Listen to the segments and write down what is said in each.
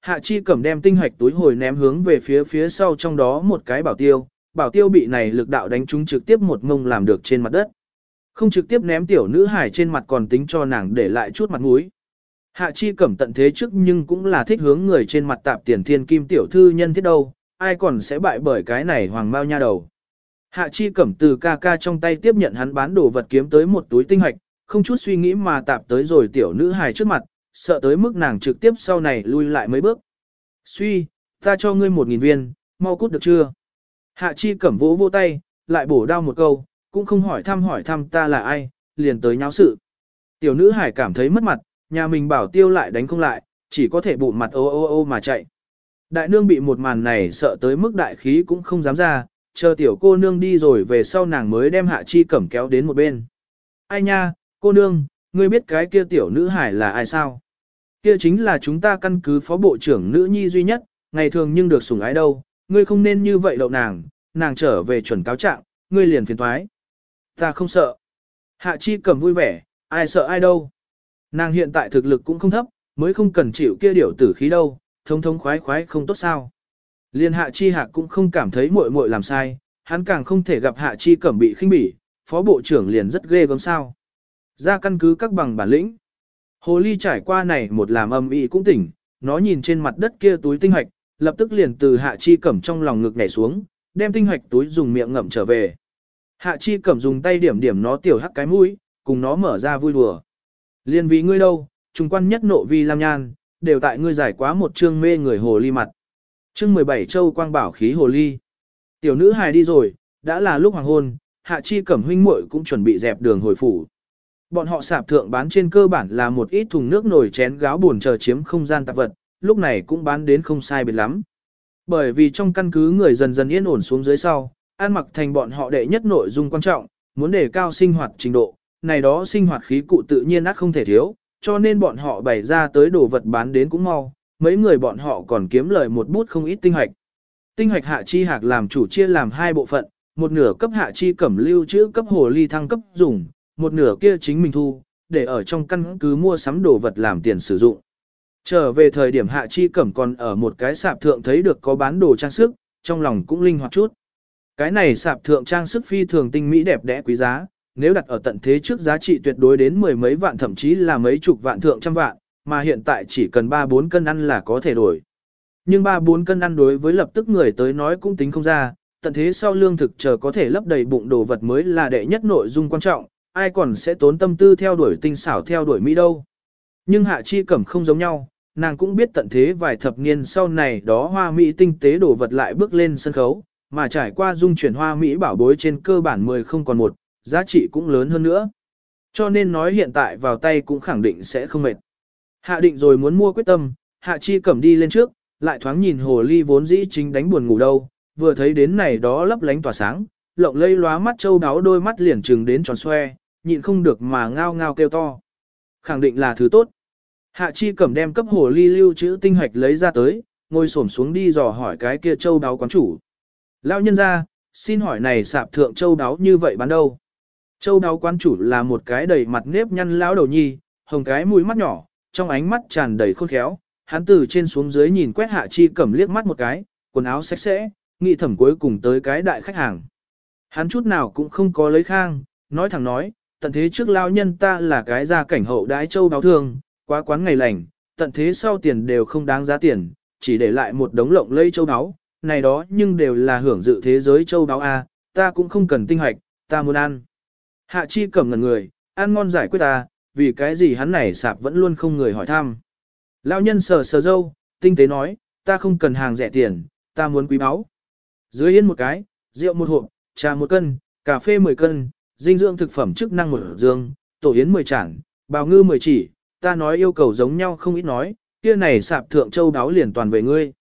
Hạ chi cẩm đem tinh hạch túi hồi ném hướng về phía phía sau trong đó một cái bảo tiêu, bảo tiêu bị này lực đạo đánh trúng trực tiếp một ngông làm được trên mặt đất. Không trực tiếp ném tiểu nữ hải trên mặt còn tính cho nàng để lại chút mặt mũi. Hạ chi cẩm tận thế trước nhưng cũng là thích hướng người trên mặt tạp tiền thiên kim tiểu thư nhân thiết đâu, ai còn sẽ bại bởi cái này hoàng mau nha đầu. Hạ chi cẩm từ ca ca trong tay tiếp nhận hắn bán đồ vật kiếm tới một túi tinh hạch, không chút suy nghĩ mà tạp tới rồi tiểu nữ hài trước mặt, sợ tới mức nàng trực tiếp sau này lui lại mấy bước. Suy, ta cho ngươi một nghìn viên, mau cút được chưa? Hạ chi cẩm vỗ vô tay, lại bổ đao một câu, cũng không hỏi thăm hỏi thăm ta là ai, liền tới nháo sự. Tiểu nữ hải cảm thấy mất mặt, nhà mình bảo tiêu lại đánh không lại, chỉ có thể bụng mặt ô ô ô mà chạy. Đại nương bị một màn này sợ tới mức đại khí cũng không dám ra, chờ tiểu cô nương đi rồi về sau nàng mới đem hạ chi cẩm kéo đến một bên. Ai nha, cô nương, ngươi biết cái kia tiểu nữ hải là ai sao? Kia chính là chúng ta căn cứ phó bộ trưởng nữ nhi duy nhất, ngày thường nhưng được sủng ái đâu, ngươi không nên như vậy đậu nàng, nàng trở về chuẩn cáo trạng, ngươi liền phiền thoái. Ta không sợ. Hạ chi cầm vui vẻ, ai sợ ai đâu. Nàng hiện tại thực lực cũng không thấp, mới không cần chịu kia điểu tử khí đâu, thông thông khoái khoái không tốt sao. Liên hạ chi hạ cũng không cảm thấy muội muội làm sai, hắn càng không thể gặp hạ chi cẩm bị khinh bỉ, phó bộ trưởng liền rất ghê gớm sao. Ra căn cứ các bằng bản lĩnh. Hồ ly trải qua này một làm âm ỉ cũng tỉnh, nó nhìn trên mặt đất kia túi tinh hạch, lập tức liền từ hạ chi cẩm trong lòng ngực nhảy xuống, đem tinh hạch túi dùng miệng ngậm trở về. Hạ chi cẩm dùng tay điểm điểm nó tiểu hắc cái mũi, cùng nó mở ra vui đùa. Liên vì ngươi đâu, trung quan nhất nộ vi lam nhan, đều tại ngươi giải quá một chương mê người hồ ly mặt. Chương 17 châu quang bảo khí hồ ly. Tiểu nữ hài đi rồi, đã là lúc hoàng hôn, hạ chi cẩm huynh muội cũng chuẩn bị dẹp đường hồi phủ. Bọn họ sạp thượng bán trên cơ bản là một ít thùng nước nổi chén gáo buồn chờ chiếm không gian tạp vật, lúc này cũng bán đến không sai biệt lắm. Bởi vì trong căn cứ người dần dần yên ổn xuống dưới sau, an mặc thành bọn họ đệ nhất nội dung quan trọng, muốn đề cao sinh hoạt trình độ, này đó sinh hoạt khí cụ tự nhiên ác không thể thiếu, cho nên bọn họ bày ra tới đồ vật bán đến cũng mau, mấy người bọn họ còn kiếm lời một bút không ít tinh hoạch. Tinh hoạch hạ chi hạc làm chủ chia làm hai bộ phận, một nửa cấp hạ chi cẩm lưu trữ cấp hồ ly thăng cấp dùng, một nửa kia chính mình thu, để ở trong căn cứ mua sắm đồ vật làm tiền sử dụng. Trở về thời điểm hạ chi cẩm còn ở một cái sạp thượng thấy được có bán đồ trang sức, trong lòng cũng linh hoạt chút. Cái này sạp thượng trang sức phi thường tinh mỹ đẹp đẽ quý giá, nếu đặt ở tận thế trước giá trị tuyệt đối đến mười mấy vạn thậm chí là mấy chục vạn thượng trăm vạn, mà hiện tại chỉ cần 3-4 cân ăn là có thể đổi. Nhưng 3-4 cân ăn đối với lập tức người tới nói cũng tính không ra, tận thế sau lương thực chờ có thể lấp đầy bụng đồ vật mới là đệ nhất nội dung quan trọng, ai còn sẽ tốn tâm tư theo đuổi tinh xảo theo đuổi Mỹ đâu. Nhưng Hạ Chi Cẩm không giống nhau, nàng cũng biết tận thế vài thập niên sau này đó hoa Mỹ tinh tế đổ vật lại bước lên sân khấu, mà trải qua dung chuyển hoa Mỹ bảo bối trên cơ bản 10 không còn một, giá trị cũng lớn hơn nữa. Cho nên nói hiện tại vào tay cũng khẳng định sẽ không mệt. Hạ định rồi muốn mua quyết tâm, Hạ Chi Cẩm đi lên trước, lại thoáng nhìn hồ ly vốn dĩ chính đánh buồn ngủ đâu, vừa thấy đến này đó lấp lánh tỏa sáng, lộng lây lóa mắt châu đáo đôi mắt liền trừng đến tròn xoe, nhịn không được mà ngao ngao kêu to. Khẳng định là thứ tốt. Hạ chi cẩm đem cấp hồ ly lưu chữ tinh hoạch lấy ra tới, ngồi xổm xuống đi dò hỏi cái kia châu đáo quán chủ. Lão nhân ra, xin hỏi này sạp thượng châu đáo như vậy bán đâu? Châu đáo quán chủ là một cái đầy mặt nếp nhăn lão đầu nhi, hồng cái mũi mắt nhỏ, trong ánh mắt tràn đầy khôn khéo. Hắn từ trên xuống dưới nhìn quét hạ chi cẩm liếc mắt một cái, quần áo sạch sẽ, nghị thẩm cuối cùng tới cái đại khách hàng. Hắn chút nào cũng không có lấy khang, nói thẳng nói, tận thế trước lao nhân ta là cái gia cảnh hậu đái châu báo thương, quá quán ngày lành, tận thế sau tiền đều không đáng giá tiền, chỉ để lại một đống lộng lây châu đáo, này đó nhưng đều là hưởng dự thế giới châu đáo A, ta cũng không cần tinh hoạch, ta muốn ăn. Hạ chi cầm ngần người, ăn ngon giải quyết ta, vì cái gì hắn này sạp vẫn luôn không người hỏi thăm. Lão nhân sờ sờ dâu, tinh tế nói, ta không cần hàng rẻ tiền, ta muốn quý báu. Dưới yên một cái, rượu một hộp, trà một cân, cà phê 10 cân, dinh dưỡng thực phẩm chức năng một dương, tổ yến 10 chản, bào ngư 10 chỉ, ta nói yêu cầu giống nhau không ít nói, kia này sạp thượng châu đáo liền toàn về ngươi.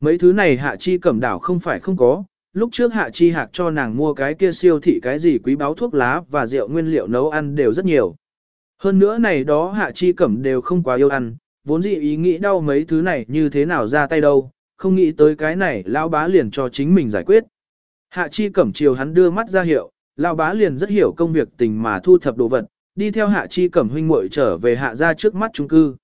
Mấy thứ này hạ chi cẩm đảo không phải không có, lúc trước hạ chi hạc cho nàng mua cái kia siêu thị cái gì quý báo thuốc lá và rượu nguyên liệu nấu ăn đều rất nhiều. Hơn nữa này đó hạ chi cẩm đều không quá yêu ăn, vốn dĩ ý nghĩ đau mấy thứ này như thế nào ra tay đâu, không nghĩ tới cái này lão bá liền cho chính mình giải quyết. Hạ chi cẩm chiều hắn đưa mắt ra hiệu, lão bá liền rất hiểu công việc tình mà thu thập đồ vật, đi theo hạ chi cẩm huynh muội trở về hạ ra trước mắt trung cư.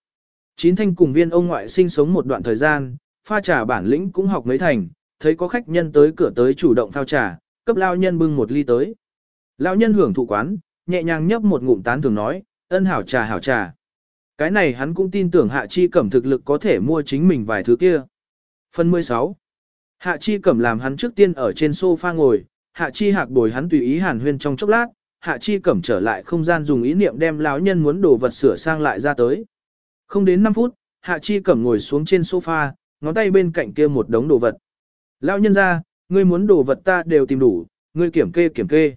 chín thanh cùng viên ông ngoại sinh sống một đoạn thời gian, pha trà bản lĩnh cũng học mấy thành, thấy có khách nhân tới cửa tới chủ động phao trà, cấp lao nhân bưng một ly tới. Lao nhân hưởng thụ quán, nhẹ nhàng nhấp một ngụm tán thường nói, ân hảo trà hảo trà. Cái này hắn cũng tin tưởng Hạ Chi Cẩm thực lực có thể mua chính mình vài thứ kia. Phần 16 Hạ Chi Cẩm làm hắn trước tiên ở trên sofa ngồi, Hạ Chi Hạc bồi hắn tùy ý hàn huyên trong chốc lát, Hạ Chi Cẩm trở lại không gian dùng ý niệm đem lão nhân muốn đồ vật sửa sang lại ra tới. Không đến 5 phút, Hạ Chi Cẩm ngồi xuống trên sofa, ngón tay bên cạnh kia một đống đồ vật. Lão nhân ra, ngươi muốn đồ vật ta đều tìm đủ, ngươi kiểm kê kiểm kê.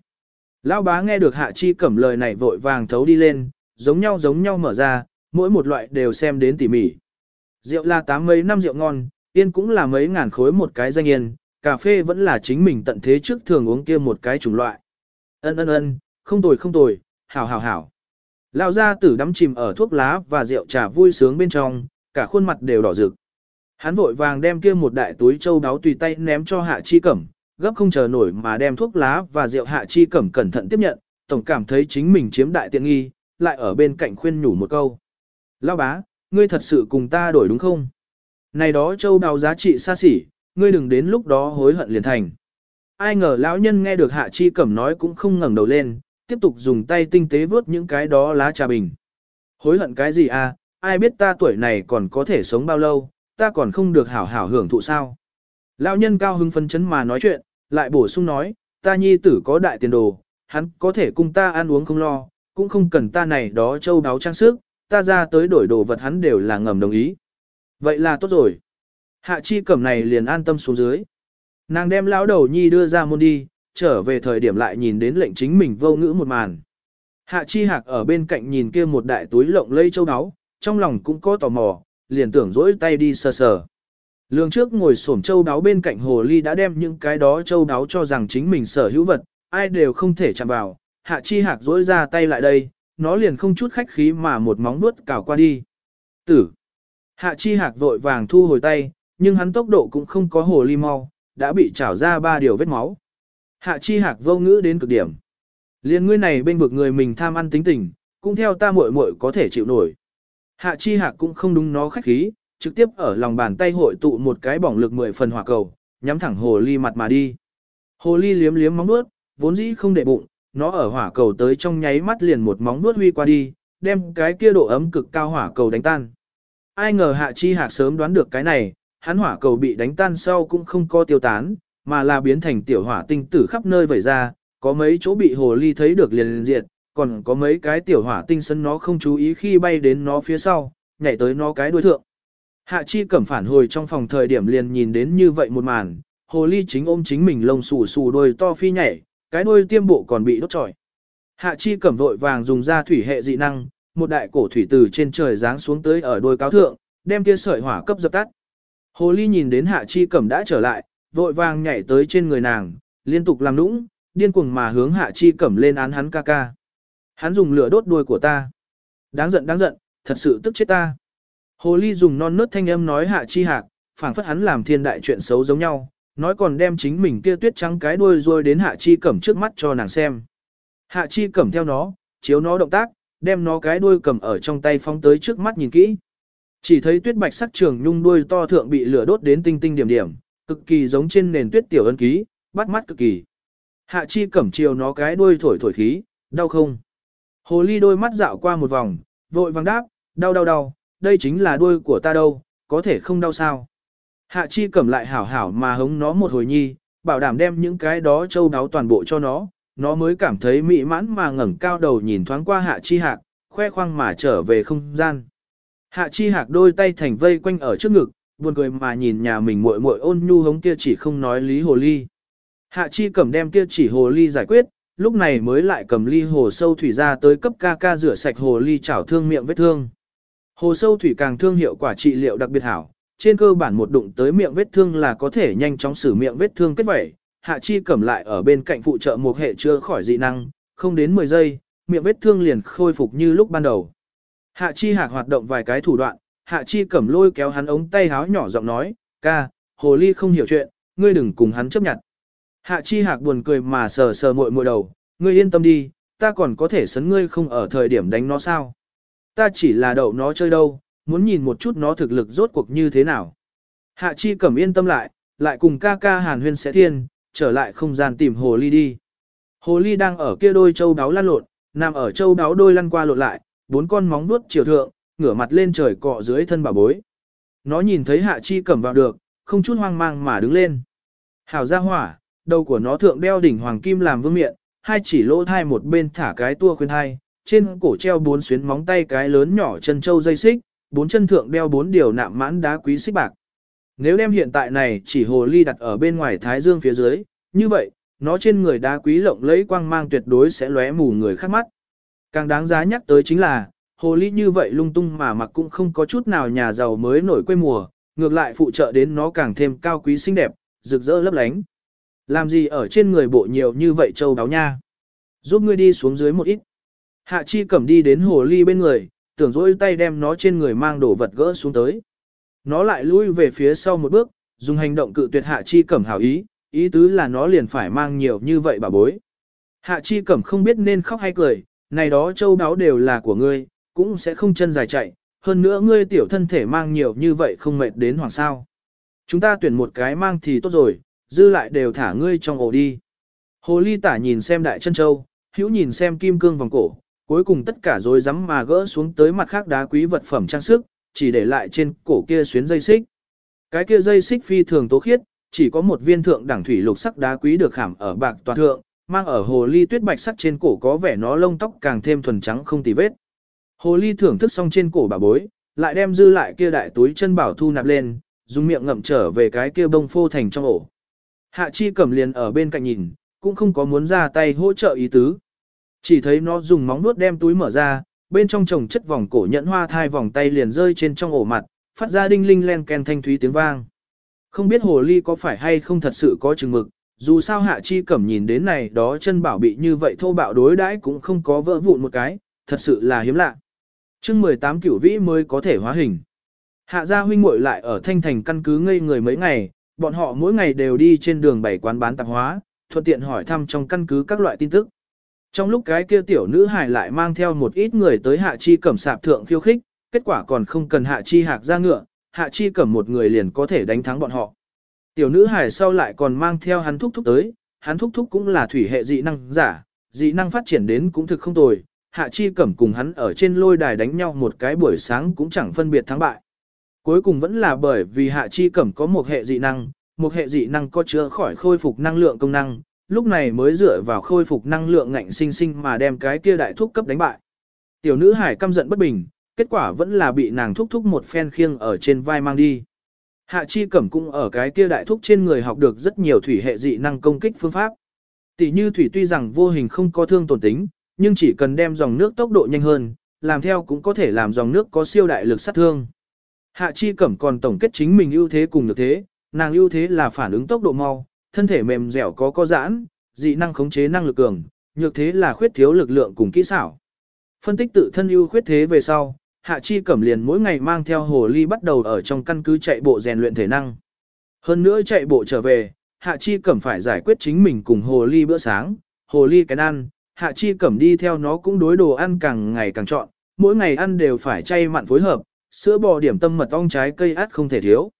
Lão bá nghe được Hạ Chi Cẩm lời này vội vàng thấu đi lên, giống nhau giống nhau mở ra, mỗi một loại đều xem đến tỉ mỉ. Rượu là tám mấy năm rượu ngon, yên cũng là mấy ngàn khối một cái danh yên, cà phê vẫn là chính mình tận thế trước thường uống kia một cái chủng loại. Ân ân ân, không tồi không tồi, hảo hảo hảo. Lão gia tử đắm chìm ở thuốc lá và rượu trà vui sướng bên trong, cả khuôn mặt đều đỏ rực. Hắn vội vàng đem kia một đại túi châu đáo tùy tay ném cho Hạ Chi Cẩm, gấp không chờ nổi mà đem thuốc lá và rượu Hạ Chi Cẩm cẩn thận tiếp nhận, tổng cảm thấy chính mình chiếm đại tiện nghi, lại ở bên cạnh khuyên nhủ một câu. Lão bá, ngươi thật sự cùng ta đổi đúng không? Này đó châu đào giá trị xa xỉ, ngươi đừng đến lúc đó hối hận liền thành. Ai ngờ lão nhân nghe được Hạ Chi Cẩm nói cũng không ngẩng đầu lên, tiếp tục dùng tay tinh tế vớt những cái đó lá trà bình. Hối hận cái gì à, ai biết ta tuổi này còn có thể sống bao lâu, ta còn không được hảo hảo hưởng thụ sao. Lão nhân cao hưng phấn chấn mà nói chuyện, lại bổ sung nói, ta nhi tử có đại tiền đồ, hắn có thể cùng ta ăn uống không lo, cũng không cần ta này đó châu đáo trang sức, ta ra tới đổi đồ vật hắn đều là ngầm đồng ý. Vậy là tốt rồi. Hạ chi cẩm này liền an tâm xuống dưới. Nàng đem lão đầu nhi đưa ra môn đi, trở về thời điểm lại nhìn đến lệnh chính mình vô ngữ một màn. Hạ chi hạc ở bên cạnh nhìn kia một đại túi lộng lây châu áo, trong lòng cũng có tò mò, liền tưởng dỗi tay đi sờ sờ. Lương trước ngồi xổm châu đáo bên cạnh hồ ly đã đem những cái đó châu đáo cho rằng chính mình sở hữu vật, ai đều không thể chạm vào, hạ chi hạc dỗi ra tay lại đây, nó liền không chút khách khí mà một móng vuốt cào qua đi. Tử. Hạ chi hạc vội vàng thu hồi tay, nhưng hắn tốc độ cũng không có hồ ly mau, đã bị trảo ra ba điều vết máu. Hạ chi hạc vô ngữ đến cực điểm. Liên ngươi này bên vực người mình tham ăn tính tình, cũng theo ta muội muội có thể chịu nổi. Hạ chi hạc cũng không đúng nó khách khí, trực tiếp ở lòng bàn tay hội tụ một cái bỏng lực mười phần hỏa cầu, nhắm thẳng hồ ly mặt mà đi. Hồ ly liếm liếm móng nuốt, vốn dĩ không để bụng, nó ở hỏa cầu tới trong nháy mắt liền một móng nuốt huy qua đi, đem cái kia độ ấm cực cao hỏa cầu đánh tan. Ai ngờ hạ chi hạc sớm đoán được cái này, hắn hỏa cầu bị đánh tan sau cũng không có tiêu tán, mà là biến thành tiểu hỏa tinh tử khắp nơi vẩy ra, có mấy chỗ bị hồ ly thấy được liền liền diệt, còn có mấy cái tiểu hỏa tinh sân nó không chú ý khi bay đến nó phía sau, nhảy tới nó cái đuôi thượng. Hạ chi cẩm phản hồi trong phòng thời điểm liền nhìn đến như vậy một màn, hồ ly chính ôm chính mình lông xù xù đôi to phi nhảy, cái đuôi tiêm bộ còn bị đốt trọi. Hạ chi cẩm vội vàng dùng ra thủy hệ dị năng, một đại cổ thủy từ trên trời giáng xuống tới ở đôi cáo thượng, đem kia sợi hỏa cấp dập tắt. Hồ ly nhìn đến hạ chi cẩm đã trở lại, vội vàng nhảy tới trên người nàng, liên tục làm nũng, điên cuồng mà hướng hạ chi cẩm lên án hắn ca ca. Hắn dùng lửa đốt đuôi của ta. Đáng giận đáng giận, thật sự tức chết ta. Hồ ly dùng non nớt thanh âm nói hạ chi hạc, phảng phất hắn làm thiên đại chuyện xấu giống nhau, nói còn đem chính mình kia tuyết trắng cái đuôi rồi đến hạ chi cẩm trước mắt cho nàng xem. Hạ chi cẩm theo nó, chiếu nó động tác, đem nó cái đuôi cầm ở trong tay phóng tới trước mắt nhìn kỹ. Chỉ thấy tuyết bạch sắc trường nhung đuôi to thượng bị lửa đốt đến tinh tinh điểm điểm, cực kỳ giống trên nền tuyết tiểu ân ký, bắt mắt cực kỳ. Hạ chi cẩm chiều nó cái đuôi thổi thổi khí, đau không? Hồ ly đôi mắt dạo qua một vòng, vội vàng đáp, đau đau đau, đây chính là đuôi của ta đâu, có thể không đau sao? Hạ chi cẩm lại hảo hảo mà hống nó một hồi nhi, bảo đảm đem những cái đó châu đáo toàn bộ cho nó, nó mới cảm thấy mỹ mãn mà ngẩng cao đầu nhìn thoáng qua hạ chi hạc, khoe khoang mà trở về không gian. Hạ chi hạc đôi tay thành vây quanh ở trước ngực, buồn cười mà nhìn nhà mình muội muội ôn nhu hống kia chỉ không nói lý hồ ly. Hạ chi cầm đem kia chỉ hồ ly giải quyết, lúc này mới lại cầm ly hồ sâu thủy ra tới cấp ca ca rửa sạch hồ ly chảo thương miệng vết thương. Hồ sâu thủy càng thương hiệu quả trị liệu đặc biệt hảo, trên cơ bản một đụng tới miệng vết thương là có thể nhanh chóng xử miệng vết thương kết vẩy. Hạ chi cầm lại ở bên cạnh phụ trợ một hệ chưa khỏi dị năng, không đến 10 giây, miệng vết thương liền khôi phục như lúc ban đầu. Hạ chi hạc hoạt động vài cái thủ đoạn, hạ chi cẩm lôi kéo hắn ống tay háo nhỏ giọng nói, ca, hồ ly không hiểu chuyện, ngươi đừng cùng hắn chấp nhận. Hạ chi hạc buồn cười mà sờ sờ muội muội đầu, ngươi yên tâm đi, ta còn có thể sấn ngươi không ở thời điểm đánh nó sao. Ta chỉ là đậu nó chơi đâu, muốn nhìn một chút nó thực lực rốt cuộc như thế nào. Hạ chi cẩm yên tâm lại, lại cùng ca ca hàn huyên sẽ thiên, trở lại không gian tìm hồ ly đi. Hồ ly đang ở kia đôi châu đáo lăn lộn, nằm ở châu đáo đôi lăn qua lộn lại, bốn con móng vuốt chiều thượng, ngửa mặt lên trời cọ dưới thân bà bối. Nó nhìn thấy hạ chi cẩm vào được, không chút hoang mang mà đứng lên. Hảo ra hỏa, đầu của nó thượng đeo đỉnh hoàng kim làm vương miện, hai chỉ lỗ thai một bên thả cái tua khuyên thai, trên cổ treo bốn xuyến móng tay cái lớn nhỏ chân châu dây xích, bốn chân thượng đeo bốn điều nạm mãn đá quý xích bạc. Nếu đem hiện tại này chỉ hồ ly đặt ở bên ngoài thái dương phía dưới, như vậy, nó trên người đá quý lộng lẫy quang mang tuyệt đối sẽ lóe mù người khác mắt. Càng đáng giá nhắc tới chính là, hồ ly như vậy lung tung mà mặc cũng không có chút nào nhà giàu mới nổi quê mùa, ngược lại phụ trợ đến nó càng thêm cao quý xinh đẹp, rực rỡ lấp lánh. Làm gì ở trên người bộ nhiều như vậy châu báo nha. Giúp ngươi đi xuống dưới một ít. Hạ chi cầm đi đến hồ ly bên người, tưởng dỗi tay đem nó trên người mang đồ vật gỡ xuống tới. Nó lại lui về phía sau một bước, dùng hành động cự tuyệt hạ chi cẩm hảo ý, ý tứ là nó liền phải mang nhiều như vậy bà bối. Hạ chi cẩm không biết nên khóc hay cười, này đó châu đáo đều là của ngươi, cũng sẽ không chân dài chạy, hơn nữa ngươi tiểu thân thể mang nhiều như vậy không mệt đến hoàng sao. Chúng ta tuyển một cái mang thì tốt rồi, dư lại đều thả ngươi trong ổ đi. Hồ ly tả nhìn xem đại chân châu, hữu nhìn xem kim cương vòng cổ, cuối cùng tất cả rồi rắm mà gỡ xuống tới mặt khác đá quý vật phẩm trang sức, chỉ để lại trên cổ kia xuyến dây xích. Cái kia dây xích phi thường tố khiết, chỉ có một viên thượng đẳng thủy lục sắc đá quý được khảm ở bạc toàn thượng, mang ở hồ ly tuyết bạch sắc trên cổ có vẻ nó lông tóc càng thêm thuần trắng không tì vết. Hồ ly thưởng thức xong trên cổ bà bối, lại đem dư lại kia đại túi chân bảo thu nạp lên, dùng miệng ngậm trở về cái kia bông phô thành trong ổ. Hạ chi cầm liền ở bên cạnh nhìn, cũng không có muốn ra tay hỗ trợ ý tứ. Chỉ thấy nó dùng móng nuốt đem túi mở ra, bên trong chồng chất vòng cổ nhẫn hoa thai vòng tay liền rơi trên trong ổ mặt, phát ra đinh linh len ken thanh thúy tiếng vang. Không biết hồ ly có phải hay không thật sự có chừng mực, dù sao hạ chi cẩm nhìn đến này đó chân bảo bị như vậy thô bạo đối đãi cũng không có vỡ vụn một cái, thật sự là hiếm lạ. chương 18 cửu vĩ mới có thể hóa hình. Hạ gia huynh muội lại ở thanh thành căn cứ ngây người mấy ngày, bọn họ mỗi ngày đều đi trên đường bảy quán bán tạp hóa, thuận tiện hỏi thăm trong căn cứ các loại tin tức. Trong lúc cái kia tiểu nữ hài lại mang theo một ít người tới hạ chi cẩm sạp thượng khiêu khích, kết quả còn không cần hạ chi hạc ra ngựa, hạ chi cẩm một người liền có thể đánh thắng bọn họ. Tiểu nữ hải sau lại còn mang theo hắn thúc thúc tới, hắn thúc thúc cũng là thủy hệ dị năng giả, dị năng phát triển đến cũng thực không tồi, hạ chi cẩm cùng hắn ở trên lôi đài đánh nhau một cái buổi sáng cũng chẳng phân biệt thắng bại. Cuối cùng vẫn là bởi vì hạ chi cẩm có một hệ dị năng, một hệ dị năng có chữa khỏi khôi phục năng lượng công năng, lúc này mới dựa vào khôi phục năng lượng ngạnh sinh sinh mà đem cái kia đại thúc cấp đánh bại. Tiểu nữ hải căm giận bất bình, kết quả vẫn là bị nàng thúc thúc một phen khiêng ở trên vai mang đi. Hạ chi cẩm cũng ở cái kia đại thúc trên người học được rất nhiều thủy hệ dị năng công kích phương pháp. Tỷ như thủy tuy rằng vô hình không có thương tổn tính, nhưng chỉ cần đem dòng nước tốc độ nhanh hơn, làm theo cũng có thể làm dòng nước có siêu đại lực sát thương. Hạ chi cẩm còn tổng kết chính mình ưu thế cùng được thế, nàng ưu thế là phản ứng tốc độ mau, thân thể mềm dẻo có có giãn, dị năng khống chế năng lực cường, nhược thế là khuyết thiếu lực lượng cùng kỹ xảo. Phân tích tự thân ưu khuyết thế về sau, Hạ Chi Cẩm liền mỗi ngày mang theo hồ ly bắt đầu ở trong căn cứ chạy bộ rèn luyện thể năng. Hơn nữa chạy bộ trở về, Hạ Chi Cẩm phải giải quyết chính mình cùng hồ ly bữa sáng, hồ ly cái ăn, Hạ Chi Cẩm đi theo nó cũng đối đồ ăn càng ngày càng chọn, mỗi ngày ăn đều phải chay mặn phối hợp, sữa bò điểm tâm mật ong trái cây át không thể thiếu.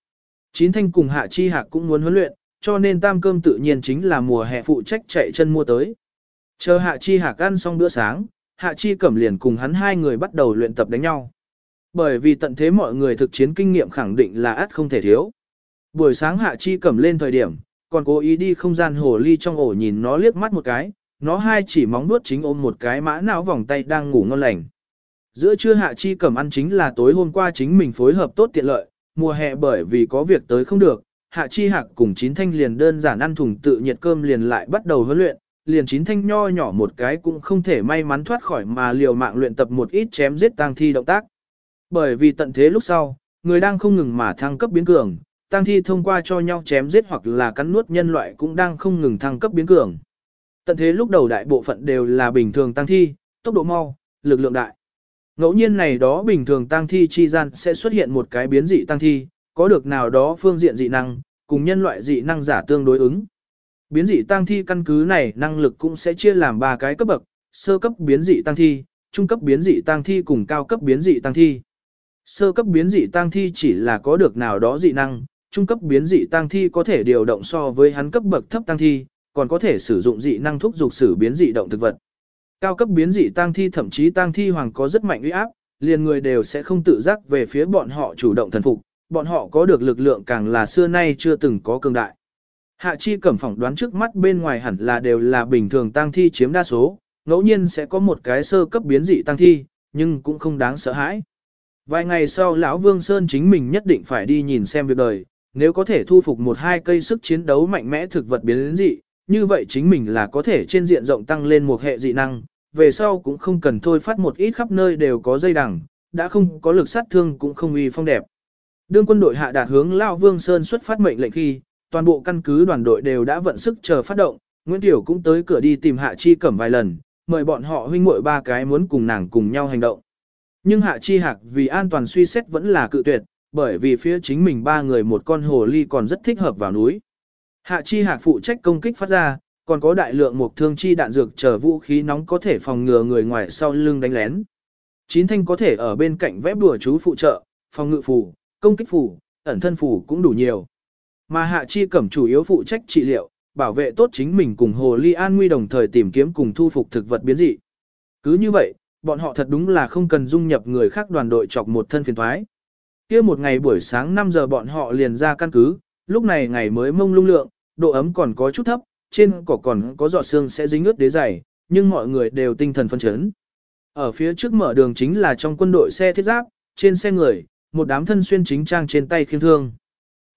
Chín thanh cùng Hạ Chi Hạc cũng muốn huấn luyện, cho nên tam cơm tự nhiên chính là mùa hè phụ trách chạy chân mua tới. Chờ Hạ Chi Hạc ăn xong bữa sáng, Hạ Chi Cẩm liền cùng hắn hai người bắt đầu luyện tập đánh nhau. Bởi vì tận thế mọi người thực chiến kinh nghiệm khẳng định là át không thể thiếu. Buổi sáng Hạ Chi Cẩm lên thời điểm, còn cố ý đi không gian hồ ly trong ổ nhìn nó liếc mắt một cái, nó hai chỉ móng nuốt chính ôm một cái mã não vòng tay đang ngủ ngon lành. Giữa trưa Hạ Chi Cẩm ăn chính là tối hôm qua chính mình phối hợp tốt tiện lợi, mùa hè bởi vì có việc tới không được, Hạ Chi Hạc cùng chín thanh liền đơn giản ăn thùng tự nhiệt cơm liền lại bắt đầu huấn luyện, liền chín thanh nho nhỏ một cái cũng không thể may mắn thoát khỏi mà liều mạng luyện tập một ít chém giết tang thi động tác. Bởi vì tận thế lúc sau, người đang không ngừng mà thăng cấp biến cường, tăng thi thông qua cho nhau chém giết hoặc là cắn nuốt nhân loại cũng đang không ngừng thăng cấp biến cường. Tận thế lúc đầu đại bộ phận đều là bình thường tăng thi, tốc độ mau, lực lượng đại. Ngẫu nhiên này đó bình thường tăng thi chi gian sẽ xuất hiện một cái biến dị tăng thi, có được nào đó phương diện dị năng, cùng nhân loại dị năng giả tương đối ứng. Biến dị tăng thi căn cứ này năng lực cũng sẽ chia làm ba cái cấp bậc, sơ cấp biến dị tăng thi, trung cấp biến dị tăng thi cùng cao cấp biến dị tăng thi. Sơ cấp biến dị tăng thi chỉ là có được nào đó dị năng, trung cấp biến dị tăng thi có thể điều động so với hắn cấp bậc thấp tăng thi, còn có thể sử dụng dị năng thúc dục sử biến dị động thực vật. Cao cấp biến dị tăng thi thậm chí tăng thi hoàng có rất mạnh uy áp, liền người đều sẽ không tự giác về phía bọn họ chủ động thần phục, bọn họ có được lực lượng càng là xưa nay chưa từng có cường đại. Hạ chi cẩm phỏng đoán trước mắt bên ngoài hẳn là đều là bình thường tăng thi chiếm đa số, ngẫu nhiên sẽ có một cái sơ cấp biến dị tăng thi, nhưng cũng không đáng sợ hãi. Vài ngày sau lão Vương Sơn chính mình nhất định phải đi nhìn xem việc đời, nếu có thể thu phục một hai cây sức chiến đấu mạnh mẽ thực vật biến dị, như vậy chính mình là có thể trên diện rộng tăng lên một hệ dị năng, về sau cũng không cần thôi phát một ít khắp nơi đều có dây đằng, đã không có lực sát thương cũng không uy phong đẹp. Đương quân đội hạ đạt hướng Lão Vương Sơn xuất phát mệnh lệnh khi, toàn bộ căn cứ đoàn đội đều đã vận sức chờ phát động, Nguyễn Tiểu cũng tới cửa đi tìm Hạ Chi Cẩm vài lần, mời bọn họ huynh muội ba cái muốn cùng nàng cùng nhau hành động. Nhưng Hạ Chi Hạc vì an toàn suy xét vẫn là cự tuyệt, bởi vì phía chính mình ba người một con hồ ly còn rất thích hợp vào núi. Hạ Chi Hạc phụ trách công kích phát ra, còn có đại lượng một thương chi đạn dược chờ vũ khí nóng có thể phòng ngừa người ngoài sau lưng đánh lén. Chín thanh có thể ở bên cạnh vẽ bùa chú phụ trợ, phòng ngự phủ, công kích phủ, ẩn thân phủ cũng đủ nhiều. Mà Hạ Chi Cẩm chủ yếu phụ trách trị liệu, bảo vệ tốt chính mình cùng Hồ Ly An Nguy đồng thời tìm kiếm cùng thu phục thực vật biến dị. Cứ như vậy, bọn họ thật đúng là không cần dung nhập người khác đoàn đội chọc một thân phiền thoái. kia một ngày buổi sáng 5 giờ bọn họ liền ra căn cứ, lúc này ngày mới mông lung lượng, độ ấm còn có chút thấp, trên cỏ còn có giọt xương sẽ dính ướt đế dày, nhưng mọi người đều tinh thần phân chấn. Ở phía trước mở đường chính là trong quân đội xe thiết giáp, trên xe người, một đám thân xuyên chính trang trên tay khiêng thương.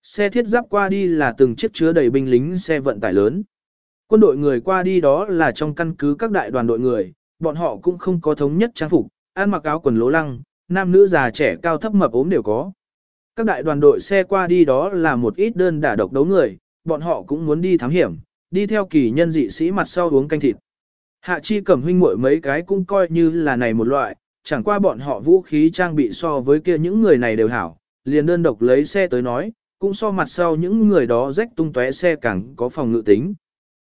Xe thiết giáp qua đi là từng chiếc chứa đầy binh lính xe vận tải lớn. Quân đội người qua đi đó là trong căn cứ các đại đoàn đội người, bọn họ cũng không có thống nhất trang phục, ăn mặc áo quần lố lăng, nam nữ già trẻ cao thấp mập ốm đều có. Các đại đoàn đội xe qua đi đó là một ít đơn đả độc đấu người, bọn họ cũng muốn đi thám hiểm, đi theo kỳ nhân dị sĩ mặt sau uống canh thịt. Hạ chi cẩm huynh muội mấy cái cũng coi như là này một loại, chẳng qua bọn họ vũ khí trang bị so với kia những người này đều hảo, liền đơn độc lấy xe tới nói, cũng so mặt sau những người đó rách tung tóe xe càng có phòng ngự tính.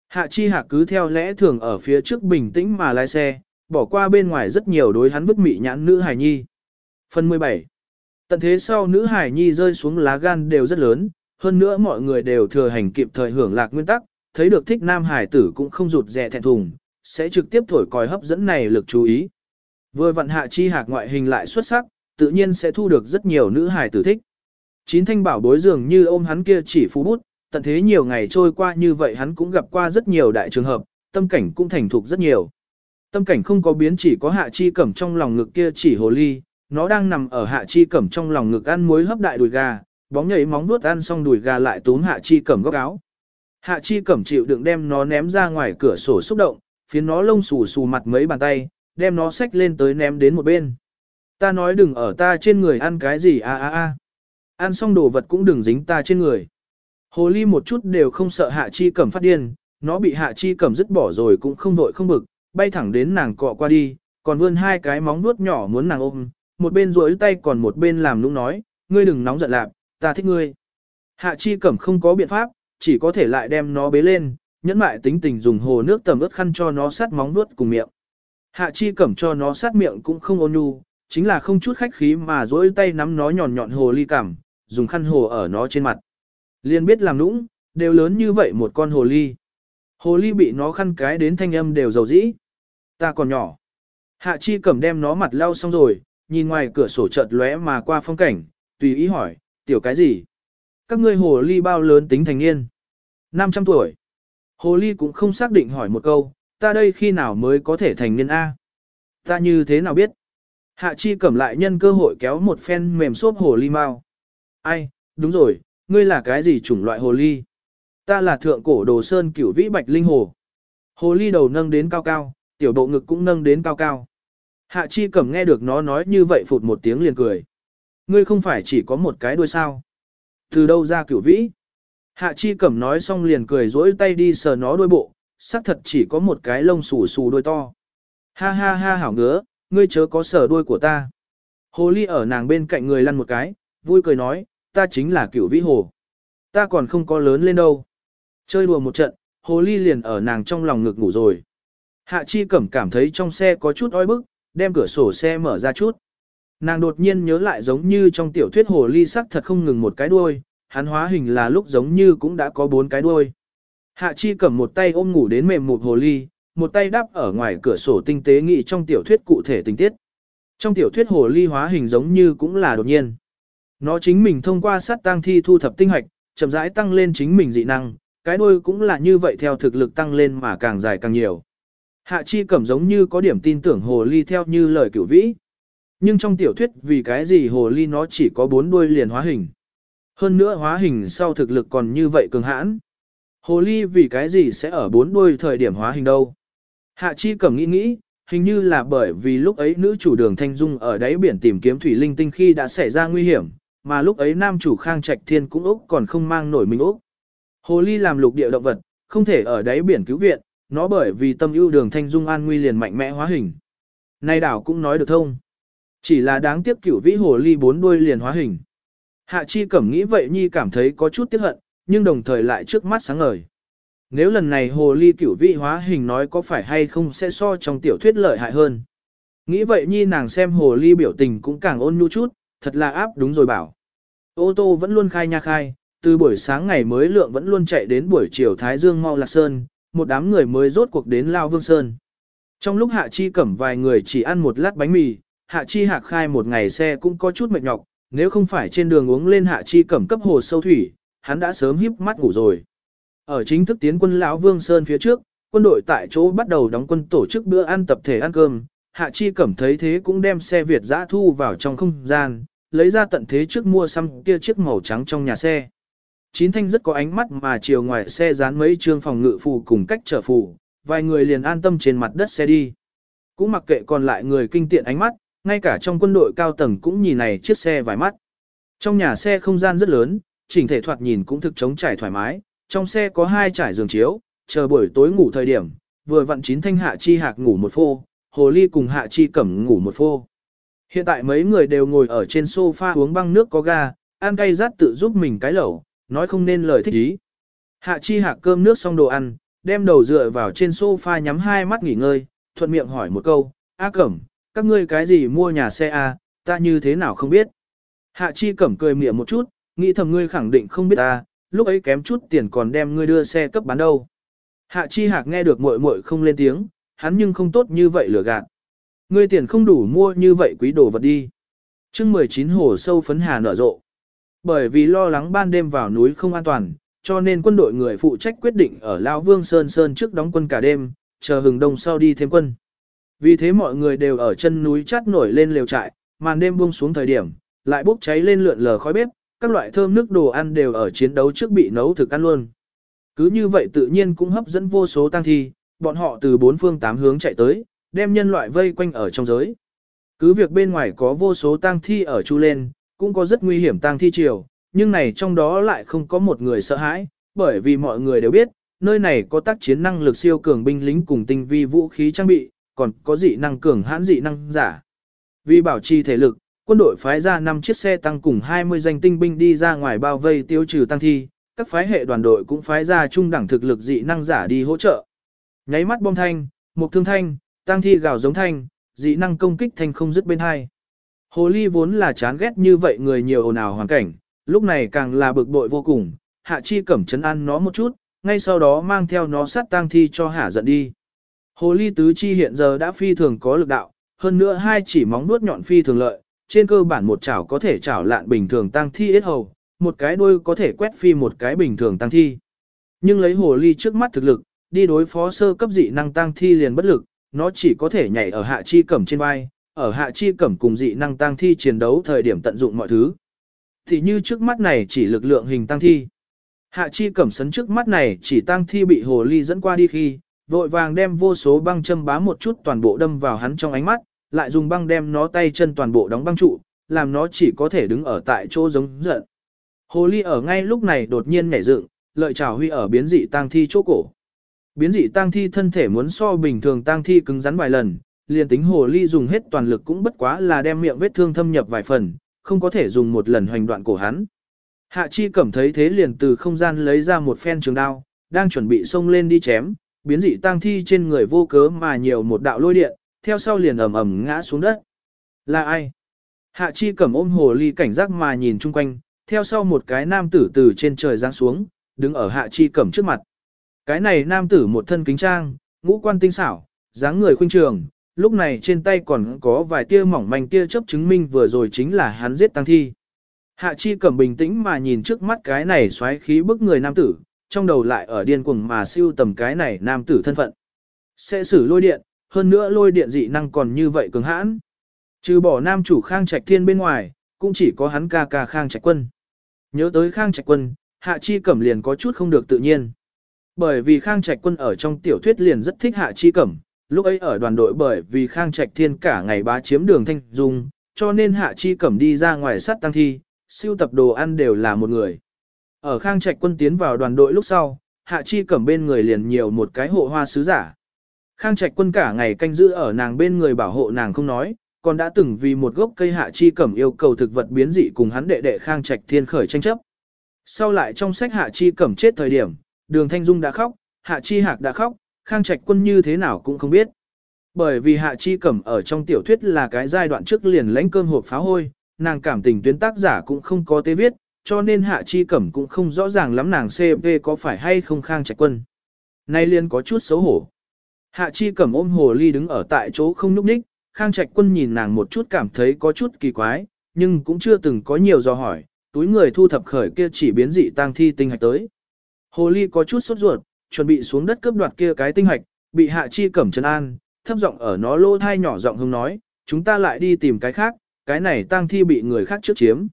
Hạ chi hạ cứ theo lẽ thường ở phía trước bình tĩnh mà lái xe, bỏ qua bên ngoài rất nhiều đối hắn vứt mị nhãn nữ hài nhi. Phần 17 Tận thế sau nữ hài nhi rơi xuống lá gan đều rất lớn, hơn nữa mọi người đều thừa hành kịp thời hưởng lạc nguyên tắc, thấy được thích nam hải tử cũng không rụt rè thẹn thùng, sẽ trực tiếp thổi còi hấp dẫn này lực chú ý. Vừa vận hạ chi hạc ngoại hình lại xuất sắc, tự nhiên sẽ thu được rất nhiều nữ hải tử thích. Chín thanh bảo bối dường như ôm hắn kia chỉ phú bút, tận thế nhiều ngày trôi qua như vậy hắn cũng gặp qua rất nhiều đại trường hợp, tâm cảnh cũng thành thục rất nhiều. Tâm cảnh không có biến chỉ có hạ chi cẩm trong lòng ngực kia chỉ hồ ly, nó đang nằm ở hạ chi cẩm trong lòng ngực ăn muối hấp đại đùi gà, bóng nhảy móng nuốt ăn xong đùi gà lại túm hạ chi cẩm góc áo. Hạ chi cẩm chịu đựng đem nó ném ra ngoài cửa sổ xúc động, phiến nó lông xù xù mặt mấy bàn tay, đem nó xách lên tới ném đến một bên. Ta nói đừng ở ta trên người ăn cái gì a a a. Ăn xong đồ vật cũng đừng dính ta trên người. Hồ ly một chút đều không sợ hạ chi cẩm phát điên, nó bị hạ chi cẩm dứt bỏ rồi cũng không vội không bực, bay thẳng đến nàng cọ qua đi, còn vươn hai cái móng vuốt nhỏ muốn nàng ôm, một bên duỗi tay còn một bên làm nũng nói, ngươi đừng nóng giận lạc, ta thích ngươi. Hạ chi cẩm không có biện pháp, chỉ có thể lại đem nó bế lên, nhẫn mại tính tình dùng hồ nước tầm ướt khăn cho nó sát móng vuốt cùng miệng. Hạ chi cẩm cho nó sát miệng cũng không ôn nhu, chính là không chút khách khí mà duỗi tay nắm nó nhọn nhọn hồ ly cảm, dùng khăn hồ ở nó trên mặt. Liên biết làm nũng, đều lớn như vậy một con hồ ly. Hồ ly bị nó khăn cái đến thanh âm đều dầu dĩ. Ta còn nhỏ. Hạ chi cẩm đem nó mặt lau xong rồi, nhìn ngoài cửa sổ chợt lóe mà qua phong cảnh, tùy ý hỏi, tiểu cái gì? Các ngươi hồ ly bao lớn tính thành niên? 500 tuổi. Hồ ly cũng không xác định hỏi một câu, ta đây khi nào mới có thể thành niên A? Ta như thế nào biết? Hạ chi cẩm lại nhân cơ hội kéo một phen mềm xốp hồ ly mau. Ai, đúng rồi, ngươi là cái gì chủng loại hồ ly? Ta là thượng cổ đồ sơn cửu vĩ bạch linh hồ. Hồ ly đầu nâng đến cao cao, tiểu độ ngực cũng nâng đến cao cao. Hạ chi cẩm nghe được nó nói như vậy phụt một tiếng liền cười. Ngươi không phải chỉ có một cái đuôi sao? Từ đâu ra cửu vĩ? Hạ chi cẩm nói xong liền cười dỗi tay đi sờ nó đuôi bộ, xác thật chỉ có một cái lông xù xù đuôi to. Ha ha ha hảo ngứa, ngươi chớ có sờ đuôi của ta. Hồ ly ở nàng bên cạnh người lăn một cái, vui cười nói, ta chính là cựu vĩ hồ. Ta còn không có lớn lên đâu. Chơi đùa một trận, hồ ly liền ở nàng trong lòng ngực ngủ rồi. Hạ chi cẩm cảm thấy trong xe có chút oi bức, đem cửa sổ xe mở ra chút. Nàng đột nhiên nhớ lại giống như trong tiểu thuyết hồ ly sắc thật không ngừng một cái đuôi, hắn hóa hình là lúc giống như cũng đã có bốn cái đuôi. Hạ chi cầm một tay ôm ngủ đến mềm một hồ ly, một tay đắp ở ngoài cửa sổ tinh tế nghị trong tiểu thuyết cụ thể tình tiết. Trong tiểu thuyết hồ ly hóa hình giống như cũng là đột nhiên. Nó chính mình thông qua sát tăng thi thu thập tinh hoạch, chậm rãi tăng lên chính mình dị năng, cái đuôi cũng là như vậy theo thực lực tăng lên mà càng dài càng nhiều. Hạ chi cẩm giống như có điểm tin tưởng hồ ly theo như lời cửu vĩ. Nhưng trong tiểu thuyết vì cái gì hồ ly nó chỉ có bốn đuôi liền hóa hình. Hơn nữa hóa hình sau thực lực còn như vậy cường hãn. Hồ ly vì cái gì sẽ ở bốn đuôi thời điểm hóa hình đâu. Hạ chi cẩm nghĩ nghĩ, hình như là bởi vì lúc ấy nữ chủ đường Thanh Dung ở đáy biển tìm kiếm thủy linh tinh khi đã xảy ra nguy hiểm, mà lúc ấy nam chủ Khang Trạch Thiên cũng Úc còn không mang nổi mình Úc. Hồ ly làm lục địa động vật, không thể ở đáy biển cứu viện, nó bởi vì tâm ưu đường Thanh Dung an nguy liền mạnh mẽ hóa hình. Nay đảo cũng nói được thông. Chỉ là đáng tiếc cửu vĩ hồ ly bốn đuôi liền hóa hình. Hạ chi cẩm nghĩ vậy nhi cảm thấy có chút tiếc hận, nhưng đồng thời lại trước mắt sáng ngời. Nếu lần này hồ ly cửu vĩ hóa hình nói có phải hay không sẽ so trong tiểu thuyết lợi hại hơn. Nghĩ vậy nhi nàng xem hồ ly biểu tình cũng càng ôn nhu chút, thật là áp đúng rồi bảo. Ô tô vẫn luôn khai nha khai, từ buổi sáng ngày mới lượng vẫn luôn chạy đến buổi chiều Thái Dương mau lạc sơn, một đám người mới rốt cuộc đến Lao Vương Sơn. Trong lúc Hạ Chi cẩm vài người chỉ ăn một lát bánh mì, Hạ Chi hạc khai một ngày xe cũng có chút mệt nhọc, nếu không phải trên đường uống lên Hạ Chi cẩm cấp hồ sâu thủy, hắn đã sớm híp mắt ngủ rồi. Ở chính thức tiến quân lão Vương Sơn phía trước, quân đội tại chỗ bắt đầu đóng quân tổ chức bữa ăn tập thể ăn cơm, Hạ Chi cẩm thấy thế cũng đem xe Việt giã thu vào trong không gian, lấy ra tận thế trước mua xăm kia chiếc màu trắng trong nhà xe. Chín thanh rất có ánh mắt mà chiều ngoài xe dán mấy trương phòng ngự phù cùng cách trở phù, vài người liền an tâm trên mặt đất xe đi. Cũng mặc kệ còn lại người kinh tiện ánh mắt, ngay cả trong quân đội cao tầng cũng nhìn này chiếc xe vài mắt. Trong nhà xe không gian rất lớn, chỉnh thể thoạt nhìn cũng thực chống trải thoải mái, trong xe có hai trải giường chiếu, chờ buổi tối ngủ thời điểm, vừa vặn chín thanh hạ chi hạc ngủ một phô, hồ ly cùng hạ chi cẩm ngủ một phô. Hiện tại mấy người đều ngồi ở trên sofa uống băng nước có ga, ăn cay rát tự giúp mình cái lẩu, nói không nên lời thích ý. Hạ chi hạc cơm nước xong đồ ăn, đem đầu dựa vào trên sofa nhắm hai mắt nghỉ ngơi, thuận miệng hỏi một câu, A Cẩm, các ngươi cái gì mua nhà xe A, ta như thế nào không biết. Hạ chi Cẩm cười miệng một chút, nghĩ thầm ngươi khẳng định không biết ta, lúc ấy kém chút tiền còn đem ngươi đưa xe cấp bán đâu. Hạ chi hạc nghe được muội muội không lên tiếng, hắn nhưng không tốt như vậy lừa gạt. Ngươi tiền không đủ mua như vậy quý đồ vật đi. chương 19 hồ sâu phấn hà nở rộ. Bởi vì lo lắng ban đêm vào núi không an toàn, cho nên quân đội người phụ trách quyết định ở Lao Vương Sơn Sơn trước đóng quân cả đêm, chờ hừng đông sau đi thêm quân. Vì thế mọi người đều ở chân núi chát nổi lên lều trại, màn đêm buông xuống thời điểm, lại bốc cháy lên lượn lờ khói bếp, các loại thơm nước đồ ăn đều ở chiến đấu trước bị nấu thực ăn luôn. Cứ như vậy tự nhiên cũng hấp dẫn vô số tăng thi, bọn họ từ bốn phương tám hướng chạy tới, đem nhân loại vây quanh ở trong giới. Cứ việc bên ngoài có vô số tang thi ở chu lên, cũng có rất nguy hiểm tang thi triều, nhưng này trong đó lại không có một người sợ hãi, bởi vì mọi người đều biết, nơi này có tác chiến năng lực siêu cường binh lính cùng tinh vi vũ khí trang bị, còn có dị năng cường hãn dị năng giả. Vì bảo trì thể lực, quân đội phái ra 5 chiếc xe tăng cùng 20 danh tinh binh đi ra ngoài bao vây tiêu trừ tăng thi, các phái hệ đoàn đội cũng phái ra trung đẳng thực lực dị năng giả đi hỗ trợ. Nháy mắt bom thanh, một thương thanh, tăng thi gào giống thanh, dị năng công kích thanh không dứt bên hai. Hồ ly vốn là chán ghét như vậy người nhiều ồn ào hoàn cảnh, lúc này càng là bực bội vô cùng, hạ chi cẩm chấn ăn nó một chút, ngay sau đó mang theo nó sát tang thi cho hả giận đi. Hồ ly tứ chi hiện giờ đã phi thường có lực đạo, hơn nữa hai chỉ móng nuốt nhọn phi thường lợi, trên cơ bản một chảo có thể chảo lạn bình thường Tang thi ít hầu, một cái đuôi có thể quét phi một cái bình thường Tang thi. Nhưng lấy hồ ly trước mắt thực lực, đi đối phó sơ cấp dị năng Tang thi liền bất lực, nó chỉ có thể nhảy ở hạ chi cẩm trên vai, ở hạ chi cẩm cùng dị năng tăng thi chiến đấu thời điểm tận dụng mọi thứ. Thì như trước mắt này chỉ lực lượng hình tăng thi. Hạ chi cẩm sấn trước mắt này chỉ tăng thi bị hồ ly dẫn qua đi khi, vội vàng đem vô số băng châm bá một chút toàn bộ đâm vào hắn trong ánh mắt, lại dùng băng đem nó tay chân toàn bộ đóng băng trụ, làm nó chỉ có thể đứng ở tại chỗ giống giận. Hồ ly ở ngay lúc này đột nhiên nhảy dựng, lợi trào huy ở biến dị tăng thi chỗ cổ. Biến dị tang thi thân thể muốn so bình thường tang thi cứng rắn vài lần, liền tính hồ ly dùng hết toàn lực cũng bất quá là đem miệng vết thương thâm nhập vài phần, không có thể dùng một lần hoành đoạn cổ hắn. Hạ chi cẩm thấy thế liền từ không gian lấy ra một phen trường đao, đang chuẩn bị xông lên đi chém, biến dị tang thi trên người vô cớ mà nhiều một đạo lôi điện, theo sau liền ầm ầm ngã xuống đất. Là ai? Hạ chi cẩm ôm hồ ly cảnh giác mà nhìn chung quanh, theo sau một cái nam tử từ trên trời giáng xuống, đứng ở hạ chi cẩm trước mặt. Cái này nam tử một thân kính trang, ngũ quan tinh xảo, dáng người khuynh trường, lúc này trên tay còn có vài tia mỏng manh tia chấp chứng minh vừa rồi chính là hắn giết tăng thi. Hạ chi cẩm bình tĩnh mà nhìn trước mắt cái này xoáy khí bức người nam tử, trong đầu lại ở điên cuồng mà siêu tầm cái này nam tử thân phận. Sẽ xử lôi điện, hơn nữa lôi điện dị năng còn như vậy cường hãn. Trừ bỏ nam chủ Khang Trạch Thiên bên ngoài, cũng chỉ có hắn ca ca Khang Trạch Quân. Nhớ tới Khang Trạch Quân, Hạ Chi Cẩm liền có chút không được tự nhiên. Bởi vì Khang Trạch Quân ở trong tiểu thuyết liền rất thích Hạ Chi Cẩm, lúc ấy ở đoàn đội bởi vì Khang Trạch Thiên cả ngày bá chiếm đường thanh dung, cho nên Hạ Chi Cẩm đi ra ngoài sát tăng thi, siêu tập đồ ăn đều là một người. Ở Khang Trạch Quân tiến vào đoàn đội lúc sau, Hạ Chi Cẩm bên người liền nhiều một cái hộ hoa sứ giả. Khang Trạch Quân cả ngày canh giữ ở nàng bên người bảo hộ nàng không nói, còn đã từng vì một gốc cây Hạ Chi Cẩm yêu cầu thực vật biến dị cùng hắn đệ đệ Khang Trạch Thiên khởi tranh chấp. Sau lại trong sách Hạ Chi Cẩm chết thời điểm, Đường Thanh Dung đã khóc, Hạ Chi Hạc đã khóc, Khang Trạch Quân như thế nào cũng không biết. Bởi vì Hạ Chi Cẩm ở trong tiểu thuyết là cái giai đoạn trước liền lãnh cơm hộp phá hôi, nàng cảm tình tuyến tác giả cũng không có tế viết, cho nên Hạ Chi Cẩm cũng không rõ ràng lắm nàng CP có phải hay không Khang Trạch Quân. Nay liên có chút xấu hổ. Hạ Chi Cẩm ôm hồ ly đứng ở tại chỗ không nhúc ních, Khang Trạch Quân nhìn nàng một chút cảm thấy có chút kỳ quái, nhưng cũng chưa từng có nhiều do hỏi, túi người thu thập khởi kia chỉ biến dị tang thi tinh hạch tới. Hồ ly có chút sốt ruột, chuẩn bị xuống đất cướp đoạt kia cái tinh hạch, bị Hạ Chi Cẩm trấn an, thấp giọng ở nó lô thai nhỏ giọng hưng nói, chúng ta lại đi tìm cái khác, cái này tang thi bị người khác trước chiếm.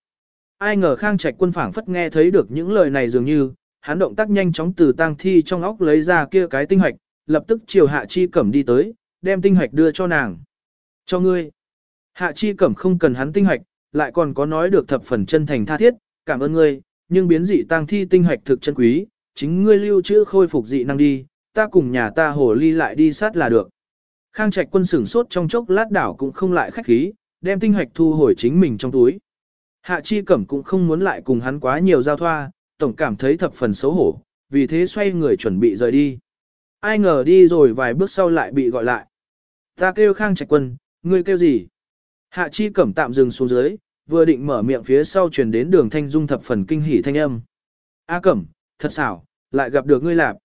Ai ngờ Khang Trạch Quân phảng phất nghe thấy được những lời này dường như, hắn động tác nhanh chóng từ tang thi trong óc lấy ra kia cái tinh hạch, lập tức chiều Hạ Chi Cẩm đi tới, đem tinh hạch đưa cho nàng. Cho ngươi. Hạ Chi Cẩm không cần hắn tinh hạch, lại còn có nói được thập phần chân thành tha thiết, cảm ơn ngươi, nhưng biến dị tang thi tinh hạch thực chân quý, chính ngươi lưu trữ khôi phục dị năng đi, ta cùng nhà ta hồ ly lại đi sát là được. Khang Trạch Quân sửng sốt trong chốc lát đảo cũng không lại khách khí, đem tinh hạch thu hồi chính mình trong túi. Hạ Chi Cẩm cũng không muốn lại cùng hắn quá nhiều giao thoa, tổng cảm thấy thập phần xấu hổ, vì thế xoay người chuẩn bị rời đi. Ai ngờ đi rồi vài bước sau lại bị gọi lại. Ta kêu Khang Trạch Quân, ngươi kêu gì? Hạ Chi Cẩm tạm dừng xuống dưới, vừa định mở miệng phía sau truyền đến đường thanh dung thập phần kinh hỉ thanh âm. A Cẩm, thật xảo, lại gặp được ngươi lạp.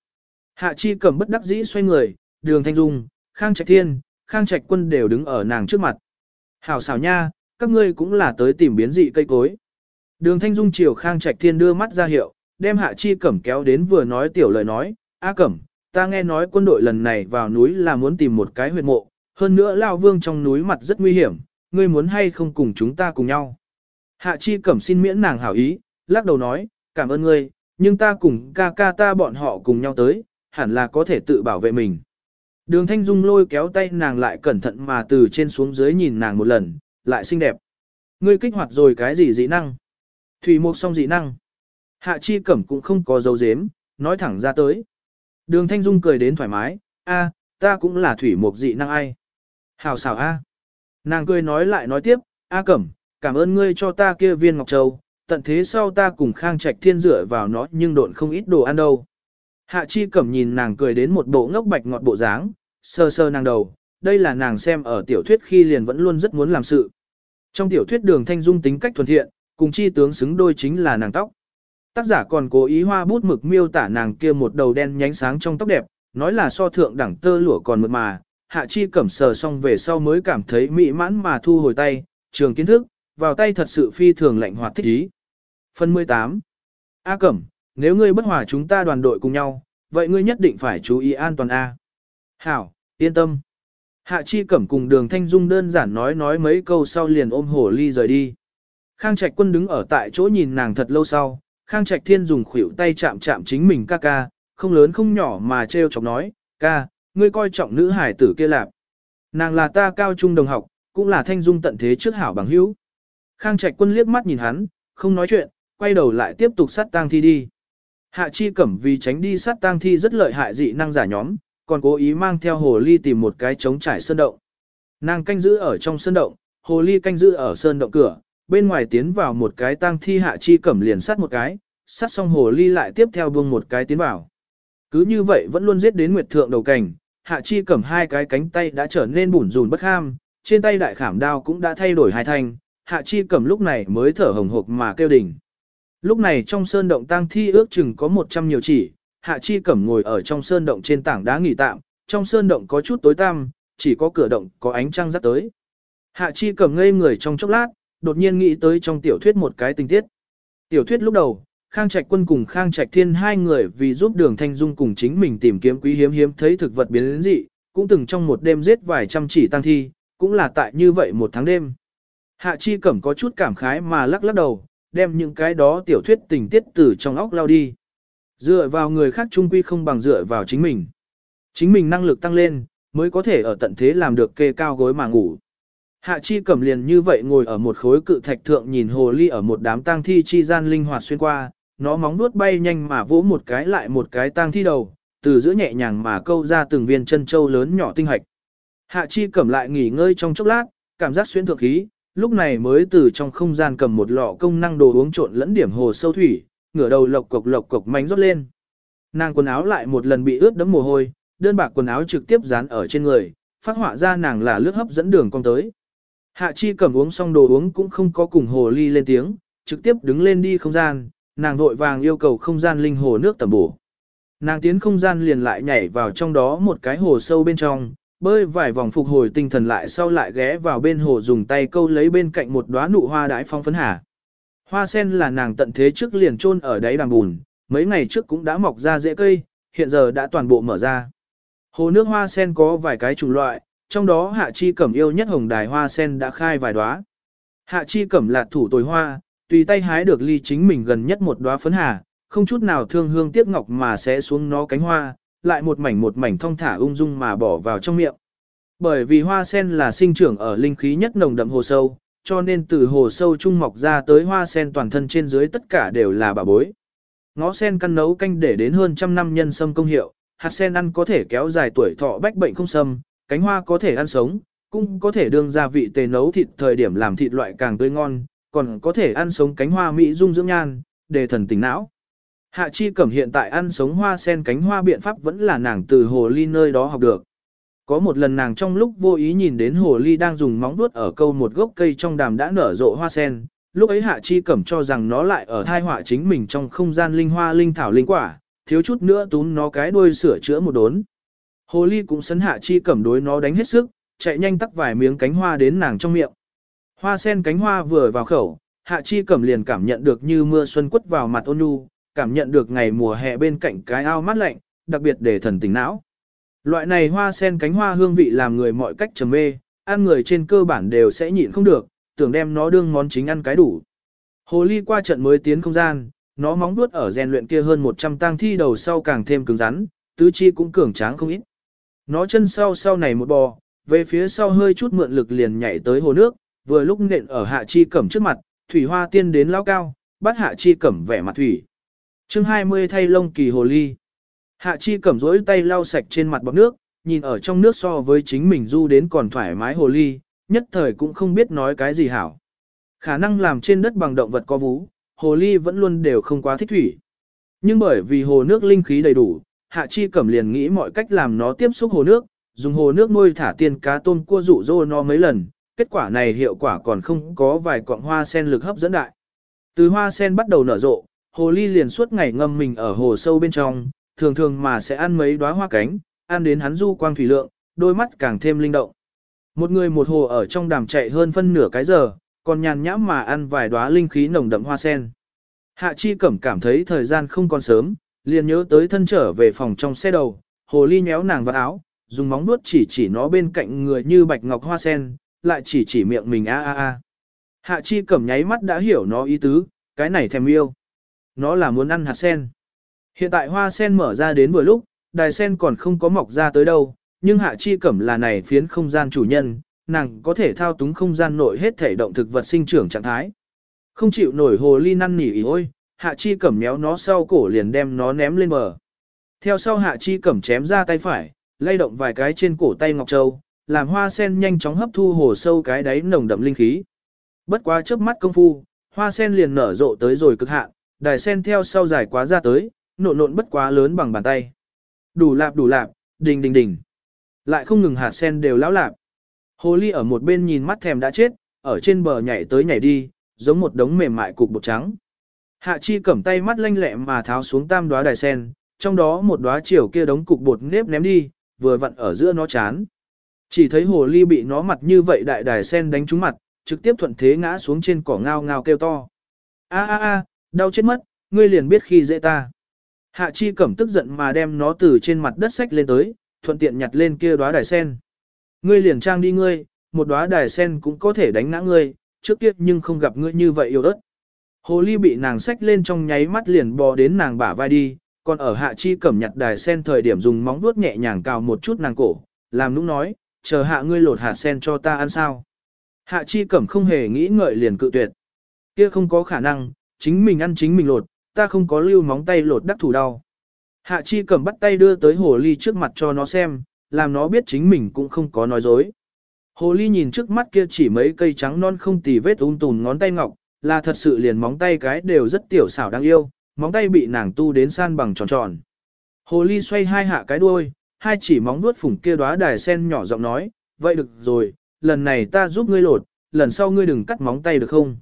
Hạ Chi Cẩm bất đắc dĩ xoay người, đường thanh dung, Khang Trạch Thiên, Khang Trạch Quân đều đứng ở nàng trước mặt. Hảo xảo nha, các ngươi cũng là tới tìm biến dị cây cối. Đường Thanh Dung chiều Khang Trạch Thiên đưa mắt ra hiệu, đem Hạ Chi Cẩm kéo đến vừa nói tiểu lời nói, A Cẩm, ta nghe nói quân đội lần này vào núi là muốn tìm một cái huyệt mộ, hơn nữa Lao Vương trong núi mặt rất nguy hiểm, ngươi muốn hay không cùng chúng ta cùng nhau. Hạ Chi Cẩm xin miễn nàng hảo ý, lắc đầu nói, cảm ơn ngươi, nhưng ta cùng ca ca ta bọn họ cùng nhau tới, hẳn là có thể tự bảo vệ mình. Đường Thanh Dung lôi kéo tay nàng lại cẩn thận mà từ trên xuống dưới nhìn nàng một lần, lại xinh đẹp. Ngươi kích hoạt rồi cái gì dị năng? Thủy mục song dị năng. Hạ Chi Cẩm cũng không có dấu dếm, nói thẳng ra tới. Đường Thanh Dung cười đến thoải mái, a, ta cũng là thủy mục dị năng ai. Hào xảo a. Nàng cười nói lại nói tiếp, a Cẩm, cảm ơn ngươi cho ta kia viên ngọc châu, tận thế sau ta cùng Khang Trạch Thiên dựa vào nó nhưng độn không ít đồ ăn đâu. Hạ Chi Cẩm nhìn nàng cười đến một bộ ngốc bạch ngọt bộ dáng, sơ sơ nàng đầu, đây là nàng xem ở tiểu thuyết khi liền vẫn luôn rất muốn làm sự. Trong tiểu thuyết đường thanh dung tính cách thuần thiện, cùng chi tướng xứng đôi chính là nàng tóc. Tác giả còn cố ý hoa bút mực miêu tả nàng kia một đầu đen nhánh sáng trong tóc đẹp, nói là so thượng đẳng tơ lụa còn mượt mà, hạ chi cẩm sờ xong về sau mới cảm thấy mỹ mãn mà thu hồi tay, trường kiến thức, vào tay thật sự phi thường lạnh hoạt thích ý. Phần 18 A cẩm, nếu ngươi bất hòa chúng ta đoàn đội cùng nhau, vậy ngươi nhất định phải chú ý an toàn A. Hảo, yên tâm. Hạ Chi Cẩm cùng đường Thanh Dung đơn giản nói nói mấy câu sau liền ôm hổ ly rời đi. Khang Trạch Quân đứng ở tại chỗ nhìn nàng thật lâu sau, Khang Trạch Thiên dùng khuỷu tay chạm chạm chính mình ca ca, không lớn không nhỏ mà treo chọc nói, ca, ngươi coi trọng nữ hải tử kia lạp. Nàng là ta cao trung đồng học, cũng là Thanh Dung tận thế trước hảo bằng hữu. Khang Trạch Quân liếc mắt nhìn hắn, không nói chuyện, quay đầu lại tiếp tục sát tang thi đi. Hạ Chi Cẩm vì tránh đi sát tang thi rất lợi hại dị năng giả nhóm, còn cố ý mang theo hồ ly tìm một cái trống trải sơn động. Nàng canh giữ ở trong sơn động, hồ ly canh giữ ở sơn động cửa, bên ngoài tiến vào một cái tang thi hạ chi cẩm liền sát một cái, sát xong hồ ly lại tiếp theo buông một cái tiến vào. Cứ như vậy vẫn luôn giết đến nguyệt thượng đầu cảnh, hạ chi cẩm hai cái cánh tay đã trở nên bủn rùn bất ham, trên tay đại khảm đao cũng đã thay đổi hai thanh, Hạ Chi Cẩm lúc này mới thở hồng hộc mà kêu đỉnh. Lúc này trong sơn động tang thi ước chừng có 100 nhiều chỉ, Hạ Chi Cẩm ngồi ở trong sơn động trên tảng đá nghỉ tạm, trong sơn động có chút tối tăm, chỉ có cửa động có ánh trăng rắc tới. Hạ Chi Cẩm ngây người trong chốc lát, đột nhiên nghĩ tới trong tiểu thuyết một cái tình tiết. Tiểu thuyết lúc đầu, Khang Trạch Quân cùng Khang Trạch Thiên hai người vì giúp Đường Thanh Dung cùng chính mình tìm kiếm quý hiếm hiếm thấy thực vật biến đến dị, cũng từng trong một đêm giết vài trăm chỉ tăng thi, cũng là tại như vậy một tháng đêm. Hạ Chi Cẩm có chút cảm khái mà lắc lắc đầu, đem những cái đó tiểu thuyết tình tiết từ trong óc lao đi. Dựa vào người khác trung quy không bằng dựa vào chính mình. Chính mình năng lực tăng lên, mới có thể ở tận thế làm được kê cao gối mà ngủ. Hạ Chi Cẩm liền như vậy ngồi ở một khối cự thạch thượng nhìn hồ ly ở một đám tang thi chi gian linh hoạt xuyên qua, nó móng nuốt bay nhanh mà vỗ một cái lại một cái tang thi đầu, từ giữa nhẹ nhàng mà câu ra từng viên chân châu lớn nhỏ tinh hạch. Hạ Chi Cẩm lại nghỉ ngơi trong chốc lát, cảm giác xuyên thượng khí, lúc này mới từ trong không gian cầm một lọ công năng đồ uống trộn lẫn điểm hồ sâu thủy, ngửa đầu lộc cộc lộc cộc mánh rót lên. Nàng quần áo lại một lần bị ướt đẫm mồ hôi, đơn bạc quần áo trực tiếp dán ở trên người, phát họa ra nàng là lướt hấp dẫn đường con tới. Hạ Chi cầm uống xong đồ uống cũng không có cùng hồ ly lên tiếng, trực tiếp đứng lên đi không gian, nàng vội vàng yêu cầu không gian linh hồ nước tầm bổ. Nàng tiến không gian liền lại nhảy vào trong đó một cái hồ sâu bên trong, bơi vài vòng phục hồi tinh thần lại sau lại ghé vào bên hồ dùng tay câu lấy bên cạnh một đóa nụ hoa đái phong phấn hà. Hoa sen là nàng tận thế trước liền chôn ở đáy đàm bùn, mấy ngày trước cũng đã mọc ra rễ cây, hiện giờ đã toàn bộ mở ra. Hồ nước hoa sen có vài cái chủng loại, trong đó hạ chi cẩm yêu nhất hồng đài hoa sen đã khai vài đóa. Hạ chi cẩm là thủ tồi hoa, tùy tay hái được ly chính mình gần nhất một đóa phấn hà, không chút nào thương hương tiếc ngọc mà sẽ xuống nó cánh hoa, lại một mảnh một mảnh thong thả ung dung mà bỏ vào trong miệng. Bởi vì hoa sen là sinh trưởng ở linh khí nhất nồng đậm hồ sâu, cho nên từ hồ sâu trung mọc ra tới hoa sen toàn thân trên dưới tất cả đều là bà bối. Ngó sen căn nấu canh để đến hơn trăm năm nhân sâm công hiệu, hạt sen ăn có thể kéo dài tuổi thọ bách bệnh không sâm, cánh hoa có thể ăn sống, cũng có thể đương gia vị tề nấu thịt thời điểm làm thịt loại càng tươi ngon, còn có thể ăn sống cánh hoa mỹ dung dưỡng nhan, để thần tỉnh não. Hạ Chi Cẩm hiện tại ăn sống hoa sen cánh hoa biện pháp vẫn là nàng từ hồ ly nơi đó học được. Có một lần nàng trong lúc vô ý nhìn đến hồ ly đang dùng móng vuốt ở câu một gốc cây trong đàm đã nở rộ hoa sen, lúc ấy Hạ Chi Cẩm cho rằng nó lại ở thai họa chính mình trong không gian linh hoa linh thảo linh quả, thiếu chút nữa túm nó cái đuôi sửa chữa một đốn. Hồ ly cũng sấn Hạ Chi Cẩm đối nó đánh hết sức, chạy nhanh tắc vài miếng cánh hoa đến nàng trong miệng. Hoa sen cánh hoa vừa vào khẩu, Hạ Chi Cẩm liền cảm nhận được như mưa xuân quất vào mặt ôn nhu, cảm nhận được ngày mùa hè bên cạnh cái ao mát lạnh, đặc biệt để thần tỉnh não. Loại này hoa sen cánh hoa hương vị làm người mọi cách trầm mê, ăn người trên cơ bản đều sẽ nhịn không được, tưởng đem nó đương món chính ăn cái đủ. Hồ ly qua trận mới tiến không gian, nó móng vuốt ở rèn luyện kia hơn 100 tang thi đầu sau càng thêm cứng rắn, tứ chi cũng cường tráng không ít. Nó chân sau sau này một bò, về phía sau hơi chút mượn lực liền nhảy tới hồ nước, vừa lúc nện ở hạ chi cẩm trước mặt, thủy hoa tiên đến lao cao, bắt hạ chi cẩm vẻ mặt thủy chương 20 thay lông kỳ hồ ly. Hạ chi cẩm rỗi tay lau sạch trên mặt bọc nước, nhìn ở trong nước so với chính mình du đến còn thoải mái hồ ly, nhất thời cũng không biết nói cái gì hảo. Khả năng làm trên đất bằng động vật có vú, hồ ly vẫn luôn đều không quá thích thủy. Nhưng bởi vì hồ nước linh khí đầy đủ, Hạ Chi Cẩm liền nghĩ mọi cách làm nó tiếp xúc hồ nước, dùng hồ nước nuôi thả tiên cá tôm cua dụ dỗ nó mấy lần, kết quả này hiệu quả còn không có vài cọng hoa sen lực hấp dẫn đại. Từ hoa sen bắt đầu nở rộ, hồ ly liền suốt ngày ngâm mình ở hồ sâu bên trong, thường thường mà sẽ ăn mấy đóa hoa cánh, ăn đến hắn du quang thủy lượng, đôi mắt càng thêm linh động. Một người một hồ ở trong đàm chạy hơn phân nửa cái giờ, còn nhàn nhãm mà ăn vài đóa linh khí nồng đậm hoa sen. Hạ Chi Cẩm cảm thấy thời gian không còn sớm, liền nhớ tới thân trở về phòng trong xe đầu, hồ ly nhéo nàng vào áo, dùng móng vuốt chỉ chỉ nó bên cạnh người như bạch ngọc hoa sen, lại chỉ chỉ miệng mình a a a. Hạ Chi Cẩm nháy mắt đã hiểu nó ý tứ, cái này thèm yêu. Nó là muốn ăn hạt sen. Hiện tại hoa sen mở ra đến vừa lúc, đài sen còn không có mọc ra tới đâu, nhưng Hạ Chi Cẩm là này phiến không gian chủ nhân, nàng có thể thao túng không gian nội hết thể động thực vật sinh trưởng trạng thái. Không chịu nổi hồ ly năn nỉ ý ôi, Hạ Chi Cẩm méo nó sau cổ liền đem nó ném lên bờ. Theo sau Hạ Chi Cẩm chém ra tay phải, lay động vài cái trên cổ tay Ngọc Châu, làm hoa sen nhanh chóng hấp thu hồ sâu cái đáy nồng đậm linh khí. Bất quá chớp mắt công phu, hoa sen liền nở rộ tới rồi cực hạn, đài sen theo sau dài quá ra tới, nộn nộn bất quá lớn bằng bàn tay. Đủ lạp đủ lạp, đình đình đình. Lại không ngừng hạt sen đều lão lạp. Hồ ly ở một bên nhìn mắt thèm đã chết, ở trên bờ nhảy tới nhảy đi, giống một đống mềm mại cục bột trắng. Hạ chi cầm tay mắt lanh lẹ mà tháo xuống tam đóa đài sen, trong đó một đóa chiều kia đống cục bột nếp ném đi, vừa vặn ở giữa nó chán. Chỉ thấy hồ ly bị nó mặt như vậy đại đài sen đánh trúng mặt, trực tiếp thuận thế ngã xuống trên cỏ ngao ngao kêu to. A a a, đau chết mất, ngươi liền biết khi dễ ta. Hạ chi cẩm tức giận mà đem nó từ trên mặt đất sách lên tới, thuận tiện nhặt lên kia đóa đài sen. Ngươi liền trang đi ngươi, một đóa đài sen cũng có thể đánh ngã ngươi, trước kia nhưng không gặp ngươi như vậy yêu đất. Hồ ly bị nàng sách lên trong nháy mắt liền bò đến nàng bả vai đi, còn ở hạ chi cẩm nhặt đài sen thời điểm dùng móng vuốt nhẹ nhàng cào một chút nàng cổ, làm nũng nói, chờ hạ ngươi lột hạt sen cho ta ăn sao. Hạ chi cẩm không hề nghĩ ngợi liền cự tuyệt. Kia không có khả năng, chính mình ăn chính mình lột, ta không có lưu móng tay lột đắc thủ đau. Hạ chi cầm bắt tay đưa tới hồ ly trước mặt cho nó xem, làm nó biết chính mình cũng không có nói dối. Hồ ly nhìn trước mắt kia chỉ mấy cây trắng non không tì vết ung tùn ngón tay ngọc, là thật sự liền móng tay cái đều rất tiểu xảo đáng yêu, móng tay bị nàng tu đến san bằng tròn tròn. Hồ ly xoay hai hạ cái đuôi, hai chỉ móng vuốt phủng kia đóa đài sen nhỏ giọng nói, vậy được rồi, lần này ta giúp ngươi lột, lần sau ngươi đừng cắt móng tay được không?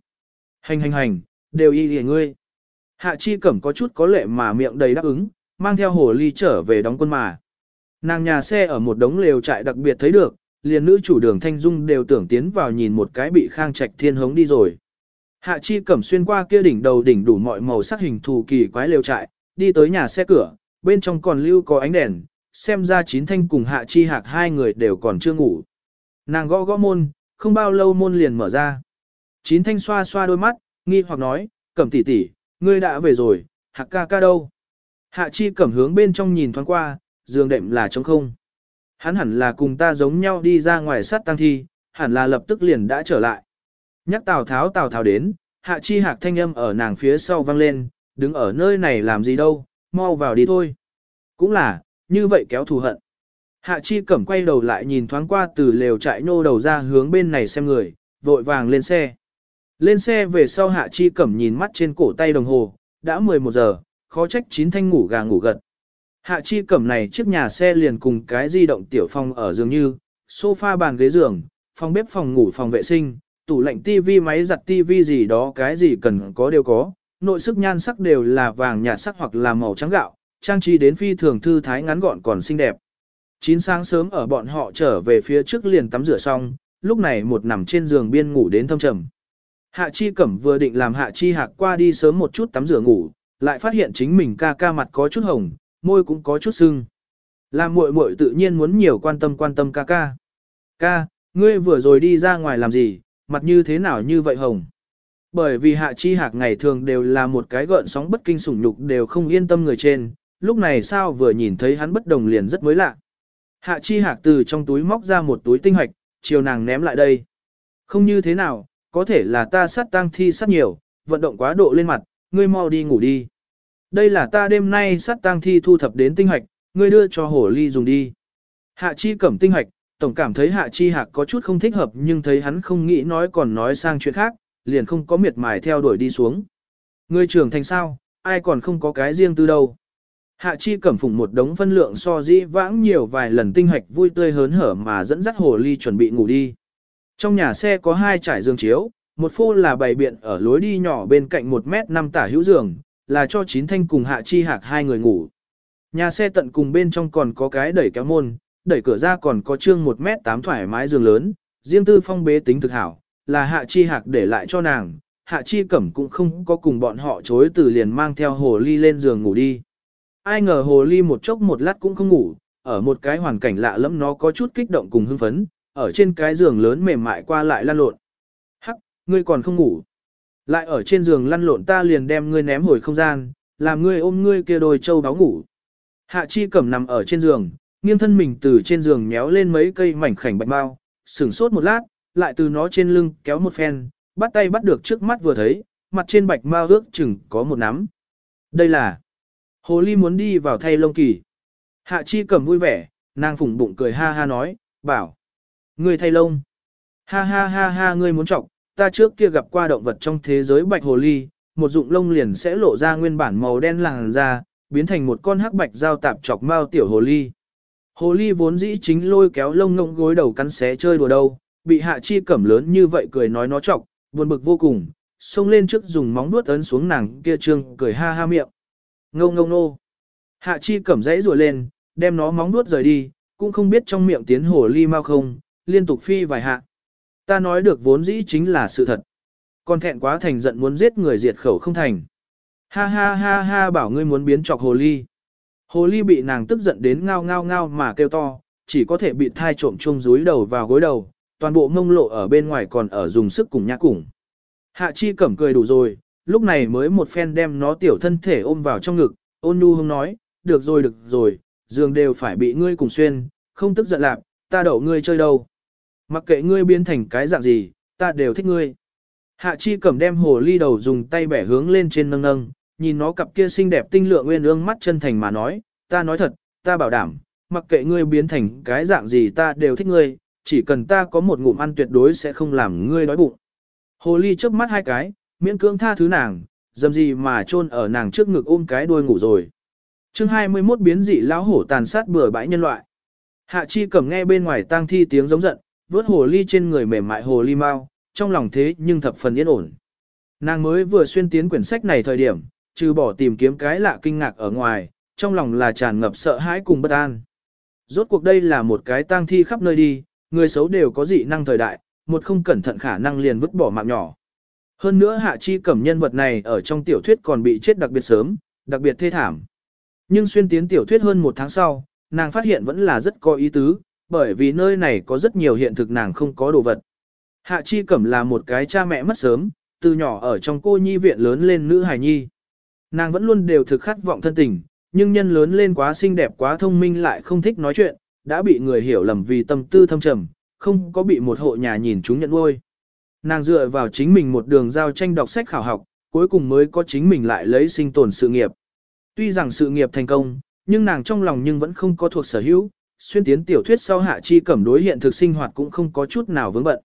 Hành hành hành, đều y lìa ngươi. Hạ chi cẩm có chút có lệ mà miệng đầy đáp ứng, mang theo hồ ly trở về đóng quân mà. Nàng nhà xe ở một đống lều trại đặc biệt thấy được, liền nữ chủ đường Thanh Dung đều tưởng tiến vào nhìn một cái bị khang trạch thiên hống đi rồi. Hạ chi cẩm xuyên qua kia đỉnh đầu đỉnh đủ mọi màu sắc hình thù kỳ quái lều trại, đi tới nhà xe cửa, bên trong còn lưu có ánh đèn, xem ra chín thanh cùng hạ chi hạc hai người đều còn chưa ngủ. Nàng gõ gõ môn, không bao lâu môn liền mở ra. Chín thanh xoa xoa đôi mắt, nghi hoặc nói, cẩm tỷ tỷ, ngươi đã về rồi, hạc ca ca đâu? Hạ chi cẩm hướng bên trong nhìn thoáng qua, giường đệm là trống không. Hắn hẳn là cùng ta giống nhau đi ra ngoài sát tăng thi, hẳn là lập tức liền đã trở lại. Nhắc Tào Tháo Tào Tháo đến, hạ chi hạc thanh âm ở nàng phía sau vang lên, đứng ở nơi này làm gì đâu, mau vào đi thôi. Cũng là, như vậy kéo thù hận. Hạ chi cẩm quay đầu lại nhìn thoáng qua từ lều trại nô đầu ra hướng bên này xem người, vội vàng lên xe. Lên xe về sau hạ chi cẩm nhìn mắt trên cổ tay đồng hồ, đã 11 giờ, khó trách chín thanh ngủ gà ngủ gật. Hạ chi cẩm này chiếc nhà xe liền cùng cái di động tiểu phòng ở giường như, sofa bàn ghế giường, phòng bếp phòng ngủ phòng vệ sinh, tủ lạnh tivi máy giặt tivi gì đó cái gì cần có đều có, nội sức nhan sắc đều là vàng nhạt sắc hoặc là màu trắng gạo, trang trí đến phi thường thư thái ngắn gọn còn xinh đẹp. Chín sáng sớm ở bọn họ trở về phía trước liền tắm rửa xong, lúc này một nằm trên giường biên ngủ đến thâm trầm. Hạ Chi Cẩm vừa định làm Hạ Chi Hạc qua đi sớm một chút tắm rửa ngủ, lại phát hiện chính mình ca ca mặt có chút hồng, môi cũng có chút sưng. Làm muội muội tự nhiên muốn nhiều quan tâm quan tâm ca ca. Ca, ngươi vừa rồi đi ra ngoài làm gì, mặt như thế nào như vậy hồng? Bởi vì Hạ Chi Hạc ngày thường đều là một cái gợn sóng bất kinh sủng nhục đều không yên tâm người trên, lúc này sao vừa nhìn thấy hắn bất đồng liền rất mới lạ. Hạ Chi Hạc từ trong túi móc ra một túi tinh hoạch, chiều nàng ném lại đây. Không như thế nào, có thể là ta sát tang thi sát nhiều, vận động quá độ lên mặt, ngươi mau đi ngủ đi. Đây là ta đêm nay sát tang thi thu thập đến tinh hoạch, ngươi đưa cho hổ ly dùng đi. Hạ chi cẩm tinh hoạch, tổng cảm thấy hạ chi hạc có chút không thích hợp nhưng thấy hắn không nghĩ nói còn nói sang chuyện khác, liền không có miệt mài theo đuổi đi xuống. Ngươi trưởng thành sao, ai còn không có cái riêng tư đâu. Hạ chi cẩm phụng một đống phân lượng so dĩ vãng nhiều vài lần tinh hoạch vui tươi hớn hở mà dẫn dắt hồ ly chuẩn bị ngủ đi. Trong nhà xe có hai trải giường chiếu, một phô là bày biện ở lối đi nhỏ bên cạnh một mét năm tả hữu giường, là cho chín thanh cùng hạ chi hạc hai người ngủ. Nhà xe tận cùng bên trong còn có cái đẩy kéo môn, đẩy cửa ra còn có trương một mét tám thoải mái giường lớn, riêng tư phong bế tính thực hảo, là hạ chi hạc để lại cho nàng, hạ chi cẩm cũng không có cùng bọn họ chối từ liền mang theo hồ ly lên giường ngủ đi. Ai ngờ hồ ly một chốc một lát cũng không ngủ, ở một cái hoàn cảnh lạ lẫm nó có chút kích động cùng hưng phấn, ở trên cái giường lớn mềm mại qua lại lăn lộn. Hắc, ngươi còn không ngủ. Lại ở trên giường lăn lộn ta liền đem ngươi ném hồi không gian, làm ngươi ôm ngươi kia đôi châu báo ngủ. Hạ chi cẩm nằm ở trên giường, nghiêng thân mình từ trên giường méo lên mấy cây mảnh khảnh bạch bao, sửng sốt một lát, lại từ nó trên lưng kéo một phen, bắt tay bắt được trước mắt vừa thấy, mặt trên bạch mao ước chừng có một nắm. Đây là Hồ ly muốn đi vào thay lông kỳ. Hạ chi cẩm vui vẻ, nàng phủng bụng cười ha ha nói, bảo. Ngươi thay lông. Ha ha ha ha ngươi muốn trọng, ta trước kia gặp qua động vật trong thế giới bạch hồ ly, một dụng lông liền sẽ lộ ra nguyên bản màu đen làng ra, biến thành một con hắc bạch giao tạp chọc mao tiểu hồ ly. Hồ ly vốn dĩ chính lôi kéo lông ngỗng gối đầu cắn xé chơi đùa đâu, bị hạ chi cẩm lớn như vậy cười nói nó chọc, buồn bực vô cùng, xông lên trước dùng móng nuốt ấn xuống nàng kia trương cười ha ha miệng. Ngông ngông nô. Hạ chi cẩm dãy rùa lên, đem nó móng nuốt rời đi, cũng không biết trong miệng tiến hồ ly mau không, liên tục phi vài hạ. Ta nói được vốn dĩ chính là sự thật. Con thẹn quá thành giận muốn giết người diệt khẩu không thành. Ha ha ha ha bảo ngươi muốn biến chọc hồ ly. Hồ ly bị nàng tức giận đến ngao ngao ngao mà kêu to, chỉ có thể bị thai trộm chung rúi đầu vào gối đầu, toàn bộ mông lộ ở bên ngoài còn ở dùng sức cùng nhã cùng. Hạ chi cẩm cười đủ rồi, lúc này mới một phen đem nó tiểu thân thể ôm vào trong ngực, ôn nhu hông nói, được rồi được rồi, giường đều phải bị ngươi cùng xuyên, không tức giận lạc, ta đậu ngươi chơi đâu. Mặc kệ ngươi biến thành cái dạng gì, ta đều thích ngươi. Hạ chi cẩm đem hồ ly đầu dùng tay bẻ hướng lên trên nâng nâng, nhìn nó cặp kia xinh đẹp tinh lượng nguyên ương mắt chân thành mà nói, ta nói thật, ta bảo đảm, mặc kệ ngươi biến thành cái dạng gì ta đều thích ngươi, chỉ cần ta có một ngụm ăn tuyệt đối sẽ không làm ngươi đói bụng. Hồ ly chớp mắt hai cái, miễn cưỡng tha thứ nàng, dầm gì mà chôn ở nàng trước ngực ôm cái đuôi ngủ rồi. chương 21 biến dị lão hổ tàn sát bừa bãi nhân loại. Hạ chi cầm nghe bên ngoài tang thi tiếng giống giận, vớt hồ ly trên người mềm mại hồ ly mau, trong lòng thế nhưng thập phần yên ổn. Nàng mới vừa xuyên tiến quyển sách này thời điểm, trừ bỏ tìm kiếm cái lạ kinh ngạc ở ngoài, trong lòng là tràn ngập sợ hãi cùng bất an. Rốt cuộc đây là một cái tang thi khắp nơi đi, người xấu đều có dị năng thời đại, một không cẩn thận khả năng liền vứt bỏ mạng nhỏ. Hơn nữa hạ chi cẩm nhân vật này ở trong tiểu thuyết còn bị chết đặc biệt sớm, đặc biệt thê thảm. Nhưng xuyên tiến tiểu thuyết hơn một tháng sau, nàng phát hiện vẫn là rất có ý tứ, bởi vì nơi này có rất nhiều hiện thực nàng không có đồ vật. Hạ chi cẩm là một cái cha mẹ mất sớm, từ nhỏ ở trong cô nhi viện lớn lên nữ hài nhi. Nàng vẫn luôn đều thực khát vọng thân tình, nhưng nhân lớn lên quá xinh đẹp quá thông minh lại không thích nói chuyện, đã bị người hiểu lầm vì tâm tư thâm trầm, không có bị một hộ nhà nhìn chúng nhận nuôi. Nàng dựa vào chính mình một đường giao tranh đọc sách khảo học, cuối cùng mới có chính mình lại lấy sinh tồn sự nghiệp. Tuy rằng sự nghiệp thành công, nhưng nàng trong lòng nhưng vẫn không có thuộc sở hữu, xuyên tiến tiểu thuyết sau hạ chi cẩm đối hiện thực sinh hoạt cũng không có chút nào vướng bận.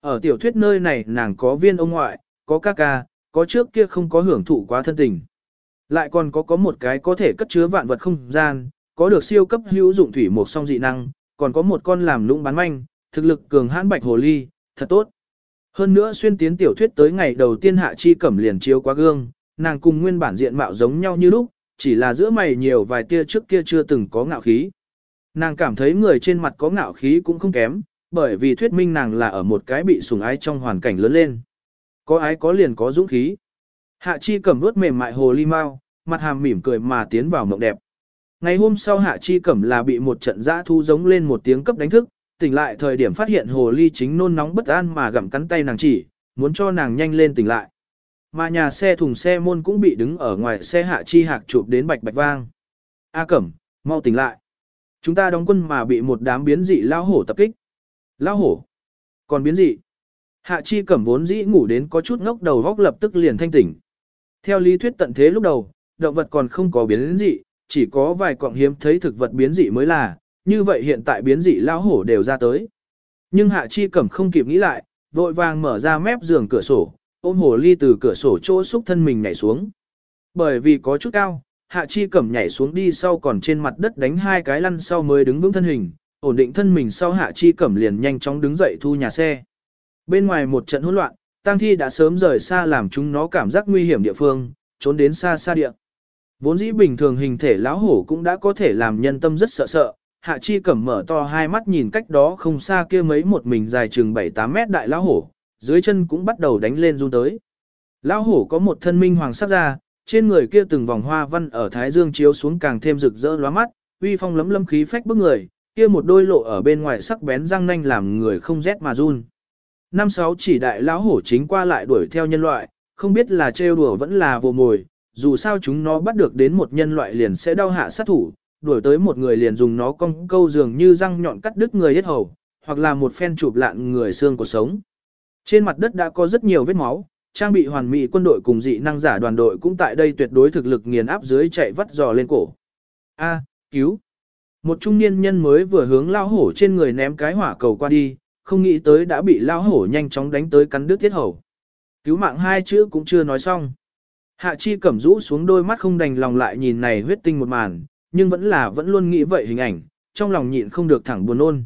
Ở tiểu thuyết nơi này nàng có viên ông ngoại, có ca ca, có trước kia không có hưởng thụ quá thân tình. Lại còn có có một cái có thể cất chứa vạn vật không gian, có được siêu cấp hữu dụng thủy một song dị năng, còn có một con làm lũng bán manh, thực lực cường hãn bạch hồ ly, thật tốt. Hơn nữa xuyên tiến tiểu thuyết tới ngày đầu tiên hạ chi cẩm liền chiếu qua gương, nàng cùng nguyên bản diện mạo giống nhau như lúc, chỉ là giữa mày nhiều vài tia trước kia chưa từng có ngạo khí. Nàng cảm thấy người trên mặt có ngạo khí cũng không kém, bởi vì thuyết minh nàng là ở một cái bị sủng ái trong hoàn cảnh lớn lên. Có ái có liền có dũng khí. Hạ chi cẩm vuốt mềm mại hồ ly mau, mặt hàm mỉm cười mà tiến vào mộng đẹp. Ngày hôm sau Hạ Chi Cẩm là bị một trận dã thu giống lên một tiếng cấp đánh thức, tỉnh lại thời điểm phát hiện hồ ly chính nôn nóng bất an mà gặm cắn tay nàng chỉ, muốn cho nàng nhanh lên tỉnh lại. Mà nhà xe thùng xe môn cũng bị đứng ở ngoài xe Hạ Chi Hạc chụp đến bạch bạch vang. A Cẩm, mau tỉnh lại. Chúng ta đóng quân mà bị một đám biến dị lao hổ tập kích. Lao hổ? Còn biến dị? Hạ Chi Cẩm vốn dĩ ngủ đến có chút ngốc đầu góc lập tức liền thanh tỉnh. Theo lý thuyết tận thế lúc đầu, động vật còn không có biến dị, chỉ có vài cọng hiếm thấy thực vật biến dị mới là, như vậy hiện tại biến dị lao hổ đều ra tới. Nhưng Hạ Chi Cẩm không kịp nghĩ lại, vội vàng mở ra mép giường cửa sổ, ôm hồ ly từ cửa sổ chỗ xúc thân mình nhảy xuống. Bởi vì có chút cao, Hạ Chi Cẩm nhảy xuống đi sau còn trên mặt đất đánh hai cái lăn sau mới đứng vững thân hình, ổn định thân mình sau Hạ Chi Cẩm liền nhanh chóng đứng dậy thu nhà xe. Bên ngoài một trận hỗn loạn, Tăng Thi đã sớm rời xa làm chúng nó cảm giác nguy hiểm địa phương, trốn đến xa xa địa. Vốn dĩ bình thường hình thể lão hổ cũng đã có thể làm nhân tâm rất sợ sợ, Hạ Chi Cẩm mở to hai mắt nhìn cách đó không xa kia mấy một mình dài chừng 7-8 mét đại lão hổ, dưới chân cũng bắt đầu đánh lên run tới. Lão hổ có một thân minh hoàng sắc ra, trên người kia từng vòng hoa văn ở thái dương chiếu xuống càng thêm rực rỡ lóa mắt, uy phong lấm lấm khí phách bức người, kia một đôi lộ ở bên ngoài sắc bén răng nanh làm người không rét mà run. Năm sáu chỉ đại lão hổ chính qua lại đuổi theo nhân loại, không biết là trêu đùa vẫn là vô mồi, dù sao chúng nó bắt được đến một nhân loại liền sẽ đau hạ sát thủ, đuổi tới một người liền dùng nó cong câu dường như răng nhọn cắt đứt người hết hầu, hoặc là một phen chụp lạn người xương của sống. Trên mặt đất đã có rất nhiều vết máu, trang bị hoàn mỹ quân đội cùng dị năng giả đoàn đội cũng tại đây tuyệt đối thực lực nghiền áp dưới chạy vắt giò lên cổ. A, cứu! Một trung niên nhân mới vừa hướng lao hổ trên người ném cái hỏa cầu qua đi, không nghĩ tới đã bị lao hổ nhanh chóng đánh tới cắn đứt thiết hầu. Cứu mạng hai chữ cũng chưa nói xong. Hạ chi cẩm rũ xuống đôi mắt không đành lòng lại nhìn này huyết tinh một màn, nhưng vẫn là vẫn luôn nghĩ vậy hình ảnh, trong lòng nhịn không được thẳng buồn ôn.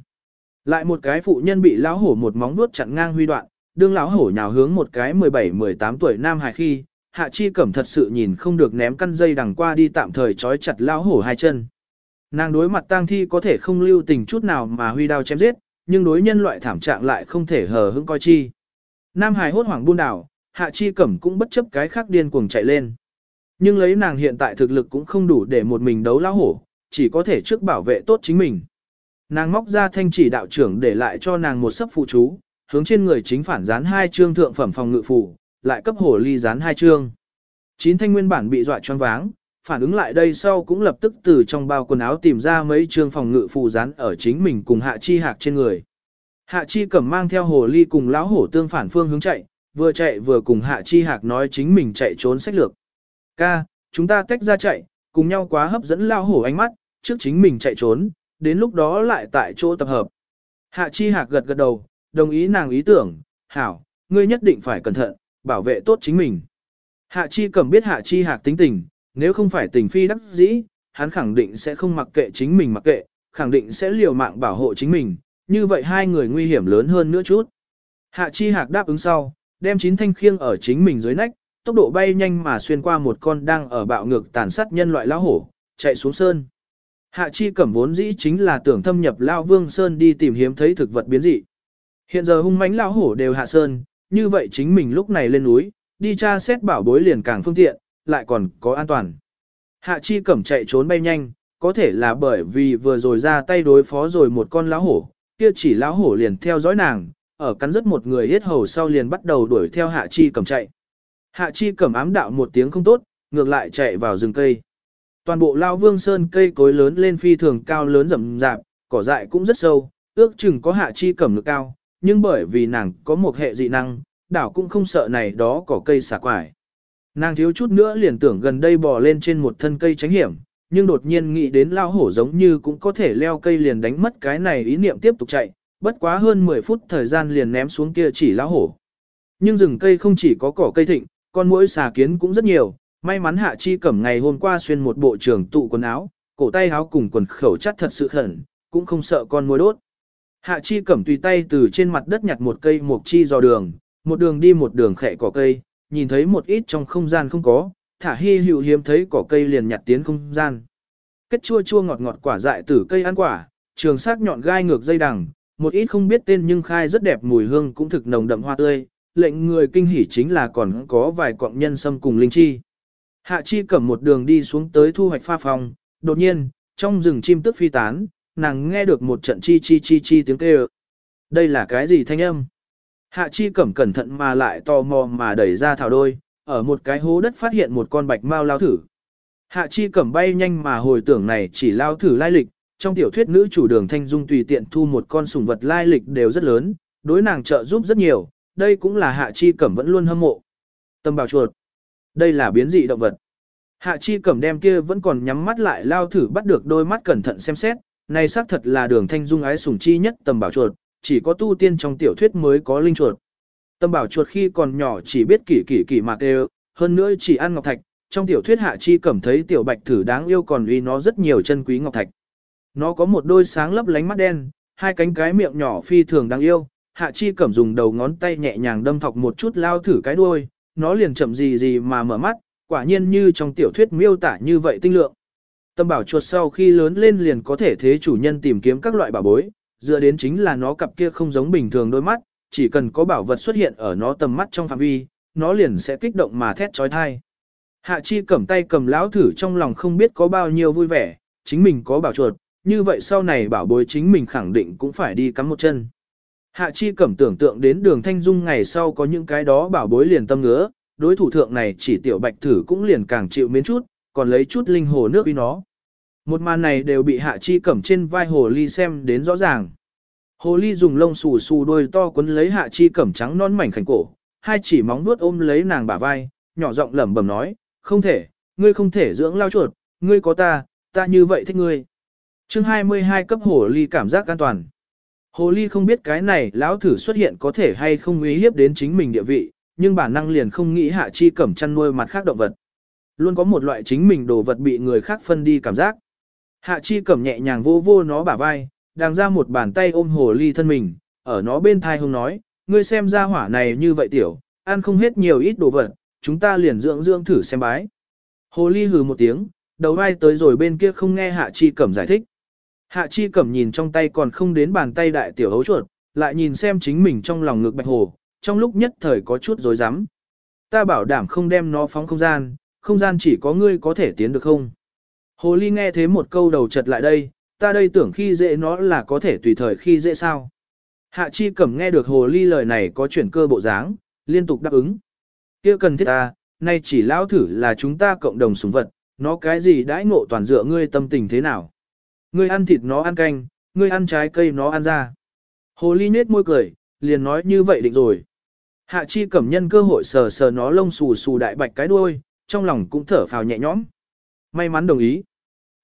Lại một cái phụ nhân bị lão hổ một móng vuốt chặn ngang huy đoạn, đương lão hổ nhào hướng một cái 17-18 tuổi nam hài khi, Hạ Chi Cẩm thật sự nhìn không được ném căn dây đằng qua đi tạm thời trói chặt lão hổ hai chân. Nàng đối mặt tang thi có thể không lưu tình chút nào mà huy đao chém giết, nhưng đối nhân loại thảm trạng lại không thể hờ hững coi chi. Nam hài hốt hoảng buôn đảo, Hạ Chi Cẩm cũng bất chấp cái khác điên cuồng chạy lên. Nhưng lấy nàng hiện tại thực lực cũng không đủ để một mình đấu lão hổ, chỉ có thể trước bảo vệ tốt chính mình. Nàng móc ra thanh chỉ đạo trưởng để lại cho nàng một sấp phụ chú, hướng trên người chính phản dán hai chương thượng phẩm phòng ngự phủ lại cấp hồ ly dán hai chương. Chín thanh nguyên bản bị dọa choáng váng, phản ứng lại đây sau cũng lập tức từ trong bao quần áo tìm ra mấy chương phòng ngự phù dán ở chính mình cùng hạ chi hạc trên người. Hạ chi cẩm mang theo hồ ly cùng lão hổ tương phản phương hướng chạy, vừa chạy vừa cùng hạ chi hạc nói chính mình chạy trốn sách lược. Ca, chúng ta tách ra chạy, cùng nhau quá hấp dẫn lão hổ ánh mắt, trước chính mình chạy trốn, đến lúc đó lại tại chỗ tập hợp. Hạ chi hạc gật gật đầu, đồng ý nàng ý tưởng, hảo, ngươi nhất định phải cẩn thận, bảo vệ tốt chính mình. Hạ chi cầm biết hạ chi hạc tính tình, nếu không phải tình phi đắc dĩ, hắn khẳng định sẽ không mặc kệ chính mình mặc kệ, khẳng định sẽ liều mạng bảo hộ chính mình, như vậy hai người nguy hiểm lớn hơn nữa chút. Hạ chi hạc đáp ứng sau, đem chín thanh khiêng ở chính mình dưới nách, tốc độ bay nhanh mà xuyên qua một con đang ở bạo ngược tàn sát nhân loại lão hổ, chạy xuống sơn. Hạ chi cẩm vốn dĩ chính là tưởng thâm nhập lao vương sơn đi tìm hiếm thấy thực vật biến dị. Hiện giờ hung mãnh lão hổ đều hạ sơn, như vậy chính mình lúc này lên núi, đi tra xét bảo bối liền càng phương tiện, lại còn có an toàn. Hạ chi cẩm chạy trốn bay nhanh, có thể là bởi vì vừa rồi ra tay đối phó rồi một con lão hổ, kia chỉ lão hổ liền theo dõi nàng, ở cắn rất một người hết hầu sau liền bắt đầu đuổi theo hạ chi cẩm chạy. Hạ chi cẩm ám đạo một tiếng không tốt, ngược lại chạy vào rừng cây. Toàn bộ lao vương sơn cây cối lớn lên phi thường cao lớn rậm rạp, cỏ dại cũng rất sâu, ước chừng có hạ chi cẩm lực cao, nhưng bởi vì nàng có một hệ dị năng, đảo cũng không sợ này đó cỏ cây xả quải. Nàng thiếu chút nữa liền tưởng gần đây bò lên trên một thân cây tránh hiểm, nhưng đột nhiên nghĩ đến lao hổ giống như cũng có thể leo cây liền đánh mất cái này ý niệm tiếp tục chạy, bất quá hơn 10 phút thời gian liền ném xuống kia chỉ lao hổ. Nhưng rừng cây không chỉ có cỏ cây thịnh, con muỗi xà kiến cũng rất nhiều, may mắn hạ chi cẩm ngày hôm qua xuyên một bộ trường tụ quần áo, cổ tay áo cùng quần khẩu chắt thật sự khẩn, cũng không sợ con muỗi đốt. Hạ chi cẩm tùy tay từ trên mặt đất nhặt một cây mộc chi dò đường, một đường đi một đường khẽ cỏ cây, nhìn thấy một ít trong không gian không có, thả hy hữu hiếm thấy cỏ cây liền nhặt tiến không gian. Kết chua chua ngọt ngọt quả dại tử cây ăn quả, trường sắc nhọn gai ngược dây đằng, một ít không biết tên nhưng khai rất đẹp mùi hương cũng thực nồng đậm hoa tươi, lệnh người kinh hỉ chính là còn có vài cọng nhân sâm cùng linh chi. Hạ chi cầm một đường đi xuống tới thu hoạch pha phòng, đột nhiên, trong rừng chim tức phi tán, nàng nghe được một trận chi chi chi chi tiếng kêu. Đây là cái gì thanh âm? Hạ chi cẩm cẩn thận mà lại tò mò mà đẩy ra thảo đôi, ở một cái hố đất phát hiện một con bạch mao lao thử. Hạ chi cẩm bay nhanh mà hồi tưởng này chỉ lao thử lai lịch, trong tiểu thuyết nữ chủ đường thanh dung tùy tiện thu một con sùng vật lai lịch đều rất lớn, đối nàng trợ giúp rất nhiều, đây cũng là hạ chi cẩm vẫn luôn hâm mộ. Tâm bảo chuột. Đây là biến dị động vật. Hạ chi cẩm đem kia vẫn còn nhắm mắt lại lao thử bắt được đôi mắt cẩn thận xem xét, này xác thật là đường thanh dung ái sủng chi nhất tầm bảo chuột, chỉ có tu tiên trong tiểu thuyết mới có linh chuột. Tầm bảo chuột khi còn nhỏ chỉ biết kỷ kỷ kỷ mạc đều, hơn nữa chỉ ăn ngọc thạch, trong tiểu thuyết hạ chi cảm thấy tiểu bạch thử đáng yêu còn uy nó rất nhiều chân quý ngọc thạch. Nó có một đôi sáng lấp lánh mắt đen, hai cánh cái miệng nhỏ phi thường đáng yêu, hạ chi cẩm dùng đầu ngón tay nhẹ nhàng đâm thọc một chút lao thử cái đuôi, nó liền chậm gì gì mà mở mắt, quả nhiên như trong tiểu thuyết miêu tả như vậy tinh lượng. Tâm bảo chuột sau khi lớn lên liền có thể thế chủ nhân tìm kiếm các loại bảo bối, dựa đến chính là nó cặp kia không giống bình thường đôi mắt, chỉ cần có bảo vật xuất hiện ở nó tầm mắt trong phạm vi, nó liền sẽ kích động mà thét trói thai. Hạ chi cầm tay cầm lão thử trong lòng không biết có bao nhiêu vui vẻ, chính mình có bảo chuột, như vậy sau này bảo bối chính mình khẳng định cũng phải đi cắm một chân. Hạ chi cẩm tưởng tượng đến đường thanh dung ngày sau có những cái đó bảo bối liền tâm ngứa, đối thủ thượng này chỉ tiểu bạch thử cũng liền càng chịu miến chút, còn lấy chút linh hồ nước uy nó. Một màn này đều bị hạ chi cẩm trên vai hồ ly xem đến rõ ràng. Hồ ly dùng lông xù xù đôi to quấn lấy hạ chi cẩm trắng non mảnh khảnh cổ, hai chỉ móng vuốt ôm lấy nàng bả vai, nhỏ giọng lẩm bẩm nói, không thể, ngươi không thể dưỡng lao chuột, ngươi có ta, ta như vậy thích ngươi. chương 22 cấp hồ ly cảm giác an toàn. Hồ ly không biết cái này lão thử xuất hiện có thể hay không uy hiếp đến chính mình địa vị, nhưng bản năng liền không nghĩ hạ chi cẩm chăn nuôi mặt khác động vật. Luôn có một loại chính mình đồ vật bị người khác phân đi cảm giác. Hạ chi cẩm nhẹ nhàng vô vô nó bả vai, đang ra một bàn tay ôm hồ ly thân mình, ở nó bên thai hông nói, ngươi xem ra hỏa này như vậy tiểu, ăn không hết nhiều ít đồ vật, chúng ta liền dưỡng dưỡng thử xem bái. Hồ ly hừ một tiếng, đầu vai tới rồi bên kia không nghe Hạ Chi Cẩm giải thích. Hạ Chi Cẩm nhìn trong tay còn không đến bàn tay đại tiểu hấu chuột, lại nhìn xem chính mình trong lòng ngực bạch hồ, trong lúc nhất thời có chút rối rắm. Ta bảo đảm không đem nó phóng không gian, không gian chỉ có ngươi có thể tiến được không? Hồ ly nghe thế một câu đầu chật lại đây, ta đây tưởng khi dễ nó là có thể tùy thời khi dễ sao. Hạ chi cẩm nghe được hồ ly lời này có chuyển cơ bộ dáng, liên tục đáp ứng. kia cần thiết ta, nay chỉ lão thử là chúng ta cộng đồng súng vật, nó cái gì đãi ngộ toàn dựa ngươi tâm tình thế nào. Ngươi ăn thịt nó ăn canh, ngươi ăn trái cây nó ăn ra. Hồ ly nết môi cười, liền nói như vậy định rồi. Hạ chi cẩm nhân cơ hội sờ sờ nó lông xù xù đại bạch cái đuôi, trong lòng cũng thở phào nhẹ nhõm. May mắn đồng ý.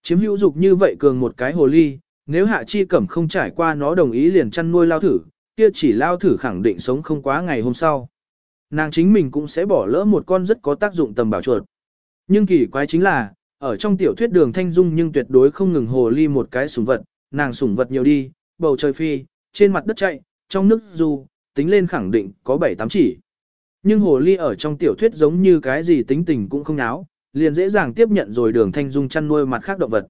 Chiếm hữu dục như vậy cường một cái hồ ly, nếu hạ chi cẩm không trải qua nó đồng ý liền chăn nuôi lao thử, kia chỉ lao thử khẳng định sống không quá ngày hôm sau. Nàng chính mình cũng sẽ bỏ lỡ một con rất có tác dụng tầm bảo chuột. Nhưng kỳ quái chính là, ở trong tiểu thuyết đường thanh dung nhưng tuyệt đối không ngừng hồ ly một cái sủng vật, nàng sủng vật nhiều đi, bầu trời phi, trên mặt đất chạy, trong nước du, tính lên khẳng định có 7-8 chỉ. Nhưng hồ ly ở trong tiểu thuyết giống như cái gì tính tình cũng không náo, liền dễ dàng tiếp nhận rồi đường thanh dung chăn nuôi mặt khác động vật.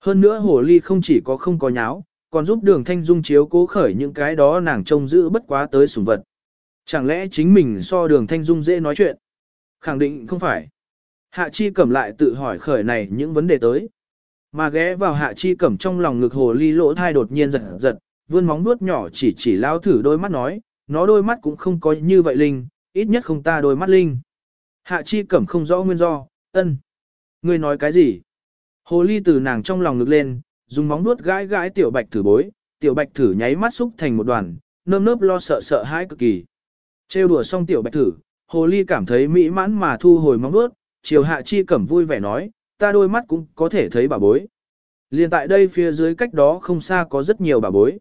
Hơn nữa hồ ly không chỉ có không có nháo, còn giúp đường thanh dung chiếu cố khởi những cái đó nàng trông giữ bất quá tới sủng vật. Chẳng lẽ chính mình so đường thanh dung dễ nói chuyện? Khẳng định không phải. Hạ chi cẩm lại tự hỏi khởi này những vấn đề tới. Mà ghé vào hạ chi cẩm trong lòng ngực hồ ly lỗ thai đột nhiên giật giật, vươn móng nuốt nhỏ chỉ chỉ lao thử đôi mắt nói, nó đôi mắt cũng không có như vậy linh, ít nhất không ta đôi mắt linh. Hạ chi cẩm không rõ nguyên do, ân. Ngươi nói cái gì? Hồ ly từ nàng trong lòng ngực lên, dùng móng nuốt gãi gãi tiểu bạch thử bối, tiểu bạch thử nháy mắt xúc thành một đoàn, nơm nớp lo sợ sợ hãi cực kỳ. Trêu đùa xong tiểu bạch thử, hồ ly cảm thấy mỹ mãn mà thu hồi móng nuốt, chiều hạ chi cẩm vui vẻ nói, ta đôi mắt cũng có thể thấy bà bối. Liên tại đây phía dưới cách đó không xa có rất nhiều bà bối.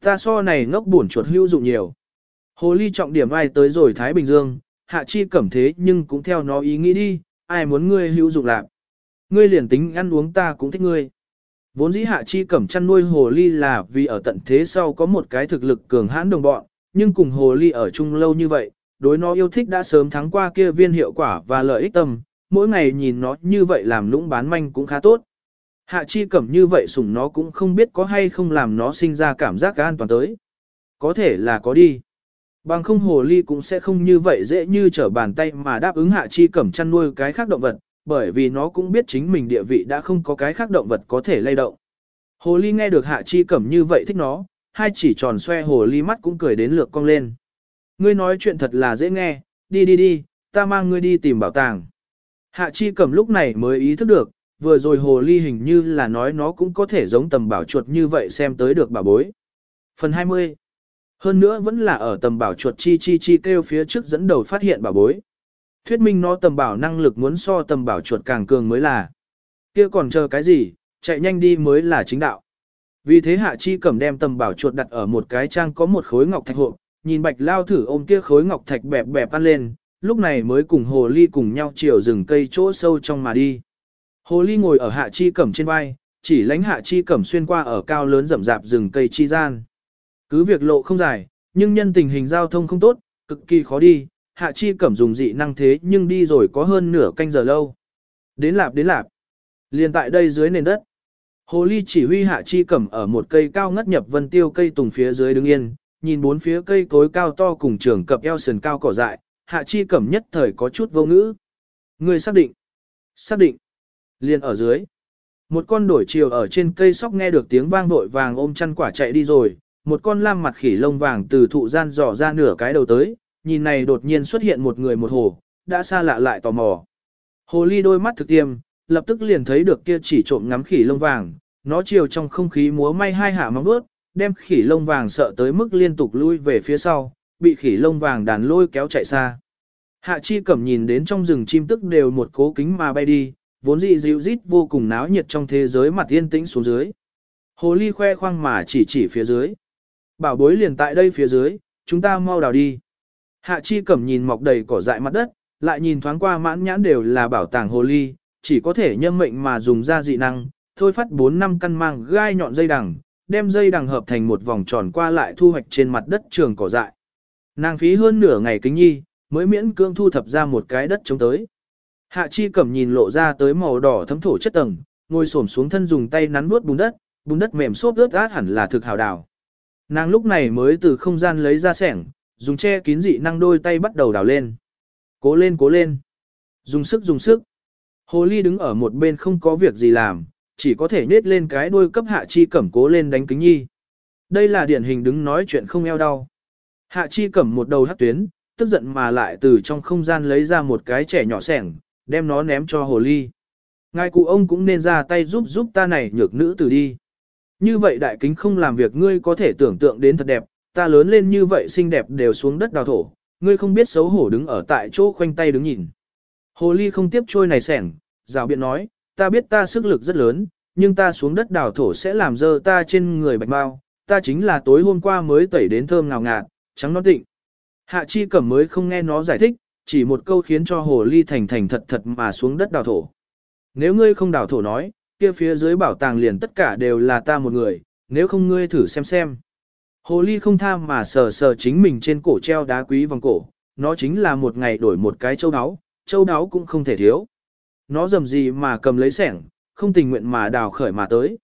Ta so này ngốc buồn chuột hữu dụng nhiều. Hồ ly trọng điểm ai tới rồi Thái Bình Dương, hạ chi cẩm thế nhưng cũng theo nó ý nghĩ đi, ai muốn ngươi hữu dụng lạc. Ngươi liền tính ăn uống ta cũng thích ngươi. Vốn dĩ hạ chi cẩm chăn nuôi hồ ly là vì ở tận thế sau có một cái thực lực cường hãn đồng bọn, nhưng cùng hồ ly ở chung lâu như vậy, đối nó yêu thích đã sớm thắng qua kia viên hiệu quả và lợi ích tâm, mỗi ngày nhìn nó như vậy làm lũng bán manh cũng khá tốt. Hạ chi cẩm như vậy sủng nó cũng không biết có hay không làm nó sinh ra cảm giác an toàn tới. Có thể là có đi. Bằng không hồ ly cũng sẽ không như vậy dễ như trở bàn tay mà đáp ứng hạ chi cẩm chăn nuôi cái khác động vật, bởi vì nó cũng biết chính mình địa vị đã không có cái khác động vật có thể lay động. Hồ ly nghe được hạ chi cẩm như vậy thích nó, hai chỉ tròn xoe hồ ly mắt cũng cười đến lược cong lên. Ngươi nói chuyện thật là dễ nghe, đi đi đi, ta mang ngươi đi tìm bảo tàng. Hạ chi cẩm lúc này mới ý thức được, vừa rồi hồ ly hình như là nói nó cũng có thể giống tầm bảo chuột như vậy xem tới được bà bối. Phần 20 hơn nữa vẫn là ở tầm bảo chuột chi chi chi kêu phía trước dẫn đầu phát hiện bảo bối. Thuyết minh nó tầm bảo năng lực muốn so tầm bảo chuột càng cường mới là. kia còn chờ cái gì, chạy nhanh đi mới là chính đạo. Vì thế hạ chi cẩm đem tầm bảo chuột đặt ở một cái trang có một khối ngọc thạch hộp, nhìn bạch lao thử ôm kia khối ngọc thạch bẹp bẹp ăn lên, lúc này mới cùng hồ ly cùng nhau chiều rừng cây chỗ sâu trong mà đi. Hồ ly ngồi ở hạ chi cẩm trên vai, chỉ lánh hạ chi cẩm xuyên qua ở cao lớn rậm rạp rừng cây chi gian. Cứ việc lộ không dài, nhưng nhân tình hình giao thông không tốt, cực kỳ khó đi, hạ chi cẩm dùng dị năng thế nhưng đi rồi có hơn nửa canh giờ lâu. Đến lạp đến lạp. Liền tại đây dưới nền đất. Hồ ly chỉ huy hạ chi cẩm ở một cây cao ngất nhập vân tiêu cây tùng phía dưới đứng yên, nhìn bốn phía cây cối cao to cùng trường cập eo sườn cao cỏ dại, hạ chi cẩm nhất thời có chút vô ngữ. Người xác định. Xác định. Liền ở dưới. Một con đổi chiều ở trên cây sóc nghe được tiếng vang vội vàng ôm chăn quả chạy đi rồi, một con lam mặt khỉ lông vàng từ thụ gian dò ra nửa cái đầu tới, nhìn này đột nhiên xuất hiện một người một hồ, đã xa lạ lại tò mò. Hồ ly đôi mắt thực tiêm, lập tức liền thấy được kia chỉ trộm ngắm khỉ lông vàng, nó chiều trong không khí múa may hai hạ móng bước, đem khỉ lông vàng sợ tới mức liên tục lui về phía sau, bị khỉ lông vàng đàn lôi kéo chạy xa. Hạ chi cẩm nhìn đến trong rừng chim tức đều một cố kính mà bay đi, vốn dị dịu rít vô cùng náo nhiệt trong thế giới mặt yên tĩnh xuống dưới. Hồ ly khoe khoang mà chỉ chỉ phía dưới. Bảo bối liền tại đây phía dưới, chúng ta mau đào đi. Hạ chi cẩm nhìn mọc đầy cỏ dại mặt đất, lại nhìn thoáng qua mãn nhãn đều là bảo tàng hồ ly, chỉ có thể nhâm mệnh mà dùng ra dị năng, thôi phát 4 năm căn mang gai nhọn dây đằng, đem dây đằng hợp thành một vòng tròn qua lại thu hoạch trên mặt đất trường cỏ dại. Nàng phí hơn nửa ngày kính nhi, mới miễn cưỡng thu thập ra một cái đất chống tới. Hạ chi cẩm nhìn lộ ra tới màu đỏ thấm thổ chất tầng, ngồi xổm xuống thân dùng tay nắn nuốt bùn đất, bùn đất mềm xốp ướt át hẳn là thực hào đào. Nàng lúc này mới từ không gian lấy ra sẻng, dùng che kín dị năng đôi tay bắt đầu đào lên. Cố lên cố lên. Dùng sức dùng sức. Hồ ly đứng ở một bên không có việc gì làm, chỉ có thể nết lên cái đuôi cấp hạ chi cẩm cố lên đánh kính nhi. Đây là điển hình đứng nói chuyện không eo đau. Hạ chi cẩm một đầu hắt tuyến, tức giận mà lại từ trong không gian lấy ra một cái trẻ nhỏ sẻng, đem nó ném cho hồ ly. Ngài cụ ông cũng nên ra tay giúp giúp ta này nhược nữ tử đi. Như vậy đại kính không làm việc ngươi có thể tưởng tượng đến thật đẹp, ta lớn lên như vậy xinh đẹp đều xuống đất đào thổ, ngươi không biết xấu hổ đứng ở tại chỗ khoanh tay đứng nhìn. Hồ ly không tiếp trôi này sẻng, rào biện nói, ta biết ta sức lực rất lớn, nhưng ta xuống đất đào thổ sẽ làm dơ ta trên người bạch bao, ta chính là tối hôm qua mới tẩy đến thơm ngào ngạt, trắng non tịnh. Hạ chi cẩm mới không nghe nó giải thích, chỉ một câu khiến cho hồ ly thành thành thật thật mà xuống đất đào thổ. Nếu ngươi không đào thổ nói, kia phía dưới bảo tàng liền tất cả đều là ta một người, nếu không ngươi thử xem xem. Hồ ly không tham mà sờ sờ chính mình trên cổ treo đá quý vòng cổ, nó chính là một ngày đổi một cái châu áo, châu áo cũng không thể thiếu. Nó dầm gì mà cầm lấy sẻng, không tình nguyện mà đào khởi mà tới.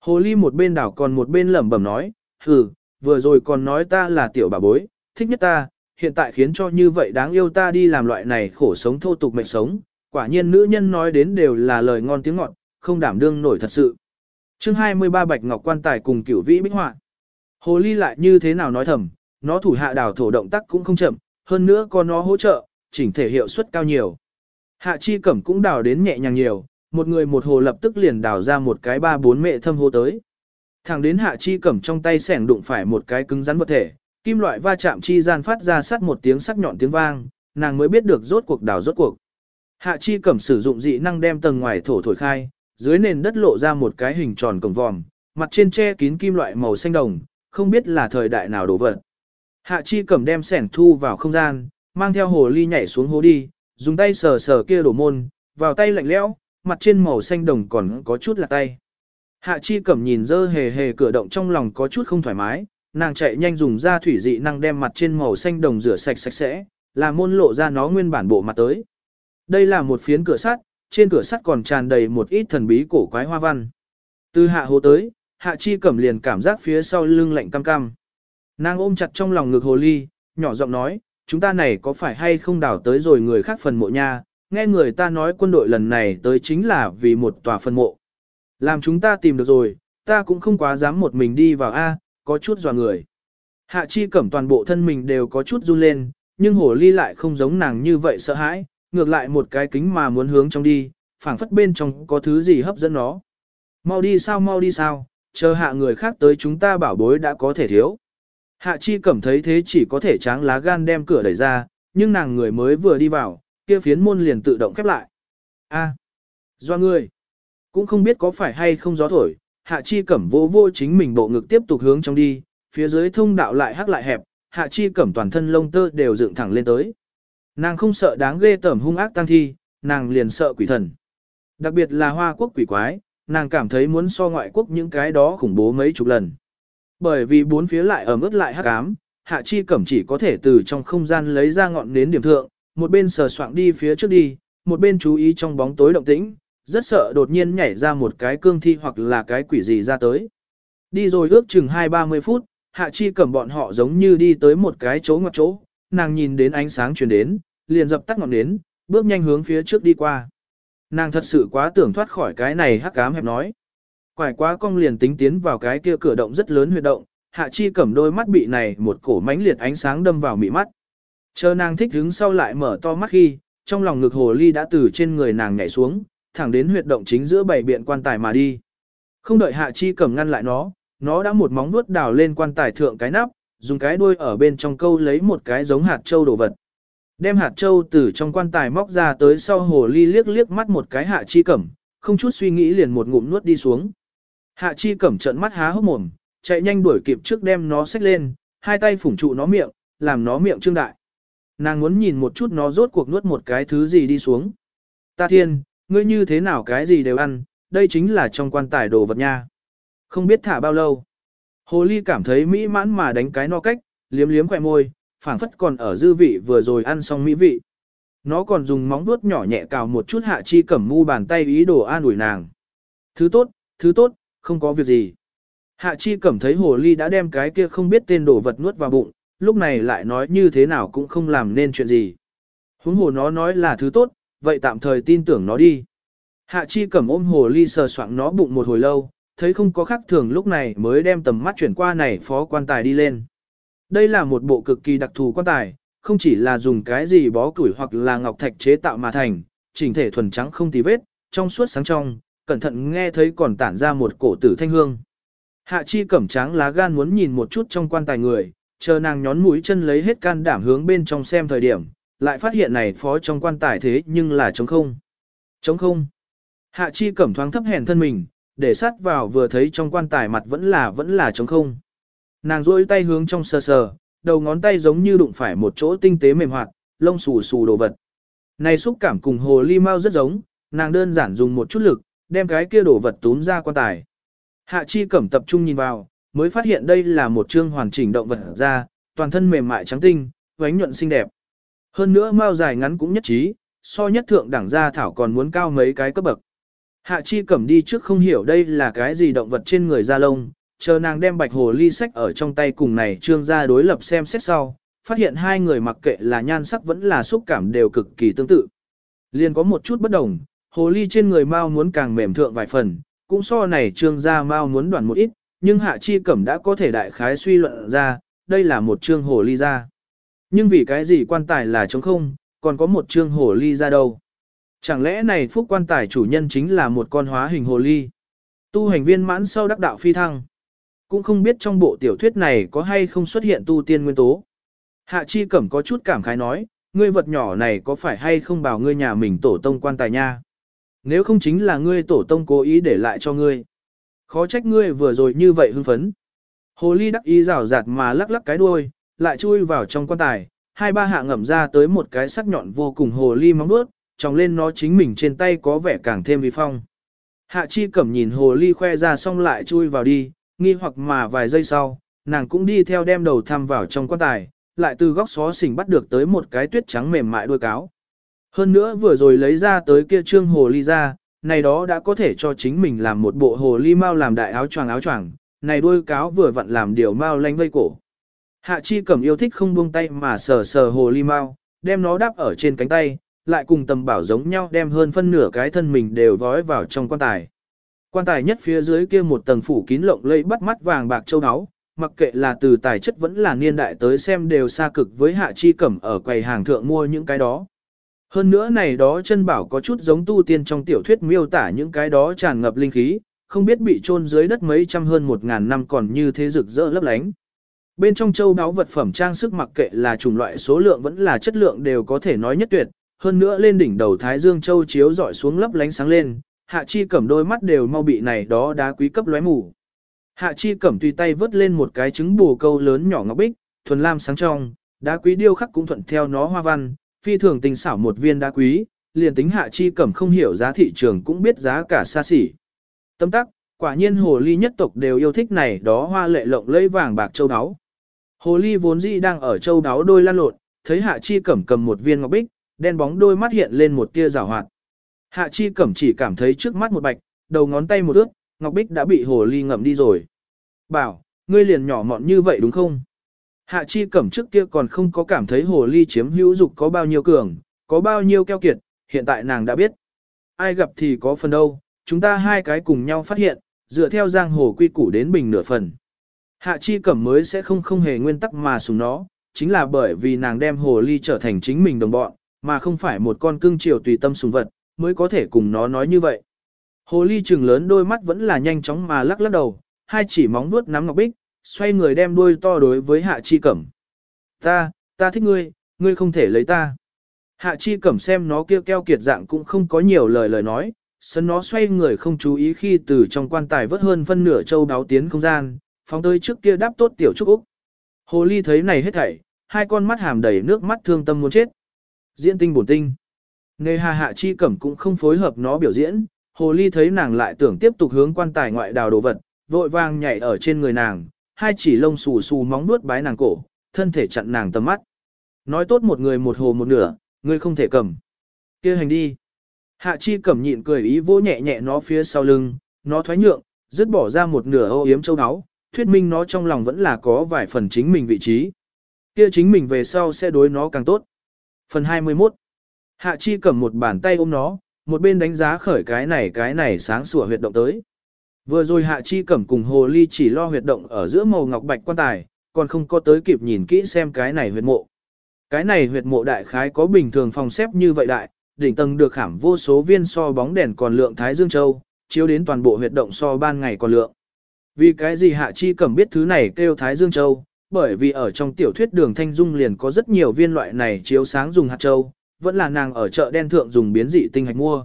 Hồ ly một bên đào còn một bên lẩm bẩm nói, hừ, vừa rồi còn nói ta là tiểu bà bối, thích nhất ta, hiện tại khiến cho như vậy đáng yêu ta đi làm loại này khổ sống thô tục mệnh sống, quả nhiên nữ nhân nói đến đều là lời ngon tiếng ngọt, không đảm đương nổi thật sự. chương 23 Bạch Ngọc Quan Tài cùng cửu vĩ bích họa Hồ ly lại như thế nào nói thầm, nó thủ hạ đào thổ động tác cũng không chậm, hơn nữa có nó hỗ trợ, chỉnh thể hiệu suất cao nhiều. Hạ chi cẩm cũng đào đến nhẹ nhàng nhiều, một người một hồ lập tức liền đào ra một cái ba bốn mệ thâm hồ tới. Thẳng đến hạ chi cẩm trong tay sẻng đụng phải một cái cứng rắn vật thể, kim loại va chạm chi gian phát ra sắt một tiếng sắc nhọn tiếng vang, nàng mới biết được rốt cuộc đào rốt cuộc. Hạ chi cẩm sử dụng dị năng đem tầng ngoài thổ thổi khai, dưới nền đất lộ ra một cái hình tròn cổng vòm, mặt trên che kín kim loại màu xanh đồng, không biết là thời đại nào đổ vật. Hạ chi cầm đem sẻn thu vào không gian, mang theo hồ ly nhảy xuống hố đi, dùng tay sờ sờ kia đổ môn, vào tay lạnh lẽo, mặt trên màu xanh đồng còn có chút là tay. Hạ chi cầm nhìn dơ hề hề cửa động trong lòng có chút không thoải mái, nàng chạy nhanh dùng ra thủy dị năng đem mặt trên màu xanh đồng rửa sạch sạch sẽ, làm môn lộ ra nó nguyên bản bộ mặt tới. Đây là một phiến cửa sắt, trên cửa sắt còn tràn đầy một ít thần bí cổ quái hoa văn. Từ hạ hồ tới, hạ chi cẩm liền cảm giác phía sau lưng lạnh cam cam. Nàng ôm chặt trong lòng ngực hồ ly, nhỏ giọng nói, chúng ta này có phải hay không đảo tới rồi người khác phần mộ nha, nghe người ta nói quân đội lần này tới chính là vì một tòa phần mộ. Làm chúng ta tìm được rồi, ta cũng không quá dám một mình đi vào A, có chút dò người. Hạ chi cẩm toàn bộ thân mình đều có chút run lên, nhưng hồ ly lại không giống nàng như vậy sợ hãi, ngược lại một cái kính mà muốn hướng trong đi, phảng phất bên trong có thứ gì hấp dẫn nó. Mau đi sao mau đi sao, chờ hạ người khác tới chúng ta bảo bối đã có thể thiếu. Hạ chi cẩm thấy thế chỉ có thể tráng lá gan đem cửa đẩy ra, nhưng nàng người mới vừa đi vào, kia phiến môn liền tự động khép lại. A, do người, cũng không biết có phải hay không gió thổi, hạ chi cẩm vô vô chính mình bộ ngực tiếp tục hướng trong đi, phía dưới thông đạo lại hắc lại hẹp, hạ chi cẩm toàn thân lông tơ đều dựng thẳng lên tới. Nàng không sợ đáng ghê tởm hung ác tăng thi, nàng liền sợ quỷ thần. Đặc biệt là hoa quốc quỷ quái, nàng cảm thấy muốn so ngoại quốc những cái đó khủng bố mấy chục lần. Bởi vì bốn phía lại ẩm ướt lại hắc ám, hạ chi cẩm chỉ có thể từ trong không gian lấy ra ngọn nến điểm thượng, một bên sờ soạng đi phía trước đi, một bên chú ý trong bóng tối động tĩnh, rất sợ đột nhiên nhảy ra một cái cương thi hoặc là cái quỷ gì ra tới. Đi rồi ước chừng 2-30 phút, hạ chi cẩm bọn họ giống như đi tới một cái chỗ ngoặt chỗ, nàng nhìn đến ánh sáng truyền đến, liền dập tắt ngọn nến, bước nhanh hướng phía trước đi qua. Nàng thật sự quá tưởng thoát khỏi cái này hắc ám hẹp nói. Quải quá cong liền tính tiến vào cái kia cửa động rất lớn huyệt động, hạ chi cẩm đôi mắt bị này một cổ mánh liệt ánh sáng đâm vào mị mắt. Chờ nàng thích đứng sau lại mở to mắt khi, trong lòng ngực hồ ly đã từ trên người nàng nhảy xuống, thẳng đến huyệt động chính giữa bảy biện quan tài mà đi. Không đợi hạ chi cẩm ngăn lại nó, nó đã một móng vuốt đào lên quan tài thượng cái nắp, dùng cái đuôi ở bên trong câu lấy một cái giống hạt châu đồ vật. Đem hạt châu từ trong quan tài móc ra tới sau hồ ly liếc liếc mắt một cái hạ chi cẩm, không chút suy nghĩ liền một ngụm nuốt đi xuống. Hạ chi cẩm trận mắt há hốc mồm, chạy nhanh đuổi kịp trước đem nó xách lên, hai tay phủng trụ nó miệng, làm nó miệng trương đại. Nàng muốn nhìn một chút nó rốt cuộc nuốt một cái thứ gì đi xuống. Ta thiên, ngươi như thế nào cái gì đều ăn, đây chính là trong quan tài đồ vật nha. Không biết thả bao lâu. Hồ ly cảm thấy mỹ mãn mà đánh cái no cách, liếm liếm khỏe môi, phảng phất còn ở dư vị vừa rồi ăn xong mỹ vị. Nó còn dùng móng vuốt nhỏ nhẹ cào một chút hạ chi cẩm mu bàn tay ý đồ an ủi nàng. Thứ tốt, thứ tốt, không có việc gì. Hạ chi cẩm thấy hồ ly đã đem cái kia không biết tên đồ vật nuốt vào bụng, lúc này lại nói như thế nào cũng không làm nên chuyện gì. Huống hồ nó nói là thứ tốt, vậy tạm thời tin tưởng nó đi. Hạ chi cẩm ôm hồ ly sờ soạng nó bụng một hồi lâu, thấy không có khác thường lúc này mới đem tầm mắt chuyển qua này phó quan tài đi lên. Đây là một bộ cực kỳ đặc thù quan tài, không chỉ là dùng cái gì bó củi hoặc là ngọc thạch chế tạo mà thành, chỉnh thể thuần trắng không tì vết, trong suốt sáng trong, cẩn thận nghe thấy còn tản ra một cổ tử thanh hương. Hạ chi cẩm trắng lá gan muốn nhìn một chút trong quan tài người, chờ nàng nhón mũi chân lấy hết can đảm hướng bên trong xem thời điểm, lại phát hiện này phó trong quan tài thế nhưng là trống không. Trống không. Hạ chi cẩm thoáng thấp hèn thân mình, để sát vào vừa thấy trong quan tài mặt vẫn là vẫn là trống không. Nàng duỗi tay hướng trong sờ sờ, đầu ngón tay giống như đụng phải một chỗ tinh tế mềm hoạt, lông xù xù đồ vật. Này xúc cảm cùng hồ ly mau rất giống, nàng đơn giản dùng một chút lực, đem cái kia đồ vật túm ra quan tài. Hạ chi cẩm tập trung nhìn vào, mới phát hiện đây là một chương hoàn chỉnh động vật ra, toàn thân mềm mại trắng tinh, vánh nhuận xinh đẹp. Hơn nữa mau dài ngắn cũng nhất trí, so nhất thượng đẳng gia thảo còn muốn cao mấy cái cấp bậc. Hạ chi cẩm đi trước không hiểu đây là cái gì động vật trên người da lông, chờ nàng đem bạch hồ ly sách ở trong tay cùng này trương ra đối lập xem xét sau, phát hiện hai người mặc kệ là nhan sắc vẫn là xúc cảm đều cực kỳ tương tự. Liền có một chút bất đồng, hồ ly trên người mau muốn càng mềm thượng vài phần, cũng so này trương ra mau muốn đoạn một ít, nhưng hạ chi cẩm đã có thể đại khái suy luận ra, đây là một trương hồ ly ra. Nhưng vì cái gì quan tài là trống không, còn có một trương hồ ly ra đâu. Chẳng lẽ này phúc quan tài chủ nhân chính là một con hóa hình hồ ly? Tu hành viên mãn sau đắc đạo phi thăng. Cũng không biết trong bộ tiểu thuyết này có hay không xuất hiện tu tiên nguyên tố. Hạ chi cẩm có chút cảm khái nói, ngươi vật nhỏ này có phải hay không bảo ngươi nhà mình tổ tông quan tài nha? Nếu không chính là ngươi tổ tông cố ý để lại cho ngươi. Khó trách ngươi vừa rồi như vậy hưng phấn. Hồ ly đắc ý rào rạt mà lắc lắc cái đuôi, lại chui vào trong quan tài, hai ba hạ ngậm ra tới một cái sắc nhọn vô cùng hồ ly móng bước, tròng lên nó chính mình trên tay có vẻ càng thêm vi phong. Hạ chi cẩm nhìn hồ ly khoe ra xong lại chui vào đi, nghi hoặc mà vài giây sau, nàng cũng đi theo đem đầu thăm vào trong quan tài, lại từ góc xó xỉnh bắt được tới một cái tuyết trắng mềm mại đuôi cáo. Hơn nữa vừa rồi lấy ra tới kia trương hồ ly ra, này đó đã có thể cho chính mình làm một bộ hồ ly mau làm đại áo choàng áo choàng, này đuôi cáo vừa vặn làm điều mau lanh vây cổ. Hạ chi cẩm yêu thích không buông tay mà sờ sờ hồ ly mau, đem nó đắp ở trên cánh tay, lại cùng tầm bảo giống nhau đem hơn phân nửa cái thân mình đều vói vào trong quan tài. Quan tài nhất phía dưới kia một tầng phủ kín lộng lẫy bắt mắt vàng bạc châu áo, mặc kệ là từ tài chất vẫn là niên đại tới xem đều xa cực với hạ chi cẩm ở quầy hàng thượng mua những cái đó. Hơn nữa này đó chân bảo có chút giống tu tiên trong tiểu thuyết miêu tả những cái đó tràn ngập linh khí, không biết bị chôn dưới đất mấy trăm hơn một ngàn năm còn như thế rực rỡ lấp lánh. Bên trong châu đáo vật phẩm trang sức mặc kệ là chủng loại số lượng vẫn là chất lượng đều có thể nói nhất tuyệt, hơn nữa lên đỉnh đầu Thái Dương Châu chiếu dọi xuống lấp lánh sáng lên, Hạ Chi Cẩm đôi mắt đều mau bị này đó đá quý cấp lóe mù. Hạ Chi Cẩm tùy tay vớt lên một cái trứng bù câu lớn nhỏ ngọc bích, thuần lam sáng trong, đá quý điêu khắc cũng thuận theo nó hoa văn, phi thường tình xảo một viên đá quý, liền tính Hạ Chi Cẩm không hiểu giá thị trường cũng biết giá cả xa xỉ. Tâm tắc, quả nhiên hồ ly nhất tộc đều yêu thích này đó hoa lệ lộng lẫy vàng bạc châu đáo. Hồ ly vốn dĩ đang ở châu đáo đôi lan lộn, thấy Hạ Chi Cẩm cầm một viên ngọc bích, đen bóng đôi mắt hiện lên một tia rào hoạt. Hạ Chi Cẩm chỉ cảm thấy trước mắt một bạch, đầu ngón tay một ướt, ngọc bích đã bị hồ ly ngậm đi rồi. Bảo, ngươi liền nhỏ mọn như vậy đúng không? Hạ Chi Cẩm trước kia còn không có cảm thấy hồ ly chiếm hữu dục có bao nhiêu cường, có bao nhiêu keo kiệt, hiện tại nàng đã biết. Ai gặp thì có phần đâu, chúng ta hai cái cùng nhau phát hiện, dựa theo giang hồ quy củ đến bình nửa phần. Hạ Chi Cẩm mới sẽ không không hề nguyên tắc mà sùng nó, chính là bởi vì nàng đem hồ ly trở thành chính mình đồng bọn, mà không phải một con cưng chiều tùy tâm sùng vật, mới có thể cùng nó nói như vậy. Hồ ly trừng lớn đôi mắt vẫn là nhanh chóng mà lắc lắc đầu, hai chỉ móng vuốt nắm ngọc bích, xoay người đem đuôi to đối với Hạ Chi Cẩm. Ta, ta thích ngươi, ngươi không thể lấy ta. Hạ Chi Cẩm xem nó kêu keo kiệt dạng cũng không có nhiều lời lời nói, sân nó xoay người không chú ý khi từ trong quan tài vớt hơn phân nửa châu đáo tiến không gian, phóng tới trước kia đáp tốt tiểu trúc Úc. Hồ ly thấy này hết thảy, hai con mắt hàm đầy nước mắt thương tâm muốn chết. Diễn tinh bổn tinh. Nề hà hạ chi cẩm cũng không phối hợp nó biểu diễn, hồ ly thấy nàng lại tưởng tiếp tục hướng quan tài ngoại đào đồ vật, vội vàng nhảy ở trên người nàng, hai chỉ lông xù xù móng nuốt bái nàng cổ, thân thể chặn nàng tầm mắt. Nói tốt một người một hồ một nửa, ngươi không thể cầm. kia hành đi. Hạ chi cẩm nhịn cười ý vỗ nhẹ nhẹ nó phía sau lưng, nó thoái nhượng, dứt bỏ ra một nửa ô yếm châu áo, thuyết minh nó trong lòng vẫn là có vài phần chính mình vị trí. Kia chính mình về sau sẽ đối nó càng tốt. Phần 21 Hạ chi cầm một bàn tay ôm nó, một bên đánh giá khởi cái này cái này sáng sủa huyệt động tới. Vừa rồi hạ chi cẩm cùng hồ ly chỉ lo huyệt động ở giữa màu ngọc bạch quan tài, còn không có tới kịp nhìn kỹ xem cái này huyệt mộ. Cái này huyệt mộ đại khái có bình thường phòng xếp như vậy đại, đỉnh tầng được khảm vô số viên so bóng đèn còn lượng thái dương châu, chiếu đến toàn bộ huyệt động so ban ngày còn lượng. Vì cái gì hạ chi cẩm biết thứ này kêu thái dương châu, bởi vì ở trong tiểu thuyết đường thanh dung liền có rất nhiều viên loại này chiếu sáng dùng hạt châu, vẫn là nàng ở chợ đen thượng dùng biến dị tinh hạch mua.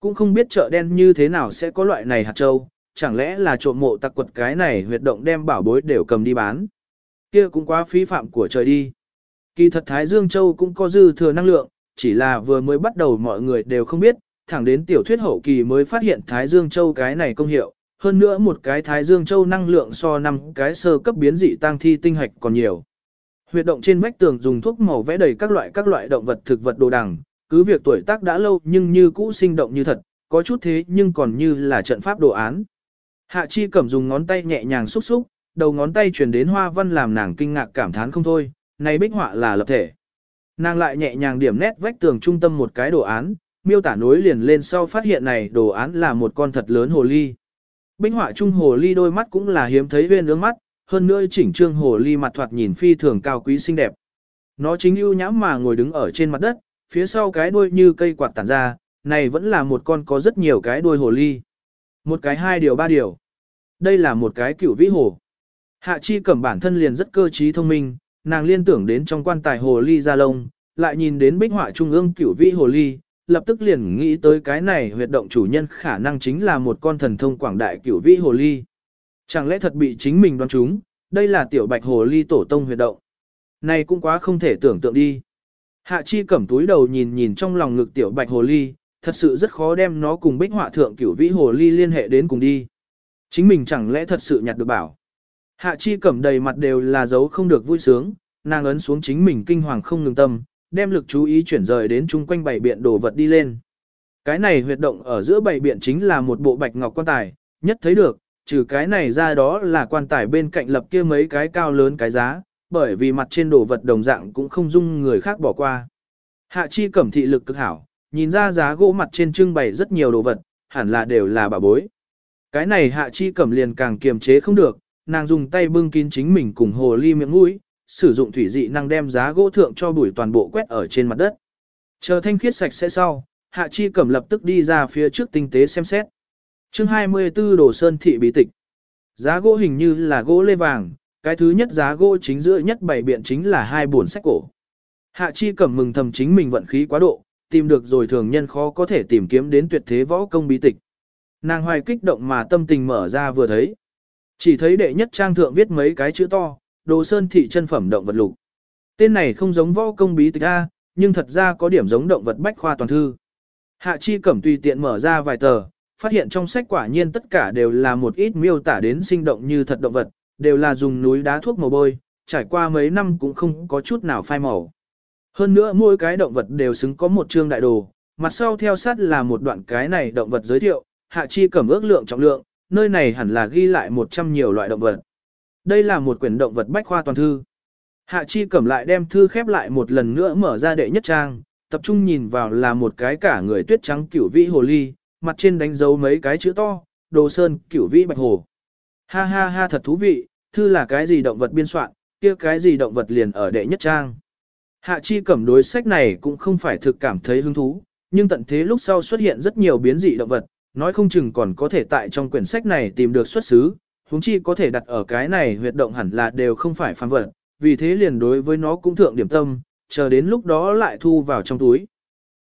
Cũng không biết chợ đen như thế nào sẽ có loại này hạt châu, chẳng lẽ là trộm mộ tặc quật cái này huyệt động đem bảo bối đều cầm đi bán. Kia cũng quá phí phạm của trời đi. Kỳ thật Thái Dương Châu cũng có dư thừa năng lượng, chỉ là vừa mới bắt đầu mọi người đều không biết, thẳng đến tiểu thuyết hậu kỳ mới phát hiện Thái Dương Châu cái này công hiệu, hơn nữa một cái Thái Dương Châu năng lượng so năm cái sơ cấp biến dị tăng thi tinh hạch còn nhiều. Huyệt động trên vách tường dùng thuốc màu vẽ đầy các loại các loại động vật thực vật đồ đằng, cứ việc tuổi tác đã lâu nhưng như cũ sinh động như thật, có chút thế nhưng còn như là trận pháp đồ án. Hạ Chi Cẩm dùng ngón tay nhẹ nhàng xúc xúc, đầu ngón tay truyền đến hoa văn làm nàng kinh ngạc cảm thán không thôi, này bích họa là lập thể. Nàng lại nhẹ nhàng điểm nét vách tường trung tâm một cái đồ án, miêu tả nối liền lên sau phát hiện này đồ án là một con thật lớn hồ ly. Bích họa trung hồ ly đôi mắt cũng là hiếm thấy viên ướng mắt, hơn nữa chỉnh trương hồ ly mặt thoạt nhìn phi thường cao quý xinh đẹp. Nó chính ưu nhãm mà ngồi đứng ở trên mặt đất, phía sau cái đuôi như cây quạt tản ra, này vẫn là một con có rất nhiều cái đuôi hồ ly. Một cái hai điều ba điều. Đây là một cái cửu vĩ hồ. Hạ chi cẩm bản thân liền rất cơ trí thông minh, nàng liên tưởng đến trong quan tài hồ ly ra lông, lại nhìn đến bích họa trung ương cửu vĩ hồ ly, lập tức liền nghĩ tới cái này huyệt động chủ nhân khả năng chính là một con thần thông quảng đại cửu vĩ hồ ly. Chẳng lẽ thật bị chính mình đoán trúng, đây là tiểu bạch hồ ly tổ tông huyệt động. Này cũng quá không thể tưởng tượng đi. Hạ chi cẩm túi đầu nhìn nhìn trong lòng ngực tiểu bạch hồ ly, thật sự rất khó đem nó cùng bích họa thượng cửu vĩ hồ ly liên hệ đến cùng đi. Chính mình chẳng lẽ thật sự nhặt được bảo. Hạ chi cẩm đầy mặt đều là dấu không được vui sướng, nàng ấn xuống chính mình kinh hoàng không ngừng tâm, đem lực chú ý chuyển rời đến chung quanh bảy biện đồ vật đi lên. Cái này huyệt động ở giữa bảy biện chính là một bộ bạch ngọc quan tài, nhất thấy được, trừ cái này ra đó là quan tài bên cạnh lập kia mấy cái cao lớn cái giá, bởi vì mặt trên đồ vật đồng dạng cũng không dung người khác bỏ qua. Hạ chi cẩm thị lực cực hảo, nhìn ra giá gỗ mặt trên trưng bày rất nhiều đồ vật, hẳn là đều là bà bối. Cái này hạ chi cẩm liền càng kiềm chế không được, nàng dùng tay bưng kín chính mình cùng hồ ly miệng mũi, sử dụng thủy dị năng đem giá gỗ thượng cho bụi toàn bộ quét ở trên mặt đất. Chờ thanh khiết sạch sẽ sau, hạ chi cẩm lập tức đi ra phía trước tinh tế xem xét chương 24 đồ sơn thị bí tịch. Giá gỗ hình như là gỗ lê vàng, cái thứ nhất giá gỗ chính giữa nhất bảy biện chính là hai buồn sách cổ. Hạ chi cẩm mừng thầm chính mình vận khí quá độ, tìm được rồi thường nhân khó có thể tìm kiếm đến tuyệt thế võ công bí tịch. Nàng hoài kích động mà tâm tình mở ra vừa thấy. Chỉ thấy đệ nhất trang thượng viết mấy cái chữ to, đồ sơn thị chân phẩm động vật lục. Tên này không giống võ công bí tịch A, nhưng thật ra có điểm giống động vật bách khoa toàn thư. Hạ chi cẩm tùy tiện mở ra vài tờ, phát hiện trong sách quả nhiên tất cả đều là một ít miêu tả đến sinh động như thật động vật, đều là dùng núi đá thuốc màu bôi, trải qua mấy năm cũng không có chút nào phai màu. Hơn nữa mỗi cái động vật đều xứng có một chương đại đồ, mặt sau theo sát là một đoạn cái này động vật giới thiệu, hạ chi cẩm ước lượng trọng lượng, nơi này hẳn là ghi lại 100 nhiều loại động vật. Đây là một quyển động vật bách khoa toàn thư. Hạ chi cẩm lại đem thư khép lại một lần nữa mở ra đệ nhất trang, tập trung nhìn vào là một cái cả người tuyết trắng cửu vĩ hồ ly, mặt trên đánh dấu mấy cái chữ to, đồ sơn cửu vĩ bạch hồ. Ha ha ha thật thú vị, thư là cái gì động vật biên soạn, kia cái gì động vật liền ở đệ nhất trang. Hạ chi cẩm đối sách này cũng không phải thực cảm thấy hứng thú, nhưng tận thế lúc sau xuất hiện rất nhiều biến dị động vật, nói không chừng còn có thể tại trong quyển sách này tìm được xuất xứ, huống chi có thể đặt ở cái này huyệt động hẳn là đều không phải phàm vật, vì thế liền đối với nó cũng thượng điểm tâm, chờ đến lúc đó lại thu vào trong túi.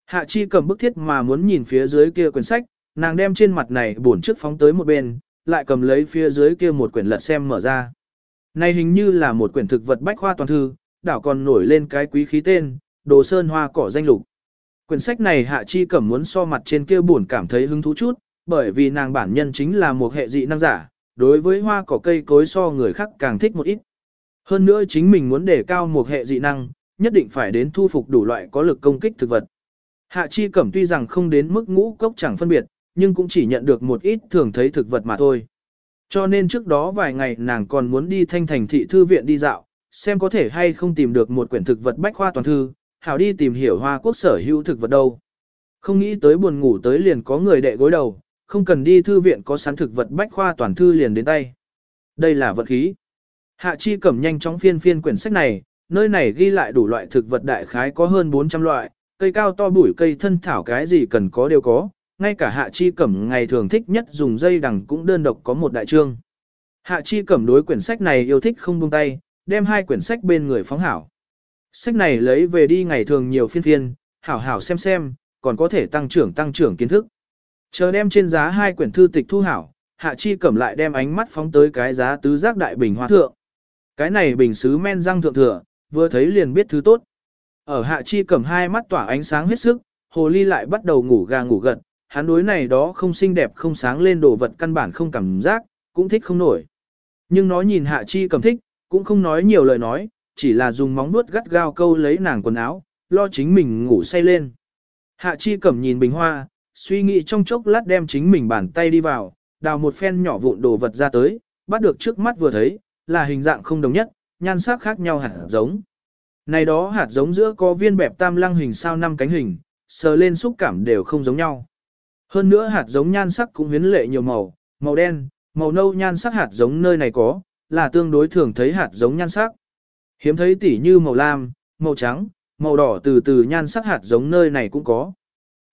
Hạ chi cầm bức thiết mà muốn nhìn phía dưới kia quyển sách, nàng đem trên mặt này bổn trước phóng tới một bên, lại cầm lấy phía dưới kia một quyển lật xem mở ra. Này hình như là một quyển thực vật bách khoa toàn thư, đảo còn nổi lên cái quý khí tên, đồ sơn hoa cỏ danh lục. Quyển sách này hạ chi cẩm muốn so mặt trên kia buồn cảm thấy hứng thú chút, bởi vì nàng bản nhân chính là một hệ dị năng giả, đối với hoa cỏ cây cối so người khác càng thích một ít. Hơn nữa chính mình muốn đề cao một hệ dị năng, nhất định phải đến thu phục đủ loại có lực công kích thực vật. Hạ chi cẩm tuy rằng không đến mức ngũ cốc chẳng phân biệt, nhưng cũng chỉ nhận được một ít thường thấy thực vật mà thôi. Cho nên trước đó vài ngày nàng còn muốn đi thanh thành thị thư viện đi dạo, xem có thể hay không tìm được một quyển thực vật bách khoa toàn thư, hảo đi tìm hiểu hoa quốc sở hữu thực vật đâu. Không nghĩ tới buồn ngủ tới liền có người đệ gối đầu, không cần đi thư viện có sẵn thực vật bách khoa toàn thư liền đến tay. Đây là vật khí. Hạ chi cẩm nhanh chóng phiên phiên quyển sách này, nơi này ghi lại đủ loại thực vật đại khái có hơn 400 loại, cây cao to bụi cây thân thảo cái gì cần có đều có, ngay cả hạ chi cẩm ngày thường thích nhất dùng dây đằng cũng đơn độc có một đại trương. Hạ chi cẩm đối quyển sách này yêu thích không buông tay, đem hai quyển sách bên người phóng hảo. Sách này lấy về đi ngày thường nhiều phiên phiên, hảo hảo xem xem, còn có thể tăng trưởng tăng trưởng kiến thức. Chờ đem trên giá hai quyển thư tịch thu hảo, hạ chi cẩm lại đem ánh mắt phóng tới cái giá tứ giác đại bình hoa thượng. Cái này bình xứ men răng thượng thừa, vừa thấy liền biết thứ tốt. Ở hạ chi cẩm hai mắt tỏa ánh sáng hết sức, hồ ly lại bắt đầu ngủ gà ngủ gật, hắn đối này đó không xinh đẹp không sáng lên đồ vật căn bản không cảm giác, cũng thích không nổi. Nhưng nó nhìn hạ chi cẩm thích, cũng không nói nhiều lời nói, chỉ là dùng móng vuốt gắt gao câu lấy nàng quần áo, lo chính mình ngủ say lên. Hạ chi cẩm nhìn bình hoa, suy nghĩ trong chốc lát đem chính mình bàn tay đi vào, đào một phen nhỏ vụn đồ vật ra tới, bắt được trước mắt vừa thấy, là hình dạng không đồng nhất, nhan sắc khác nhau hẳn giống. Này đó hạt giống giữa có viên bẹp tam lăng hình sao năm cánh hình, sờ lên xúc cảm đều không giống nhau. Hơn nữa hạt giống nhan sắc cũng huyến lệ nhiều màu, màu đen, màu nâu nhan sắc hạt giống nơi này có, là tương đối thường thấy hạt giống nhan sắc. Hiếm thấy tỉ như màu lam, màu trắng, màu đỏ từ từ nhan sắc hạt giống nơi này cũng có.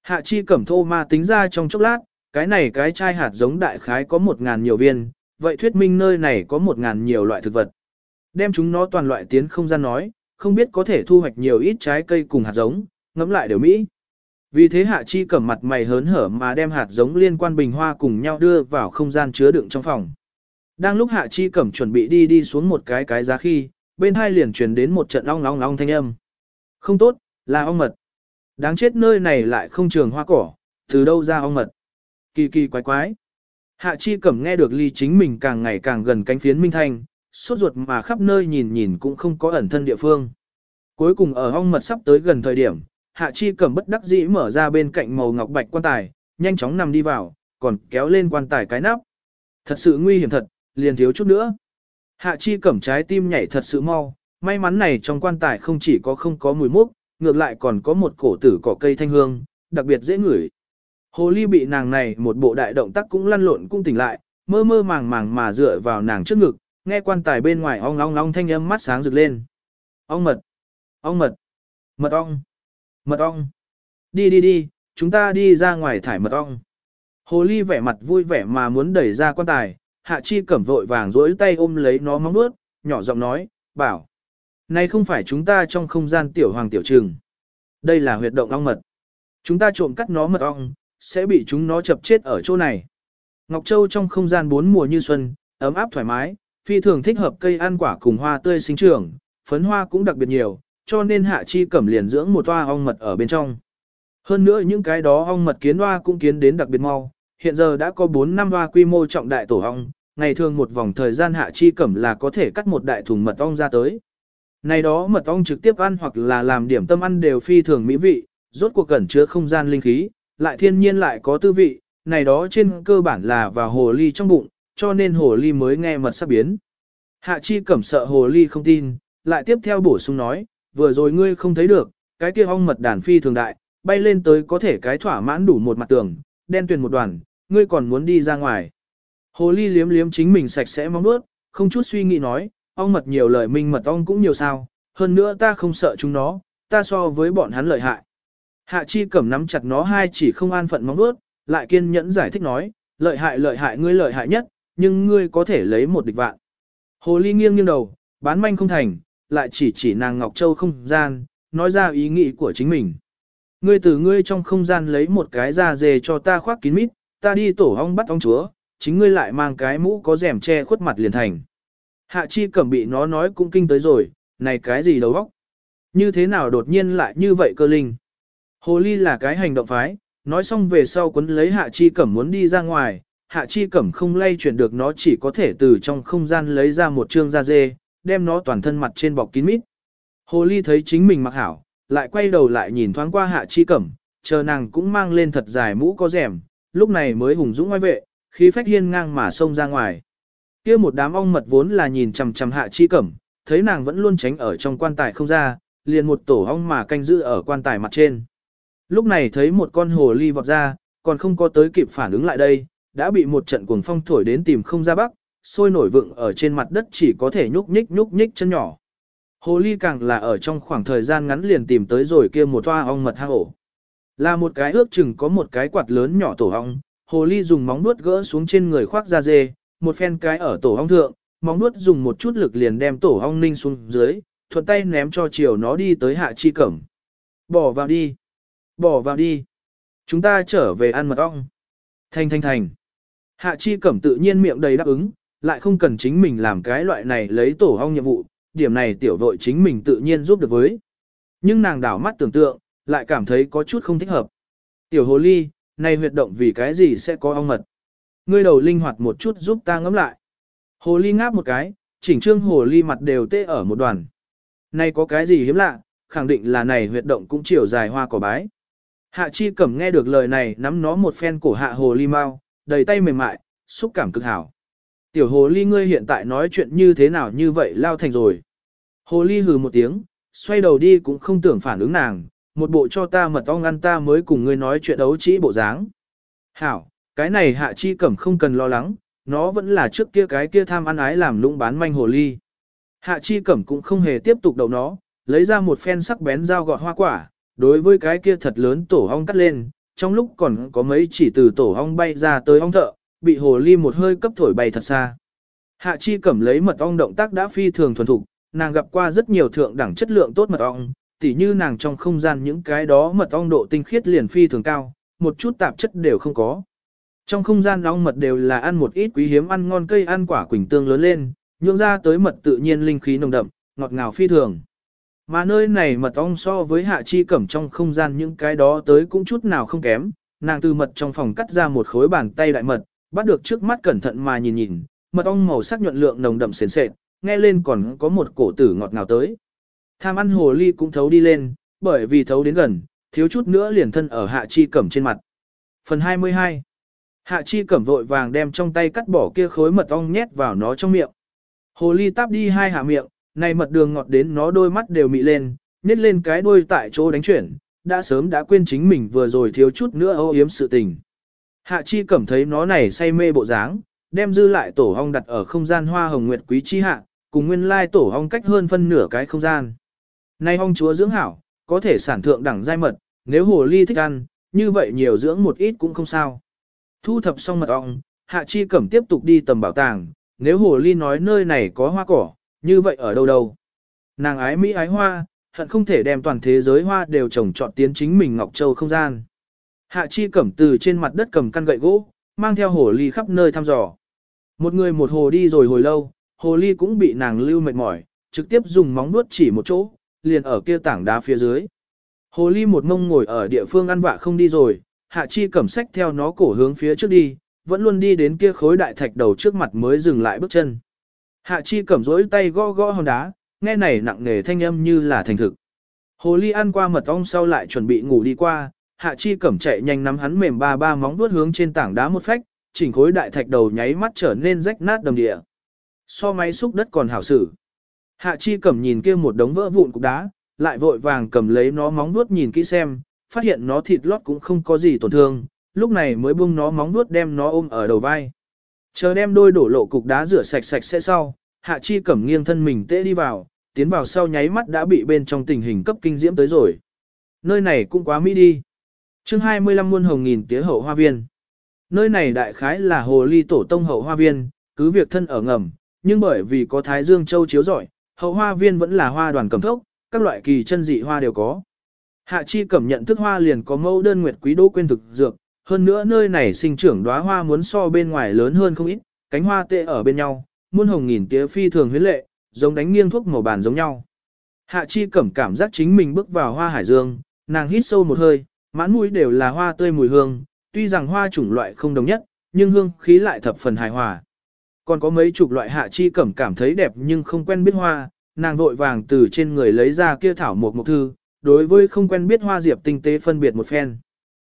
Hạ chi cẩm thô ma tính ra trong chốc lát, cái này cái chai hạt giống đại khái có một ngàn nhiều viên, vậy thuyết minh nơi này có một ngàn nhiều loại thực vật. Đem chúng nó toàn loại tiến không gian nói, không biết có thể thu hoạch nhiều ít trái cây cùng hạt giống, ngẫm lại đều mỹ. Vì thế hạ chi cẩm mặt mày hớn hở mà đem hạt giống liên quan bình hoa cùng nhau đưa vào không gian chứa đựng trong phòng. Đang lúc hạ chi cẩm chuẩn bị đi đi xuống một cái cái giá khi, bên hai liền truyền đến một trận ong ong ong thanh âm. Không tốt, là ong mật. Đáng chết nơi này lại không trường hoa cỏ, từ đâu ra ong mật. Kỳ kỳ quái quái. Hạ chi cẩm nghe được ly chính mình càng ngày càng gần cánh phiến minh thanh, sốt ruột mà khắp nơi nhìn nhìn cũng không có ẩn thân địa phương. Cuối cùng ở hong mật sắp tới gần thời điểm, hạ chi cẩm bất đắc dĩ mở ra bên cạnh màu ngọc bạch quan tài, nhanh chóng nằm đi vào, còn kéo lên quan tài cái nắp. Thật sự nguy hiểm thật, liền thiếu chút nữa. Hạ chi cẩm trái tim nhảy thật sự mau, may mắn này trong quan tài không chỉ có không có mùi mốc, ngược lại còn có một cổ tử cỏ cây thanh hương, đặc biệt dễ ngửi. Hồ ly bị nàng này một bộ đại động tác cũng lăn lộn cũng tỉnh lại, mơ mơ màng màng mà dựa vào nàng trước ngực, nghe quan tài bên ngoài ong ong ong thanh âm mắt sáng rực lên. Ong mật, ong mật, mật ong, mật ong. Đi đi đi, chúng ta đi ra ngoài thải mật ong. Hồ ly vẻ mặt vui vẻ mà muốn đẩy ra quan tài, hạ chi cẩm vội vàng rỗi tay ôm lấy nó móng nuốt, nhỏ giọng nói, bảo. Này không phải chúng ta trong không gian tiểu hoàng tiểu trường. Đây là huyệt động ong mật. Chúng ta trộm cắt nó mật ong, sẽ bị chúng nó chập chết ở chỗ này. Ngọc Châu trong không gian bốn mùa như xuân, ấm áp thoải mái, phi thường thích hợp cây ăn quả cùng hoa tươi sinh trưởng, phấn hoa cũng đặc biệt nhiều, cho nên hạ chi cẩm liền dưỡng một toa ong mật ở bên trong. Hơn nữa những cái đó ong mật kiến hoa cũng kiến đến đặc biệt mau, hiện giờ đã có 4 năm hoa quy mô trọng đại tổ ong, ngày thường một vòng thời gian hạ chi cẩm là có thể cắt một đại thùng mật ong ra tới. Này đó mật ong trực tiếp ăn hoặc là làm điểm tâm ăn đều phi thường mỹ vị, rốt cuộc cẩn chứa không gian linh khí, lại thiên nhiên lại có tư vị, này đó trên cơ bản là vào hồ ly trong bụng, cho nên hồ ly mới nghe mật sắp biến. Hạ chi cẩm sợ hồ ly không tin, lại tiếp theo bổ sung nói, vừa rồi ngươi không thấy được, cái kia ong mật đàn phi thường đại, bay lên tới có thể cái thỏa mãn đủ một mặt tường, đen tuyền một đoàn, ngươi còn muốn đi ra ngoài. Hồ ly liếm liếm chính mình sạch sẽ mong bước, không chút suy nghĩ nói, ong mật nhiều lời minh mật ong cũng nhiều sao, hơn nữa ta không sợ chúng nó, ta so với bọn hắn lợi hại. Hạ chi cẩm nắm chặt nó hai chỉ không an phận mong bước, lại kiên nhẫn giải thích nói, lợi hại lợi hại ngươi lợi hại nhất, nhưng ngươi có thể lấy một địch vạn. Hồ ly nghiêng nghiêng đầu, bán manh không thành, lại chỉ chỉ nàng Ngọc Châu không gian, nói ra ý nghĩ của chính mình. Ngươi từ ngươi trong không gian lấy một cái da dề cho ta khoác kín mít, ta đi tổ ong bắt ong chúa, chính ngươi lại mang cái mũ có rèm che khuất mặt liền thành. Hạ chi cẩm bị nó nói cũng kinh tới rồi, này cái gì đầu óc? Như thế nào đột nhiên lại như vậy cơ linh? Hồ ly là cái hành động phái, nói xong về sau quấn lấy hạ chi cẩm muốn đi ra ngoài, Hạ Chi Cẩm không lay chuyển được nó chỉ có thể từ trong không gian lấy ra một trương da dê, đem nó toàn thân mặt trên bọc kín mít. Hồ ly thấy chính mình mặc hảo, lại quay đầu lại nhìn thoáng qua Hạ Chi Cẩm, chờ nàng cũng mang lên thật dài mũ có rèm, lúc này mới hùng dũng ngoài vệ, khí phách hiên ngang mà xông ra ngoài. kia một đám ong mật vốn là nhìn chằm chằm Hạ Chi Cẩm, thấy nàng vẫn luôn tránh ở trong quan tài không ra, liền một tổ ong mà canh giữ ở quan tài mặt trên. Lúc này thấy một con hồ ly vọt ra, còn không có tới kịp phản ứng lại đây, đã bị một trận cuồng phong thổi đến tìm không ra bắc, sôi nổi vựng ở trên mặt đất chỉ có thể nhúc nhích nhúc nhích chân nhỏ. Hồ ly càng là ở trong khoảng thời gian ngắn liền tìm tới rồi kia một toa ong mật hang ổ. Là một cái ước chừng có một cái quạt lớn nhỏ tổ ong, hồ ly dùng móng nuốt gỡ xuống trên người khoác da dê, một phen cái ở tổ ong thượng, móng nuốt dùng một chút lực liền đem tổ ong ninh xuống dưới, thuận tay ném cho chiều nó đi tới hạ chi cẩm. Bỏ vào đi. Bỏ vào đi. Chúng ta trở về ăn mật ong. Thành thành thành. Hạ chi cẩm tự nhiên miệng đầy đáp ứng, lại không cần chính mình làm cái loại này lấy tổ hong nhiệm vụ, điểm này tiểu vội chính mình tự nhiên giúp được với. Nhưng nàng đảo mắt tưởng tượng, lại cảm thấy có chút không thích hợp. Tiểu hồ ly, này huyệt động vì cái gì sẽ có ong mật. Ngươi đầu linh hoạt một chút giúp ta ngẫm lại. Hồ ly ngáp một cái, chỉnh trương hồ ly mặt đều tê ở một đoàn. Này có cái gì hiếm lạ, khẳng định là này huyệt động cũng chiều dài hoa cỏ bái. Hạ chi cẩm nghe được lời này nắm nó một phen cổ hạ hồ ly mau, đầy tay mềm mại, xúc cảm cực hảo. Tiểu hồ ly ngươi hiện tại nói chuyện như thế nào như vậy lao thành rồi. Hồ ly hừ một tiếng, xoay đầu đi cũng không tưởng phản ứng nàng, một bộ cho ta mật ong ăn ta mới cùng ngươi nói chuyện đấu trí bộ dáng. Hảo, cái này hạ chi cẩm không cần lo lắng, nó vẫn là trước kia cái kia tham ăn ái làm lũng bán manh hồ ly. Hạ chi cẩm cũng không hề tiếp tục đầu nó, lấy ra một phen sắc bén dao gọt hoa quả, đối với cái kia thật lớn tổ ong cắt lên, trong lúc còn có mấy chỉ từ tổ ong bay ra tới ong thợ, bị hồ ly một hơi cấp thổi bay thật xa. Hạ chi cẩm lấy mật ong động tác đã phi thường thuần thục, nàng gặp qua rất nhiều thượng đẳng chất lượng tốt mật ong, tỉ như nàng trong không gian những cái đó mật ong độ tinh khiết liền phi thường cao, một chút tạp chất đều không có. Trong không gian ong mật đều là ăn một ít quý hiếm ăn ngon cây ăn quả quỳnh tương lớn lên, nhượng ra tới mật tự nhiên linh khí nồng đậm, ngọt ngào phi thường. Mà nơi này mật ong so với hạ chi cẩm trong không gian những cái đó tới cũng chút nào không kém, nàng từ mật trong phòng cắt ra một khối bàn tay đại mật, bắt được trước mắt cẩn thận mà nhìn nhìn, mật ong màu sắc nhuận lượng nồng đậm sền sệt, nghe lên còn có một cổ tử ngọt ngào tới. Tham ăn hồ ly cũng thấu đi lên, bởi vì thấu đến gần, thiếu chút nữa liền thân ở hạ chi cẩm trên mặt. Phần 22 Hạ chi cẩm vội vàng đem trong tay cắt bỏ kia khối mật ong nhét vào nó trong miệng. Hồ ly táp đi hai hạ miệng, này mật đường ngọt đến nó đôi mắt đều mị lên, nhét lên cái đuôi tại chỗ đánh chuyển, đã sớm đã quên chính mình vừa rồi thiếu chút nữa ô yếm sự tình. Hạ chi cảm thấy nó này say mê bộ dáng, đem dư lại tổ ong đặt ở không gian hoa hồng nguyệt quý chi hạ, cùng nguyên lai tổ ong cách hơn phân nửa cái không gian. Nay ong chúa dưỡng hảo, có thể sản thượng đẳng giai mật, nếu hồ ly thích ăn, như vậy nhiều dưỡng một ít cũng không sao. Thu thập xong mật ong, hạ chi cẩm tiếp tục đi tầm bảo tàng, nếu hồ ly nói nơi này có hoa cỏ, như vậy ở đâu đâu. Nàng ái Mỹ ái hoa, hận không thể đem toàn thế giới hoa đều trồng trọt tiến chính mình Ngọc Châu không gian. Hạ chi cẩm từ trên mặt đất cầm căn gậy gỗ, mang theo hồ ly khắp nơi thăm dò. Một người một hồ đi rồi hồi lâu, hồ ly cũng bị nàng lưu mệt mỏi, trực tiếp dùng móng nuốt chỉ một chỗ, liền ở kia tảng đá phía dưới. Hồ ly một mông ngồi ở địa phương ăn vạ không đi rồi, hạ chi cẩm sách theo nó cổ hướng phía trước đi, vẫn luôn đi đến kia khối đại thạch đầu trước mặt mới dừng lại bước chân. Hạ chi cẩm rỗi tay gõ gõ hòn đá, nghe này nặng nề thanh âm như là thành thực. Hồ ly ăn qua mật ong sau lại chuẩn bị ngủ đi qua, hạ chi cẩm chạy nhanh nắm hắn mềm ba ba móng vuốt hướng trên tảng đá một phách, chỉnh khối đại thạch đầu nháy mắt trở nên rách nát đầm địa. So máy xúc đất còn hảo xử. Hạ chi cẩm nhìn kia một đống vỡ vụn cục đá, lại vội vàng cầm lấy nó móng vuốt nhìn kỹ xem, phát hiện nó thịt lót cũng không có gì tổn thương, lúc này mới buông nó móng vuốt đem nó ôm ở đầu vai. Chờ đem đôi đổ lộ cục đá rửa sạch sạch sẽ sau, hạ chi cẩm nghiêng thân mình tê đi vào, tiến vào sau nháy mắt đã bị bên trong tình hình cấp kinh diễm tới rồi. Nơi này cũng quá mỹ đi. chương 25 muôn hồng nghìn tía hậu hoa viên. Nơi này đại khái là hồ ly tổ tông hậu hoa viên, cứ việc thân ở ngầm, nhưng bởi vì có thái dương châu chiếu rọi, hậu hoa viên vẫn là hoa đoàn cầm thốc, các loại kỳ chân dị hoa đều có. Hạ chi cẩm nhận thức hoa liền có mẫu đơn nguyệt quý đỗ quên thực dược, hơn nữa nơi này sinh trưởng đóa hoa muốn so bên ngoài lớn hơn không ít, cánh hoa tệ ở bên nhau, muôn hồng nghìn tía phi thường huyến lệ, giống đánh nghiêng thuốc màu bàn giống nhau. Hạ chi cẩm cảm giác chính mình bước vào hoa hải dương, nàng hít sâu một hơi, mãn mũi đều là hoa tươi mùi hương, tuy rằng hoa chủng loại không đồng nhất, nhưng hương khí lại thập phần hài hòa. Còn có mấy chục loại hạ chi cẩm cảm thấy đẹp nhưng không quen biết hoa, nàng vội vàng từ trên người lấy ra kia thảo một mục thư, đối với không quen biết hoa diệp tinh tế phân biệt một phen.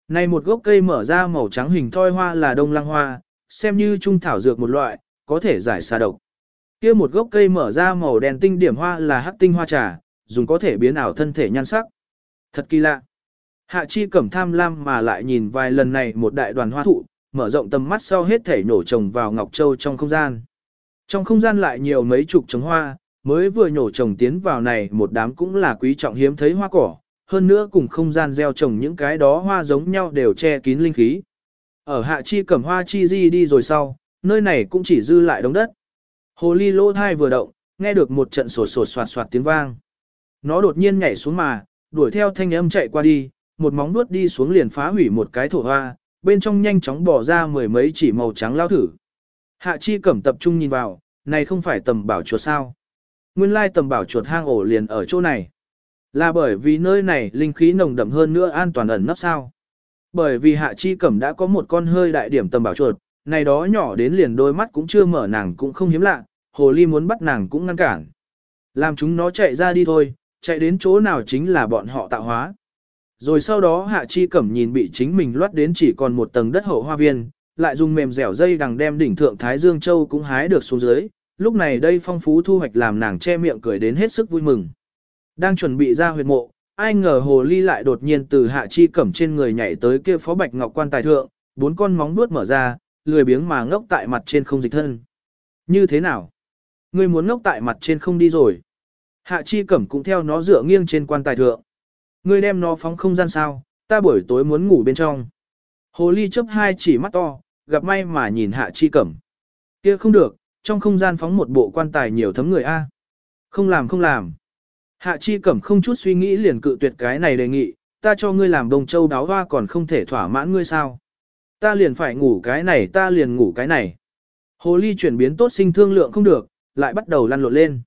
Này một gốc cây mở ra màu trắng hình thoi hoa là đông lăng hoa, xem như trung thảo dược một loại, có thể giải xà độc. Kia một gốc cây mở ra màu đen tinh điểm hoa là hắc tinh hoa trà, dùng có thể biến ảo thân thể nhan sắc. Thật kỳ lạ. Hạ chi cẩm tham lam mà lại nhìn vài lần này một đại đoàn hoa thụ, mở rộng tầm mắt sau hết thể nổ trồng vào Ngọc Châu trong không gian. Trong không gian lại nhiều mấy chục trồng hoa, mới vừa nhổ trồng tiến vào này một đám cũng là quý trọng hiếm thấy hoa cỏ, hơn nữa cùng không gian gieo trồng những cái đó hoa giống nhau đều che kín linh khí. Ở hạ chi cẩm hoa chi di đi rồi sau, nơi này cũng chỉ dư lại đống đất. Hồ ly lô thai vừa động, nghe được một trận sổ sổ soạt soạt tiếng vang. Nó đột nhiên nhảy xuống mà, đuổi theo thanh âm chạy qua đi, một móng vuốt đi xuống liền phá hủy một cái thổ hoa, bên trong nhanh chóng bỏ ra mười mấy chỉ màu trắng lao thử. Hạ chi cẩm tập trung nhìn vào, này không phải tầm bảo chuột sao. Nguyên lai tầm bảo chuột hang ổ liền ở chỗ này. Là bởi vì nơi này linh khí nồng đậm hơn nữa an toàn ẩn nấp sao. Bởi vì hạ chi cẩm đã có một con hơi đại điểm tầm bảo chuột, này đó nhỏ đến liền đôi mắt cũng chưa mở nàng cũng không hiếm lạ, hồ ly muốn bắt nàng cũng ngăn cản. Làm chúng nó chạy ra đi thôi, chạy đến chỗ nào chính là bọn họ tạo hóa. Rồi sau đó hạ chi cẩm nhìn bị chính mình loát đến chỉ còn một tầng đất hậu hoa viên, lại dùng mềm dẻo dây đằng đem đỉnh thượng Thái Dương Châu cũng hái được xuống dưới, lúc này đây phong phú thu hoạch làm nàng che miệng cười đến hết sức vui mừng. Đang chuẩn bị ra huyệt mộ, ai ngờ hồ ly lại đột nhiên từ hạ chi cẩm trên người nhảy tới kia phó bạch ngọc quan tài thượng, bốn con móng vuốt mở ra, lười biếng mà ngốc tại mặt trên không dịch thân. Như thế nào? Ngươi muốn ngốc tại mặt trên không đi rồi. Hạ chi cẩm cũng theo nó dựa nghiêng trên quan tài thượng. Ngươi đem nó phóng không gian sao, ta buổi tối muốn ngủ bên trong. Hồ ly chấp hai chỉ mắt to, gặp may mà nhìn hạ chi cẩm. kia không được, trong không gian phóng một bộ quan tài nhiều thấm người A. Không làm không làm. Hạ chi cẩm không chút suy nghĩ liền cự tuyệt cái này đề nghị, ta cho ngươi làm đồng châu đáo hoa còn không thể thỏa mãn ngươi sao. Ta liền phải ngủ cái này ta liền ngủ cái này. Hồ ly chuyển biến tốt sinh thương lượng không được, lại bắt đầu lăn lộn lên.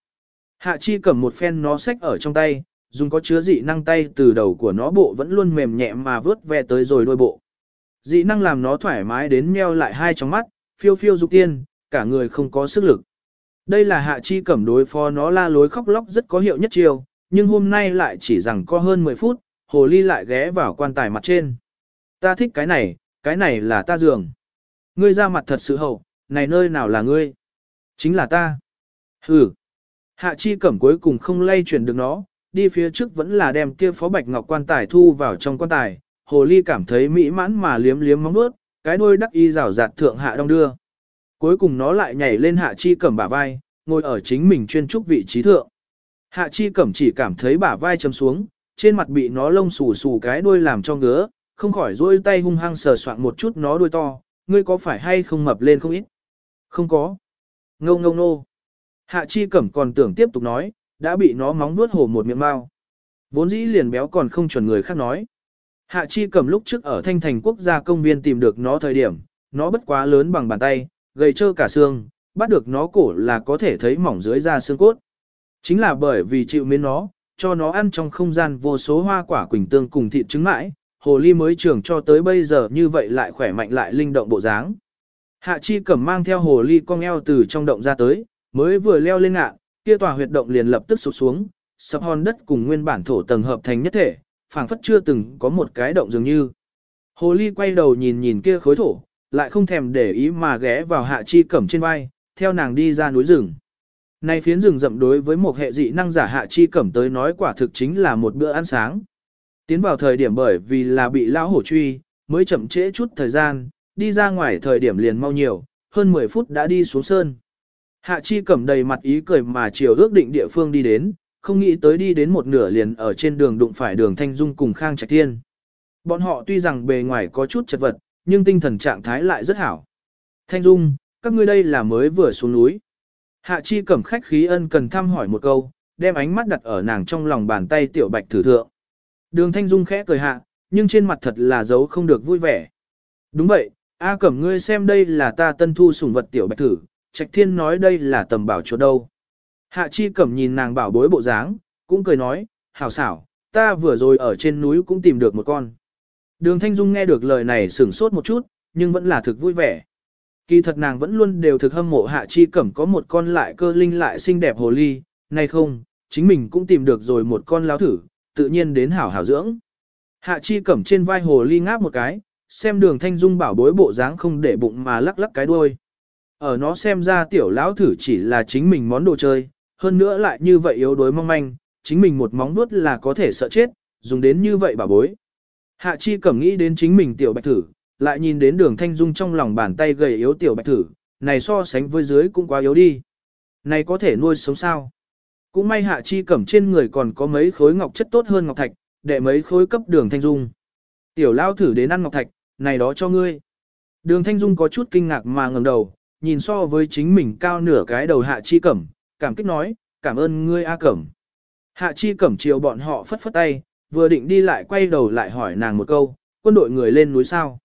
Hạ chi cầm một phen nó sách ở trong tay, dùng có chứa dị năng tay từ đầu của nó bộ vẫn luôn mềm nhẹ mà vớt ve tới rồi đôi bộ. Dị năng làm nó thoải mái đến meo lại hai trong mắt, phiêu phiêu dục tiên, cả người không có sức lực. Đây là hạ chi cẩm đối phó nó la lối khóc lóc rất có hiệu nhất chiêu, nhưng hôm nay lại chỉ rằng có hơn 10 phút, hồ ly lại ghé vào quan tài mặt trên. Ta thích cái này, cái này là ta giường. Ngươi ra mặt thật sự hậu, này nơi nào là ngươi? Chính là ta. Hừ. Hạ chi cẩm cuối cùng không lay chuyển được nó, đi phía trước vẫn là đem kia phó bạch ngọc quan tài thu vào trong quan tài. Hồ ly cảm thấy mỹ mãn mà liếm liếm móng vuốt, cái đuôi đắc y rào rạt thượng hạ đông đưa. Cuối cùng nó lại nhảy lên hạ chi cẩm bả vai, ngồi ở chính mình chuyên trúc vị trí thượng. Hạ chi cẩm chỉ cảm thấy bả vai chấm xuống, trên mặt bị nó lông xù xù cái đuôi làm cho ngứa, không khỏi duỗi tay hung hăng sờ soạn một chút nó đuôi to, ngươi có phải hay không mập lên không ít? Không có. Ngâu ngâu nô. Hạ chi cẩm còn tưởng tiếp tục nói, đã bị nó móng nuốt hồ một miệng mau. Vốn dĩ liền béo còn không chuẩn người khác nói. Hạ chi cẩm lúc trước ở thanh thành quốc gia công viên tìm được nó thời điểm, nó bất quá lớn bằng bàn tay, gầy trơ cả xương, bắt được nó cổ là có thể thấy mỏng dưới da xương cốt. Chính là bởi vì chịu mến nó, cho nó ăn trong không gian vô số hoa quả quỳnh tương cùng thịt trứng mãi, hồ ly mới trưởng cho tới bây giờ như vậy lại khỏe mạnh lại linh động bộ dáng. Hạ chi cẩm mang theo hồ ly cong eo từ trong động ra tới, mới vừa leo lên ngạn, kia tòa huyệt động liền lập tức sụp xuống, sập hòn đất cùng nguyên bản thổ tầng hợp thành nhất thể, phảng phất chưa từng có một cái động dường như. Hồ ly quay đầu nhìn nhìn kia khối thổ, lại không thèm để ý mà ghé vào hạ chi cẩm trên vai, theo nàng đi ra núi rừng. Này phiến rừng rậm đối với một hệ dị năng giả hạ chi cẩm tới nói quả thực chính là một bữa ăn sáng. Tiến vào thời điểm bởi vì là bị lão hổ truy, mới chậm trễ chút thời gian, đi ra ngoài thời điểm liền mau nhiều, hơn 10 phút đã đi xuống sơn. Hạ chi cẩm đầy mặt ý cười mà chiều ước định địa phương đi đến, không nghĩ tới đi đến một nửa liền ở trên đường đụng phải đường Thanh Dung cùng Khang Trạch Thiên. Bọn họ tuy rằng bề ngoài có chút chật vật, nhưng tinh thần trạng thái lại rất hảo. Thanh Dung, các ngươi đây là mới vừa xuống núi. Hạ chi cẩm khách khí ân cần thăm hỏi một câu, đem ánh mắt đặt ở nàng trong lòng bàn tay tiểu bạch thử thượng. Đường Thanh Dung khẽ cười hạ, nhưng trên mặt thật là giấu không được vui vẻ. Đúng vậy, A Cẩm ngươi xem đây là ta tân thu sủng vật tiểu bạch thử, Trạch Thiên nói đây là tầm bảo chỗ đâu. Hạ Chi Cẩm nhìn nàng bảo bối bộ dáng, cũng cười nói, hảo xảo, ta vừa rồi ở trên núi cũng tìm được một con. Đường Thanh Dung nghe được lời này sửng sốt một chút, nhưng vẫn là thực vui vẻ. Kỳ thật nàng vẫn luôn đều thực hâm mộ hạ chi cẩm có một con lại cơ linh lại xinh đẹp hồ ly, nay không, chính mình cũng tìm được rồi một con láo thử, tự nhiên đến hảo hảo dưỡng. Hạ chi cẩm trên vai hồ ly ngáp một cái, xem đường thanh dung bảo bối bộ dáng không để bụng mà lắc lắc cái đuôi. Ở nó xem ra tiểu lão thử chỉ là chính mình món đồ chơi, hơn nữa lại như vậy yếu đuối mong manh, chính mình một móng vuốt là có thể sợ chết, dùng đến như vậy bảo bối. Hạ chi cẩm nghĩ đến chính mình tiểu bạch thử, lại nhìn đến đường thanh dung trong lòng bàn tay gầy yếu tiểu bạch thử, này so sánh với dưới cũng quá yếu đi. Này có thể nuôi sống sao? Cũng may hạ chi cẩm trên người còn có mấy khối ngọc chất tốt hơn ngọc thạch, để mấy khối cấp đường thanh dung. Tiểu lao thử đến ăn ngọc thạch, này đó cho ngươi. Đường thanh dung có chút kinh ngạc mà ngẩng đầu, nhìn so với chính mình cao nửa cái đầu hạ chi cẩm, cảm kích nói, cảm ơn ngươi A cẩm. Hạ chi cẩm chiều bọn họ phất phất tay, vừa định đi lại quay đầu lại hỏi nàng một câu, quân đội người lên núi sao.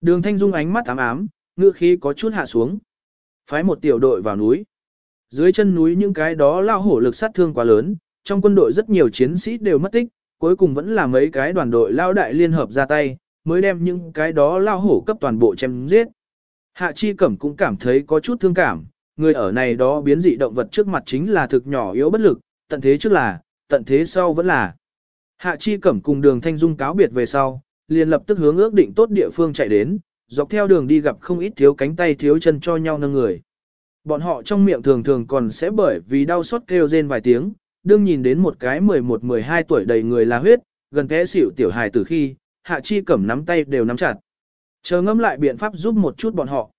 Đường thanh dung ánh mắt ám ám, ngữ khí có chút hạ xuống. Phái một tiểu đội vào núi. Dưới chân núi những cái đó lao hổ lực sát thương quá lớn, trong quân đội rất nhiều chiến sĩ đều mất tích, cuối cùng vẫn là mấy cái đoàn đội lao đại liên hợp ra tay, mới đem những cái đó lao hổ cấp toàn bộ chém giết. Hạ Chi Cẩm cũng cảm thấy có chút thương cảm, người ở này đó biến dị động vật trước mặt chính là thực nhỏ yếu bất lực, tận thế trước là, tận thế sau vẫn là. Hạ Chi Cẩm cùng đường Thanh Dung cáo biệt về sau, liền lập tức hướng ước định tốt địa phương chạy đến, dọc theo đường đi gặp không ít thiếu cánh tay thiếu chân cho nhau nâng người. Bọn họ trong miệng thường thường còn sẽ bởi vì đau xót kêu rên vài tiếng, đương nhìn đến một cái 11-12 tuổi đầy người là huyết, gần thế xỉu tiểu hài từ khi, Hạ Chi Cẩm nắm tay đều nắm chặt. Chờ ngâm lại biện pháp giúp một chút bọn họ.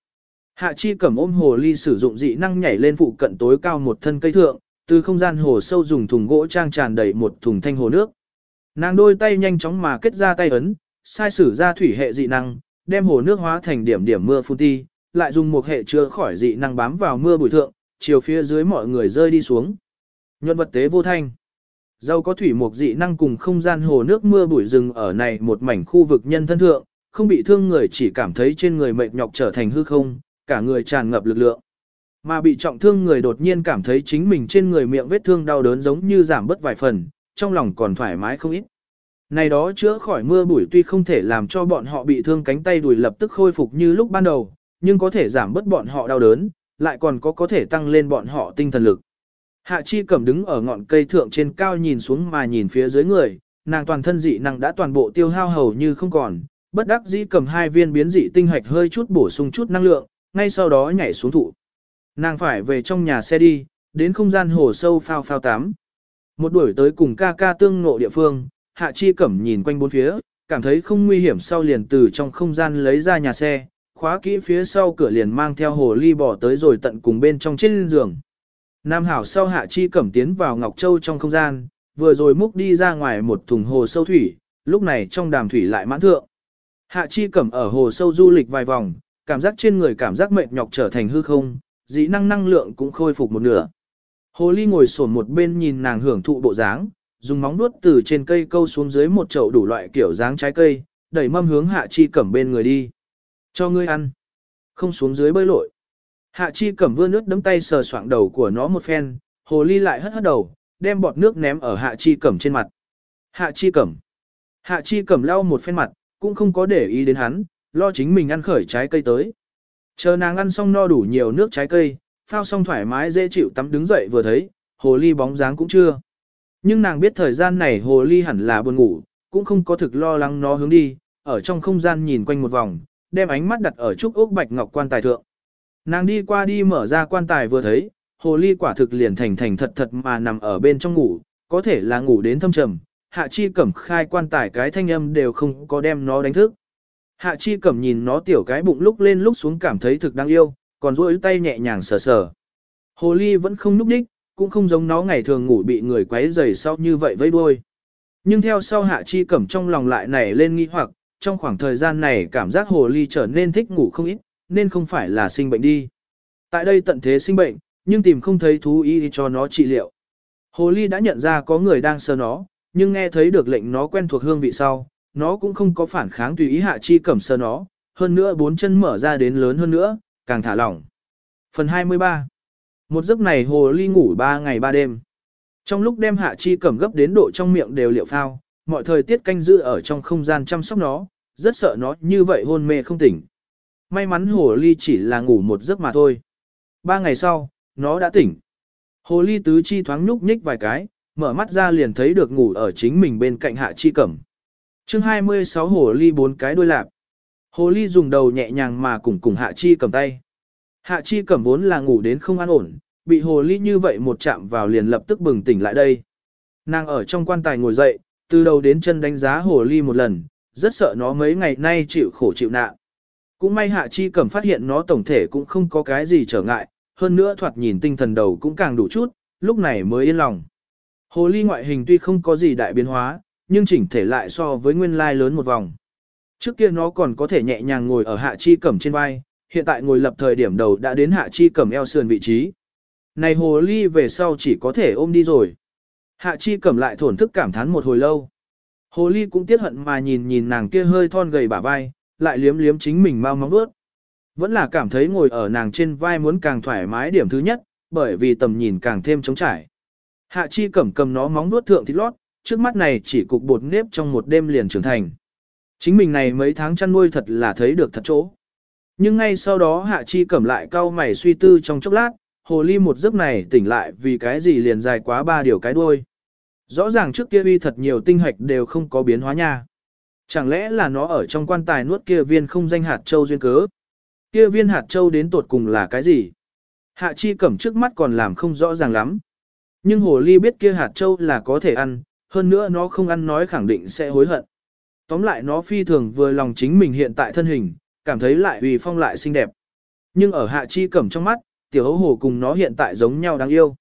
Hạ Chi Cẩm ôm hồ ly sử dụng dị năng nhảy lên phụ cận tối cao một thân cây thượng, từ không gian hồ sâu dùng thùng gỗ trang tràn đầy một thùng thanh hồ nước. Nàng đôi tay nhanh chóng mà kết ra tay ấn, sai sử ra thủy hệ dị năng, đem hồ nước hóa thành điểm điểm mưa phun ti, lại dùng một hệ chữa khỏi dị năng bám vào mưa bụi thượng, chiều phía dưới mọi người rơi đi xuống. Nhuận vật tế vô thanh. Dâu có thủy mục dị năng cùng không gian hồ nước mưa bụi rừng ở này một mảnh khu vực nhân thân thượng, không bị thương người chỉ cảm thấy trên người mệt nhọc trở thành hư không, cả người tràn ngập lực lượng. Mà bị trọng thương người đột nhiên cảm thấy chính mình trên người miệng vết thương đau đớn giống như giảm bớt vài phần, trong lòng còn thoải mái không ít. Này đó chữa khỏi mưa bụi tuy không thể làm cho bọn họ bị thương cánh tay đùi lập tức khôi phục như lúc ban đầu, nhưng có thể giảm bớt bọn họ đau đớn, lại còn có có thể tăng lên bọn họ tinh thần lực. Hạ Chi Cẩm đứng ở ngọn cây thượng trên cao nhìn xuống mà nhìn phía dưới người, nàng toàn thân dị năng đã toàn bộ tiêu hao hầu như không còn, bất đắc dĩ cầm hai viên biến dị tinh hạch hơi chút bổ sung chút năng lượng, ngay sau đó nhảy xuống thụ. Nàng phải về trong nhà xe đi, đến không gian hồ sâu phao phao tắm. Một đuổi tới cùng ca ca tương ngộ địa phương, Hạ Chi Cẩm nhìn quanh bốn phía, cảm thấy không nguy hiểm sau liền từ trong không gian lấy ra nhà xe, khóa kỹ phía sau cửa liền mang theo hồ ly bỏ tới rồi tận cùng bên trong trên giường. Nam Hảo sau Hạ Chi Cẩm tiến vào Ngọc Châu trong không gian, vừa rồi múc đi ra ngoài một thùng hồ sâu thủy, lúc này trong đàm thủy lại mãn thượng. Hạ Chi Cẩm ở hồ sâu du lịch vài vòng, cảm giác trên người cảm giác mệt nhọc trở thành hư không, dĩ năng năng lượng cũng khôi phục một nửa. Hồ ly ngồi sổn một bên nhìn nàng hưởng thụ bộ dáng, dùng móng nuốt từ trên cây câu xuống dưới một chậu đủ loại kiểu dáng trái cây, đẩy mâm hướng Hạ Chi Cẩm bên người đi. Cho ngươi ăn. Không xuống dưới bơi lội. Hạ Chi Cẩm vươn nước đấm tay sờ soạng đầu của nó một phen, hồ ly lại hất hất đầu, đem bọt nước ném ở Hạ Chi Cẩm trên mặt. Hạ Chi Cẩm. Hạ Chi Cẩm lau một phen mặt, cũng không có để ý đến hắn, lo chính mình ăn khởi trái cây tới. Chờ nàng ăn xong no đủ nhiều nước trái cây, phao xong thoải mái dễ chịu tắm đứng dậy vừa thấy, hồ ly bóng dáng cũng chưa. Nhưng nàng biết thời gian này hồ ly hẳn là buồn ngủ, cũng không có thực lo lắng nó hướng đi, ở trong không gian nhìn quanh một vòng, đem ánh mắt đặt ở trúc ốc bạch ngọc quan tài thượng. Nàng đi qua đi mở ra quan tài vừa thấy, hồ ly quả thực liền thành thành thật thật mà nằm ở bên trong ngủ, có thể là ngủ đến thâm trầm, hạ chi cẩm khai quan tài cái thanh âm đều không có đem nó đánh thức. Hạ chi cẩm nhìn nó tiểu cái bụng lúc lên lúc xuống cảm thấy thực đáng yêu, còn duỗi tay nhẹ nhàng sờ sờ. Hồ ly vẫn không núp đích, cũng không giống nó ngày thường ngủ bị người quấy rầy sau như vậy vây đuôi. Nhưng theo sau hạ chi cẩm trong lòng lại nảy lên nghi hoặc, trong khoảng thời gian này cảm giác hồ ly trở nên thích ngủ không ít, nên không phải là sinh bệnh đi. Tại đây tận thế sinh bệnh, nhưng tìm không thấy thú y cho nó trị liệu. Hồ ly đã nhận ra có người đang sờ nó, nhưng nghe thấy được lệnh nó quen thuộc hương vị sau, nó cũng không có phản kháng tùy ý hạ chi cẩm sờ nó, hơn nữa bốn chân mở ra đến lớn hơn nữa, càng thả lỏng. Phần 23 Một giấc này hồ ly ngủ 3 ngày 3 đêm. Trong lúc đem hạ chi cẩm gấp đến độ trong miệng đều liệu phao, mọi thời tiết canh giữ ở trong không gian chăm sóc nó, rất sợ nó như vậy hôn mê không tỉnh. may mắn hồ ly chỉ là ngủ một giấc mà thôi. Ba ngày sau, nó đã tỉnh. Hồ ly tứ chi thoáng nhúc nhích vài cái, mở mắt ra liền thấy được ngủ ở chính mình bên cạnh hạ chi cẩm. chương 26 hồ ly bốn cái đuôi lạp. Hồ ly dùng đầu nhẹ nhàng mà cùng cùng hạ chi cầm tay. Hạ chi cầm vốn là ngủ đến không an ổn, bị hồ ly như vậy một chạm vào liền lập tức bừng tỉnh lại đây. Nàng ở trong quan tài ngồi dậy, từ đầu đến chân đánh giá hồ ly một lần, rất sợ nó mấy ngày nay chịu khổ chịu nạn. Cũng may hạ chi cầm phát hiện nó tổng thể cũng không có cái gì trở ngại, hơn nữa thoạt nhìn tinh thần đầu cũng càng đủ chút, lúc này mới yên lòng. Hồ ly ngoại hình tuy không có gì đại biến hóa, nhưng chỉnh thể lại so với nguyên lai lớn một vòng. Trước kia nó còn có thể nhẹ nhàng ngồi ở hạ chi cẩm trên vai, hiện tại ngồi lập thời điểm đầu đã đến hạ chi cẩm eo sườn vị trí. Này hồ ly về sau chỉ có thể ôm đi rồi. Hạ chi cẩm lại thổn thức cảm thán một hồi lâu. Hồ ly cũng tiếc hận mà nhìn nhìn nàng kia hơi thon gầy bả vai, lại liếm liếm chính mình mau móng bước. Vẫn là cảm thấy ngồi ở nàng trên vai muốn càng thoải mái điểm thứ nhất, bởi vì tầm nhìn càng thêm trống trải. Hạ chi cẩm cầm nó móng nuốt thượng thịt lót, trước mắt này chỉ cục bột nếp trong một đêm liền trưởng thành. Chính mình này mấy tháng chăn nuôi thật là thấy được thật chỗ. Nhưng ngay sau đó hạ chi cẩm lại cau mày suy tư trong chốc lát, hồ ly một giấc này tỉnh lại vì cái gì liền dài quá ba điều cái đuôi. Rõ ràng trước kia uy thật nhiều tinh hạch đều không có biến hóa nha. Chẳng lẽ là nó ở trong quan tài nuốt kia viên không danh hạt châu duyên cớ? Kia viên hạt châu đến tột cùng là cái gì? Hạ chi cẩm trước mắt còn làm không rõ ràng lắm. Nhưng hồ ly biết kia hạt châu là có thể ăn, hơn nữa nó không ăn nói khẳng định sẽ hối hận. Tóm lại nó phi thường vừa lòng chính mình hiện tại thân hình, cảm thấy lại uy phong lại xinh đẹp. Nhưng ở hạ chi cẩm trong mắt, tiểu hấu hồ cùng nó hiện tại giống nhau đáng yêu.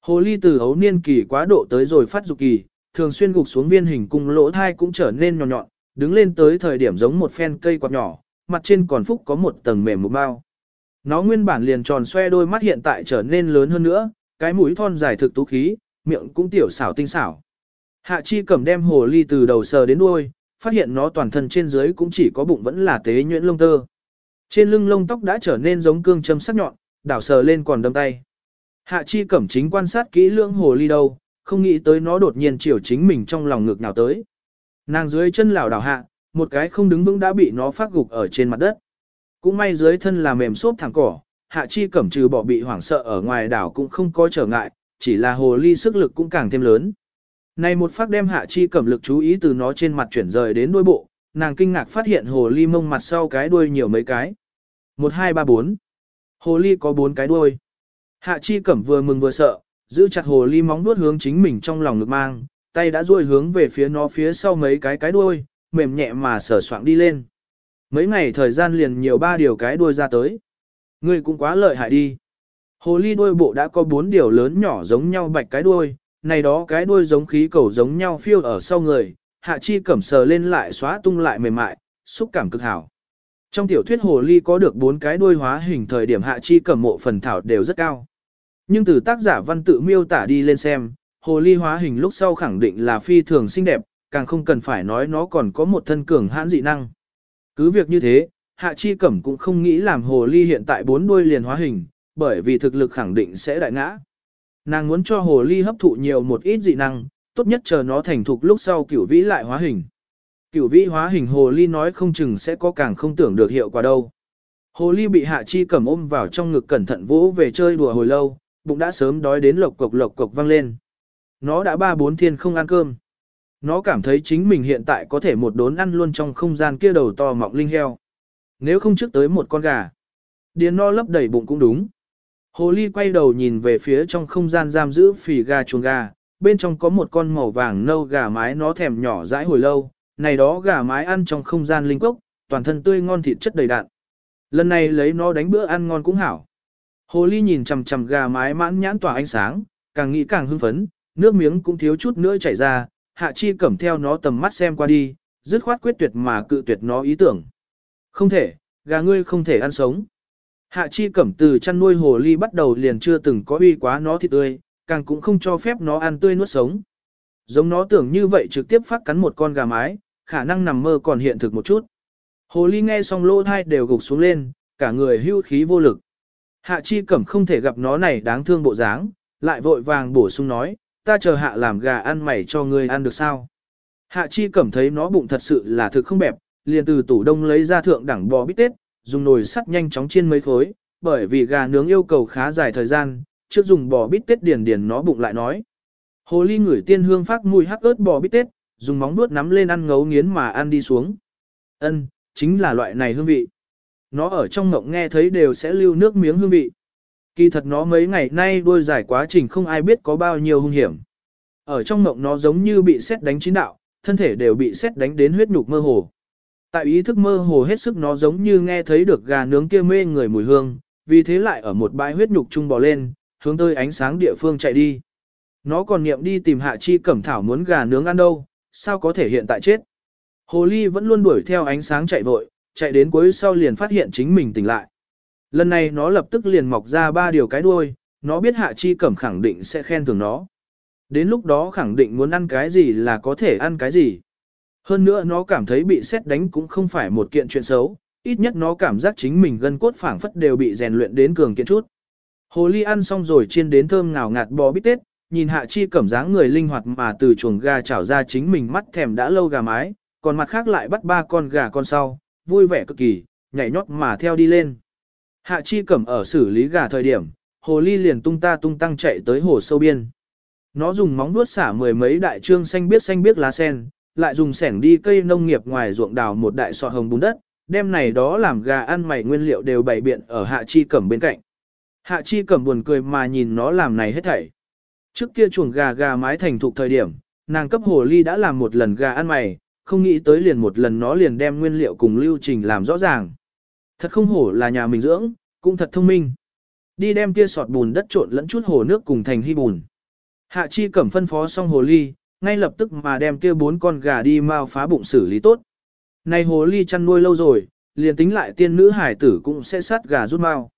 Hồ ly từ hấu niên kỳ quá độ tới rồi phát dục kỳ, thường xuyên gục xuống viên hình cung lỗ thai cũng trở nên nhọn nhọn, đứng lên tới thời điểm giống một phen cây quạt nhỏ, mặt trên còn phúc có một tầng mềm một bao. Nó nguyên bản liền tròn xoe đôi mắt hiện tại trở nên lớn hơn nữa, cái mũi thon dài thực tú khí, miệng cũng tiểu xảo tinh xảo. Hạ chi cầm đem hồ ly từ đầu sờ đến đuôi, phát hiện nó toàn thân trên dưới cũng chỉ có bụng vẫn là tế nhuyễn lông tơ. Trên lưng lông tóc đã trở nên giống cương châm sắc nhọn, đảo sờ lên còn đâm tay. Hạ chi cẩm chính quan sát kỹ lưỡng hồ ly đâu, không nghĩ tới nó đột nhiên chiều chính mình trong lòng ngực nào tới. Nàng dưới chân lảo đảo hạ, một cái không đứng vững đã bị nó phát gục ở trên mặt đất. Cũng may dưới thân là mềm xốp thẳng cỏ, hạ chi cẩm trừ bỏ bị hoảng sợ ở ngoài đảo cũng không có trở ngại, chỉ là hồ ly sức lực cũng càng thêm lớn. Này một phát đem hạ chi cẩm lực chú ý từ nó trên mặt chuyển rời đến đuôi bộ, nàng kinh ngạc phát hiện hồ ly mông mặt sau cái đuôi nhiều mấy cái. 1, 2, 3, 4. Hồ ly có 4 cái đuôi. Hạ chi cẩm vừa mừng vừa sợ, giữ chặt hồ ly móng vuốt hướng chính mình trong lòng ngực mang, tay đã duỗi hướng về phía nó phía sau mấy cái cái đuôi, mềm nhẹ mà sờ soạng đi lên. Mấy ngày thời gian liền nhiều ba điều cái đuôi ra tới. Ngươi cũng quá lợi hại đi. Hồ ly đuôi bộ đã có bốn điều lớn nhỏ giống nhau bạch cái đuôi, này đó cái đuôi giống khí cầu giống nhau phiêu ở sau người, hạ chi cẩm sờ lên lại xóa tung lại mềm mại, xúc cảm cực hảo. Trong tiểu thuyết hồ ly có được bốn cái đuôi hóa hình thời điểm hạ chi cẩm mộ phần thảo đều rất cao. Nhưng từ tác giả văn tự miêu tả đi lên xem, hồ ly hóa hình lúc sau khẳng định là phi thường xinh đẹp, càng không cần phải nói nó còn có một thân cường hãn dị năng. Cứ việc như thế, hạ chi cẩm cũng không nghĩ làm hồ ly hiện tại bốn đuôi liền hóa hình, bởi vì thực lực khẳng định sẽ đại ngã. Nàng muốn cho hồ ly hấp thụ nhiều một ít dị năng, tốt nhất chờ nó thành thục lúc sau cửu vĩ lại hóa hình. Cửu vĩ hóa hình hồ ly nói không chừng sẽ có càng không tưởng được hiệu quả đâu. Hồ ly bị hạ chi cầm ôm vào trong ngực cẩn thận vỗ về chơi đùa hồi lâu, bụng đã sớm đói đến lộc cộc lộc cộc vang lên. Nó đã ba bốn thiên không ăn cơm. Nó cảm thấy chính mình hiện tại có thể một đốn ăn luôn trong không gian kia đầu to mọng linh heo. Nếu không trước tới một con gà, điền no lấp đầy bụng cũng đúng. Hồ ly quay đầu nhìn về phía trong không gian giam giữ phì gà chuồng gà, bên trong có một con màu vàng nâu gà mái nó thèm nhỏ dãi hồi lâu, này đó gà mái ăn trong không gian linh cốc, toàn thân tươi ngon thịt chất đầy đạn. Lần này lấy nó đánh bữa ăn ngon cũng hảo. Hồ ly nhìn chằm chằm gà mái mãn nhãn tỏa ánh sáng, càng nghĩ càng hưng phấn, nước miếng cũng thiếu chút nữa chảy ra, hạ chi cẩm theo nó tầm mắt xem qua đi, dứt khoát quyết tuyệt mà cự tuyệt nó ý tưởng. Không thể, gà ngươi không thể ăn sống. Hạ chi cẩm từ chăn nuôi hồ ly bắt đầu liền chưa từng có uy quá nó thịt tươi, càng cũng không cho phép nó ăn tươi nuốt sống. Giống nó tưởng như vậy trực tiếp phát cắn một con gà mái, khả năng nằm mơ còn hiện thực một chút. Hồ ly nghe xong lỗ thai đều gục xuống lên, cả người hưu khí vô lực. Hạ chi cẩm không thể gặp nó này đáng thương bộ dáng, lại vội vàng bổ sung nói, ta chờ hạ làm gà ăn mày cho ngươi ăn được sao. Hạ chi cẩm thấy nó bụng thật sự là thực không bẹp, liền từ tủ đông lấy ra thượng đẳng bò bít tết, dùng nồi sắt nhanh chóng chiên mấy khối, bởi vì gà nướng yêu cầu khá dài thời gian, trước dùng bò bít tết điền điền nó bụng lại nói. Hồ ly ngửi tiên hương phát mùi hắc ớt bò bít tết, dùng móng vuốt nắm lên ăn ngấu nghiến mà ăn đi xuống. Ân, chính là loại này hương vị. Nó ở trong ngộng nghe thấy đều sẽ lưu nước miếng hương vị. Kỳ thật nó mấy ngày nay đuôi dài quá trình không ai biết có bao nhiêu hung hiểm. Ở trong ngộng nó giống như bị xét đánh chín đạo, thân thể đều bị xét đánh đến huyết nhục mơ hồ. Tại ý thức mơ hồ hết sức nó giống như nghe thấy được gà nướng kia mê người mùi hương, vì thế lại ở một bãi huyết nhục trung bò lên, hướng tới ánh sáng địa phương chạy đi. Nó còn niệm đi tìm hạ chi cẩm thảo muốn gà nướng ăn đâu, sao có thể hiện tại chết. Hồ ly vẫn luôn đuổi theo ánh sáng chạy vội, chạy đến cuối sau liền phát hiện chính mình tỉnh lại. Lần này nó lập tức liền mọc ra ba điều cái đuôi, nó biết hạ chi cẩm khẳng định sẽ khen thưởng nó. Đến lúc đó khẳng định muốn ăn cái gì là có thể ăn cái gì. Hơn nữa nó cảm thấy bị xét đánh cũng không phải một kiện chuyện xấu, ít nhất nó cảm giác chính mình gân cốt phảng phất đều bị rèn luyện đến cường kiện chút. Hồ ly ăn xong rồi chiên đến thơm ngào ngạt bò bít tết, nhìn hạ chi cẩm dáng người linh hoạt mà từ chuồng gà chảo ra chính mình mắt thèm đã lâu gà mái, còn mặt khác lại bắt ba con gà con sau, vui vẻ cực kỳ, nhảy nhót mà theo đi lên. Hạ chi cẩm ở xử lý gà thời điểm, hồ ly liền tung ta tung tăng chạy tới hồ sâu biên. Nó dùng móng vuốt xả mười mấy đại trương xanh biếc xanh biếc lá sen, lại dùng sẻng đi cây nông nghiệp ngoài ruộng đào một đại sọt hồng bùn đất, đem này đó làm gà ăn mày nguyên liệu đều bày biện ở hạ chi cẩm bên cạnh. Hạ chi cẩm buồn cười mà nhìn nó làm này hết thảy. Trước kia chuồng gà gà mái thành thục thời điểm, nàng cấp hồ ly đã làm một lần gà ăn mày, không nghĩ tới liền một lần nó liền đem nguyên liệu cùng lưu trình làm rõ ràng. Thật không hổ là nhà mình dưỡng, cũng thật thông minh. Đi đem kia sọt bùn đất trộn lẫn chút hồ nước cùng thành hy bùn. Hạ chi cẩm phân phó xong hồ ly, ngay lập tức mà đem kia bốn con gà đi mau phá bụng xử lý tốt. Này hồ ly chăn nuôi lâu rồi, liền tính lại tiên nữ hải tử cũng sẽ sát gà rút mau.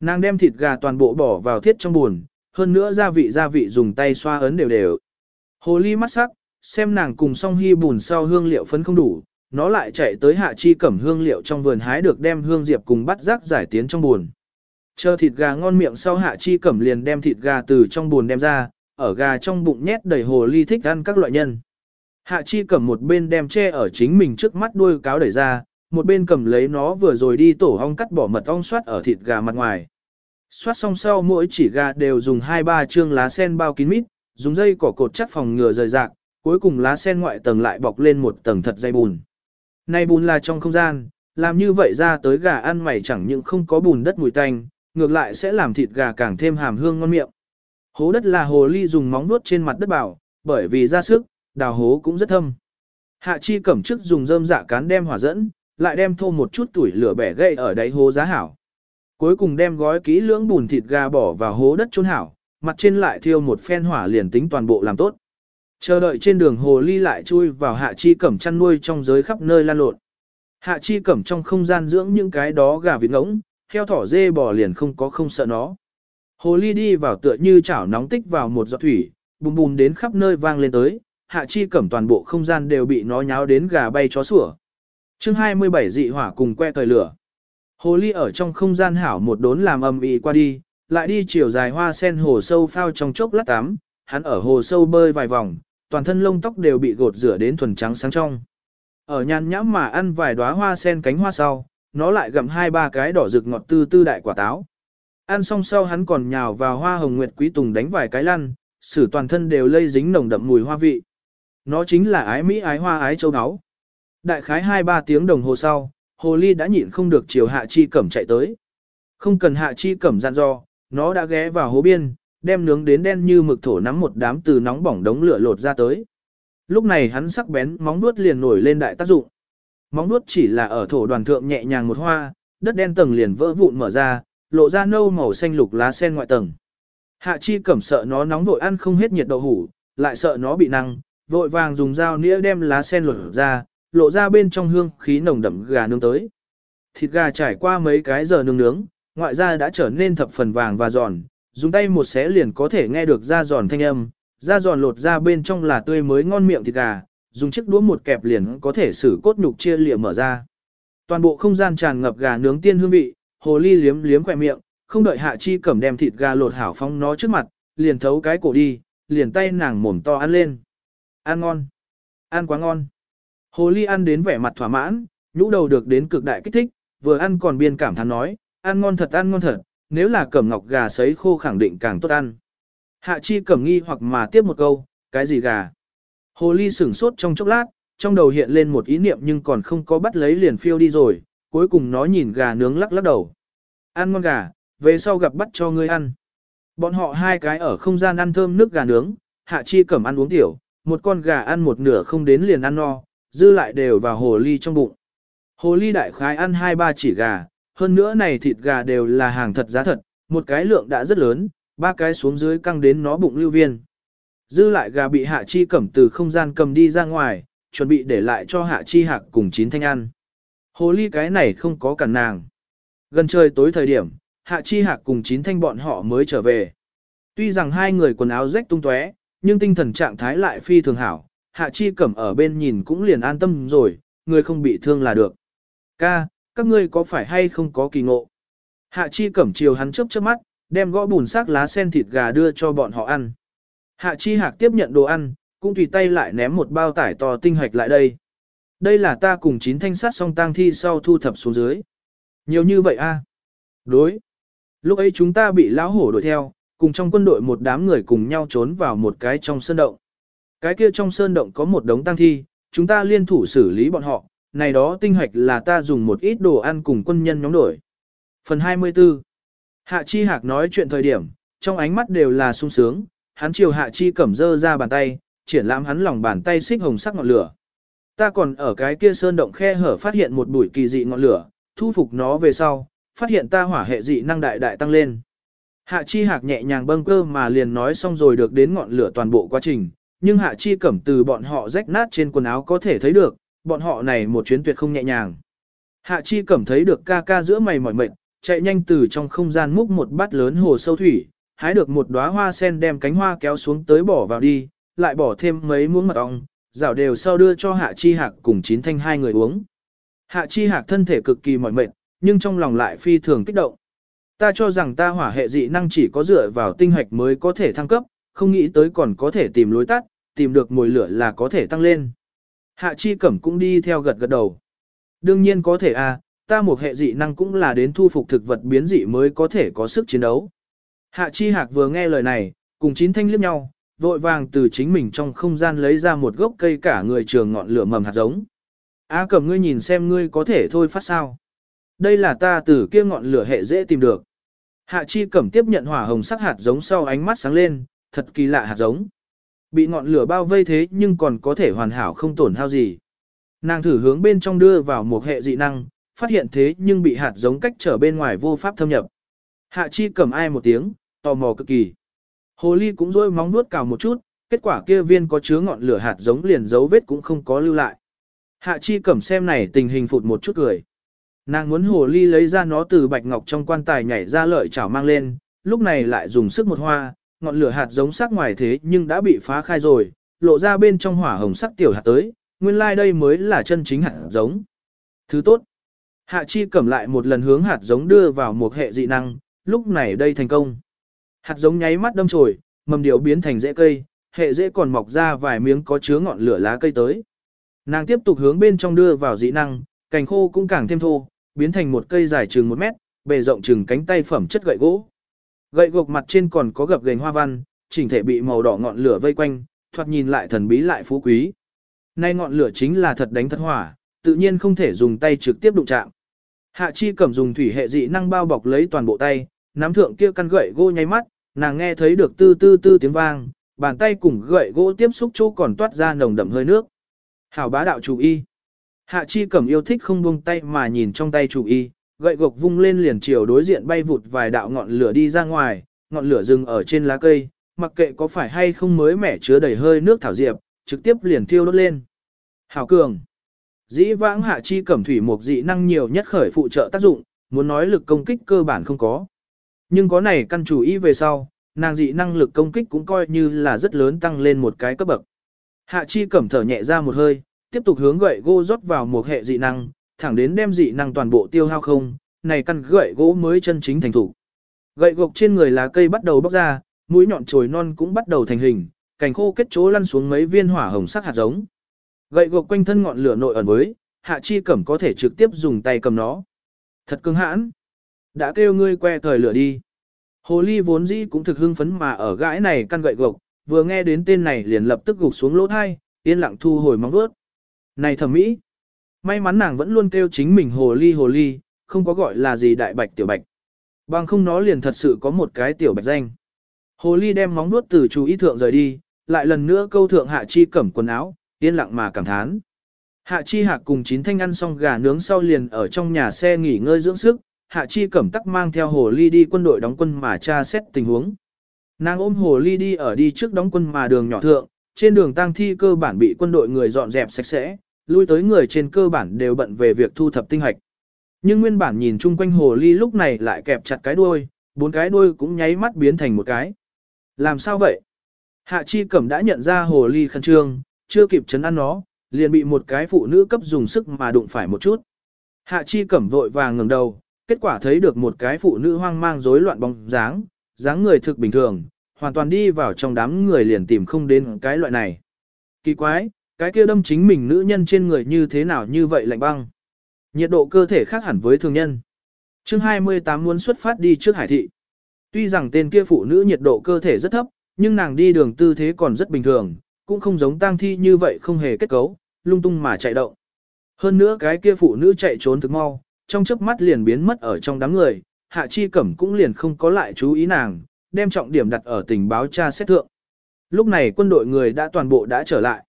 Nàng đem thịt gà toàn bộ bỏ vào thiết trong buồn, hơn nữa gia vị gia vị dùng tay xoa ấn đều đều. Hồ ly mắt sắc, xem nàng cùng song hy bùn sau hương liệu phấn không đủ, nó lại chạy tới hạ chi cẩm hương liệu trong vườn hái được đem hương diệp cùng bắt rác giải tiến trong buồn. Chờ thịt gà ngon miệng sau hạ chi cẩm liền đem thịt gà từ trong buồn đem ra, ở gà trong bụng nhét đầy hồ ly thích ăn các loại nhân. Hạ chi cầm một bên đem che ở chính mình trước mắt đuôi cáo đẩy ra, một bên cầm lấy nó vừa rồi đi tổ ong cắt bỏ mật ong xoát ở thịt gà mặt ngoài. Xoát xong sau mỗi chỉ gà đều dùng hai ba chương lá sen bao kín mít, dùng dây cỏ cột chắc phòng ngừa rời rạc, cuối cùng lá sen ngoại tầng lại bọc lên một tầng thật dây bùn. Này bùn là trong không gian, làm như vậy ra tới gà ăn mày chẳng những không có bùn đất mùi tanh, ngược lại sẽ làm thịt gà càng thêm hàm hương ngon miệng. Hố đất là hồ ly dùng móng vuốt trên mặt đất bảo, bởi vì ra sức, đào hố cũng rất thâm. Hạ chi cẩm trước dùng rơm dạ cán đem hỏa dẫn, lại đem thô một chút tuổi lửa bẻ gây ở đáy hố giá hảo. Cuối cùng đem gói kỹ lưỡng bùn thịt gà bỏ vào hố đất trôn hảo, mặt trên lại thiêu một phen hỏa liền tính toàn bộ làm tốt. Chờ đợi trên đường hồ ly lại chui vào hạ chi cẩm chăn nuôi trong giới khắp nơi lan lộn. Hạ chi cẩm trong không gian dưỡng những cái đó gà vịt ngỗng, heo thỏ dê bò liền không có không sợ nó. Hồ ly đi vào tựa như chảo nóng tích vào một giọt thủy, bùm bùm đến khắp nơi vang lên tới, hạ chi cẩm toàn bộ không gian đều bị nó nháo đến gà bay chó sủa. chương 27 dị hỏa cùng que thời lửa. Hồ ly ở trong không gian hảo một đốn làm âm ị qua đi, lại đi chiều dài hoa sen hồ sâu phao trong chốc lát tắm, hắn ở hồ sâu bơi vài vòng, toàn thân lông tóc đều bị gột rửa đến thuần trắng sáng trong. Ở nhàn nhãm mà ăn vài đóa hoa sen cánh hoa sau, nó lại gặm hai ba cái đỏ rực ngọt tư tư đại quả táo. Ăn xong sau hắn còn nhào vào hoa hồng nguyệt quý tùng đánh vài cái lăn, sử toàn thân đều lây dính nồng đậm mùi hoa vị. Nó chính là ái Mỹ ái hoa ái châu áo. Đại khái 2-3 tiếng đồng hồ sau, hồ ly đã nhịn không được chiều hạ chi cẩm chạy tới. Không cần hạ chi cẩm dặn dò, nó đã ghé vào hố biên, đem nướng đến đen như mực thổ nắm một đám từ nóng bỏng đống lửa lột ra tới. Lúc này hắn sắc bén móng nuốt liền nổi lên đại tác dụng. Móng nuốt chỉ là ở thổ đoàn thượng nhẹ nhàng một hoa, đất đen tầng liền vỡ vụn mở ra, lộ ra nâu màu xanh lục lá sen ngoại tầng. Hạ chi cẩm sợ nó nóng vội ăn không hết nhiệt đậu hủ, lại sợ nó bị năng, vội vàng dùng dao nĩa đem lá sen lột ra, lộ ra bên trong hương khí nồng đậm gà nướng tới. Thịt gà trải qua mấy cái giờ nướng nướng, ngoại da đã trở nên thập phần vàng và giòn, dùng tay một xé liền có thể nghe được da giòn thanh âm, da giòn lột ra bên trong là tươi mới ngon miệng thịt gà, dùng chiếc đũa một kẹp liền có thể xử cốt nhục chia liệm mở ra. Toàn bộ không gian tràn ngập gà nướng tiên hương vị, hồ ly liếm liếm khỏe miệng, không đợi hạ chi cẩm đem thịt gà lột hảo phong nó trước mặt, liền thấu cái cổ đi, liền tay nàng mồm to ăn lên. Ăn ngon. Ăn quá ngon. Hồ ly ăn đến vẻ mặt thỏa mãn, nhũ đầu được đến cực đại kích thích, vừa ăn còn biên cảm thán nói, ăn ngon thật ăn ngon thật, nếu là cẩm ngọc gà sấy khô khẳng định càng tốt ăn. Hạ chi cẩm nghi hoặc mà tiếp một câu, cái gì gà? Hồ ly sửng sốt trong chốc lát, trong đầu hiện lên một ý niệm nhưng còn không có bắt lấy liền phiêu đi rồi, cuối cùng nó nhìn gà nướng lắc lắc đầu. Ăn ngon gà, về sau gặp bắt cho ngươi ăn. Bọn họ hai cái ở không gian ăn thơm nước gà nướng, hạ chi cẩm ăn uống tiểu, một con gà ăn một nửa không đến liền ăn no, dư lại đều vào hồ ly trong bụng. Hồ ly đại khái ăn hai ba chỉ gà, hơn nữa này thịt gà đều là hàng thật giá thật, một cái lượng đã rất lớn, ba cái xuống dưới căng đến nó bụng lưu viên. Dư lại gà bị hạ chi cẩm từ không gian cầm đi ra ngoài, chuẩn bị để lại cho hạ chi hạc cùng chín thanh ăn. Hồ ly cái này không có cản nàng. Gần trời tối thời điểm, hạ chi hạc cùng chín thanh bọn họ mới trở về. Tuy rằng hai người quần áo rách tung tóe, nhưng tinh thần trạng thái lại phi thường hảo, hạ chi cẩm ở bên nhìn cũng liền an tâm rồi, người không bị thương là được. Ca, các ngươi có phải hay không có kỳ ngộ? Hạ chi cẩm chiều hắn chớp chớp mắt, đem gõ bùn xác lá sen thịt gà đưa cho bọn họ ăn. Hạ chi hạc tiếp nhận đồ ăn, cũng tùy tay lại ném một bao tải to tinh hoạch lại đây. Đây là ta cùng chín thanh sát song tang thi sau thu thập xuống dưới. Nhiều như vậy a? Đối. Lúc ấy chúng ta bị lão hổ đuổi theo, cùng trong quân đội một đám người cùng nhau trốn vào một cái trong sơn động. Cái kia trong sơn động có một đống tang thi, chúng ta liên thủ xử lý bọn họ, này đó tinh hoạch là ta dùng một ít đồ ăn cùng quân nhân nhóm đổi. Phần 24 Hạ Chi Hạc nói chuyện thời điểm, trong ánh mắt đều là sung sướng, hắn chiều Hạ Chi cẩm dơ ra bàn tay, triển lãm hắn lòng bàn tay xích hồng sắc ngọn lửa. Ta còn ở cái kia sơn động khe hở phát hiện một bụi kỳ dị ngọn lửa, thu phục nó về sau, phát hiện ta hỏa hệ dị năng đại đại tăng lên. Hạ Chi Hạc nhẹ nhàng bâng cơ mà liền nói xong rồi được đến ngọn lửa toàn bộ quá trình, nhưng Hạ Chi cẩm từ bọn họ rách nát trên quần áo có thể thấy được, bọn họ này một chuyến tuyệt không nhẹ nhàng. Hạ Chi cẩm thấy được ca ca giữa mày mỏi mệt, chạy nhanh từ trong không gian múc một bát lớn hồ sâu thủy, hái được một đóa hoa sen đem cánh hoa kéo xuống tới bỏ vào đi, lại bỏ thêm mấy muỗng mật ong, rảo đều sau đưa cho Hạ Chi Hạc cùng chín thanh hai người uống. Hạ Chi Hạc thân thể cực kỳ mỏi mệt, nhưng trong lòng lại phi thường kích động. Ta cho rằng ta hỏa hệ dị năng chỉ có dựa vào tinh hạch mới có thể thăng cấp, không nghĩ tới còn có thể tìm lối tắt, tìm được mồi lửa là có thể tăng lên. Hạ Chi Cẩm cũng đi theo gật gật đầu. Đương nhiên có thể à, ta một hệ dị năng cũng là đến thu phục thực vật biến dị mới có thể có sức chiến đấu. Hạ Chi Hạc vừa nghe lời này, cùng chín thanh liếc nhau, vội vàng từ chính mình trong không gian lấy ra một gốc cây cả người trường ngọn lửa mầm hạt giống. A cẩm ngươi nhìn xem ngươi có thể thôi phát sao. Đây là ta từ kia ngọn lửa hệ dễ tìm được. Hạ chi cẩm tiếp nhận hỏa hồng sắc hạt giống sau ánh mắt sáng lên, thật kỳ lạ hạt giống. Bị ngọn lửa bao vây thế nhưng còn có thể hoàn hảo không tổn hao gì. Nàng thử hướng bên trong đưa vào một hệ dị năng, phát hiện thế nhưng bị hạt giống cách trở bên ngoài vô pháp thâm nhập. Hạ chi cẩm ai một tiếng, tò mò cực kỳ. Hồ ly cũng rôi móng nuốt cào một chút, kết quả kia viên có chứa ngọn lửa hạt giống liền dấu vết cũng không có lưu lại. Hạ chi cẩm xem này tình hình phụt một chút cười. Nàng muốn hồ ly lấy ra nó từ bạch ngọc trong quan tài nhảy ra lợi chảo mang lên, lúc này lại dùng sức một hoa, ngọn lửa hạt giống sắc ngoài thế nhưng đã bị phá khai rồi, lộ ra bên trong hỏa hồng sắc tiểu hạt tới, nguyên lai like đây mới là chân chính hạt giống. Thứ tốt. Hạ chi cẩm lại một lần hướng hạt giống đưa vào một hệ dị năng, lúc này đây thành công. Hạt giống nháy mắt đâm chồi, mầm điều biến thành rễ cây, hệ rễ còn mọc ra vài miếng có chứa ngọn lửa lá cây tới. Nàng tiếp tục hướng bên trong đưa vào dị năng, cành khô cũng càng thêm thô, biến thành một cây dài chừng một mét, bề rộng chừng cánh tay phẩm chất gậy gỗ. Gậy gộc mặt trên còn có gập gềnh hoa văn, chỉnh thể bị màu đỏ ngọn lửa vây quanh, thoạt nhìn lại thần bí lại phú quý. Nay ngọn lửa chính là thật đánh thật hỏa, tự nhiên không thể dùng tay trực tiếp đụng chạm. Hạ chi cầm dùng thủy hệ dị năng bao bọc lấy toàn bộ tay, nắm thượng kia căn gậy gỗ nháy mắt, nàng nghe thấy được tư tư tư tiếng vang, bàn tay cùng gậy gỗ tiếp xúc chỗ còn toát ra nồng đậm hơi nước. Hảo bá đạo chủ y. Hạ chi cẩm yêu thích không buông tay mà nhìn trong tay chủ y, gậy gộc vung lên liền chiều đối diện bay vụt vài đạo ngọn lửa đi ra ngoài, ngọn lửa dừng ở trên lá cây, mặc kệ có phải hay không mới mẻ chứa đầy hơi nước thảo diệp, trực tiếp liền thiêu đốt lên. Hảo cường. Dĩ vãng hạ chi cẩm thủy một dị năng nhiều nhất khởi phụ trợ tác dụng, muốn nói lực công kích cơ bản không có. Nhưng có này căn chủ ý về sau, nàng dị năng lực công kích cũng coi như là rất lớn tăng lên một cái cấp bậc. Hạ chi cẩm thở nhẹ ra một hơi, tiếp tục hướng gậy gỗ rót vào một hệ dị năng, thẳng đến đem dị năng toàn bộ tiêu hao không, này căn gậy gỗ mới chân chính thành thủ. Gậy gộc trên người lá cây bắt đầu bóc ra, mũi nhọn chồi non cũng bắt đầu thành hình, cành khô kết chỗ lăn xuống mấy viên hỏa hồng sắc hạt giống. Gậy gộc quanh thân ngọn lửa nội ẩn với, hạ chi cẩm có thể trực tiếp dùng tay cầm nó. Thật cứng hãn. Đã kêu ngươi que thời lửa đi. Hồ ly vốn dĩ cũng thực hưng phấn mà ở gãi này căn gậy gộc, vừa nghe đến tên này liền lập tức gục xuống lỗ thai, yên lặng thu hồi móng vuốt. Này thẩm mỹ. May mắn nàng vẫn luôn kêu chính mình hồ ly hồ ly, không có gọi là gì đại bạch tiểu bạch. Bằng không nó liền thật sự có một cái tiểu bạch danh. Hồ ly đem móng vuốt từ chú ý thượng rời đi, lại lần nữa câu thượng hạ chi cẩm quần áo, yên lặng mà cảm thán. Hạ chi hạc cùng chín thanh ăn xong gà nướng sau liền ở trong nhà xe nghỉ ngơi dưỡng sức, hạ chi cẩm tắc mang theo hồ ly đi quân đội đóng quân mà tra xét tình huống. Nàng ôm hồ ly đi ở đi trước đóng quân mà đường nhỏ thượng, trên đường tang thi cơ bản bị quân đội người dọn dẹp sạch sẽ, lui tới người trên cơ bản đều bận về việc thu thập tinh hạch. Nhưng nguyên bản nhìn chung quanh hồ ly lúc này lại kẹp chặt cái đuôi, bốn cái đuôi cũng nháy mắt biến thành một cái. Làm sao vậy? Hạ chi cẩm đã nhận ra hồ ly khẩn trương, chưa kịp chấn ăn nó, liền bị một cái phụ nữ cấp dùng sức mà đụng phải một chút. Hạ chi cẩm vội vàng ngẩng đầu, kết quả thấy được một cái phụ nữ hoang mang rối loạn bóng dáng, dáng người thực bình thường, hoàn toàn đi vào trong đám người liền tìm không đến cái loại này. Kỳ quái, cái kia đâm chính mình nữ nhân trên người như thế nào như vậy lạnh băng. Nhiệt độ cơ thể khác hẳn với thường nhân. chương 28 muốn xuất phát đi trước hải thị. Tuy rằng tên kia phụ nữ nhiệt độ cơ thể rất thấp, nhưng nàng đi đường tư thế còn rất bình thường, cũng không giống tang thi như vậy không hề kết cấu, lung tung mà chạy động. Hơn nữa cái kia phụ nữ chạy trốn thực mau, trong chớp mắt liền biến mất ở trong đám người, Hạ Chi Cẩm cũng liền không có lại chú ý nàng, đem trọng điểm đặt ở tình báo tra xét thượng. Lúc này quân đội người đã toàn bộ đã trở lại.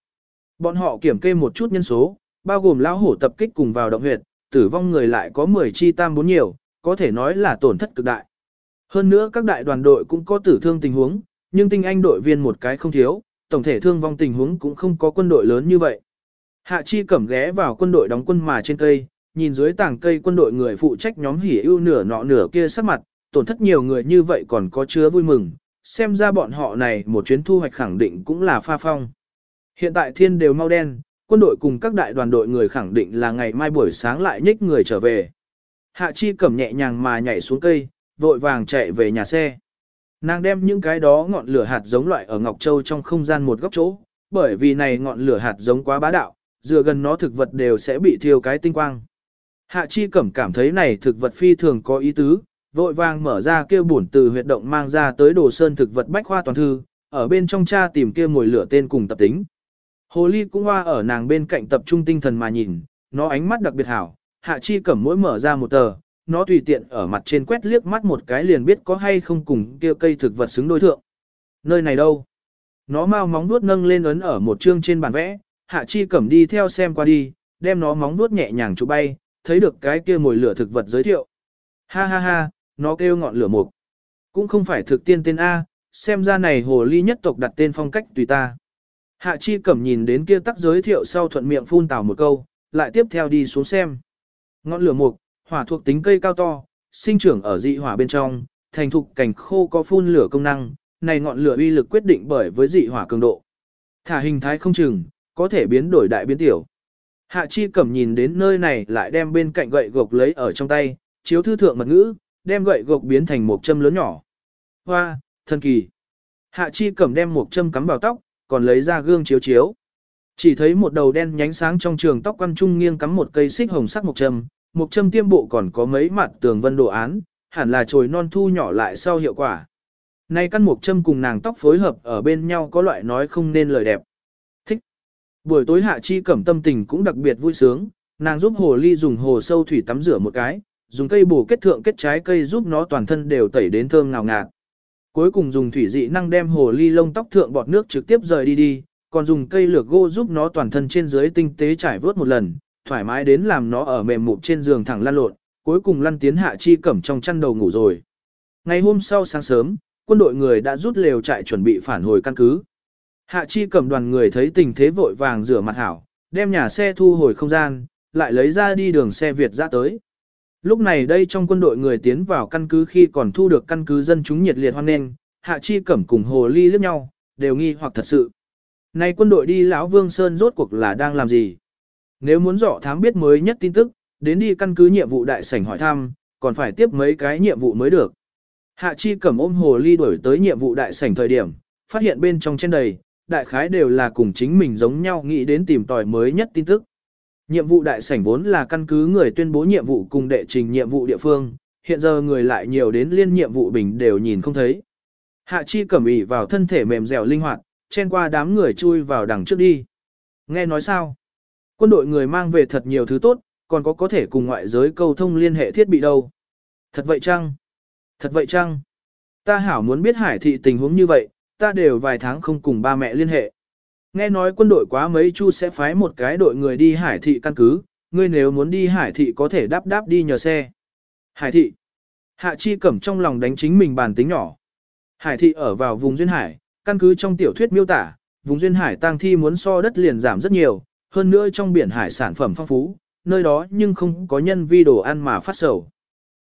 Bọn họ kiểm kê một chút nhân số, bao gồm lão hổ tập kích cùng vào động huyệt, tử vong người lại có 10 chi tam bốn nhiều, có thể nói là tổn thất cực đại. Hơn nữa các đại đoàn đội cũng có tử thương tình huống, nhưng tinh anh đội viên một cái không thiếu, tổng thể thương vong tình huống cũng không có quân đội lớn như vậy. Hạ Chi cẩm ghé vào quân đội đóng quân mà trên cây, nhìn dưới tảng cây quân đội người phụ trách nhóm hỉ ưu nửa nọ nửa kia sắc mặt, tổn thất nhiều người như vậy còn có chứa vui mừng, xem ra bọn họ này một chuyến thu hoạch khẳng định cũng là pha phong. Hiện tại thiên đều mau đen, quân đội cùng các đại đoàn đội người khẳng định là ngày mai buổi sáng lại nhích người trở về. Hạ Chi cẩm nhẹ nhàng mà nhảy xuống cây, vội vàng chạy về nhà xe. Nàng đem những cái đó ngọn lửa hạt giống loại ở Ngọc Châu trong không gian một góc chỗ, bởi vì này ngọn lửa hạt giống quá bá đạo, dựa gần nó thực vật đều sẽ bị thiêu cái tinh quang. Hạ Chi Cẩm cảm thấy này thực vật phi thường có ý tứ, vội vàng mở ra kêu bổn từ huyệt động mang ra tới đồ sơn thực vật bách khoa toàn thư, ở bên trong cha tìm kia mồi lửa tên cùng tập tính. Hồ ly cũng hoa ở nàng bên cạnh tập trung tinh thần mà nhìn, nó ánh mắt đặc biệt hảo, Hạ Chi Cẩm mỗi mở ra một tờ, nó tùy tiện ở mặt trên quét liếc mắt một cái liền biết có hay không cùng kia cây thực vật xứng đối thượng. Nơi này đâu? Nó mau móng vuốt nâng lên ấn ở một chương trên bàn vẽ, Hạ Chi Cẩm đi theo xem qua đi, đem nó móng vuốt nhẹ nhàng chụp bay, thấy được cái kia mồi lửa thực vật giới thiệu. Ha ha ha, nó kêu ngọn lửa mục. Cũng không phải thực tiên tên A, xem ra này hồ ly nhất tộc đặt tên phong cách tùy ta. Hạ Chi Cẩm nhìn đến kia tắc giới thiệu sau thuận miệng phun tào một câu, lại tiếp theo đi xuống xem. Ngọn lửa mục, hỏa thuộc tính cây cao to, sinh trưởng ở dị hỏa bên trong, thành thục cảnh khô có phun lửa công năng, này ngọn lửa uy lực quyết định bởi với dị hỏa cường độ. Thả hình thái không chừng, có thể biến đổi đại biến tiểu. Hạ Chi Cẩm nhìn đến nơi này lại đem bên cạnh gậy gộc lấy ở trong tay, chiếu thư thượng mật ngữ, đem gậy gộc biến thành một châm lớn nhỏ. Hoa, thần kỳ. Hạ Chi Cẩm đem một châm cắm vào tóc, còn lấy ra gương chiếu chiếu. Chỉ thấy một đầu đen nhánh sáng trong trường tóc quăn trung nghiêng cắm một cây xích hồng sắc một châm, một châm tiêm bộ còn có mấy mặt tường vân đồ án, hẳn là chồi non thu nhỏ lại sau hiệu quả. Nay căn một châm cùng nàng tóc phối hợp ở bên nhau có loại nói không nên lời đẹp. Buổi tối Hạ Chi Cẩm tâm tình cũng đặc biệt vui sướng, nàng giúp hồ ly dùng hồ sâu thủy tắm rửa một cái, dùng cây bổ kết thượng kết trái cây giúp nó toàn thân đều tẩy đến thơm ngào ngạt. Cuối cùng dùng thủy dị năng đem hồ ly lông tóc thượng bọt nước trực tiếp rời đi đi, còn dùng cây lược gỗ giúp nó toàn thân trên dưới tinh tế trải vớt một lần, thoải mái đến làm nó ở mềm mụn trên giường thẳng lăn lộn, cuối cùng lăn tiến Hạ Chi Cẩm trong chăn đầu ngủ rồi. Ngày hôm sau sáng sớm, quân đội người đã rút lều trại chuẩn bị phản hồi căn cứ. Hạ chi cầm đoàn người thấy tình thế vội vàng rửa mặt hảo, đem nhà xe thu hồi không gian, lại lấy ra đi đường xe Việt ra tới. Lúc này đây trong quân đội người tiến vào căn cứ khi còn thu được căn cứ dân chúng nhiệt liệt hoan nghênh, Hạ Chi Cẩm cùng Hồ Ly liếc nhau, đều nghi hoặc thật sự. Này quân đội đi lão Vương Sơn rốt cuộc là đang làm gì? Nếu muốn dọ thám biết mới nhất tin tức, đến đi căn cứ nhiệm vụ đại sảnh hỏi thăm, còn phải tiếp mấy cái nhiệm vụ mới được. Hạ Chi Cẩm ôm Hồ Ly đuổi tới nhiệm vụ đại sảnh thời điểm, phát hiện bên trong trên đầy, đại khái đều là cùng chính mình giống nhau nghĩ đến tìm tòi mới nhất tin tức. Nhiệm vụ đại sảnh vốn là căn cứ người tuyên bố nhiệm vụ cùng đệ trình nhiệm vụ địa phương, hiện giờ người lại nhiều đến liên nhiệm vụ bình đều nhìn không thấy. Hạ chi cẩm ỉ vào thân thể mềm dẻo linh hoạt, chen qua đám người chui vào đằng trước đi. Nghe nói sao? Quân đội người mang về thật nhiều thứ tốt, còn có có thể cùng ngoại giới câu thông liên hệ thiết bị đâu. Thật vậy chăng? Thật vậy chăng? Ta hảo muốn biết hải thị tình huống như vậy, ta đều vài tháng không cùng ba mẹ liên hệ. Nghe nói quân đội quá mấy chu sẽ phái một cái đội người đi hải thị căn cứ, ngươi nếu muốn đi hải thị có thể đáp đáp đi nhờ xe. Hải thị. Hạ chi cẩm trong lòng đánh chính mình bàn tính nhỏ. Hải thị ở vào vùng duyên hải, căn cứ trong tiểu thuyết miêu tả, vùng duyên hải tang thi muốn so đất liền giảm rất nhiều, hơn nữa trong biển hải sản phẩm phong phú, nơi đó nhưng không có nhân vi đồ ăn mà phát sầu.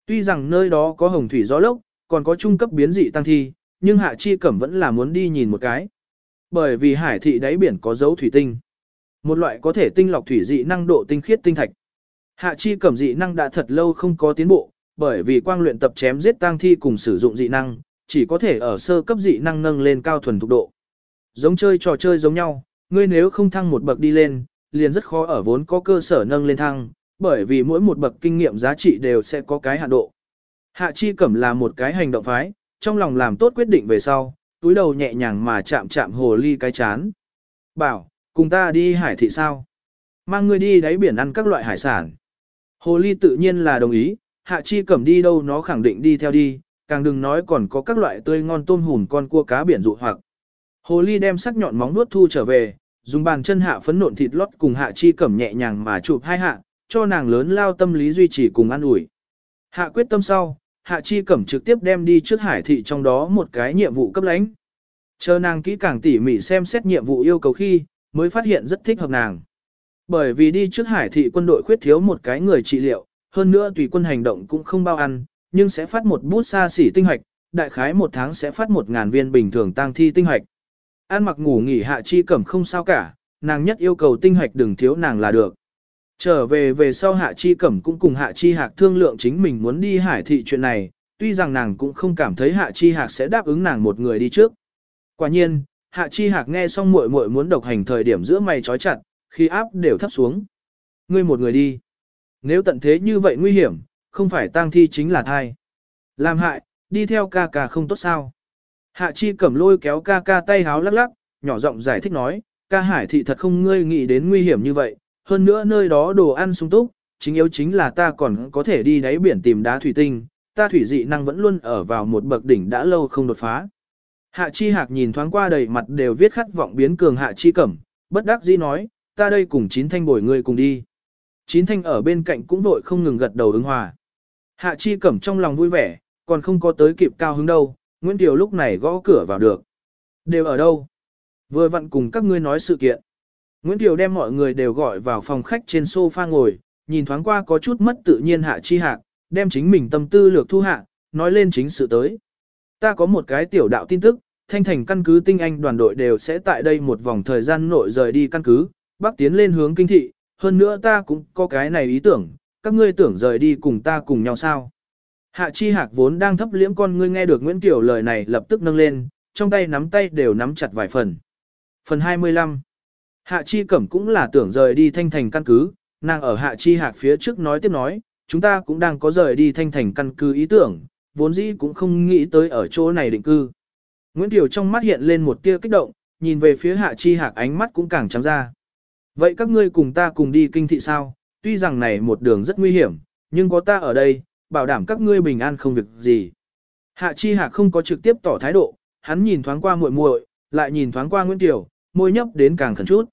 Tuy rằng nơi đó có hồng thủy gió lốc, còn có trung cấp biến dị tăng thi, nhưng Hạ Chi Cẩm vẫn là muốn đi nhìn một cái. Bởi vì hải thị đáy biển có dấu thủy tinh. Một loại có thể tinh lọc thủy dị năng độ tinh khiết tinh thạch. Hạ Chi Cẩm dị năng đã thật lâu không có tiến bộ, bởi vì quang luyện tập chém giết tang thi cùng sử dụng dị năng, chỉ có thể ở sơ cấp dị năng nâng lên cao thuần thục độ. Giống chơi trò chơi giống nhau, ngươi nếu không thăng một bậc đi lên, liền rất khó ở vốn có cơ sở nâng lên thăng, bởi vì mỗi một bậc kinh nghiệm giá trị đều sẽ có cái hạn độ. Hạ Chi Cẩm là một cái hành động phái, trong lòng làm tốt quyết định về sau, túi đầu nhẹ nhàng mà chạm chạm hồ ly cái chán. Bảo, cùng ta đi hải thị sao? Mang ngươi đi đáy biển ăn các loại hải sản. Hồ ly tự nhiên là đồng ý, Hạ Chi Cẩm đi đâu nó khẳng định đi theo đi, càng đừng nói còn có các loại tươi ngon tôm hùm con cua cá biển dụ hoặc. Hồ ly đem sắc nhọn móng nuốt thu trở về, dùng bàn chân hạ phấn nộn thịt lót cùng Hạ Chi Cẩm nhẹ nhàng mà chụp hai hạ, cho nàng lớn lao tâm lý duy trì cùng ăn ủi. Hạ quyết tâm sau, Hạ Chi Cẩm trực tiếp đem đi trước hải thị trong đó một cái nhiệm vụ cấp lãnh. Chờ nàng kỹ càng tỉ mỉ xem xét nhiệm vụ yêu cầu khi, mới phát hiện rất thích hợp nàng. Bởi vì đi trước hải thị quân đội khuyết thiếu một cái người trị liệu, hơn nữa tùy quân hành động cũng không bao ăn, nhưng sẽ phát một bút xa xỉ tinh hoạch, đại khái một tháng sẽ phát một ngàn viên bình thường tăng thi tinh hoạch. An mặc ngủ nghỉ Hạ Chi Cẩm không sao cả, nàng nhất yêu cầu tinh hoạch đừng thiếu nàng là được. Trở về về sau Hạ Chi Cẩm cũng cùng Hạ Chi Hạc thương lượng chính mình muốn đi hải thị chuyện này, tuy rằng nàng cũng không cảm thấy Hạ Chi Hạc sẽ đáp ứng nàng một người đi trước. Quả nhiên, Hạ Chi Hạc nghe xong muội muội muốn độc hành thời điểm giữa mày trói chặt, khi áp đều thấp xuống. Ngươi một người đi. Nếu tận thế như vậy nguy hiểm, không phải tang thi chính là thai. Làm hại, đi theo ca ca không tốt sao. Hạ Chi Cẩm lôi kéo ca ca tay háo lắc lắc, nhỏ giọng giải thích nói, ca hải thị thật không ngươi nghĩ đến nguy hiểm như vậy, hơn nữa nơi đó đồ ăn sung túc, chính yếu chính là ta còn có thể đi đáy biển tìm đá thủy tinh, ta thủy dị năng vẫn luôn ở vào một bậc đỉnh đã lâu không đột phá. Hạ Chi Hạc nhìn thoáng qua đầy mặt đều viết khát vọng biến cường Hạ Chi Cẩm, bất đắc dĩ nói, ta đây cùng chín thanh bồi ngươi cùng đi. Chín thanh ở bên cạnh cũng vội không ngừng gật đầu ứng hòa. Hạ Chi Cẩm trong lòng vui vẻ, còn không có tới kịp cao hứng đâu, Nguyễn Tiểu lúc này gõ cửa vào được. Đều ở đâu? Vừa vặn cùng các ngươi nói sự kiện. Nguyễn Kiều đem mọi người đều gọi vào phòng khách trên sofa ngồi, nhìn thoáng qua có chút mất tự nhiên hạ chi hạc, đem chính mình tâm tư lược thu hạ, nói lên chính sự tới. Ta có một cái tiểu đạo tin tức, thanh thành căn cứ tinh anh đoàn đội đều sẽ tại đây một vòng thời gian nội rời đi căn cứ, bắc tiến lên hướng kinh thị, hơn nữa ta cũng có cái này ý tưởng, các ngươi tưởng rời đi cùng ta cùng nhau sao. Hạ chi hạc vốn đang thấp liễm con ngươi nghe được Nguyễn Kiều lời này lập tức nâng lên, trong tay nắm tay đều nắm chặt vài phần. Phần 25 Hạ Chi Cẩm cũng là tưởng rời đi thanh thành căn cứ, nàng ở Hạ Chi Hạc phía trước nói tiếp nói, chúng ta cũng đang có rời đi thanh thành căn cứ ý tưởng, vốn dĩ cũng không nghĩ tới ở chỗ này định cư. Nguyễn Tiểu trong mắt hiện lên một tia kích động, nhìn về phía Hạ Chi Hạc ánh mắt cũng càng trắng ra. Vậy các ngươi cùng ta cùng đi kinh thị sao, tuy rằng này một đường rất nguy hiểm, nhưng có ta ở đây, bảo đảm các ngươi bình an không việc gì. Hạ Chi Hạc không có trực tiếp tỏ thái độ, hắn nhìn thoáng qua muội muội, lại nhìn thoáng qua Nguyễn Tiểu, môi nhấp đến càng khẩn chút.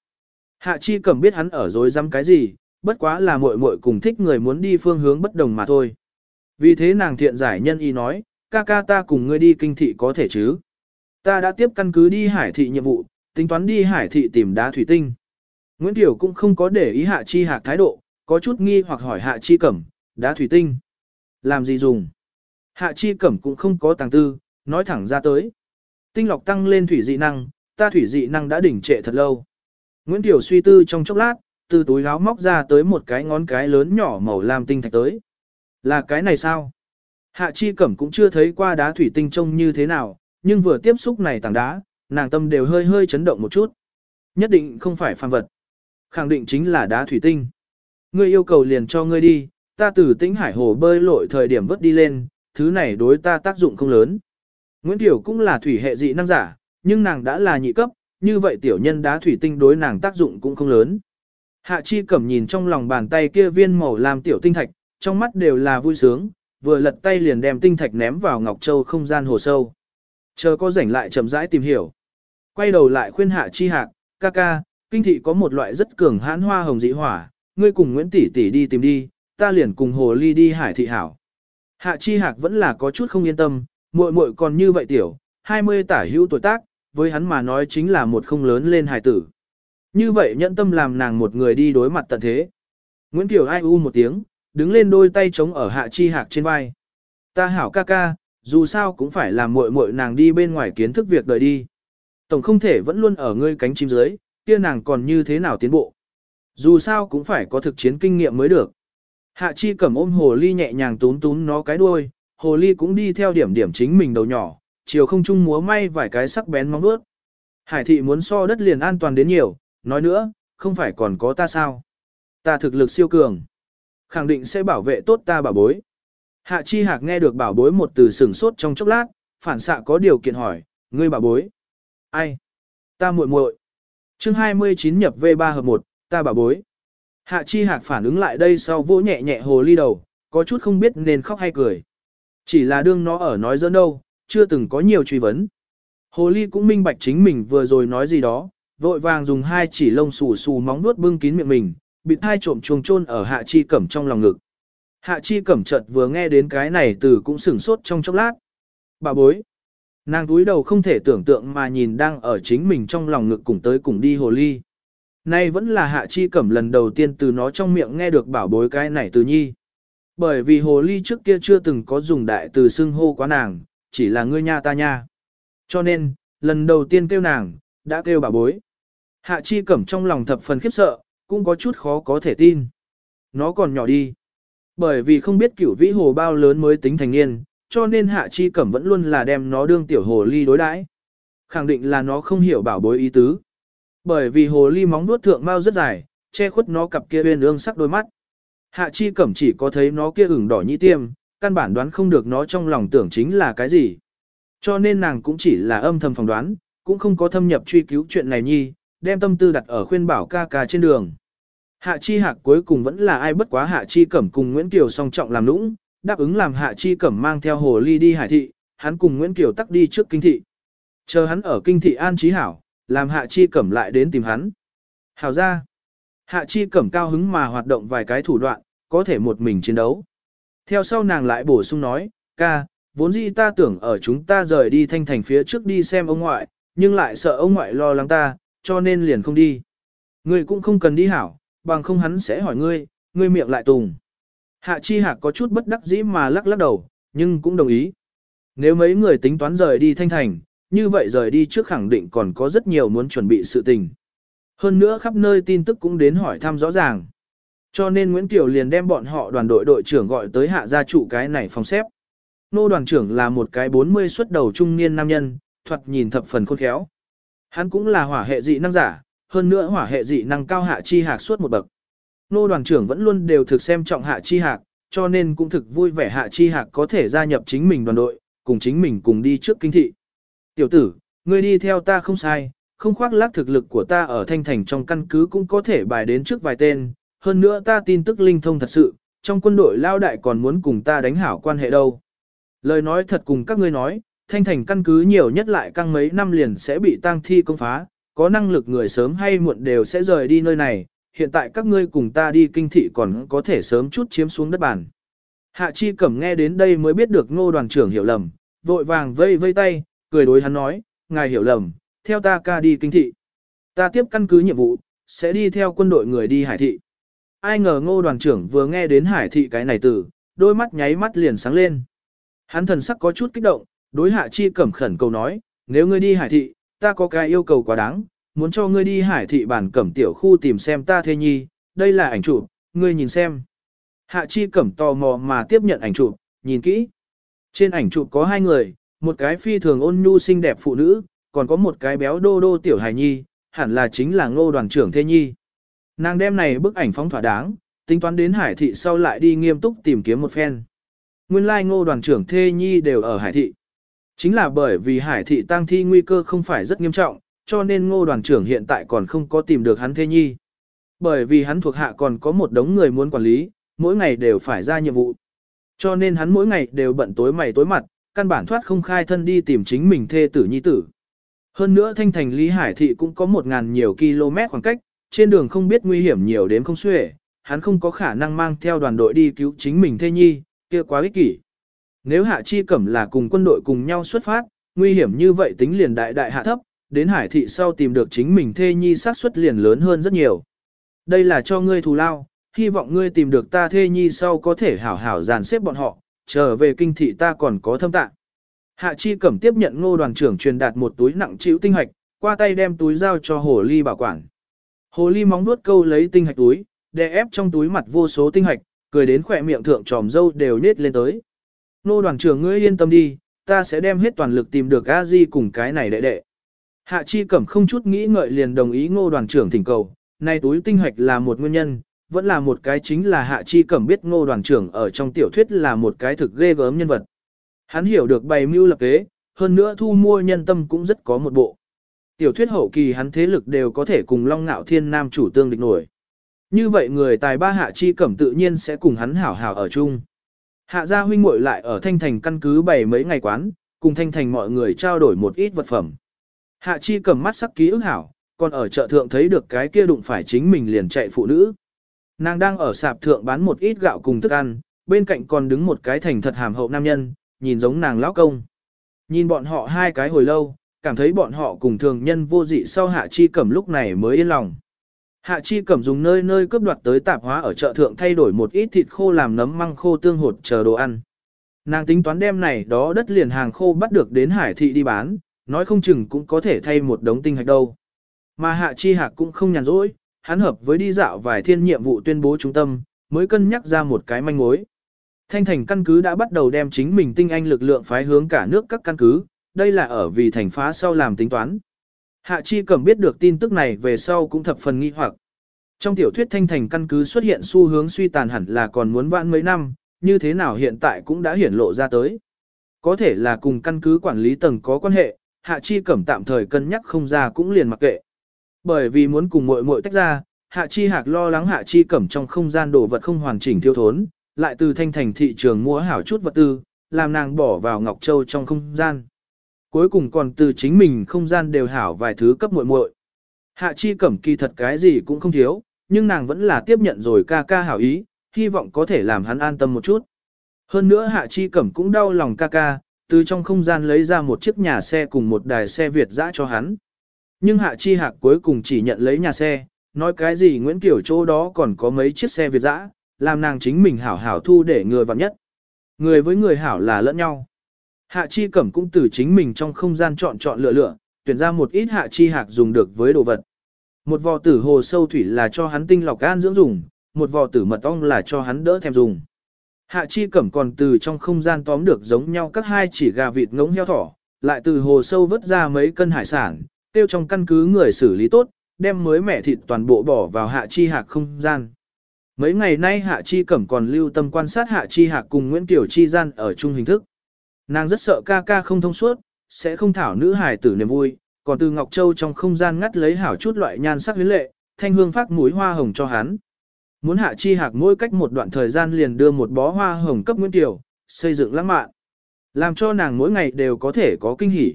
Hạ Chi Cẩm biết hắn ở dối dám cái gì, bất quá là muội muội cùng thích người muốn đi phương hướng bất đồng mà thôi. Vì thế nàng thiện giải nhân y nói, ca ca ta cùng ngươi đi kinh thị có thể chứ. Ta đã tiếp căn cứ đi hải thị nhiệm vụ, tính toán đi hải thị tìm đá thủy tinh. Nguyễn Tiểu cũng không có để ý Hạ Chi Hạc thái độ, có chút nghi hoặc hỏi Hạ Chi Cẩm, đá thủy tinh. Làm gì dùng? Hạ Chi Cẩm cũng không có tàng tư, nói thẳng ra tới. Tinh lọc tăng lên thủy dị năng, ta thủy dị năng đã đỉnh trệ thật lâu. Nguyễn Tiểu suy tư trong chốc lát, từ túi áo móc ra tới một cái ngón cái lớn nhỏ màu lam tinh thạch tới. Là cái này sao? Hạ Chi Cẩm cũng chưa thấy qua đá thủy tinh trông như thế nào, nhưng vừa tiếp xúc này tảng đá, nàng tâm đều hơi hơi chấn động một chút. Nhất định không phải phàm vật. Khẳng định chính là đá thủy tinh. Ngươi yêu cầu liền cho ngươi đi, ta từ tĩnh hải hồ bơi lội thời điểm vớt đi lên, thứ này đối ta tác dụng không lớn. Nguyễn Tiểu cũng là thủy hệ dị năng giả, nhưng nàng đã là nhị cấp, như vậy tiểu nhân đá thủy tinh đối nàng tác dụng cũng không lớn. Hạ Chi Cẩm nhìn trong lòng bàn tay kia viên màu làm tiểu tinh thạch, trong mắt đều là vui sướng, vừa lật tay liền đem tinh thạch ném vào Ngọc Châu không gian hồ sâu. Chờ có rảnh lại chậm rãi tìm hiểu. Quay đầu lại khuyên Hạ Chi Hạc, ca ca, kinh thị có một loại rất cường hãn hoa hồng dị hỏa, ngươi cùng Nguyễn Tỷ Tỷ đi tìm đi, ta liền cùng Hồ Ly đi hải thị hảo. Hạ Chi Hạc vẫn là có chút không yên tâm, muội muội còn như vậy tiểu, 20 tả hữu tuổi tác, với hắn mà nói chính là một không lớn lên hài tử. Như vậy nhẫn tâm làm nàng một người đi đối mặt tận thế. Nguyễn Kiều ai u một tiếng, đứng lên đôi tay chống ở Hạ Chi Hạc trên vai. Ta hảo ca ca, dù sao cũng phải làm muội muội nàng đi bên ngoài kiến thức việc đời đi. Tổng không thể vẫn luôn ở ngươi cánh chim dưới, kia nàng còn như thế nào tiến bộ. Dù sao cũng phải có thực chiến kinh nghiệm mới được. Hạ chi cầm ôm hồ ly nhẹ nhàng tún tún nó cái đuôi, hồ ly cũng đi theo điểm điểm chính mình đầu nhỏ, chiều không trung múa may vài cái sắc bén móng vuốt. Hải thị muốn so đất liền an toàn đến nhiều, nói nữa, không phải còn có ta sao. Ta thực lực siêu cường. Khẳng định sẽ bảo vệ tốt ta bảo bối. Hạ chi hạc nghe được bảo bối một từ sửng sốt trong chốc lát, phản xạ có điều kiện hỏi, ngươi bảo bối. Ai? Ta muội muội. Chương 29 nhập V3 hợp 1, ta bảo bối. Hạ chi hạc phản ứng lại đây sau vỗ nhẹ nhẹ hồ ly đầu, có chút không biết nên khóc hay cười. Chỉ là đương nó ở nói dẫn đâu, chưa từng có nhiều truy vấn. Hồ ly cũng minh bạch chính mình vừa rồi nói gì đó, vội vàng dùng hai chỉ lông xù xù móng vuốt bưng kín miệng mình, bị thai trộm chuồng chôn ở hạ chi cẩm trong lòng ngực. Hạ chi cẩm chợt vừa nghe đến cái này từ cũng sửng sốt trong chốc lát. Bà bối. Nàng túi đầu không thể tưởng tượng mà nhìn đang ở chính mình trong lòng ngực cùng tới cùng đi hồ ly. Nay vẫn là hạ chi cẩm lần đầu tiên từ nó trong miệng nghe được bảo bối cái này từ nhi. Bởi vì hồ ly trước kia chưa từng có dùng đại từ xưng hô quá nàng, chỉ là ngươi nha ta nha. Cho nên, lần đầu tiên kêu nàng, đã kêu bà bối. Hạ chi cẩm trong lòng thập phần khiếp sợ, cũng có chút khó có thể tin. Nó còn nhỏ đi. Bởi vì không biết cửu vĩ hồ bao lớn mới tính thành niên, cho nên hạ chi cẩm vẫn luôn là đem nó đương tiểu hồ ly đối đãi. Khẳng định là nó không hiểu bảo bối ý tứ. Bởi vì hồ ly móng nuốt thượng mau rất dài, che khuất nó cặp kia uyên ương sắc đôi mắt. Hạ chi cẩm chỉ có thấy nó kia ửng đỏ nhĩ tiêm, căn bản đoán không được nó trong lòng tưởng chính là cái gì. Cho nên nàng cũng chỉ là âm thầm phỏng đoán, cũng không có thâm nhập truy cứu chuyện này nhi, đem tâm tư đặt ở khuyên bảo ca ca trên đường. Hạ chi hạc cuối cùng vẫn là ai bất quá hạ chi cẩm cùng Nguyễn Kiều song trọng làm nũng, đáp ứng làm hạ chi cẩm mang theo hồ ly đi hải thị, hắn cùng Nguyễn Kiều tắc đi trước kinh thị. Chờ hắn ở kinh thị an trí hảo, làm hạ chi cẩm lại đến tìm hắn. Hảo ra, hạ chi cẩm cao hứng mà hoạt động vài cái thủ đoạn, có thể một mình chiến đấu. Theo sau nàng lại bổ sung nói, ca, vốn dĩ ta tưởng ở chúng ta rời đi thanh thành phía trước đi xem ông ngoại, nhưng lại sợ ông ngoại lo lắng ta, cho nên liền không đi. Ngươi cũng không cần đi hảo, bằng không hắn sẽ hỏi ngươi, ngươi miệng lại tùng. Hạ chi hạc có chút bất đắc dĩ mà lắc lắc đầu, nhưng cũng đồng ý. Nếu mấy người tính toán rời đi thanh thành, như vậy rời đi trước khẳng định còn có rất nhiều muốn chuẩn bị sự tình. Hơn nữa khắp nơi tin tức cũng đến hỏi thăm rõ ràng. Cho nên Nguyễn Kiều liền đem bọn họ đoàn đội đội trưởng gọi tới hạ gia trụ cái này phòng xếp. Nô đoàn trưởng là một cái 40 xuất đầu trung niên nam nhân, thuật nhìn thập phần khôn khéo. Hắn cũng là hỏa hệ dị năng giả, hơn nữa hỏa hệ dị năng cao hạ chi hạc suốt một bậc. Nô đoàn trưởng vẫn luôn đều thực xem trọng hạ chi hạc, cho nên cũng thực vui vẻ hạ chi hạc có thể gia nhập chính mình đoàn đội, cùng chính mình cùng đi trước kinh thị. Tiểu tử, ngươi đi theo ta không sai, không khoác lác thực lực của ta ở thanh thành trong căn cứ cũng có thể bài đến trước vài tên, hơn nữa ta tin tức linh thông thật sự, trong quân đội lao đại còn muốn cùng ta đánh hảo quan hệ đâu. Lời nói thật cùng các ngươi nói, thanh thành căn cứ nhiều nhất lại căng mấy năm liền sẽ bị tang thi công phá, có năng lực người sớm hay muộn đều sẽ rời đi nơi này, hiện tại các ngươi cùng ta đi kinh thị còn có thể sớm chút chiếm xuống đất bàn. Hạ Chi Cẩm nghe đến đây mới biết được ngô đoàn trưởng hiểu lầm, vội vàng vây vây tay, cười đối hắn nói, ngài hiểu lầm, theo ta ca đi kinh thị. Ta tiếp căn cứ nhiệm vụ, sẽ đi theo quân đội người đi hải thị. Ai ngờ ngô đoàn trưởng vừa nghe đến hải thị cái này từ, đôi mắt nháy mắt liền sáng lên. Hắn thần sắc có chút kích động, đối hạ chi cẩm khẩn cầu nói, nếu ngươi đi hải thị, ta có cái yêu cầu quá đáng, muốn cho ngươi đi hải thị bản cẩm tiểu khu tìm xem ta thê nhi, đây là ảnh chụp, ngươi nhìn xem. Hạ chi cẩm tò mò mà tiếp nhận ảnh chụp, nhìn kỹ. Trên ảnh chụp có hai người, một cái phi thường ôn nhu xinh đẹp phụ nữ, còn có một cái béo đô đô tiểu hài nhi, hẳn là chính là ngô đoàn trưởng thê nhi. Nàng đem này bức ảnh phóng thỏa đáng, tính toán đến hải thị sau lại đi nghiêm túc tìm kiếm một phen. Nguyên lai ngô đoàn trưởng Thê Nhi đều ở hải thị. Chính là bởi vì hải thị tăng thi nguy cơ không phải rất nghiêm trọng, cho nên ngô đoàn trưởng hiện tại còn không có tìm được hắn Thê Nhi. Bởi vì hắn thuộc hạ còn có một đống người muốn quản lý, mỗi ngày đều phải ra nhiệm vụ. Cho nên hắn mỗi ngày đều bận tối mày tối mặt, căn bản thoát không khai thân đi tìm chính mình thê tử nhi tử. Hơn nữa thanh thành Lý Hải Thị cũng có một ngàn nhiều km khoảng cách, trên đường không biết nguy hiểm nhiều đến không xuể, hắn không có khả năng mang theo đoàn đội đi cứu chính mình thê nhi, kia quá ích kỷ. Nếu Hạ Chi Cẩm là cùng quân đội cùng nhau xuất phát, nguy hiểm như vậy tính liền đại đại hạ thấp, đến Hải Thị sau tìm được chính mình thê nhi xác suất liền lớn hơn rất nhiều. Đây là cho ngươi thù lao, hy vọng ngươi tìm được ta thê nhi sau có thể hảo hảo dàn xếp bọn họ, trở về kinh thị ta còn có thâm tạng. Hạ Chi Cẩm tiếp nhận ngô đoàn trưởng truyền đạt một túi nặng chịu tinh hạch, qua tay đem túi giao cho Hồ Ly bảo quản. Hồ Ly móng nuốt câu lấy tinh hạch túi, đè ép trong túi mặt vô số tinh hạch, cười đến khỏe miệng thượng tròm dâu đều nết lên tới. Ngô đoàn trưởng ngươi yên tâm đi, ta sẽ đem hết toàn lực tìm được A Di cùng cái này đệ đệ. Hạ Chi Cẩm không chút nghĩ ngợi liền đồng ý ngô đoàn trưởng thỉnh cầu, nay túi tinh hạch là một nguyên nhân, vẫn là một cái chính là Hạ Chi Cẩm biết ngô đoàn trưởng ở trong tiểu thuyết là một cái thực ghê gớm nhân vật. Hắn hiểu được bày mưu lập kế, hơn nữa thu mua nhân tâm cũng rất có một bộ. Tiểu thuyết hậu kỳ hắn thế lực đều có thể cùng Long Nạo Thiên Nam chủ tương địch nổi. Như vậy người tài ba Hạ Chi Cẩm tự nhiên sẽ cùng hắn hảo hảo ở chung. Hạ gia huynh muội lại ở Thanh Thành căn cứ bảy mấy ngày quán, cùng Thanh Thành mọi người trao đổi một ít vật phẩm. Hạ Chi Cẩm mắt sắc ký ức hảo, còn ở chợ thượng thấy được cái kia đụng phải chính mình liền chạy phụ nữ. Nàng đang ở sạp thượng bán một ít gạo cùng thức ăn, bên cạnh còn đứng một cái thành thật hàm hậu nam nhân, nhìn giống nàng lão công. Nhìn bọn họ hai cái hồi lâu, cảm thấy bọn họ cùng thường nhân vô dị sau Hạ Chi Cẩm lúc này mới yên lòng. Hạ Chi Cẩm dùng nơi nơi cướp đoạt tới tạp hóa ở chợ thượng thay đổi một ít thịt khô làm nấm măng khô tương hột chờ đồ ăn. Nàng tính toán đem này đó đất liền hàng khô bắt được đến hải thị đi bán, nói không chừng cũng có thể thay một đống tinh hạch đâu. Mà Hạ Chi Hạc cũng không nhàn rỗi, hắn hợp với đi dạo vài thiên nhiệm vụ tuyên bố trung tâm, mới cân nhắc ra một cái manh mối. Thanh thành căn cứ đã bắt đầu đem chính mình tinh anh lực lượng phái hướng cả nước các căn cứ, đây là ở vì thành phá sau làm tính toán. Hạ Chi Cẩm biết được tin tức này về sau cũng thập phần nghi hoặc. Trong tiểu thuyết thanh thành căn cứ xuất hiện xu hướng suy tàn hẳn là còn muốn vãn mấy năm, như thế nào hiện tại cũng đã hiển lộ ra tới. Có thể là cùng căn cứ quản lý tầng có quan hệ, Hạ Chi Cẩm tạm thời cân nhắc không ra cũng liền mặc kệ. Bởi vì muốn cùng muội muội tách ra, Hạ Chi Hạc lo lắng Hạ Chi Cẩm trong không gian đồ vật không hoàn chỉnh thiếu thốn, lại từ thanh thành thị trường mua hảo chút vật tư, làm nàng bỏ vào Ngọc Châu trong không gian. Cuối cùng còn từ chính mình không gian đều hảo vài thứ cấp muội muội. Hạ Chi Cẩm kỳ thật cái gì cũng không thiếu, nhưng nàng vẫn là tiếp nhận rồi ca ca hảo ý, hy vọng có thể làm hắn an tâm một chút. Hơn nữa Hạ Chi Cẩm cũng đau lòng ca ca, từ trong không gian lấy ra một chiếc nhà xe cùng một đài xe Việt dã cho hắn. Nhưng Hạ Chi Hạc cuối cùng chỉ nhận lấy nhà xe, nói cái gì Nguyễn Kiểu chỗ đó còn có mấy chiếc xe Việt dã, làm nàng chính mình hảo hảo thu để người vào nhất. Người với người hảo là lẫn nhau. Hạ Chi Cẩm cũng từ chính mình trong không gian chọn chọn lựa lựa, tuyển ra một ít Hạ Chi Hạc dùng được với đồ vật. Một vò tử hồ sâu thủy là cho hắn tinh lọc gan dưỡng dùng, một vò tử mật ong là cho hắn đỡ thèm dùng. Hạ Chi Cẩm còn từ trong không gian tóm được giống nhau các hai chỉ gà vịt ngỗng heo thỏ, lại từ hồ sâu vớt ra mấy cân hải sản, tiêu trong căn cứ người xử lý tốt, đem mới mẻ thịt toàn bộ bỏ vào Hạ Chi Hạc không gian. Mấy ngày nay Hạ Chi Cẩm còn lưu tâm quan sát Hạ Chi Hạc cùng Nguyễn Tiểu Chi gian ở chung hình thức. Nàng rất sợ ca ca không thông suốt, sẽ không thảo nữ hài tử niềm vui, còn từ Ngọc Châu trong không gian ngắt lấy hảo chút loại nhan sắc huyến lệ, thanh hương phát mũi hoa hồng cho hắn. Muốn Hạ Chi Hạc mỗi cách một đoạn thời gian liền đưa một bó hoa hồng cấp Nguyễn Tiểu, xây dựng lãng mạn. Làm cho nàng mỗi ngày đều có thể có kinh hỉ.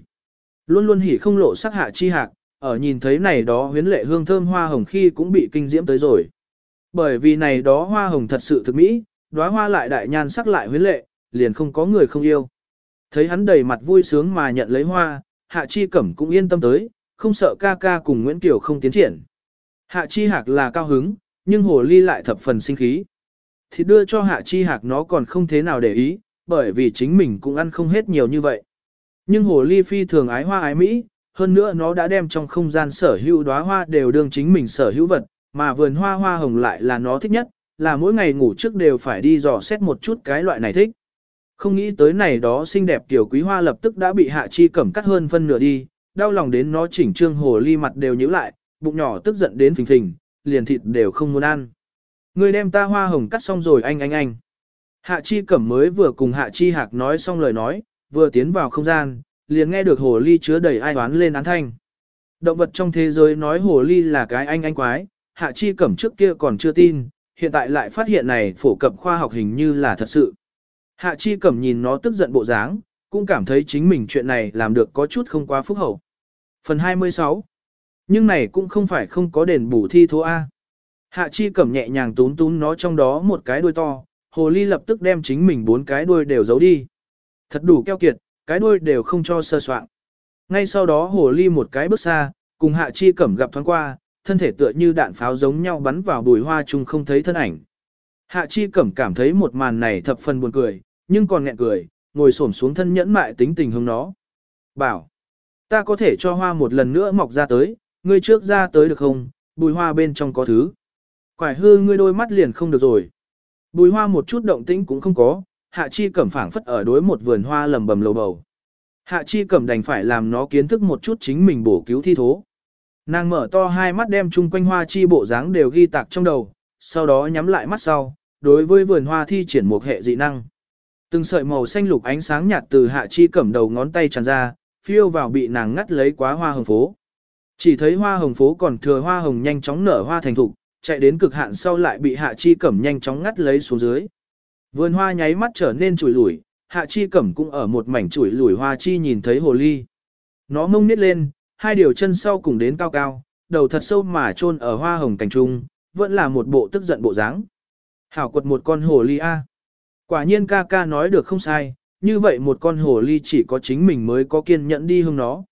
Luôn luôn hỉ không lộ sắc Hạ Chi Hạc, ở nhìn thấy này đó huyến lệ hương thơm hoa hồng khi cũng bị kinh diễm tới rồi. Bởi vì này đó hoa hồng thật sự thực mỹ, đóa hoa lại đại nhan sắc lại huyến lệ, liền không có người không yêu. Thấy hắn đầy mặt vui sướng mà nhận lấy hoa, Hạ Chi Cẩm cũng yên tâm tới, không sợ ca ca cùng Nguyễn Kiều không tiến triển. Hạ Chi Hạc là cao hứng, nhưng Hồ Ly lại thập phần sinh khí. Thì đưa cho Hạ Chi Hạc nó còn không thế nào để ý, bởi vì chính mình cũng ăn không hết nhiều như vậy. Nhưng Hồ Ly phi thường ái hoa ái Mỹ, hơn nữa nó đã đem trong không gian sở hữu đóa hoa đều đương chính mình sở hữu vật, mà vườn hoa hoa hồng lại là nó thích nhất, là mỗi ngày ngủ trước đều phải đi dò xét một chút cái loại này thích. Không nghĩ tới này đó xinh đẹp tiểu quý hoa lập tức đã bị hạ chi cẩm cắt hơn phân nửa đi, đau lòng đến nó chỉnh trương hồ ly mặt đều nhíu lại, bụng nhỏ tức giận đến phình phình, liền thịt đều không muốn ăn. Người đem ta hoa hồng cắt xong rồi anh anh anh. Hạ chi cẩm mới vừa cùng hạ chi hạc nói xong lời nói, vừa tiến vào không gian, liền nghe được hồ ly chứa đầy ai oán lên án thanh. Động vật trong thế giới nói hồ ly là cái anh anh quái, hạ chi cẩm trước kia còn chưa tin, hiện tại lại phát hiện này phổ cập khoa học hình như là thật sự. Hạ chi cẩm nhìn nó tức giận bộ dáng, cũng cảm thấy chính mình chuyện này làm được có chút không quá phúc hậu. Phần 26 Nhưng này cũng không phải không có đền bù thi thố A. Hạ chi cẩm nhẹ nhàng tún tún nó trong đó một cái đuôi to, hồ ly lập tức đem chính mình bốn cái đuôi đều giấu đi. Thật đủ keo kiệt, cái đuôi đều không cho sơ soạn. Ngay sau đó hồ ly một cái bước xa, cùng hạ chi cẩm gặp thoáng qua, thân thể tựa như đạn pháo giống nhau bắn vào bùi hoa chung không thấy thân ảnh. Hạ chi cẩm cảm thấy một màn này thập phần buồn cười, nhưng còn nghẹn cười, ngồi xổm xuống thân nhẫn mại tính tình hướng nó. Bảo, ta có thể cho hoa một lần nữa mọc ra tới, ngươi trước ra tới được không, bùi hoa bên trong có thứ. Quải hư ngươi đôi mắt liền không được rồi. Bùi hoa một chút động tĩnh cũng không có, hạ chi cẩm phảng phất ở đối một vườn hoa lầm bầm lầu bầu. Hạ chi cẩm đành phải làm nó kiến thức một chút chính mình bổ cứu thi thố. Nàng mở to hai mắt đem chung quanh hoa chi bộ dáng đều ghi tạc trong đầu, sau đó nhắm lại mắt sau, đối với vườn hoa thi triển một hệ dị năng. Từng sợi màu xanh lục ánh sáng nhạt từ hạ chi cẩm đầu ngón tay tràn ra, phiêu vào bị nàng ngắt lấy quá hoa hồng phố. Chỉ thấy hoa hồng phố còn thừa hoa hồng nhanh chóng nở hoa thành thục, chạy đến cực hạn sau lại bị hạ chi cẩm nhanh chóng ngắt lấy xuống dưới. Vườn hoa nháy mắt trở nên chùi lủi, hạ chi cẩm cũng ở một mảnh chùi lủi hoa chi nhìn thấy hồ ly. Nó mông nít lên, hai điều chân sau cùng đến cao cao, đầu thật sâu mà chôn ở hoa hồng cành trung, vẫn là một bộ tức giận bộ dáng. Hảo quật một con hồ ly A. Quả nhiên ca ca nói được không sai, như vậy một con hồ ly chỉ có chính mình mới có kiên nhẫn đi hương nó.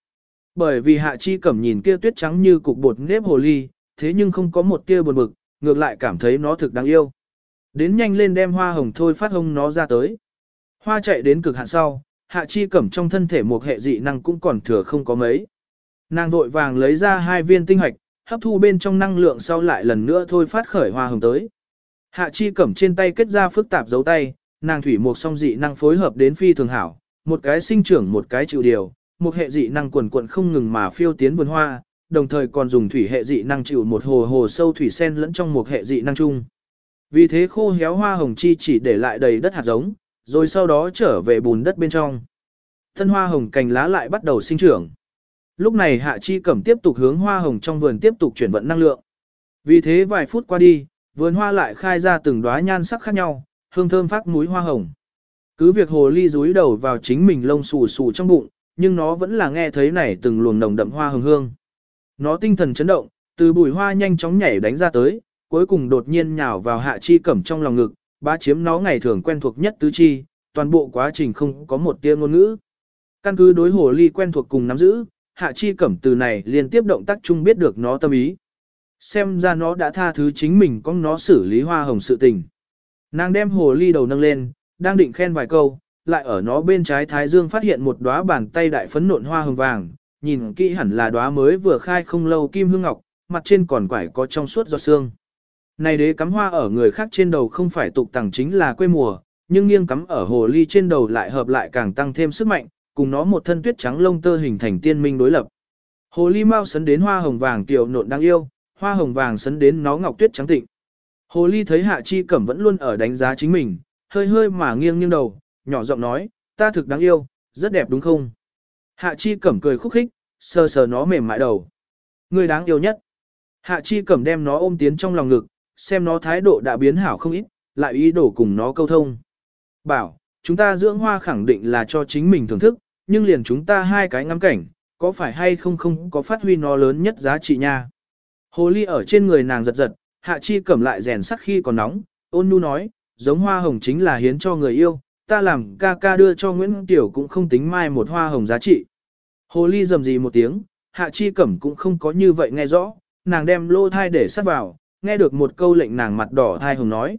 Bởi vì hạ chi cẩm nhìn kia tuyết trắng như cục bột nếp hồ ly, thế nhưng không có một tia buồn bực, ngược lại cảm thấy nó thực đáng yêu. Đến nhanh lên đem hoa hồng thôi phát hông nó ra tới. Hoa chạy đến cực hạn sau, hạ chi cẩm trong thân thể một hệ dị năng cũng còn thừa không có mấy. Nàng vội vàng lấy ra hai viên tinh hoạch, hấp thu bên trong năng lượng sau lại lần nữa thôi phát khởi hoa hồng tới. Hạ chi cẩm trên tay kết ra phức tạp dấu tay, nàng thủy một song dị năng phối hợp đến phi thường hảo, một cái sinh trưởng một cái chịu điều, một hệ dị năng quần quận không ngừng mà phiêu tiến vườn hoa, đồng thời còn dùng thủy hệ dị năng chịu một hồ hồ sâu thủy sen lẫn trong một hệ dị năng chung. Vì thế khô héo hoa hồng chi chỉ để lại đầy đất hạt giống, rồi sau đó trở về bùn đất bên trong. Thân hoa hồng cành lá lại bắt đầu sinh trưởng. Lúc này Hạ Chi Cẩm tiếp tục hướng hoa hồng trong vườn tiếp tục chuyển vận năng lượng. Vì thế vài phút qua đi, vườn hoa lại khai ra từng đóa nhan sắc khác nhau, hương thơm phát múi hoa hồng. Cứ việc hồ ly rúi đầu vào chính mình lông xù xù trong bụng, nhưng nó vẫn là nghe thấy này từng luồng nồng đậm hoa hồng hương. Nó tinh thần chấn động, từ bụi hoa nhanh chóng nhảy đánh ra tới, cuối cùng đột nhiên nhào vào hạ chi cẩm trong lòng ngực, bá chiếm nó ngày thường quen thuộc nhất tứ chi, toàn bộ quá trình không có một tia ngôn ngữ. Căn cứ đối hồ ly quen thuộc cùng nắm giữ, hạ chi cẩm từ này liên tiếp động tác chung biết được nó tâm ý. Xem ra nó đã tha thứ chính mình có nó xử lý hoa hồng sự tình. Nàng đem hồ ly đầu nâng lên, đang định khen vài câu, lại ở nó bên trái thái dương phát hiện một đóa bàn tay đại phấn nộn hoa hồng vàng, nhìn kỹ hẳn là đóa mới vừa khai không lâu kim hương ngọc, mặt trên còn quải có trong suốt giọt xương. Này đế cắm hoa ở người khác trên đầu không phải tục tằng chính là quê mùa, nhưng nghiêng cắm ở hồ ly trên đầu lại hợp lại càng tăng thêm sức mạnh, cùng nó một thân tuyết trắng lông tơ hình thành tiên minh đối lập. Hồ ly mau sấn đến hoa hồng vàng tiểu nộn đáng yêu, hoa hồng vàng sấn đến nó ngọc tuyết trắng tịnh. Hồ ly thấy hạ chi cẩm vẫn luôn ở đánh giá chính mình, hơi hơi mà nghiêng nghiêng đầu, nhỏ giọng nói, ta thực đáng yêu, rất đẹp đúng không? Hạ chi cẩm cười khúc khích, sờ sờ nó mềm mại đầu. Người đáng yêu nhất. Hạ chi cẩm đem nó ôm tiến trong lòng ngực, xem nó thái độ đã biến hảo không ít, lại ý đồ cùng nó câu thông. Bảo, chúng ta dưỡng hoa khẳng định là cho chính mình thưởng thức, nhưng liền chúng ta hai cái ngắm cảnh, có phải hay không không có phát huy nó lớn nhất giá trị nha. Hồ ly ở trên người nàng giật giật, hạ chi cẩm lại rèn sắt khi còn nóng, ôn nhu nói, giống hoa hồng chính là hiến cho người yêu, ta làm ca ca đưa cho Nguyễn Tiểu cũng không tính mai một hoa hồng giá trị. Hồ ly rầm gì một tiếng, hạ chi cẩm cũng không có như vậy nghe rõ, nàng đem lô thai để sắt vào, nghe được một câu lệnh nàng mặt đỏ thai hồng nói.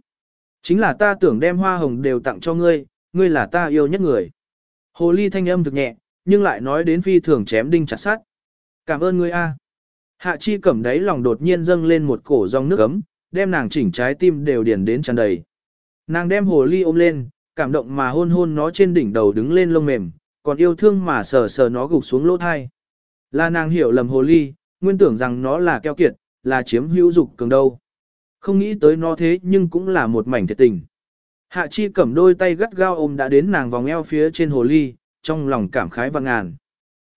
Chính là ta tưởng đem hoa hồng đều tặng cho ngươi, ngươi là ta yêu nhất người. Hồ ly thanh âm thực nhẹ, nhưng lại nói đến phi thường chém đinh chặt sắt. Cảm ơn ngươi a. Hạ chi cẩm đáy lòng đột nhiên dâng lên một cổ dòng nước ấm, đem nàng chỉnh trái tim đều điền đến tràn đầy. Nàng đem hồ ly ôm lên, cảm động mà hôn hôn nó trên đỉnh đầu đứng lên lông mềm, còn yêu thương mà sờ sờ nó gục xuống lỗ thai. Là nàng hiểu lầm hồ ly, nguyên tưởng rằng nó là keo kiệt, là chiếm hữu dục cường đâu. Không nghĩ tới nó thế nhưng cũng là một mảnh thiệt tình. Hạ chi cầm đôi tay gắt gao ôm đã đến nàng vòng eo phía trên hồ ly, trong lòng cảm khái và ngàn.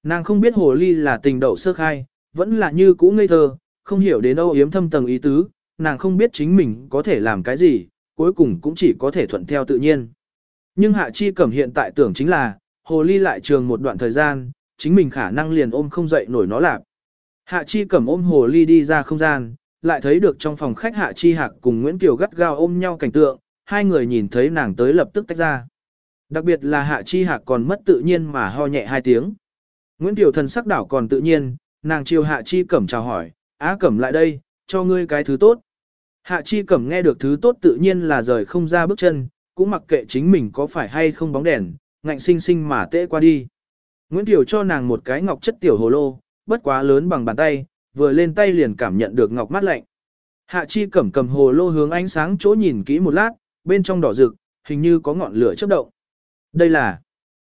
Nàng không biết hồ ly là tình đậu sơ khai, vẫn là như cũ ngây thơ, không hiểu đến âu yếm thâm tầng ý tứ, nàng không biết chính mình có thể làm cái gì, cuối cùng cũng chỉ có thể thuận theo tự nhiên. Nhưng Hạ Chi Cẩm hiện tại tưởng chính là, hồ ly lại trường một đoạn thời gian, chính mình khả năng liền ôm không dậy nổi nó lạc. Hạ Chi Cẩm ôm hồ ly đi ra không gian, lại thấy được trong phòng khách Hạ Chi Hạc cùng Nguyễn Kiều gắt gao ôm nhau cảnh tượng, hai người nhìn thấy nàng tới lập tức tách ra. Đặc biệt là Hạ Chi Hạc còn mất tự nhiên mà ho nhẹ hai tiếng. Nguyễn Kiều thần sắc đảo còn tự nhiên, nàng chiều Hạ Chi Cẩm chào hỏi, á Cẩm lại đây, cho ngươi cái thứ tốt. Hạ Chi Cẩm nghe được thứ tốt tự nhiên là rời không ra bước chân, cũng mặc kệ chính mình có phải hay không bóng đèn, ngạnh sinh sinh mà tễ qua đi. Nguyễn Tiểu cho nàng một cái ngọc chất tiểu hồ lô, bất quá lớn bằng bàn tay, vừa lên tay liền cảm nhận được ngọc mát lạnh. Hạ Chi Cẩm cầm hồ lô hướng ánh sáng chỗ nhìn kỹ một lát, bên trong đỏ rực, hình như có ngọn lửa chớp động. Đây là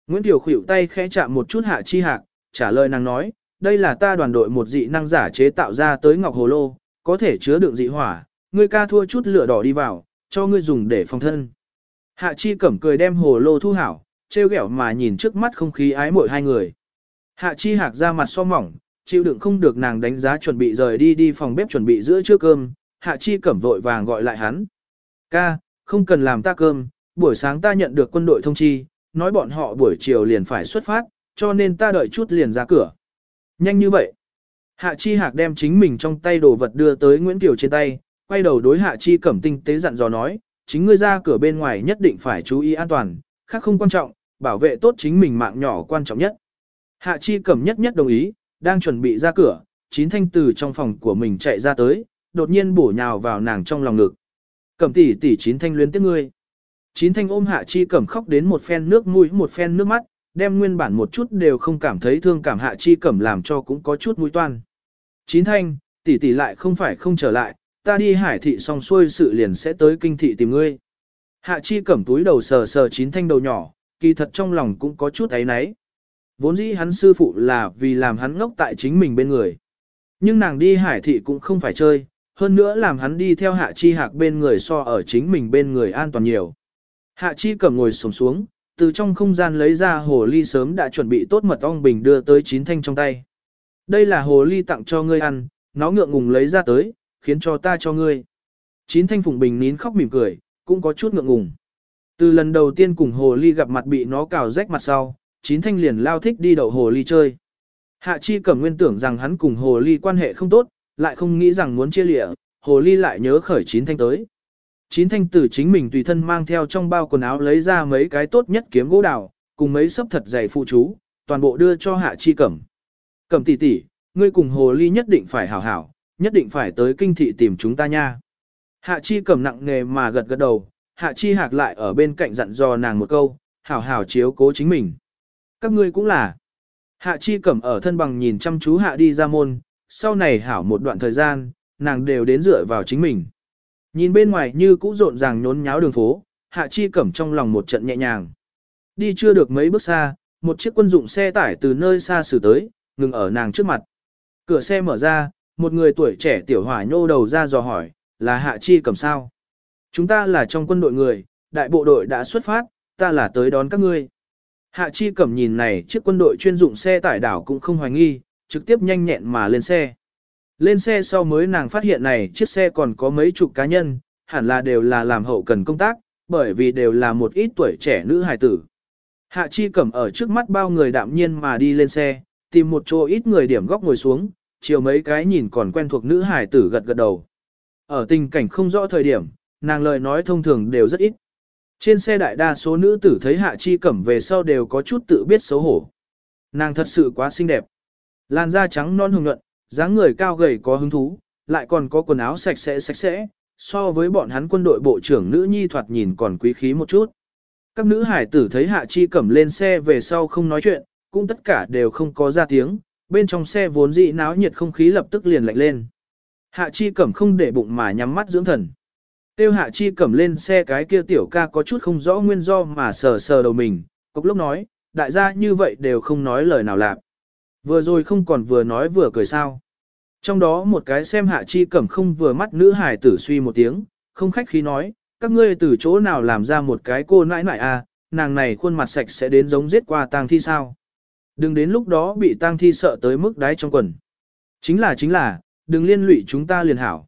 Nguyễn Tiểu khuỷu tay khẽ chạm một chút Hạ Chi Hạc, trả lời nàng nói, đây là ta đoàn đội một dị năng giả chế tạo ra tới ngọc hồ lô, có thể chứa đựng dị hỏa, ngươi ca thua chút lửa đỏ đi vào, cho ngươi dùng để phòng thân. Hạ Chi Cẩm cười đem hồ lô thu hảo, trêu ghẹo mà nhìn trước mắt không khí ái mội hai người. Hạ Chi Hạc ra mặt so mỏng, chịu đựng không được nàng đánh giá chuẩn bị rời đi đi phòng bếp chuẩn bị giữa trưa cơm, Hạ Chi Cẩm vội vàng gọi lại hắn. Ca, không cần làm ta cơm, buổi sáng ta nhận được quân đội thông chi, nói bọn họ buổi chiều liền phải xuất phát, cho nên ta đợi chút liền ra cửa. Nhanh như vậy. Hạ Chi Hạc đem chính mình trong tay đồ vật đưa tới Nguyễn Kiều trên tay, quay đầu đối Hạ Chi Cẩm tinh tế dặn dò nói, chính ngươi ra cửa bên ngoài nhất định phải chú ý an toàn, khác không quan trọng, bảo vệ tốt chính mình mạng nhỏ quan trọng nhất. Hạ Chi Cẩm nhất nhất đồng ý, đang chuẩn bị ra cửa, chín thanh từ trong phòng của mình chạy ra tới, đột nhiên bổ nhào vào nàng trong lòng ngực. Cẩm tỷ tỷ chín thanh luyến tiếc ngươi. Chín thanh ôm Hạ Chi Cẩm khóc đến một phen nước mũi một phen nước mắt, đem nguyên bản một chút đều không cảm thấy thương cảm Hạ Chi Cẩm làm cho cũng có chút mũi toan. Chín thanh, tỷ tỷ lại không phải không trở lại, ta đi hải thị xong xuôi sự liền sẽ tới kinh thị tìm ngươi. Hạ chi cẩm túi đầu sờ sờ chín thanh đầu nhỏ, kỳ thật trong lòng cũng có chút ấy náy. Vốn dĩ hắn sư phụ là vì làm hắn ngốc tại chính mình bên người. Nhưng nàng đi hải thị cũng không phải chơi, hơn nữa làm hắn đi theo hạ chi hạc bên người so ở chính mình bên người an toàn nhiều. Hạ chi cẩm ngồi sổng xuống, từ trong không gian lấy ra hồ ly sớm đã chuẩn bị tốt mật ong bình đưa tới chín thanh trong tay. Đây là hồ ly tặng cho ngươi ăn, nó ngượng ngùng lấy ra tới, khiến cho ta cho ngươi. Chín thanh phụng bình nín khóc mỉm cười, cũng có chút ngượng ngùng. Từ lần đầu tiên cùng hồ ly gặp mặt bị nó cào rách mặt sau, chín thanh liền lao thích đi đậu hồ ly chơi. Hạ chi cẩm nguyên tưởng rằng hắn cùng hồ ly quan hệ không tốt, lại không nghĩ rằng muốn chia lịa, hồ ly lại nhớ khởi chín thanh tới. Chín thanh tử chính mình tùy thân mang theo trong bao quần áo lấy ra mấy cái tốt nhất kiếm gỗ đào, cùng mấy sấp thật dày phụ chú, toàn bộ đưa cho hạ chi cẩm. Cẩm tỷ tỷ, ngươi cùng hồ ly nhất định phải hảo hảo, nhất định phải tới kinh thị tìm chúng ta nha. Hạ chi cẩm nặng nghề mà gật gật đầu, hạ chi hạc lại ở bên cạnh dặn dò nàng một câu, hảo hảo chiếu cố chính mình. Các ngươi cũng là. Hạ chi cẩm ở thân bằng nhìn chăm chú hạ đi ra môn, sau này hảo một đoạn thời gian, nàng đều đến dựa vào chính mình. Nhìn bên ngoài như cũ rộn ràng nhốn nháo đường phố, hạ chi cẩm trong lòng một trận nhẹ nhàng. Đi chưa được mấy bước xa, một chiếc quân dụng xe tải từ nơi xa xử tới, ngừng ở nàng trước mặt. Cửa xe mở ra, một người tuổi trẻ tiểu hỏa nhô đầu ra dò hỏi, là hạ chi cẩm sao? Chúng ta là trong quân đội người, đại bộ đội đã xuất phát, ta là tới đón các ngươi. Hạ chi cẩm nhìn này chiếc quân đội chuyên dụng xe tải đảo cũng không hoài nghi, trực tiếp nhanh nhẹn mà lên xe. Lên xe sau mới nàng phát hiện này chiếc xe còn có mấy chục cá nhân, hẳn là đều là làm hậu cần công tác, bởi vì đều là một ít tuổi trẻ nữ hài tử. Hạ chi cẩm ở trước mắt bao người đạm nhiên mà đi lên xe, tìm một chỗ ít người điểm góc ngồi xuống, chiều mấy cái nhìn còn quen thuộc nữ hải tử gật gật đầu. Ở tình cảnh không rõ thời điểm, nàng lời nói thông thường đều rất ít. Trên xe đại đa số nữ tử thấy hạ chi cẩm về sau đều có chút tự biết xấu hổ. Nàng thật sự quá xinh đẹp. Làn da trắng non hồng nhuận, dáng người cao gầy có hứng thú, lại còn có quần áo sạch sẽ sạch sẽ, so với bọn hắn quân đội bộ trưởng nữ nhi thoạt nhìn còn quý khí một chút. Các nữ hải tử thấy hạ chi cẩm lên xe về sau không nói chuyện, cũng tất cả đều không có ra tiếng, bên trong xe vốn dị náo nhiệt không khí lập tức liền lạnh lên. Hạ chi cẩm không để bụng mà nhắm mắt dưỡng thần. Tiêu hạ chi cẩm lên xe cái kia tiểu ca có chút không rõ nguyên do mà sờ sờ đầu mình, cốc lúc nói, đại gia như vậy đều không nói lời nào lạc. Vừa rồi không còn vừa nói vừa cười sao. Trong đó một cái xem hạ chi cẩm không vừa mắt nữ hải tử suy một tiếng, không khách khí nói, các ngươi từ chỗ nào làm ra một cái cô nãi nãi à, nàng này khuôn mặt sạch sẽ đến giống giết qua tang thi sao. Đừng đến lúc đó bị tang thi sợ tới mức đáy trong quần. Chính là chính là, đừng liên lụy chúng ta liền hảo.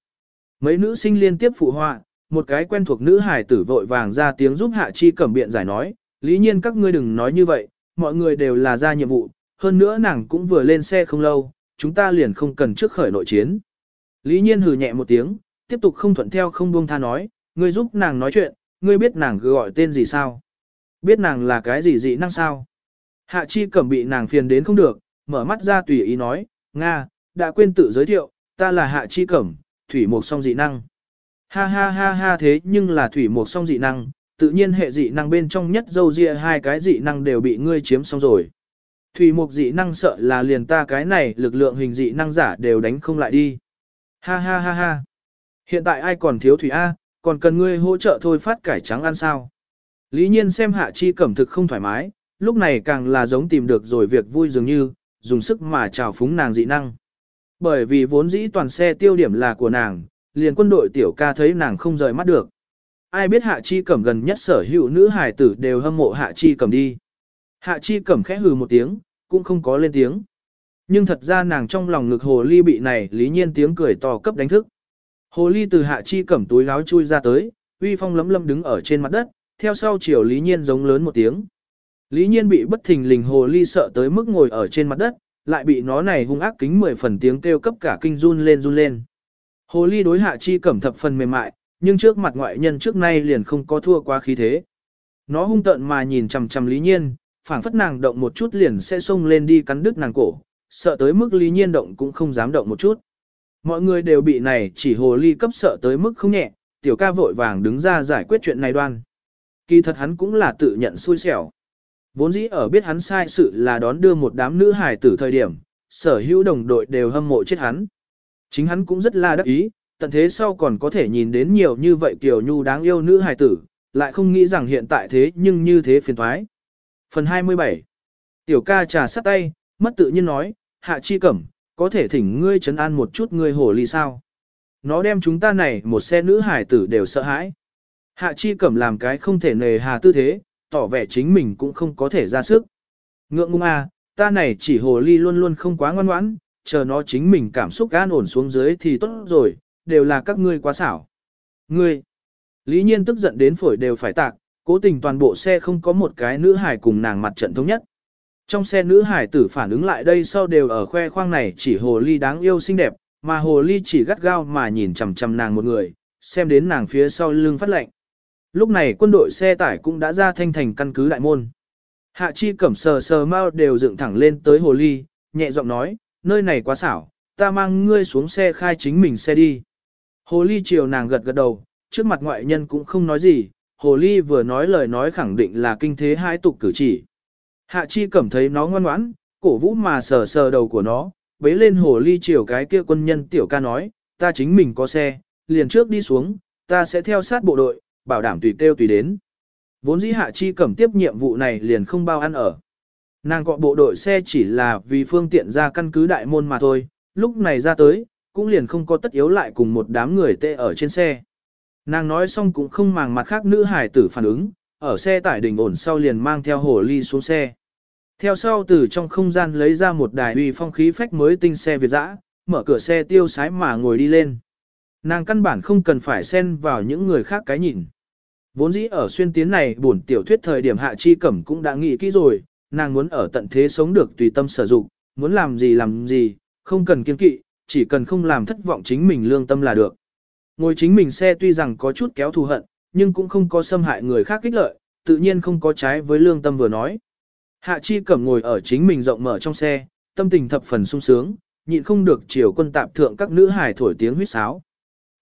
Mấy nữ sinh liên tiếp phụ họa, một cái quen thuộc nữ hải tử vội vàng ra tiếng giúp hạ chi cẩm biện giải nói, lý nhiên các ngươi đừng nói như vậy, mọi người đều là ra nhiệm vụ, hơn nữa nàng cũng vừa lên xe không lâu, chúng ta liền không cần trước khởi nội chiến. Lý nhiên hừ nhẹ một tiếng, tiếp tục không thuận theo không buông tha nói, ngươi giúp nàng nói chuyện, ngươi biết nàng gọi tên gì sao? Biết nàng là cái gì dị năng sao? Hạ chi cẩm bị nàng phiền đến không được, mở mắt ra tùy ý nói, Nga, đã quên tự giới thiệu, ta là hạ chi cẩm, thủy mục song dị năng. Ha ha ha ha thế nhưng là thủy mục song dị năng, tự nhiên hệ dị năng bên trong nhất dâu ria hai cái dị năng đều bị ngươi chiếm xong rồi. Thủy mục dị năng sợ là liền ta cái này lực lượng hình dị năng giả đều đánh không lại đi. Ha ha ha ha. Hiện tại ai còn thiếu thủy A, còn cần ngươi hỗ trợ thôi phát cải trắng ăn sao. Lý nhiên xem hạ chi cẩm thực không thoải mái, lúc này càng là giống tìm được rồi việc vui dường như, dùng sức mà trào phúng nàng dị năng. Bởi vì vốn dĩ toàn xe tiêu điểm là của nàng, liền quân đội tiểu ca thấy nàng không rời mắt được. Ai biết hạ chi cẩm gần nhất sở hữu nữ hài tử đều hâm mộ hạ chi cẩm đi. Hạ chi cẩm khẽ hừ một tiếng, cũng không có lên tiếng. Nhưng thật ra nàng trong lòng ngực hồ ly bị này lý nhiên tiếng cười to cấp đánh thức. Hồ ly từ hạ chi cẩm túi láo chui ra tới, uy phong lấm lâm đứng ở trên mặt đất, theo sau chiều lý nhiên giống lớn một tiếng. Lý nhiên bị bất thình lình hồ ly sợ tới mức ngồi ở trên mặt đất, lại bị nó này hung ác kính mười phần tiếng kêu cấp cả kinh run lên run lên. Hồ ly đối hạ chi cẩm thập phần mềm mại, nhưng trước mặt ngoại nhân trước nay liền không có thua qua khí thế. Nó hung tợn mà nhìn chằm chằm lý nhiên, phảng phất nàng động một chút liền sẽ xông lên đi cắn đứt nàng cổ, sợ tới mức lý nhiên động cũng không dám động một chút. Mọi người đều bị này chỉ hồ ly cấp sợ tới mức không nhẹ, tiểu ca vội vàng đứng ra giải quyết chuyện này đoan. Kỳ thật hắn cũng là tự nhận xui xẻo. Vốn dĩ ở biết hắn sai sự là đón đưa một đám nữ hài tử thời điểm, sở hữu đồng đội đều hâm mộ chết hắn. Chính hắn cũng rất là đắc ý, tận thế sau còn có thể nhìn đến nhiều như vậy tiểu nhu đáng yêu nữ hài tử, lại không nghĩ rằng hiện tại thế nhưng như thế phiền thoái. Phần 27 Tiểu ca trà sắt tay, mất tự nhiên nói, hạ chi cẩm, có thể thỉnh ngươi trấn an một chút ngươi hồ ly sao. Nó đem chúng ta này một xe nữ hải tử đều sợ hãi. Hạ chi cẩm làm cái không thể nề hà tư thế, tỏ vẻ chính mình cũng không có thể ra sức. Ngượng ngung à, ta này chỉ hồ ly luôn luôn không quá ngoan ngoãn, chờ nó chính mình cảm xúc gan ổn xuống dưới thì tốt rồi, đều là các ngươi quá xảo. Ngươi, lý nhiên tức giận đến phổi đều phải tạc, cố tình toàn bộ xe không có một cái nữ hải cùng nàng mặt trận thống nhất. Trong xe nữ hải tử phản ứng lại đây sau đều ở khoe khoang này chỉ hồ ly đáng yêu xinh đẹp, mà hồ ly chỉ gắt gao mà nhìn chằm chằm nàng một người, xem đến nàng phía sau lưng phát lệnh. Lúc này quân đội xe tải cũng đã ra thanh thành căn cứ đại môn. Hạ chi cẩm sờ sờ mau đều dựng thẳng lên tới hồ ly, nhẹ giọng nói, nơi này quá xảo, ta mang ngươi xuống xe khai chính mình xe đi. Hồ ly chiều nàng gật gật đầu, trước mặt ngoại nhân cũng không nói gì, hồ ly vừa nói lời nói khẳng định là kinh thế hai tục cử chỉ. Hạ chi cảm thấy nó ngoan ngoãn, cổ vũ mà sờ sờ đầu của nó, bế lên hồ ly chiều cái kia quân nhân tiểu ca nói, ta chính mình có xe, liền trước đi xuống, ta sẽ theo sát bộ đội, bảo đảm tùy kêu tùy đến. Vốn dĩ hạ chi cẩm tiếp nhiệm vụ này liền không bao ăn ở. Nàng gọi bộ đội xe chỉ là vì phương tiện ra căn cứ đại môn mà thôi, lúc này ra tới, cũng liền không có tất yếu lại cùng một đám người tệ ở trên xe. Nàng nói xong cũng không màng mặt khác nữ hải tử phản ứng, ở xe tải đỉnh ổn sau liền mang theo hồ ly xuống xe. Theo sau từ trong không gian lấy ra một đài uy phong khí phách mới tinh xe Việt dã, mở cửa xe tiêu sái mà ngồi đi lên. Nàng căn bản không cần phải xen vào những người khác cái nhìn. Vốn dĩ ở xuyên tiến này buồn tiểu thuyết thời điểm hạ chi cẩm cũng đã nghĩ kỹ rồi, nàng muốn ở tận thế sống được tùy tâm sở dụng, muốn làm gì làm gì, không cần kiên kỵ, chỉ cần không làm thất vọng chính mình lương tâm là được. Ngồi chính mình xe tuy rằng có chút kéo thù hận, nhưng cũng không có xâm hại người khác kích lợi, tự nhiên không có trái với lương tâm vừa nói. Hạ chi cẩm ngồi ở chính mình rộng mở trong xe, tâm tình thập phần sung sướng, nhịn không được chiều quân tạp thượng các nữ hải thổi tiếng huýt sáo.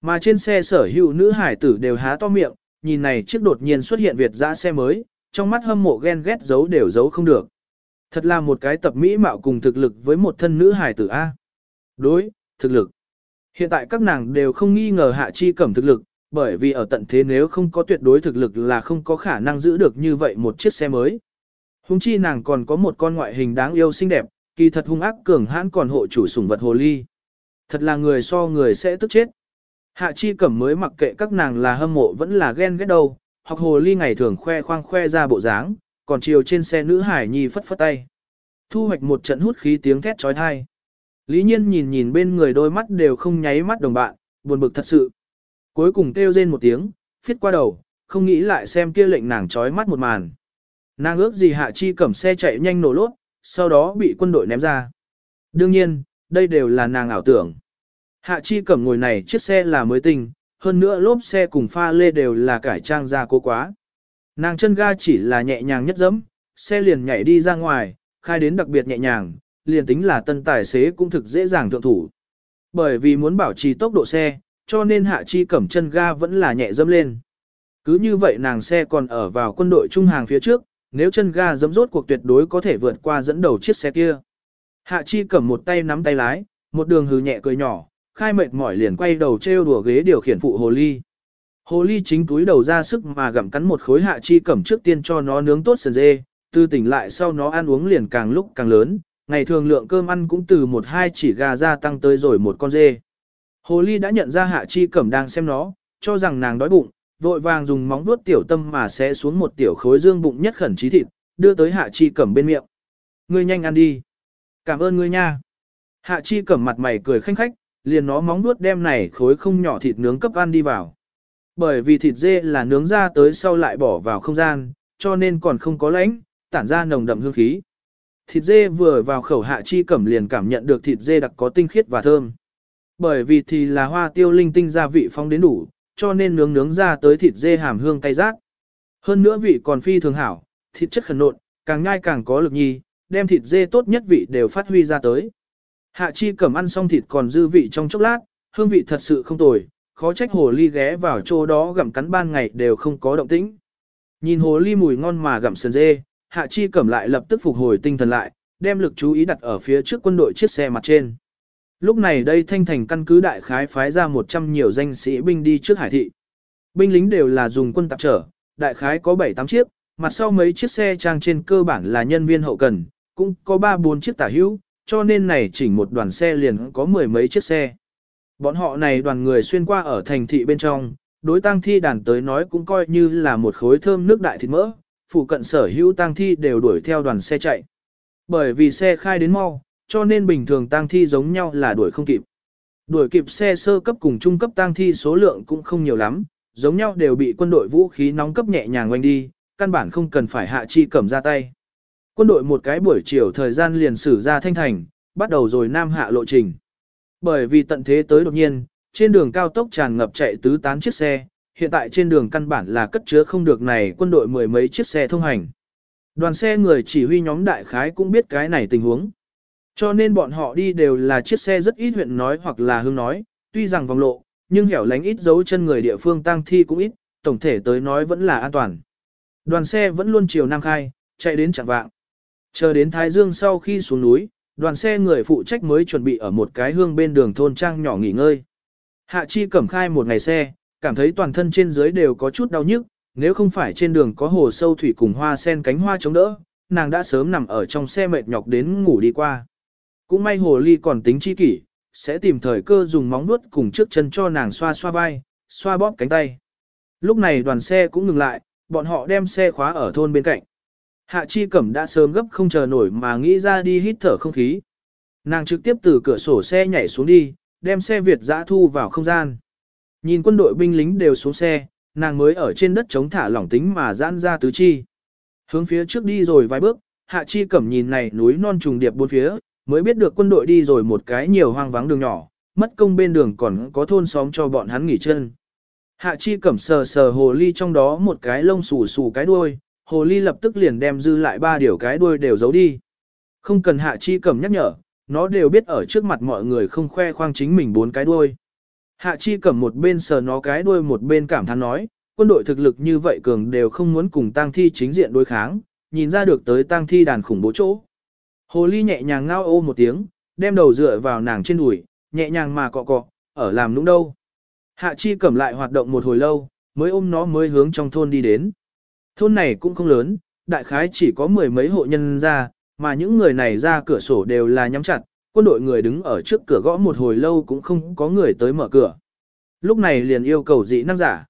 Mà trên xe sở hữu nữ hải tử đều há to miệng, nhìn này chiếc đột nhiên xuất hiện Việt dã xe mới, trong mắt hâm mộ ghen ghét giấu đều giấu không được. Thật là một cái tập mỹ mạo cùng thực lực với một thân nữ hải tử A. Đối, thực lực. Hiện tại các nàng đều không nghi ngờ hạ chi cẩm thực lực, bởi vì ở tận thế nếu không có tuyệt đối thực lực là không có khả năng giữ được như vậy một chiếc xe mới. Hùng chi nàng còn có một con ngoại hình đáng yêu xinh đẹp, kỳ thật hung ác cường hãn còn hộ chủ sủng vật hồ ly. Thật là người so người sẽ tức chết. Hạ chi cẩm mới mặc kệ các nàng là hâm mộ vẫn là ghen ghét đâu, học hồ ly ngày thường khoe khoang khoe ra bộ dáng, còn chiều trên xe nữ hải nhi phất phất tay. Thu hoạch một trận hút khí tiếng thét trói thai. Lý nhiên nhìn nhìn bên người đôi mắt đều không nháy mắt đồng bạn, buồn bực thật sự. Cuối cùng kêu rên một tiếng, phiết qua đầu, không nghĩ lại xem kia lệnh nàng trói mắt một màn. Nàng ước gì hạ chi cẩm xe chạy nhanh nổ lốt, sau đó bị quân đội ném ra. Đương nhiên, đây đều là nàng ảo tưởng. Hạ chi cẩm ngồi này chiếc xe là mới tinh, hơn nữa lốp xe cùng pha lê đều là cải trang ra cố quá. Nàng chân ga chỉ là nhẹ nhàng nhất dẫm, xe liền nhảy đi ra ngoài, khai đến đặc biệt nhẹ nhàng, liền tính là tân tài xế cũng thực dễ dàng thượng thủ. Bởi vì muốn bảo trì tốc độ xe, cho nên hạ chi cẩm chân ga vẫn là nhẹ dâm lên. Cứ như vậy nàng xe còn ở vào quân đội trung hàng phía trước, nếu chân ga dẫm rốt cuộc tuyệt đối có thể vượt qua dẫn đầu chiếc xe kia. Hạ chi cầm một tay nắm tay lái, một đường hừ nhẹ cười nhỏ, khai mệt mỏi liền quay đầu trêu đùa ghế điều khiển phụ hồ ly. Hồ ly chính túi đầu ra sức mà gặm cắn một khối hạ chi cẩm trước tiên cho nó nướng tốt sần dê, tư tỉnh lại sau nó ăn uống liền càng lúc càng lớn, ngày thường lượng cơm ăn cũng từ một hai chỉ gà ra tăng tới rồi một con dê. Hồ ly đã nhận ra hạ chi cẩm đang xem nó, cho rằng nàng đói bụng, vội vàng dùng móng vuốt tiểu tâm mà sẽ xuống một tiểu khối dương bụng nhất khẩn trí thịt, đưa tới hạ chi cẩm bên miệng. Ngươi nhanh ăn đi. Cảm ơn ngươi nha. Hạ chi cẩm mặt mày cười khanh khách, liền nó móng vuốt đem này khối không nhỏ thịt nướng cấp ăn đi vào. Bởi vì thịt dê là nướng ra tới sau lại bỏ vào không gian, cho nên còn không có lãnh, tản ra nồng đậm hương khí. Thịt dê vừa vào khẩu hạ chi cẩm liền cảm nhận được thịt dê đặc có tinh khiết và thơm. Bởi vì thì là hoa tiêu linh tinh gia vị phong đến đủ, cho nên nướng nướng ra tới thịt dê hàm hương cay rác. Hơn nữa vị còn phi thường hảo, thịt chất khẩn nộn, càng nhai càng có lực nhi, đem thịt dê tốt nhất vị đều phát huy ra tới. Hạ chi cẩm ăn xong thịt còn dư vị trong chốc lát, hương vị thật sự không tồi, khó trách hồ ly ghé vào chỗ đó gặm cắn ban ngày đều không có động tĩnh. Nhìn hồ ly mùi ngon mà gặm sườn dê, hạ chi cẩm lại lập tức phục hồi tinh thần lại, đem lực chú ý đặt ở phía trước quân đội chiếc xe mặt trên. Lúc này đây thanh thành căn cứ đại khái phái ra 100 nhiều danh sĩ binh đi trước hải thị. Binh lính đều là dùng quân tạp trở, đại khái có 7-8 chiếc, mặt sau mấy chiếc xe trang trên cơ bản là nhân viên hậu cần, cũng có 3-4 chiếc tả hữu, cho nên này chỉnh một đoàn xe liền có mười mấy chiếc xe. Bọn họ này đoàn người xuyên qua ở thành thị bên trong, đối tăng thi đàn tới nói cũng coi như là một khối thơm nước đại thịt mỡ, phụ cận sở hữu tang thi đều đuổi theo đoàn xe chạy. Bởi vì xe khai đến mau, cho nên bình thường tang thi giống nhau là đuổi không kịp. Đuổi kịp xe sơ cấp cùng trung cấp tang thi số lượng cũng không nhiều lắm, giống nhau đều bị quân đội vũ khí nóng cấp nhẹ nhàng quanh đi, căn bản không cần phải hạ chi cầm ra tay. Quân đội một cái buổi chiều thời gian liền xử ra thanh thành, bắt đầu rồi nam hạ lộ trình. Bởi vì tận thế tới đột nhiên, trên đường cao tốc tràn ngập chạy tứ tán chiếc xe, hiện tại trên đường căn bản là cất chứa không được này quân đội mười mấy chiếc xe thông hành. Đoàn xe người chỉ huy nhóm đại khái cũng biết cái này tình huống. Cho nên bọn họ đi đều là chiếc xe rất ít huyện nói hoặc là hương nói, tuy rằng vòng lộ, nhưng hẻo lánh ít dấu chân người địa phương tăng thi cũng ít, tổng thể tới nói vẫn là an toàn. Đoàn xe vẫn luôn chiều Nam Khai, chạy đến chẳng vạng. Chờ đến Thái Dương sau khi xuống núi, đoàn xe người phụ trách mới chuẩn bị ở một cái hương bên đường thôn trang nhỏ nghỉ ngơi. Hạ Chi cẩm khai một ngày xe, cảm thấy toàn thân trên dưới đều có chút đau nhức, nếu không phải trên đường có hồ sâu thủy cùng hoa sen cánh hoa chống đỡ, nàng đã sớm nằm ở trong xe mệt nhọc đến ngủ đi qua. Cũng may hồ ly còn tính chi kỷ, sẽ tìm thời cơ dùng móng vuốt cùng trước chân cho nàng xoa xoa vai, xoa bóp cánh tay. Lúc này đoàn xe cũng ngừng lại, bọn họ đem xe khóa ở thôn bên cạnh. Hạ Chi Cẩm đã sớm gấp không chờ nổi mà nghĩ ra đi hít thở không khí. Nàng trực tiếp từ cửa sổ xe nhảy xuống đi, đem xe Việt dã thu vào không gian. Nhìn quân đội binh lính đều xuống xe, nàng mới ở trên đất chống thả lỏng tính mà giãn ra tứ chi. Hướng phía trước đi rồi vài bước, Hạ Chi Cẩm nhìn này núi non trùng điệp bốn phía, mới biết được quân đội đi rồi một cái nhiều hoang vắng đường nhỏ, mất công bên đường còn có thôn xóm cho bọn hắn nghỉ chân. Hạ Chi Cẩm sờ sờ hồ ly trong đó một cái lông xù xù cái đuôi, hồ ly lập tức liền đem dư lại ba điều cái đuôi đều giấu đi. Không cần hạ chi cẩm nhắc nhở, nó đều biết ở trước mặt mọi người không khoe khoang chính mình bốn cái đuôi. Hạ chi cầm một bên sờ nó cái đuôi một bên cảm thán nói, quân đội thực lực như vậy cường đều không muốn cùng tang thi chính diện đối kháng, nhìn ra được tới tang thi đàn khủng bố chỗ. Hồ ly nhẹ nhàng ngao ô một tiếng, đem đầu dựa vào nàng trên đùi, nhẹ nhàng mà cọ cọ, ở làm nũng đâu. Hạ chi cầm lại hoạt động một hồi lâu, mới ôm nó mới hướng trong thôn đi đến. Thôn này cũng không lớn, đại khái chỉ có mười mấy hộ nhân ra, mà những người này ra cửa sổ đều là nhắm chặt, quân đội người đứng ở trước cửa gõ một hồi lâu cũng không có người tới mở cửa. Lúc này liền yêu cầu dị năng giả.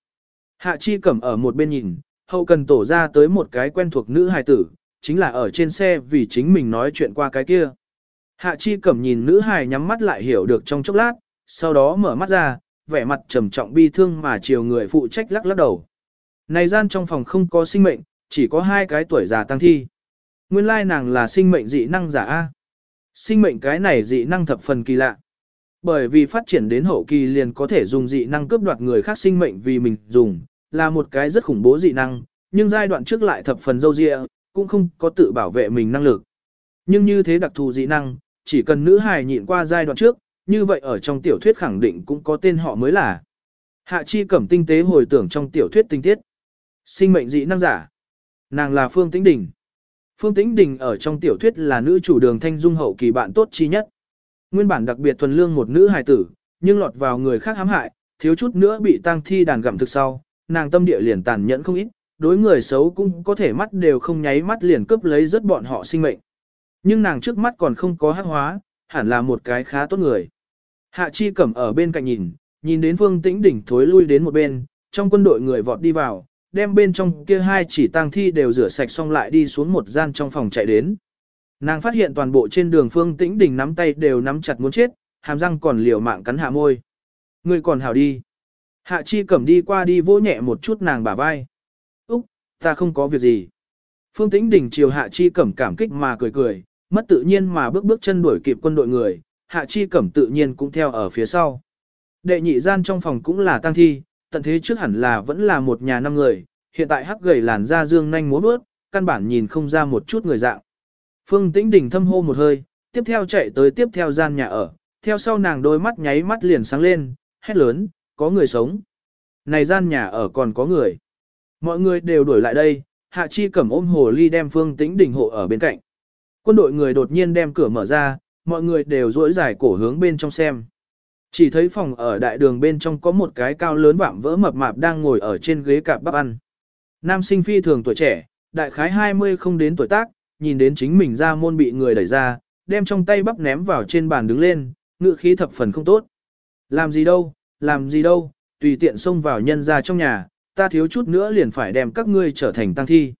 Hạ chi cẩm ở một bên nhìn, hậu cần tổ ra tới một cái quen thuộc nữ hài tử, chính là ở trên xe vì chính mình nói chuyện qua cái kia. Hạ chi cẩm nhìn nữ hài nhắm mắt lại hiểu được trong chốc lát, sau đó mở mắt ra, vẻ mặt trầm trọng bi thương mà chiều người phụ trách lắc lắc đầu. Này gian trong phòng không có sinh mệnh, chỉ có hai cái tuổi già tăng thi. Nguyên lai nàng là sinh mệnh dị năng giả A. Sinh mệnh cái này dị năng thập phần kỳ lạ. Bởi vì phát triển đến hậu kỳ liền có thể dùng dị năng cướp đoạt người khác sinh mệnh vì mình dùng, là một cái rất khủng bố dị năng, nhưng giai đoạn trước lại thập phần dâu dịa, cũng không có tự bảo vệ mình năng lực. Nhưng như thế đặc thù dị năng, chỉ cần nữ hài nhịn qua giai đoạn trước, như vậy ở trong tiểu thuyết khẳng định cũng có tên họ mới là. Hạ chi cẩm tinh tế hồi tưởng trong tiểu thuyết tinh tiết. Sinh mệnh dị năng giả. Nàng là Phương Tĩnh Đình. Phương Tĩnh Đình ở trong tiểu thuyết là nữ chủ đường thanh dung hậu kỳ bạn tốt chi nhất. Nguyên bản đặc biệt thuần lương một nữ hài tử, nhưng lọt vào người khác hãm hại, thiếu chút nữa bị tang thi đàn gặm thực sau, nàng tâm địa liền tàn nhẫn không ít, đối người xấu cũng có thể mắt đều không nháy mắt liền cướp lấy rất bọn họ sinh mệnh. Nhưng nàng trước mắt còn không có hắc hóa, hẳn là một cái khá tốt người. Hạ Chi Cẩm ở bên cạnh nhìn, nhìn đến Phương Tĩnh Đình thối lui đến một bên, trong quân đội người vọt đi vào, đem bên trong kia hai chỉ tang thi đều rửa sạch xong lại đi xuống một gian trong phòng chạy đến. Nàng phát hiện toàn bộ trên đường Phương Tĩnh Đình nắm tay đều nắm chặt muốn chết, hàm răng còn liều mạng cắn hạ môi. Người còn hảo đi. Hạ Chi Cẩm đi qua đi vỗ nhẹ một chút nàng bả vai. Úc, ta không có việc gì. Phương Tĩnh Đình chiều Hạ Chi Cẩm cảm kích mà cười cười, mất tự nhiên mà bước bước chân đuổi kịp quân đội người, Hạ Chi Cẩm tự nhiên cũng theo ở phía sau. Đệ nhị gian trong phòng cũng là tang thi, tận thế trước hẳn là vẫn là một nhà năm người, hiện tại hắc gầy làn da dương nhanh múa bước, căn bản nhìn không ra một chút người dạng. Phương Tĩnh Đình thâm hô một hơi, tiếp theo chạy tới tiếp theo gian nhà ở, theo sau nàng đôi mắt nháy mắt liền sáng lên, hét lớn, có người sống. Này gian nhà ở còn có người. Mọi người đều đuổi lại đây, Hạ Chi Cẩm ôm hồ ly đem Phương Tĩnh Đình hộ ở bên cạnh. Quân đội người đột nhiên đem cửa mở ra, mọi người đều duỗi dài cổ hướng bên trong xem. Chỉ thấy phòng ở đại đường bên trong có một cái cao lớn vạm vỡ mập mạp đang ngồi ở trên ghế cạp bắp ăn. Nam sinh phi thường tuổi trẻ, đại khái 20 không đến tuổi tác, nhìn đến chính mình ra môn bị người đẩy ra, đem trong tay bắp ném vào trên bàn đứng lên, ngựa khí thập phần không tốt. Làm gì đâu, làm gì đâu, tùy tiện xông vào nhân ra trong nhà, ta thiếu chút nữa liền phải đem các ngươi trở thành tăng thi.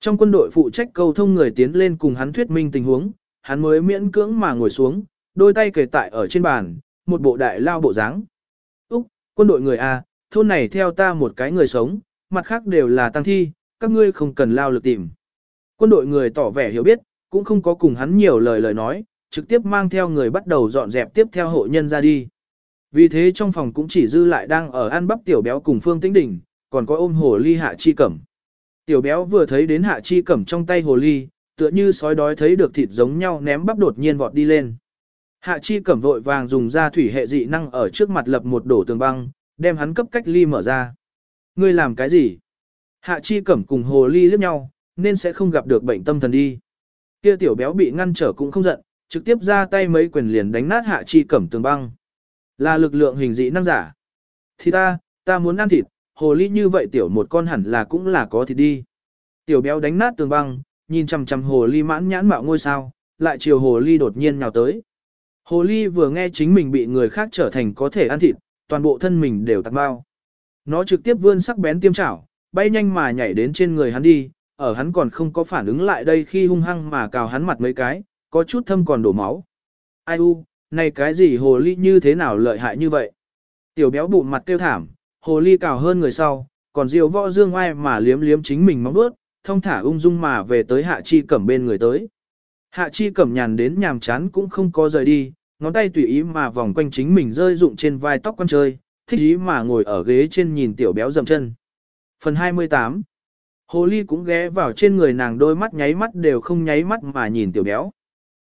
Trong quân đội phụ trách câu thông người tiến lên cùng hắn thuyết minh tình huống, hắn mới miễn cưỡng mà ngồi xuống, đôi tay kề tại ở trên bàn, một bộ đại lao bộ dáng. Úc, quân đội người A, thôn này theo ta một cái người sống, mặt khác đều là tăng thi, các ngươi không cần lao lực tìm. Quân đội người tỏ vẻ hiểu biết, cũng không có cùng hắn nhiều lời lời nói, trực tiếp mang theo người bắt đầu dọn dẹp tiếp theo hộ nhân ra đi. Vì thế trong phòng cũng chỉ dư lại đang ở ăn bắp tiểu béo cùng Phương Tĩnh Đình, còn có ôm hồ ly hạ chi cẩm. Tiểu béo vừa thấy đến hạ chi cẩm trong tay hồ ly, tựa như sói đói thấy được thịt giống nhau ném bắp đột nhiên vọt đi lên. Hạ chi cẩm vội vàng dùng ra thủy hệ dị năng ở trước mặt lập một đổ tường băng, đem hắn cấp cách ly mở ra. Ngươi làm cái gì? Hạ chi cẩm cùng hồ ly liếc nhau, nên sẽ không gặp được bệnh tâm thần đi. Kia tiểu béo bị ngăn trở cũng không giận, trực tiếp ra tay mấy quyền liền đánh nát hạ chi cẩm tường băng. Là lực lượng hình dị năng giả. Thì ta, ta muốn ăn thịt, hồ ly như vậy tiểu một con hẳn là cũng là có thịt đi. Tiểu béo đánh nát tường băng, nhìn chằm chằm hồ ly mãn nhãn mạo ngôi sao, lại chiều hồ ly đột nhiên nhào tới. Hồ ly vừa nghe chính mình bị người khác trở thành có thể ăn thịt, toàn bộ thân mình đều tạc bao. Nó trực tiếp vươn sắc bén tiêm chảo, bay nhanh mà nhảy đến trên người hắn đi, ở hắn còn không có phản ứng lại đây khi hung hăng mà cào hắn mặt mấy cái, có chút thâm còn đổ máu. Ai u, này cái gì hồ ly như thế nào lợi hại như vậy? Tiểu béo bụng mặt kêu thảm, hồ ly cào hơn người sau, còn diều võ dương ai mà liếm liếm chính mình móng bước, thông thả ung dung mà về tới hạ chi cẩm bên người tới. Hạ chi cẩm nhàn đến nhàm chán cũng không có rời đi, ngón tay tùy ý mà vòng quanh chính mình rơi rụng trên vai tóc con chơi, thích ý mà ngồi ở ghế trên nhìn tiểu béo dầm chân. Phần 28 Hồ ly cũng ghé vào trên người nàng đôi mắt nháy mắt đều không nháy mắt mà nhìn tiểu béo.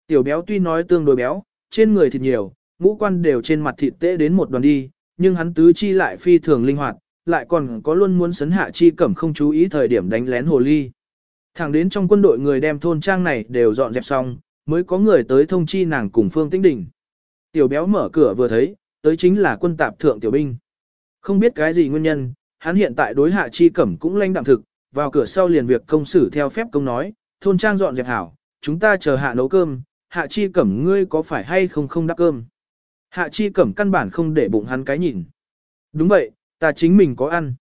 Tiểu béo tuy nói tương đối béo, trên người thịt nhiều, ngũ quan đều trên mặt thịt tễ đến một đoàn đi, nhưng hắn tứ chi lại phi thường linh hoạt, lại còn có luôn muốn sấn hạ chi cẩm không chú ý thời điểm đánh lén hồ ly. Thẳng đến trong quân đội người đem thôn trang này đều dọn dẹp xong, mới có người tới thông chi nàng cùng Phương Tĩnh Đình. Tiểu béo mở cửa vừa thấy, tới chính là quân tạp thượng tiểu binh. Không biết cái gì nguyên nhân, hắn hiện tại đối hạ chi cẩm cũng lanh đạm thực, vào cửa sau liền việc công xử theo phép công nói, thôn trang dọn dẹp hảo, chúng ta chờ hạ nấu cơm, hạ chi cẩm ngươi có phải hay không không đắp cơm. Hạ chi cẩm căn bản không để bụng hắn cái nhìn. Đúng vậy, ta chính mình có ăn.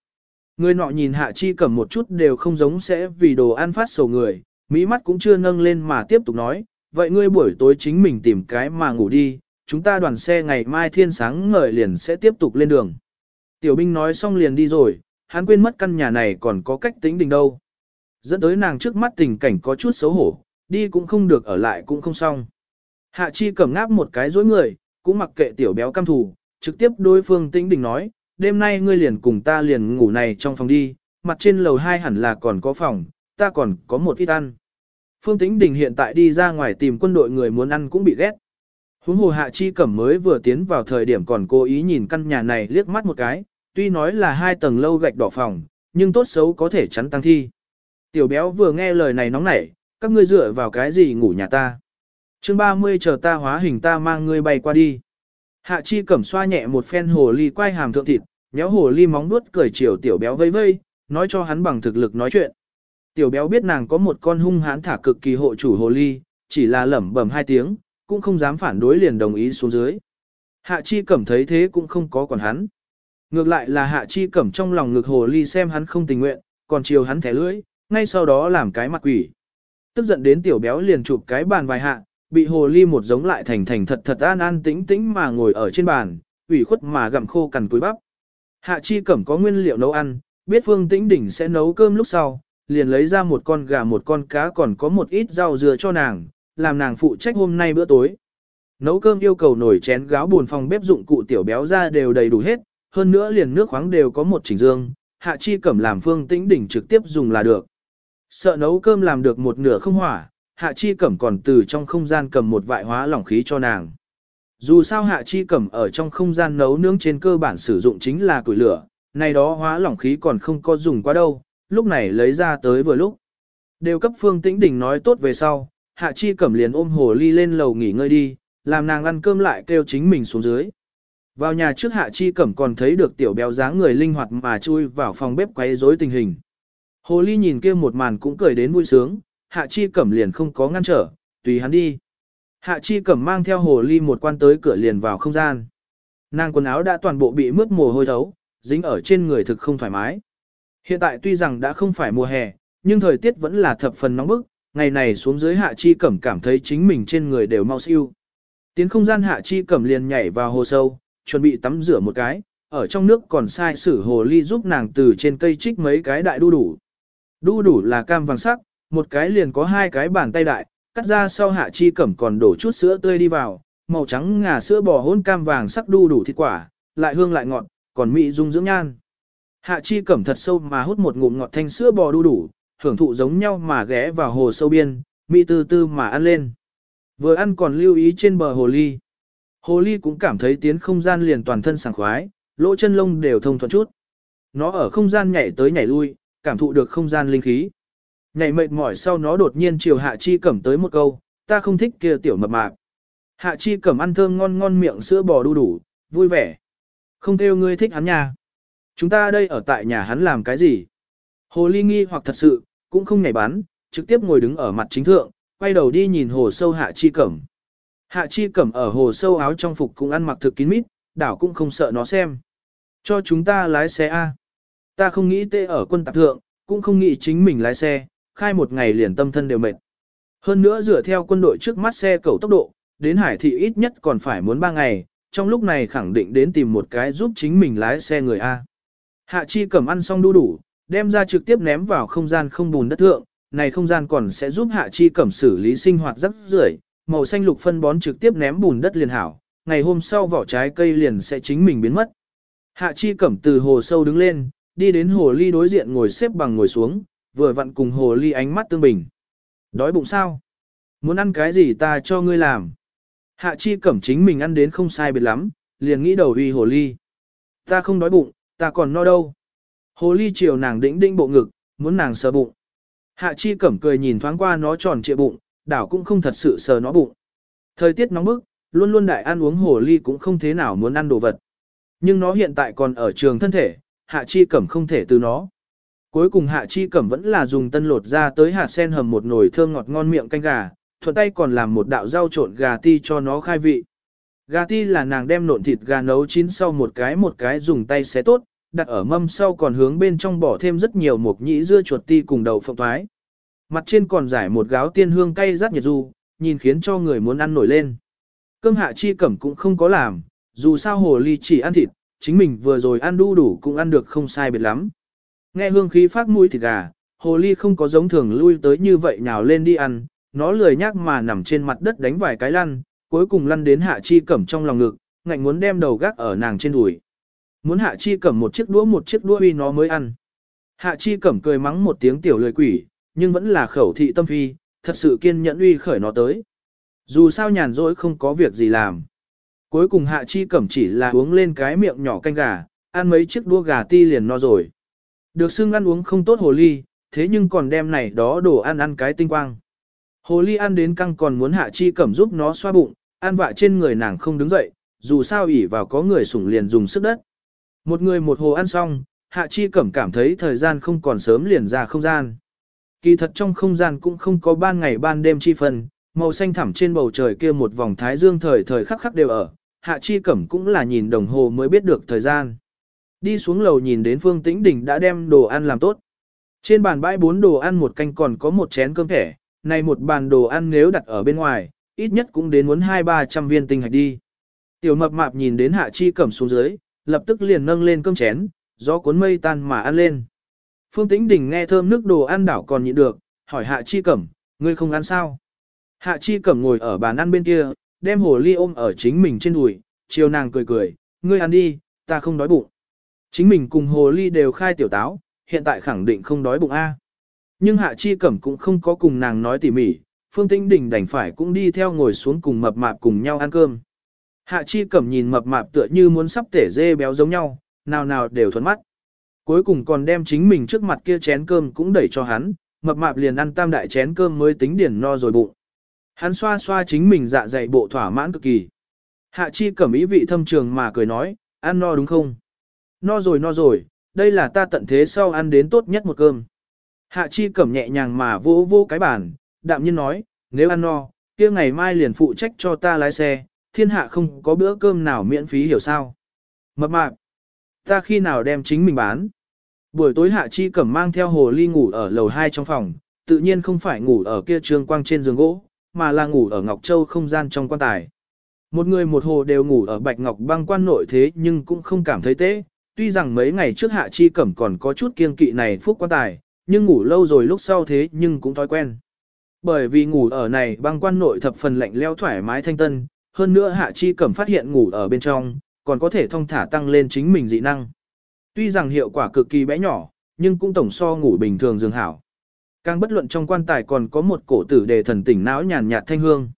Người nọ nhìn hạ chi cẩm một chút đều không giống sẽ vì đồ ăn phát sầu người, mỹ mắt cũng chưa nâng lên mà tiếp tục nói, vậy ngươi buổi tối chính mình tìm cái mà ngủ đi, chúng ta đoàn xe ngày mai thiên sáng ngời liền sẽ tiếp tục lên đường. Tiểu binh nói xong liền đi rồi, hắn quên mất căn nhà này còn có cách tính đình đâu. Dẫn tới nàng trước mắt tình cảnh có chút xấu hổ, đi cũng không được ở lại cũng không xong. Hạ chi cẩm ngáp một cái dối người, cũng mặc kệ tiểu béo cam thủ, trực tiếp đối phương tĩnh đình nói, đêm nay ngươi liền cùng ta liền ngủ này trong phòng đi, mặt trên lầu hai hẳn là còn có phòng, ta còn có một ít ăn. Phương Tĩnh Đình hiện tại đi ra ngoài tìm quân đội người muốn ăn cũng bị ghét. Huống hồ Hạ Chi Cẩm mới vừa tiến vào thời điểm còn cố ý nhìn căn nhà này liếc mắt một cái, tuy nói là hai tầng lâu gạch đỏ phòng, nhưng tốt xấu có thể chắn tăng thi. Tiểu béo vừa nghe lời này nóng nảy, các ngươi dựa vào cái gì ngủ nhà ta. chương 30 chờ ta hóa hình ta mang ngươi bay qua đi. Hạ Chi Cẩm xoa nhẹ một phen hồ ly quay hàm thượng thịt, nhéo hồ ly móng nuốt cười chiều tiểu béo vây vây, nói cho hắn bằng thực lực nói chuyện. Tiểu béo biết nàng có một con hung hãn thả cực kỳ hộ chủ hồ ly, chỉ là lẩm bẩm hai tiếng, cũng không dám phản đối liền đồng ý xuống dưới. Hạ chi cẩm thấy thế cũng không có quản hắn. Ngược lại là hạ chi cẩm trong lòng ngực hồ ly xem hắn không tình nguyện, còn chiều hắn thẻ lưỡi, ngay sau đó làm cái mặt quỷ. Tức giận đến tiểu béo liền chụp cái bàn vài hạ, bị hồ ly một giống lại thành thành thật thật an an tĩnh tĩnh mà ngồi ở trên bàn, ủy khuất mà gặm khô cằn túi bắp. Hạ chi cẩm có nguyên liệu nấu ăn, biết phương tĩnh đỉnh sẽ nấu cơm lúc sau, liền lấy ra một con gà một con cá còn có một ít rau dừa cho nàng, làm nàng phụ trách hôm nay bữa tối. Nấu cơm yêu cầu nồi chén gáo buồn phòng bếp dụng cụ tiểu béo ra đều đầy đủ hết, hơn nữa liền nước khoáng đều có một chỉnh dương, hạ chi cẩm làm phương tĩnh đỉnh trực tiếp dùng là được. Sợ nấu cơm làm được một nửa không hỏa, hạ chi cẩm còn từ trong không gian cầm một vại hóa lỏng khí cho nàng. Dù sao hạ chi cẩm ở trong không gian nấu nướng trên cơ bản sử dụng chính là củi lửa, này đó hóa lỏng khí còn không có dùng quá đâu, lúc này lấy ra tới vừa lúc. Đều cấp Phương Tĩnh Đình nói tốt về sau, Hạ Chi Cẩm liền ôm hồ ly lên lầu nghỉ ngơi đi, làm nàng ăn cơm lại kêu chính mình xuống dưới. Vào nhà trước Hạ Chi Cẩm còn thấy được tiểu béo dáng người linh hoạt mà chui vào phòng bếp quấy rối tình hình. Hồ ly nhìn kia một màn cũng cười đến vui sướng, Hạ Chi Cẩm liền không có ngăn trở, tùy hắn đi. Hạ Chi Cẩm mang theo hồ ly một quan tới cửa liền vào không gian. Nàng quần áo đã toàn bộ bị mướt mồ hôi thấu, dính ở trên người thực không thoải mái. Hiện tại tuy rằng đã không phải mùa hè, nhưng thời tiết vẫn là thập phần nóng bức, ngày này xuống dưới hạ chi cẩm cảm thấy chính mình trên người đều mau siêu. Tiến không gian hạ chi cẩm liền nhảy vào hồ sâu, chuẩn bị tắm rửa một cái, ở trong nước còn sai sử hồ ly giúp nàng từ trên cây trích mấy cái đại đu đủ. Đu đủ là cam vàng sắc, một cái liền có hai cái bàn tay đại, cắt ra sau hạ chi cẩm còn đổ chút sữa tươi đi vào, màu trắng ngà sữa bò hôn cam vàng sắc đu đủ thịt quả, lại hương lại ngọt, còn mị dung dưỡng nhan. Hạ chi cẩm thật sâu mà hút một ngụm ngọt thanh sữa bò đu đủ, hưởng thụ giống nhau mà ghé vào hồ sâu biên, mị tư tư mà ăn lên. Vừa ăn còn lưu ý trên bờ hồ ly. Hồ ly cũng cảm thấy tiến không gian liền toàn thân sảng khoái, lỗ chân lông đều thông thuận chút. Nó ở không gian nhảy tới nhảy lui, cảm thụ được không gian linh khí. Nhảy mệt mỏi sau nó đột nhiên chiều hạ chi cẩm tới một câu, ta không thích kia tiểu mập mạp. Hạ chi cẩm ăn thơm ngon ngon miệng sữa bò đu đủ, vui vẻ. Không kêu ngươi thích hắn nha. Chúng ta đây ở tại nhà hắn làm cái gì? Hồ ly nghi hoặc thật sự, cũng không nhảy bắn, trực tiếp ngồi đứng ở mặt chính thượng, quay đầu đi nhìn hồ sâu hạ chi cẩm. Hạ chi cẩm ở hồ sâu áo trong phục cũng ăn mặc thực kín mít, đảo cũng không sợ nó xem. Cho chúng ta lái xe A. Ta không nghĩ tê ở quân tạp thượng, cũng không nghĩ chính mình lái xe, khai một ngày liền tâm thân đều mệt. Hơn nữa dựa theo quân đội trước mắt xe cầu tốc độ, đến hải thị ít nhất còn phải muốn 3 ngày, trong lúc này khẳng định đến tìm một cái giúp chính mình lái xe người A. Hạ chi cầm ăn xong đu đủ, đem ra trực tiếp ném vào không gian không bùn đất thượng, này không gian còn sẽ giúp hạ chi cầm xử lý sinh hoạt rất rưởi, màu xanh lục phân bón trực tiếp ném bùn đất liền hảo, ngày hôm sau vỏ trái cây liền sẽ chính mình biến mất. Hạ chi cẩm từ hồ sâu đứng lên, đi đến hồ ly đối diện ngồi xếp bằng ngồi xuống, vừa vặn cùng hồ ly ánh mắt tương bình. Đói bụng sao? Muốn ăn cái gì ta cho ngươi làm? Hạ chi cẩm chính mình ăn đến không sai biệt lắm, liền nghĩ đầu uy hồ ly. Ta không đói bụng, ta còn no đâu. Hồ ly chiều nàng đĩnh đĩnh bộ ngực, muốn nàng sờ bụng. Hạ chi cẩm cười nhìn thoáng qua nó tròn trịa bụng, đảo cũng không thật sự sờ nó bụng. Thời tiết nóng bức, luôn luôn đại ăn uống hồ ly cũng không thế nào muốn ăn đồ vật. Nhưng nó hiện tại còn ở trường thân thể, hạ chi cẩm không thể từ nó. Cuối cùng hạ chi cẩm vẫn là dùng tân lột ra tới hạt sen hầm một nồi thơm ngọt ngon miệng canh gà, thuận tay còn làm một đạo rau trộn gà ti cho nó khai vị. Gà ti là nàng đem nộn thịt gà nấu chín sau một cái một cái dùng tay xé tốt, đặt ở mâm sau còn hướng bên trong bỏ thêm rất nhiều mộc nhĩ dưa chuột ti cùng đậu phộng thoái. Mặt trên còn giải một gáo tiên hương cay rát nhiệt du, nhìn khiến cho người muốn ăn nổi lên. Cơm hạ chi cẩm cũng không có làm, dù sao hồ ly chỉ ăn thịt, chính mình vừa rồi ăn đu đủ cũng ăn được không sai biệt lắm. Nghe hương khí phát mũi thịt gà, hồ ly không có giống thường lui tới như vậy nhào lên đi ăn, nó lười nhác mà nằm trên mặt đất đánh vài cái lăn, cuối cùng lăn đến hạ chi cẩm trong lòng ngực, ngạnh muốn đem đầu gác ở nàng trên đùi. Muốn hạ chi cẩm một chiếc đũa một chiếc đũa uy nó mới ăn. Hạ chi cẩm cười mắng một tiếng tiểu lười quỷ, nhưng vẫn là khẩu thị tâm phi, thật sự kiên nhẫn uy khởi nó tới. Dù sao nhàn rỗi không có việc gì làm. Cuối cùng hạ chi cẩm chỉ là uống lên cái miệng nhỏ canh gà, ăn mấy chiếc đua gà ti liền no rồi. Được xưng ăn uống không tốt hồ ly, thế nhưng còn đem này đó đồ ăn ăn cái tinh quang. Hồ ly ăn đến căng còn muốn hạ chi cẩm giúp nó xoa bụng, ăn vạ trên người nàng không đứng dậy, dù sao ỉ vào có người sủng liền dùng sức đất. Một người một hồ ăn xong, hạ chi cẩm cảm thấy thời gian không còn sớm liền ra không gian. Kỳ thật trong không gian cũng không có ban ngày ban đêm chi phần, màu xanh thẳm trên bầu trời kia một vòng thái dương thời thời khắc khắc đều ở, hạ chi cẩm cũng là nhìn đồng hồ mới biết được thời gian. Đi xuống lầu nhìn đến Phương Tĩnh Đình đã đem đồ ăn làm tốt. Trên bàn bãi bốn đồ ăn một canh còn có một chén cơm thẻ, này một bàn đồ ăn nếu đặt ở bên ngoài, ít nhất cũng đến muốn hai ba trăm viên tinh hạch đi. Tiểu mập mạp nhìn đến hạ chi cẩm xuống dưới, lập tức liền nâng lên cơm chén, gió cuốn mây tan mà ăn lên. Phương Tĩnh Đình nghe thơm nước đồ ăn đảo còn nhịn được, hỏi hạ chi cẩm, ngươi không ăn sao? Hạ chi cẩm ngồi ở bàn ăn bên kia, đem hồ ly ôm ở chính mình trên đùi, chiều nàng cười cười, ngươi ăn đi, ta không đói bụng. Chính mình cùng hồ ly đều khai tiểu táo, hiện tại khẳng định không đói bụng A. Nhưng hạ chi cẩm cũng không có cùng nàng nói tỉ mỉ, phương tĩnh đình đành phải cũng đi theo ngồi xuống cùng mập mạp cùng nhau ăn cơm. Hạ chi cẩm nhìn mập mạp tựa như muốn sắp tể dê béo giống nhau, nào nào đều thuận mắt. Cuối cùng còn đem chính mình trước mặt kia chén cơm cũng đẩy cho hắn, mập mạp liền ăn tam đại chén cơm mới tính điển no rồi bụng. Hắn xoa xoa chính mình dạ dày bộ thỏa mãn cực kỳ. Hạ chi cẩm ý vị thâm trường mà cười nói, ăn no đúng không? No rồi no rồi, đây là ta tận thế sau ăn đến tốt nhất một cơm. Hạ chi cẩm nhẹ nhàng mà vô vô cái bàn, đạm nhiên nói, nếu ăn no, kia ngày mai liền phụ trách cho ta lái xe, thiên hạ không có bữa cơm nào miễn phí hiểu sao. Mập mạp, ta khi nào đem chính mình bán. Buổi tối hạ chi cẩm mang theo hồ ly ngủ ở lầu 2 trong phòng, tự nhiên không phải ngủ ở kia trường quang trên giường gỗ, mà là ngủ ở Ngọc Châu không gian trong quan tài. Một người một hồ đều ngủ ở Bạch Ngọc băng quan nội thế nhưng cũng không cảm thấy tế, tuy rằng mấy ngày trước hạ chi cẩm còn có chút kiên kỵ này phúc quan tài, nhưng ngủ lâu rồi lúc sau thế nhưng cũng thói quen. Bởi vì ngủ ở này băng quan nội thập phần lạnh leo thoải mái thanh tân, hơn nữa hạ chi cẩm phát hiện ngủ ở bên trong, còn có thể thông thả tăng lên chính mình dị năng. Tuy rằng hiệu quả cực kỳ bé nhỏ, nhưng cũng tổng so ngủ bình thường dường hảo. Càng bất luận trong quan tài còn có một cổ tử đề thần tỉnh não nhàn nhạt thanh hương.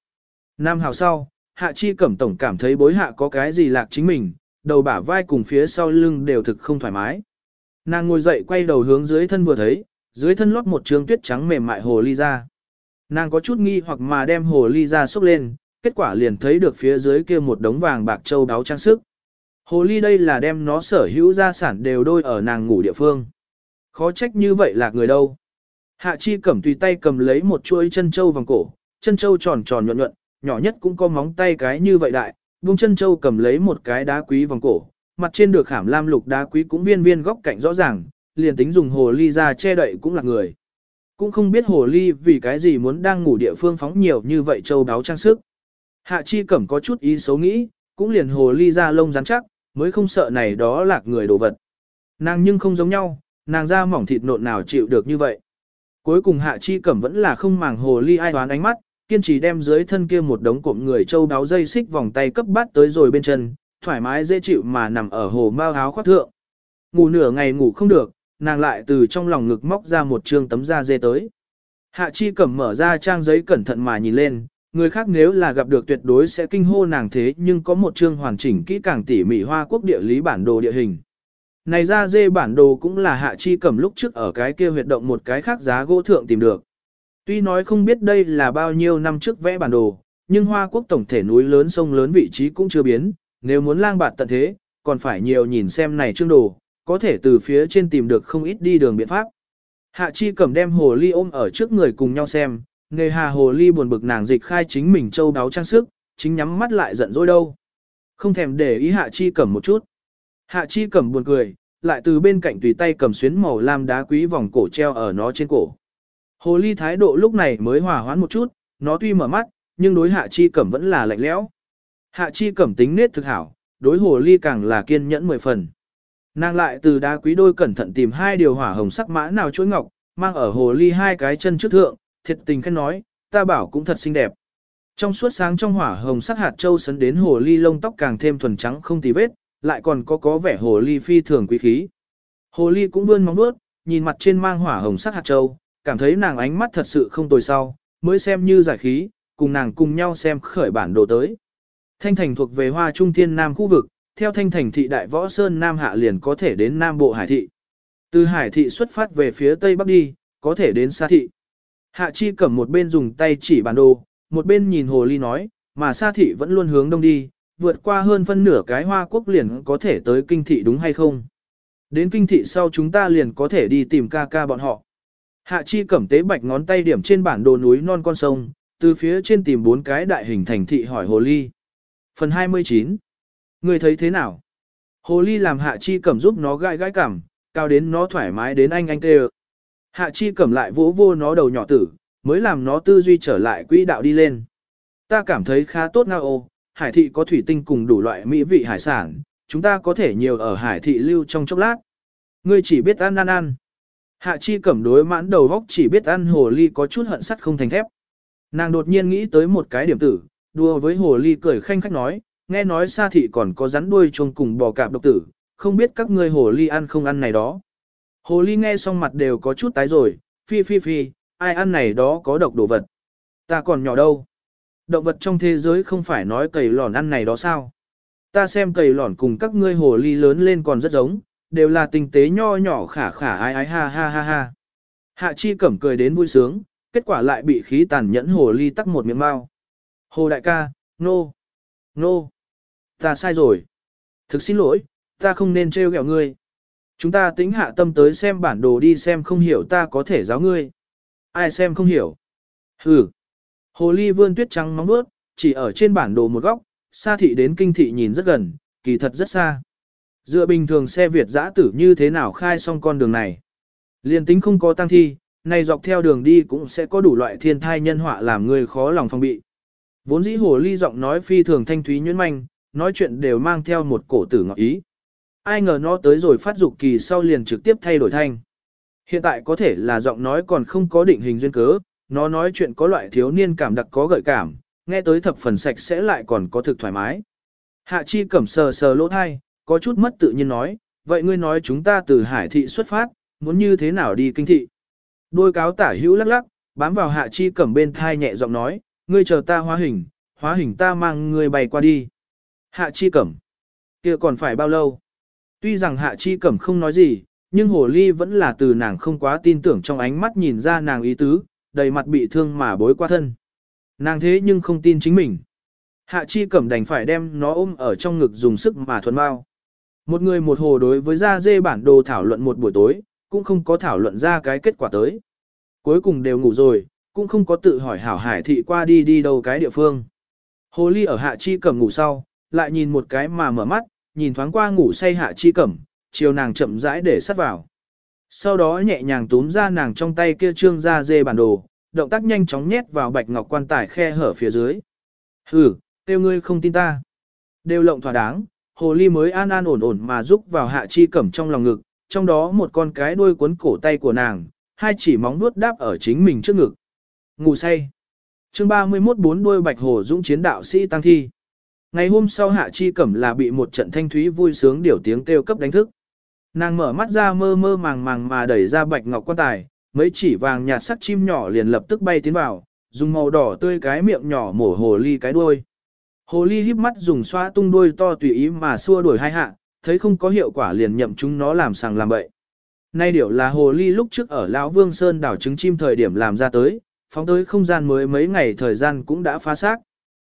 Nam hào sau, hạ chi cẩm tổng cảm thấy bối hạ có cái gì lạc chính mình, đầu bả vai cùng phía sau lưng đều thực không thoải mái. Nàng ngồi dậy quay đầu hướng dưới thân vừa thấy, dưới thân lót một trường tuyết trắng mềm mại hồ ly ra. Nàng có chút nghi hoặc mà đem hồ ly ra xúc lên, kết quả liền thấy được phía dưới kia một đống vàng bạc châu đáo trang sức. Hồ ly đây là đem nó sở hữu gia sản đều đôi ở nàng ngủ địa phương. Khó trách như vậy là người đâu. Hạ chi cẩm tùy tay cầm lấy một chuỗi chân châu vòng cổ, chân châu tròn tròn nhuận nhuận, nhỏ nhất cũng có móng tay cái như vậy đại, buông chân châu cầm lấy một cái đá quý vòng cổ, mặt trên được khảm lam lục đá quý cũng viên viên góc cạnh rõ ràng, liền tính dùng hồ ly ra che đậy cũng là người. Cũng không biết hồ ly vì cái gì muốn đang ngủ địa phương phóng nhiều như vậy châu đáo trang sức. Hạ chi cẩm có chút ý xấu nghĩ, cũng liền hồ ly ra lông rắn chắc, mới không sợ này đó lạc người đồ vật. Nàng nhưng không giống nhau, nàng ra mỏng thịt nộn nào chịu được như vậy. Cuối cùng hạ chi cẩm vẫn là không màng hồ ly ai đoán ánh mắt, kiên trì đem dưới thân kia một đống cụm người châu đáo dây xích vòng tay cấp bát tới rồi bên chân, thoải mái dễ chịu mà nằm ở hồ mao áo khoác thượng. Ngủ nửa ngày ngủ không được, nàng lại từ trong lòng ngực móc ra một trương tấm da dê tới. Hạ chi cẩm mở ra trang giấy cẩn thận mà nhìn lên, người khác nếu là gặp được tuyệt đối sẽ kinh hô nàng thế nhưng có một chương hoàn chỉnh kỹ càng tỉ mỉ hoa quốc địa lý bản đồ địa hình. Này ra dê bản đồ cũng là hạ chi cẩm lúc trước ở cái kia huyệt động một cái khác giá gỗ thượng tìm được. Tuy nói không biết đây là bao nhiêu năm trước vẽ bản đồ, nhưng Hoa Quốc tổng thể núi lớn sông lớn vị trí cũng chưa biến, nếu muốn lang bạt tận thế, còn phải nhiều nhìn xem này chương đồ, có thể từ phía trên tìm được không ít đi đường biện pháp. Hạ Chi cầm đem hồ ly ôm ở trước người cùng nhau xem, nghề hà hồ ly buồn bực nàng dịch khai chính mình châu đáo trang sức, chính nhắm mắt lại giận dỗi đâu. Không thèm để ý hạ chi cẩm một chút. Hạ chi cẩm buồn cười, lại từ bên cạnh tùy tay cầm xuyến màu lam đá quý vòng cổ treo ở nó trên cổ. Hồ ly thái độ lúc này mới hòa hoãn một chút, nó tuy mở mắt, nhưng đối hạ chi cẩm vẫn là lạnh lẽo. Hạ chi cẩm tính nết thực hảo, đối hồ ly càng là kiên nhẫn mười phần. Nàng lại từ đá quý đôi cẩn thận tìm hai điều hỏa hồng sắc mã nào chuỗi ngọc, mang ở hồ ly hai cái chân trước thượng, thiệt tình khen nói, ta bảo cũng thật xinh đẹp. Trong suốt sáng trong hỏa hồng sắc hạt châu sấn đến hồ ly lông tóc càng thêm thuần trắng không tì vết, lại còn có có vẻ hồ ly phi thường quý khí. Hồ ly cũng vươn móng vuốt, nhìn mặt trên mang hỏa hồng sắc hạt châu, cảm thấy nàng ánh mắt thật sự không tồi sau, mới xem như giải khí, cùng nàng cùng nhau xem khởi bản đồ tới. Thanh thành thuộc về hoa trung thiên nam khu vực, theo thanh thành thị đại võ sơn nam hạ liền có thể đến nam bộ hải thị. Từ hải thị xuất phát về phía tây bắc đi, có thể đến xa thị. Hạ chi cầm một bên dùng tay chỉ bản đồ, một bên nhìn hồ ly nói, mà xa thị vẫn luôn hướng đông đi, vượt qua hơn phân nửa cái hoa quốc liền có thể tới kinh thị đúng hay không. Đến kinh thị sau chúng ta liền có thể đi tìm ca ca bọn họ. Hạ chi cẩm tế bạch ngón tay điểm trên bản đồ núi non con sông, từ phía trên tìm bốn cái đại hình thành thị hỏi hồ ly. Phần 29 Người thấy thế nào? Hồ ly làm hạ chi cẩm giúp nó gãi gãi cảm, cao đến nó thoải mái đến anh anh tê Hạ chi cẩm lại vỗ vô nó đầu nhỏ tử, mới làm nó tư duy trở lại quỹ đạo đi lên. Ta cảm thấy khá tốt ngao ô, hải thị có thủy tinh cùng đủ loại mỹ vị hải sản, chúng ta có thể nhiều ở hải thị lưu trong chốc lát. Ngươi chỉ biết ăn ăn ăn. Hạ chi cẩm đối mãn đầu góc chỉ biết ăn hồ ly có chút hận sắt không thành thép. Nàng đột nhiên nghĩ tới một cái điểm tử, đùa với hồ ly cười khanh khách nói, nghe nói xa thị còn có rắn đuôi chuông cùng bò cạp độc tử, không biết các ngươi hồ ly ăn không ăn này đó. Hồ ly nghe xong mặt đều có chút tái rồi, phi phi phi, ai ăn này đó có độc đồ vật. Ta còn nhỏ đâu. Động vật trong thế giới không phải nói cầy lòn ăn này đó sao. Ta xem cầy lòn cùng các ngươi hồ ly lớn lên còn rất giống, đều là tinh tế nho nhỏ khả khả ai ai ha ha ha ha. Hạ chi cẩm cười đến vui sướng, kết quả lại bị khí tàn nhẫn hồ ly tắc một miệng mau. Hồ đại ca, nô, no, nô, no. ta sai rồi. Thực xin lỗi, ta không nên trêu ghẹo ngươi. Chúng ta tính hạ tâm tới xem bản đồ đi xem không hiểu ta có thể giáo ngươi. Ai xem không hiểu? Hừ. Hồ ly vươn tuyết trắng móng bước, chỉ ở trên bản đồ một góc, xa thị đến kinh thị nhìn rất gần, kỳ thật rất xa. Dựa bình thường xe Việt giã tử như thế nào khai xong con đường này. Liên tính không có tăng thi, này dọc theo đường đi cũng sẽ có đủ loại thiên thai nhân họa làm người khó lòng phòng bị. Vốn dĩ hồ ly giọng nói phi thường thanh thúy nhuyễn manh, nói chuyện đều mang theo một cổ tử ngọc ý. Ai ngờ nó tới rồi phát dục kỳ sau liền trực tiếp thay đổi thanh. Hiện tại có thể là giọng nói còn không có định hình duyên cớ, nó nói chuyện có loại thiếu niên cảm đặc có gợi cảm, nghe tới thập phần sạch sẽ lại còn có thực thoải mái. Hạ chi cẩm sờ sờ lỗ thai, có chút mất tự nhiên nói, vậy ngươi nói chúng ta từ hải thị xuất phát, muốn như thế nào đi kinh thị. Đôi cáo tả hữu lắc lắc, bám vào hạ chi cẩm bên thai nhẹ giọng nói, ngươi chờ ta hóa hình, hóa hình ta mang ngươi bay qua đi. Hạ chi cẩm, kia còn phải bao lâu? Tuy rằng hạ chi cẩm không nói gì, nhưng hồ ly vẫn là từ nàng không quá tin tưởng trong ánh mắt nhìn ra nàng ý tứ, đầy mặt bị thương mà bối qua thân. Nàng thế nhưng không tin chính mình. Hạ chi cẩm đành phải đem nó ôm ở trong ngực dùng sức mà thuần bao. Một người một hồ đối với ra dê bản đồ thảo luận một buổi tối, cũng không có thảo luận ra cái kết quả tới. Cuối cùng đều ngủ rồi, cũng không có tự hỏi hảo hải thị qua đi đi đâu cái địa phương. Hồ ly ở hạ chi cẩm ngủ sau, lại nhìn một cái mà mở mắt, nhìn thoáng qua ngủ say hạ chi cẩm, chiều nàng chậm rãi để sát vào. Sau đó nhẹ nhàng túm ra nàng trong tay kia trương ra dê bản đồ, động tác nhanh chóng nhét vào bạch ngọc quan tài khe hở phía dưới. Hừ, tiêu ngươi không tin ta. Đều lộng thỏa đáng, hồ ly mới an an ổn ổn mà giúp vào hạ chi cẩm trong lòng ngực, trong đó một con cái đuôi cuốn cổ tay của nàng, hai chỉ móng vuốt đáp ở chính mình trước ngực. Ngủ say. Chương 31 bốn đuôi bạch hồ dũng chiến đạo sĩ tăng thi. Ngày hôm sau hạ chi cẩm là bị một trận thanh thúy vui sướng điều tiếng kêu cấp đánh thức. Nàng mở mắt ra mơ mơ màng màng mà đẩy ra bạch ngọc quan tài, mấy chỉ vàng nhạt sắc chim nhỏ liền lập tức bay tiến vào, dùng màu đỏ tươi cái miệng nhỏ mổ hồ ly cái đuôi. Hồ ly híp mắt dùng xoa tung đuôi to tùy ý mà xua đuổi hai hạ, thấy không có hiệu quả liền nhậm chúng nó làm sàng làm bậy. Nay điều là hồ ly lúc trước ở Lão Vương Sơn đảo trứng chim thời điểm làm ra tới, phóng tới không gian mới mấy ngày thời gian cũng đã phá xác.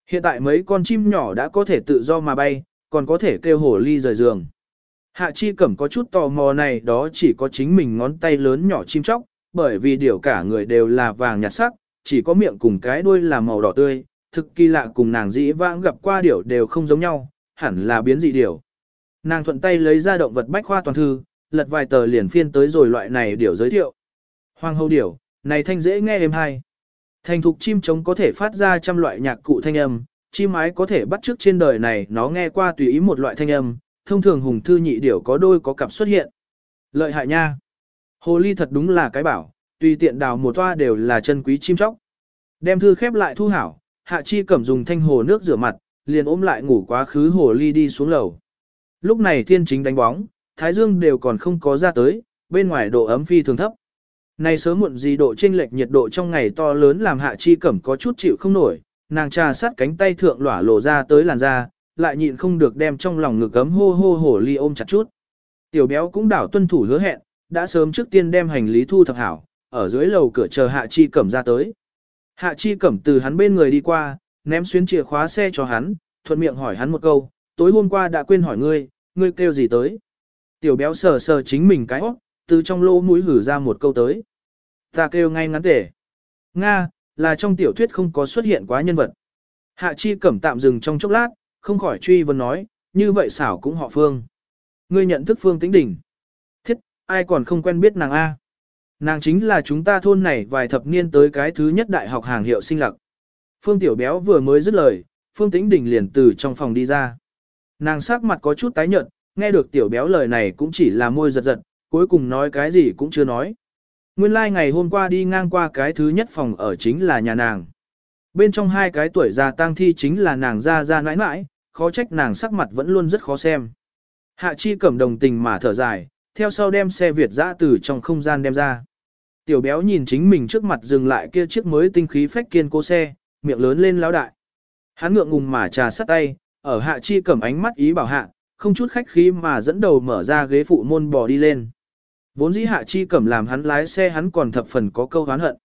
Hiện tại mấy con chim nhỏ đã có thể tự do mà bay, còn có thể kêu hồ ly rời giường. Hạ chi cẩm có chút tò mò này đó chỉ có chính mình ngón tay lớn nhỏ chim chóc, bởi vì điều cả người đều là vàng nhạt sắc, chỉ có miệng cùng cái đuôi là màu đỏ tươi, thực kỳ lạ cùng nàng dĩ vãng gặp qua điểu đều không giống nhau, hẳn là biến dị điểu. Nàng thuận tay lấy ra động vật bách khoa toàn thư, lật vài tờ liền phiên tới rồi loại này điểu giới thiệu. Hoàng hậu điểu, này thanh dễ nghe êm hay. Thành thục chim trống có thể phát ra trăm loại nhạc cụ thanh âm, chim mái có thể bắt chước trên đời này nó nghe qua tùy ý một loại thanh âm, thông thường hùng thư nhị điểu có đôi có cặp xuất hiện. Lợi hại nha. Hồ ly thật đúng là cái bảo, tùy tiện đào một toa đều là chân quý chim chóc. Đem thư khép lại thu hảo, hạ chi cẩm dùng thanh hồ nước rửa mặt, liền ôm lại ngủ quá khứ hồ ly đi xuống lầu. Lúc này thiên chính đánh bóng, thái dương đều còn không có ra tới, bên ngoài độ ấm phi thường thấp. Này sớm muộn gì độ chênh lệch nhiệt độ trong ngày to lớn làm hạ chi cẩm có chút chịu không nổi, nàng trà sát cánh tay thượng lỏa lộ ra tới làn da, lại nhịn không được đem trong lòng ngực ấm hô hô hổ ly ôm chặt chút. Tiểu béo cũng đảo tuân thủ hứa hẹn, đã sớm trước tiên đem hành lý thu thập hảo, ở dưới lầu cửa chờ hạ chi cẩm ra tới. Hạ chi cẩm từ hắn bên người đi qua, ném xuyến chìa khóa xe cho hắn, thuận miệng hỏi hắn một câu, tối hôm qua đã quên hỏi ngươi, ngươi kêu gì tới. Tiểu béo sờ sờ chính mình cái óc, từ trong lỗ mũi hử ra một câu tới. Ta kêu ngay ngắn tể. Nga, là trong tiểu thuyết không có xuất hiện quá nhân vật. Hạ chi cẩm tạm dừng trong chốc lát, không khỏi truy vấn nói, như vậy xảo cũng họ Phương. Ngươi nhận thức Phương Tĩnh Đình. Thiết, ai còn không quen biết nàng A. Nàng chính là chúng ta thôn này vài thập niên tới cái thứ nhất đại học hàng hiệu sinh lặc. Phương Tiểu Béo vừa mới dứt lời, Phương Tĩnh Đình liền từ trong phòng đi ra. Nàng sắc mặt có chút tái nhợt, nghe được Tiểu Béo lời này cũng chỉ là môi giật giật, cuối cùng nói cái gì cũng chưa nói. Nguyên lai like ngày hôm qua đi ngang qua cái thứ nhất phòng ở chính là nhà nàng. Bên trong hai cái tuổi già tang thi chính là nàng ra ra nãi nãi, khó trách nàng sắc mặt vẫn luôn rất khó xem. Hạ chi cẩm đồng tình mà thở dài, theo sau đem xe Việt dã từ trong không gian đem ra. Tiểu béo nhìn chính mình trước mặt dừng lại kia chiếc mới tinh khí phách kiên cố xe, miệng lớn lên lão đại. Hắn ngượng ngùng mà trà sắt tay, ở hạ chi cẩm ánh mắt ý bảo hạ, không chút khách khí mà dẫn đầu mở ra ghế phụ môn bò đi lên. Vốn dĩ hạ chi cẩm làm hắn lái xe hắn còn thập phần có câu hán hận.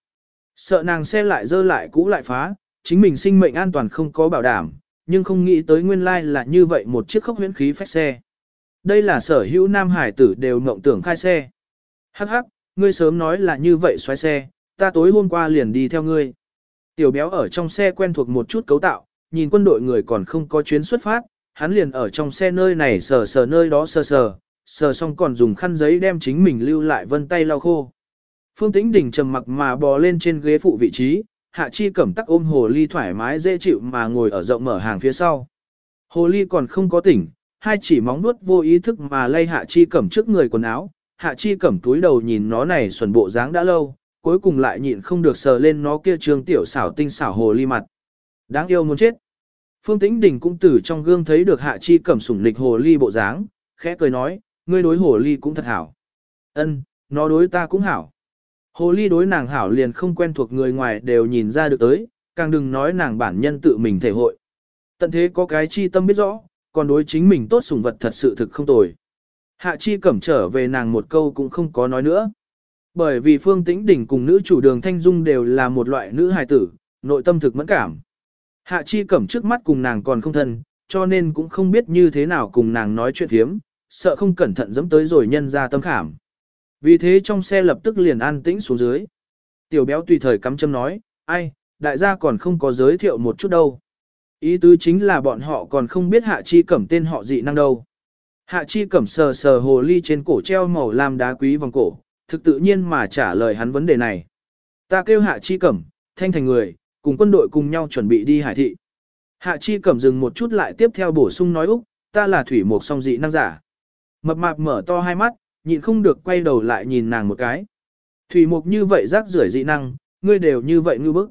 Sợ nàng xe lại dơ lại cũ lại phá, chính mình sinh mệnh an toàn không có bảo đảm, nhưng không nghĩ tới nguyên lai là như vậy một chiếc khốc huyễn khí phách xe. Đây là sở hữu nam hải tử đều mộng tưởng khai xe. Hắc hắc, ngươi sớm nói là như vậy xoay xe, ta tối hôm qua liền đi theo ngươi. Tiểu béo ở trong xe quen thuộc một chút cấu tạo, nhìn quân đội người còn không có chuyến xuất phát, hắn liền ở trong xe nơi này sờ sờ nơi đó sờ sờ, sờ xong còn dùng khăn giấy đem chính mình lưu lại vân tay lau khô. Phương Tĩnh Đình trầm mặc mà bò lên trên ghế phụ vị trí, Hạ Chi cẩm tắc ôm hồ ly thoải mái dễ chịu mà ngồi ở rộng mở hàng phía sau. Hồ ly còn không có tỉnh, hai chỉ móng nuốt vô ý thức mà lay Hạ Chi cẩm trước người quần áo. Hạ Chi cẩm túi đầu nhìn nó này xuẩn bộ dáng đã lâu, cuối cùng lại nhịn không được sờ lên nó kia trường tiểu xảo tinh xảo hồ ly mặt. Đáng yêu muốn chết. Phương Tĩnh Đình cũng từ trong gương thấy được Hạ Chi cẩm sủng lịch hồ ly bộ dáng, khẽ cười nói, ngươi đối hồ ly cũng thật hảo. Ân, nó đối ta cũng hảo. Hồ ly đối nàng hảo liền không quen thuộc người ngoài đều nhìn ra được tới, càng đừng nói nàng bản nhân tự mình thể hội. Tận thế có cái chi tâm biết rõ, còn đối chính mình tốt sủng vật thật sự thực không tồi. Hạ chi cẩm trở về nàng một câu cũng không có nói nữa. Bởi vì Phương Tĩnh Đình cùng nữ chủ đường Thanh Dung đều là một loại nữ hài tử, nội tâm thực mẫn cảm. Hạ chi cẩm trước mắt cùng nàng còn không thân, cho nên cũng không biết như thế nào cùng nàng nói chuyện thiếm, sợ không cẩn thận dẫm tới rồi nhân ra tâm khảm. Vì thế trong xe lập tức liền an tĩnh xuống dưới. Tiểu béo tùy thời cắm châm nói, ai, đại gia còn không có giới thiệu một chút đâu. Ý tứ chính là bọn họ còn không biết hạ chi cẩm tên họ dị năng đâu. Hạ chi cẩm sờ sờ hồ ly trên cổ treo màu lam đá quý vòng cổ, thực tự nhiên mà trả lời hắn vấn đề này. Ta kêu hạ chi cẩm, thanh thành người, cùng quân đội cùng nhau chuẩn bị đi hải thị. Hạ chi cẩm dừng một chút lại tiếp theo bổ sung nói Úc, ta là thủy mục song dị năng giả. Mập mạp mở to hai mắt, nhịn không được quay đầu lại nhìn nàng một cái. Thủy mục như vậy rác rưởi dị năng, ngươi đều như vậy ngư bức.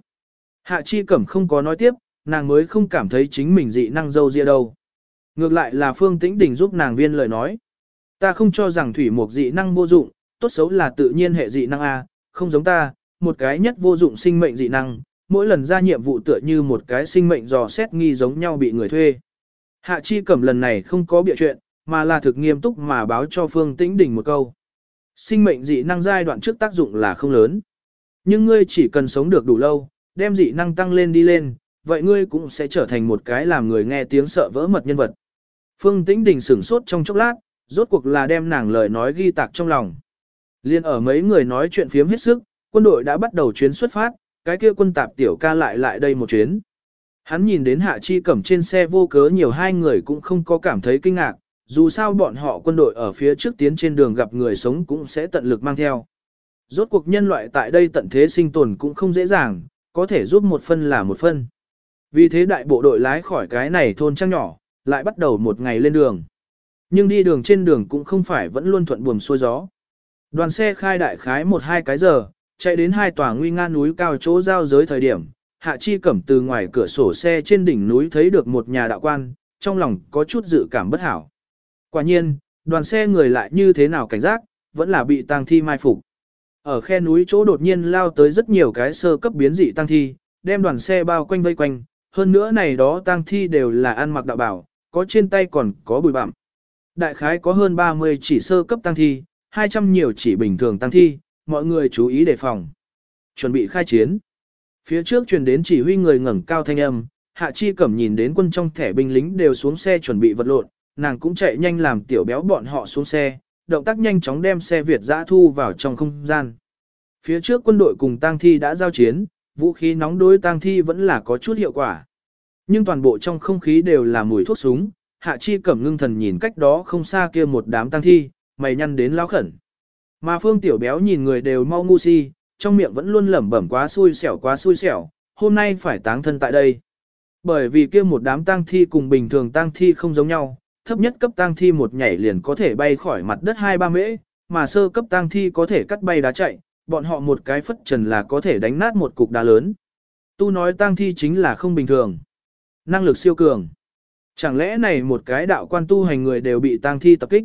Hạ chi cẩm không có nói tiếp, nàng mới không cảm thấy chính mình dị năng dâu ria đâu. Ngược lại là Phương Tĩnh Đình giúp nàng viên lời nói. Ta không cho rằng thủy mục dị năng vô dụng, tốt xấu là tự nhiên hệ dị năng A, không giống ta, một cái nhất vô dụng sinh mệnh dị năng, mỗi lần ra nhiệm vụ tựa như một cái sinh mệnh dò xét nghi giống nhau bị người thuê. Hạ chi cẩm lần này không có bịa chuyện, mà là thực nghiêm túc mà báo cho Phương Tĩnh Đình một câu. Sinh mệnh dị năng giai đoạn trước tác dụng là không lớn. Nhưng ngươi chỉ cần sống được đủ lâu, đem dị năng tăng lên đi lên, vậy ngươi cũng sẽ trở thành một cái làm người nghe tiếng sợ vỡ mật nhân vật. Phương Tĩnh Đình sửng sốt trong chốc lát, rốt cuộc là đem nàng lời nói ghi tạc trong lòng. Liên ở mấy người nói chuyện phiếm hết sức, quân đội đã bắt đầu chuyến xuất phát, cái kia quân tạp tiểu ca lại lại đây một chuyến. Hắn nhìn đến hạ chi cẩm trên xe vô cớ nhiều hai người cũng không có cảm thấy kinh ngạc, dù sao bọn họ quân đội ở phía trước tiến trên đường gặp người sống cũng sẽ tận lực mang theo. Rốt cuộc nhân loại tại đây tận thế sinh tồn cũng không dễ dàng, có thể giúp một phân là một phân. Vì thế đại bộ đội lái khỏi cái này thôn trang nhỏ, lại bắt đầu một ngày lên đường. Nhưng đi đường trên đường cũng không phải vẫn luôn thuận buồm xuôi gió. Đoàn xe khai đại khái một hai cái giờ, chạy đến hai tòa nguy nga núi cao chỗ giao giới thời điểm, Hạ Chi Cẩm từ ngoài cửa sổ xe trên đỉnh núi thấy được một nhà đạo quan, trong lòng có chút dự cảm bất hảo. Quả nhiên, đoàn xe người lại như thế nào cảnh giác, vẫn là bị tang thi mai phục. Ở khe núi chỗ đột nhiên lao tới rất nhiều cái sơ cấp biến dị tang thi, đem đoàn xe bao quanh vây quanh, hơn nữa này đó tang thi đều là ăn mặc đạo bảo, có trên tay còn có bùi bặm. Đại khái có hơn 30 chỉ sơ cấp tăng thi, 200 nhiều chỉ bình thường tăng thi, mọi người chú ý đề phòng. Chuẩn bị khai chiến. Phía trước truyền đến chỉ huy người ngẩng cao thanh âm, Hạ Chi Cẩm nhìn đến quân trong thẻ binh lính đều xuống xe chuẩn bị vật lộn, nàng cũng chạy nhanh làm tiểu béo bọn họ xuống xe, động tác nhanh chóng đem xe Việt giã thu vào trong không gian. Phía trước quân đội cùng tang thi đã giao chiến, vũ khí nóng đối tang thi vẫn là có chút hiệu quả. Nhưng toàn bộ trong không khí đều là mùi thuốc súng, Hạ Chi Cẩm ngưng thần nhìn cách đó không xa kia một đám tang thi, mày nhăn đến lao khẩn. Mà Phương Tiểu Béo nhìn người đều mau ngu si, trong miệng vẫn luôn lẩm bẩm quá xui xẻo quá xui xẻo, hôm nay phải táng thân tại đây. Bởi vì kia một đám tang thi cùng bình thường tang thi không giống nhau, thấp nhất cấp tang thi một nhảy liền có thể bay khỏi mặt đất 2-3 mễ, mà sơ cấp tang thi có thể cắt bay đá chạy, bọn họ một cái phất trần là có thể đánh nát một cục đá lớn. Tu nói tang thi chính là không bình thường. Năng lực siêu cường. Chẳng lẽ này một cái đạo quan tu hành người đều bị tang thi tập kích?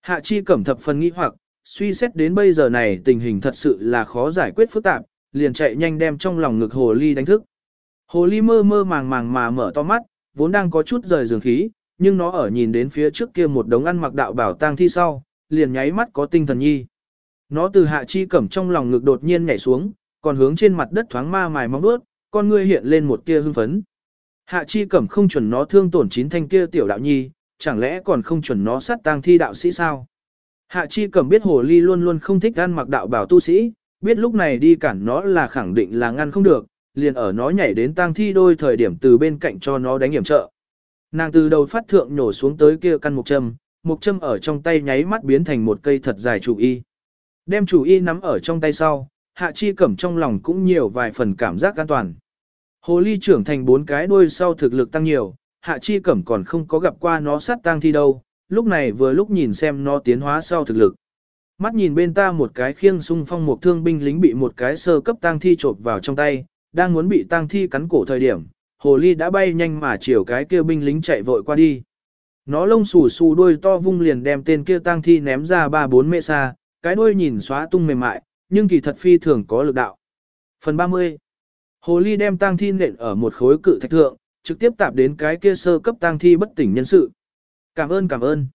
Hạ chi cẩm thập phần nghĩ hoặc, suy xét đến bây giờ này tình hình thật sự là khó giải quyết phức tạp, liền chạy nhanh đem trong lòng ngực hồ ly đánh thức. Hồ ly mơ mơ màng màng mà mở to mắt, vốn đang có chút rời giường khí, nhưng nó ở nhìn đến phía trước kia một đống ăn mặc đạo bảo tang thi sau, liền nháy mắt có tinh thần nhi. Nó từ hạ chi cẩm trong lòng ngực đột nhiên nhảy xuống, còn hướng trên mặt đất thoáng ma mài móng đuốt, con ngươi hiện lên một tia hưng phấn. Hạ chi cẩm không chuẩn nó thương tổn chín thanh kia tiểu đạo nhi, chẳng lẽ còn không chuẩn nó sát tang thi đạo sĩ sao? Hạ chi cẩm biết hồ ly luôn luôn không thích ăn mặc đạo bảo tu sĩ, biết lúc này đi cản nó là khẳng định là ngăn không được, liền ở nó nhảy đến tang thi đôi thời điểm từ bên cạnh cho nó đánh hiểm trợ. Nàng từ đầu phát thượng nhổ xuống tới kia căn mục châm, mục châm ở trong tay nháy mắt biến thành một cây thật dài chủ y. Đem chủ y nắm ở trong tay sau, hạ chi cẩm trong lòng cũng nhiều vài phần cảm giác an toàn. Hồ ly trưởng thành bốn cái đuôi sau thực lực tăng nhiều, hạ chi cẩm còn không có gặp qua nó sát tang thi đâu, lúc này vừa lúc nhìn xem nó tiến hóa sau thực lực. Mắt nhìn bên ta một cái khiêng sung phong một thương binh lính bị một cái sơ cấp tang thi trộp vào trong tay, đang muốn bị tang thi cắn cổ thời điểm, hồ ly đã bay nhanh mà chiều cái kia binh lính chạy vội qua đi. Nó lông xù xù đuôi to vung liền đem tên kia tang thi ném ra ba bốn mét xa, cái đuôi nhìn xóa tung mềm mại, nhưng kỳ thật phi thường có lực đạo. Phần 30 Hồ ly đem tang thi nện ở một khối cự thạch thượng, trực tiếp tạp đến cái kia sơ cấp tang thi bất tỉnh nhân sự. Cảm ơn cảm ơn.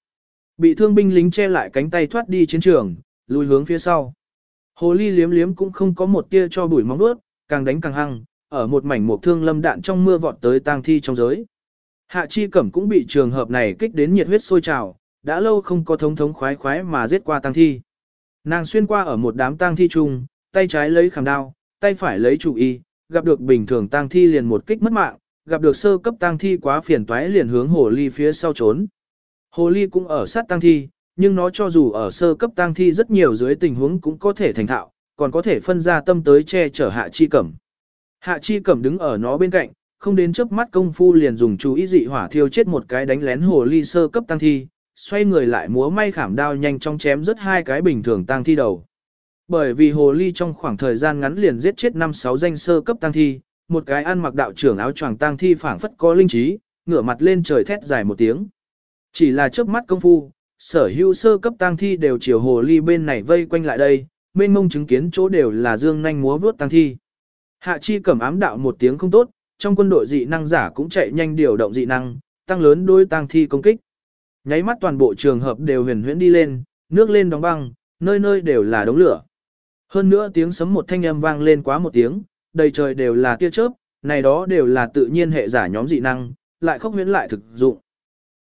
Bị thương binh lính che lại cánh tay thoát đi chiến trường, lùi hướng phía sau. Hồ ly liếm liếm cũng không có một tia cho bụi móng đuốt, càng đánh càng hăng, ở một mảnh một thương lâm đạn trong mưa vọt tới tang thi trong giới. Hạ chi cẩm cũng bị trường hợp này kích đến nhiệt huyết sôi trào, đã lâu không có thống thống khoái khoái mà giết qua tang thi. Nàng xuyên qua ở một đám tang thi chung, tay trái lấy khảm đao, tay phải lấy chủ y, gặp được bình thường tang thi liền một kích mất mạng, gặp được sơ cấp tang thi quá phiền toái liền hướng hồ ly phía sau trốn. Hồ ly cũng ở sát tang thi, nhưng nó cho dù ở sơ cấp tang thi rất nhiều dưới tình huống cũng có thể thành thạo, còn có thể phân ra tâm tới che chở hạ chi cẩm. Hạ chi cẩm đứng ở nó bên cạnh, không đến chớp mắt công phu liền dùng chú ý dị hỏa thiêu chết một cái đánh lén hồ ly sơ cấp tang thi, xoay người lại múa may khảm đao nhanh chóng chém rất hai cái bình thường tang thi đầu. Bởi vì hồ ly trong khoảng thời gian ngắn liền giết chết 5-6 danh sơ cấp tang thi, một cái ăn mặc đạo trưởng áo choàng tang thi phảng phất có linh trí, ngửa mặt lên trời thét dài một tiếng. Chỉ là trước mắt công phu, sở hữu sơ cấp tang thi đều chiều hồ ly bên này vây quanh lại đây, bên mông chứng kiến chỗ đều là dương nhanh múa vướt tang thi. Hạ chi cầm ám đạo một tiếng không tốt, trong quân đội dị năng giả cũng chạy nhanh điều động dị năng, tăng lớn đôi tang thi công kích. Nháy mắt toàn bộ trường hợp đều huyền huyễn đi lên, nước lên đóng băng, nơi nơi đều là đống lửa. Hơn nữa tiếng sấm một thanh âm vang lên quá một tiếng, đầy trời đều là tia chớp, này đó đều là tự nhiên hệ giả nhóm dị năng, lại không huyễn lại thực dụng.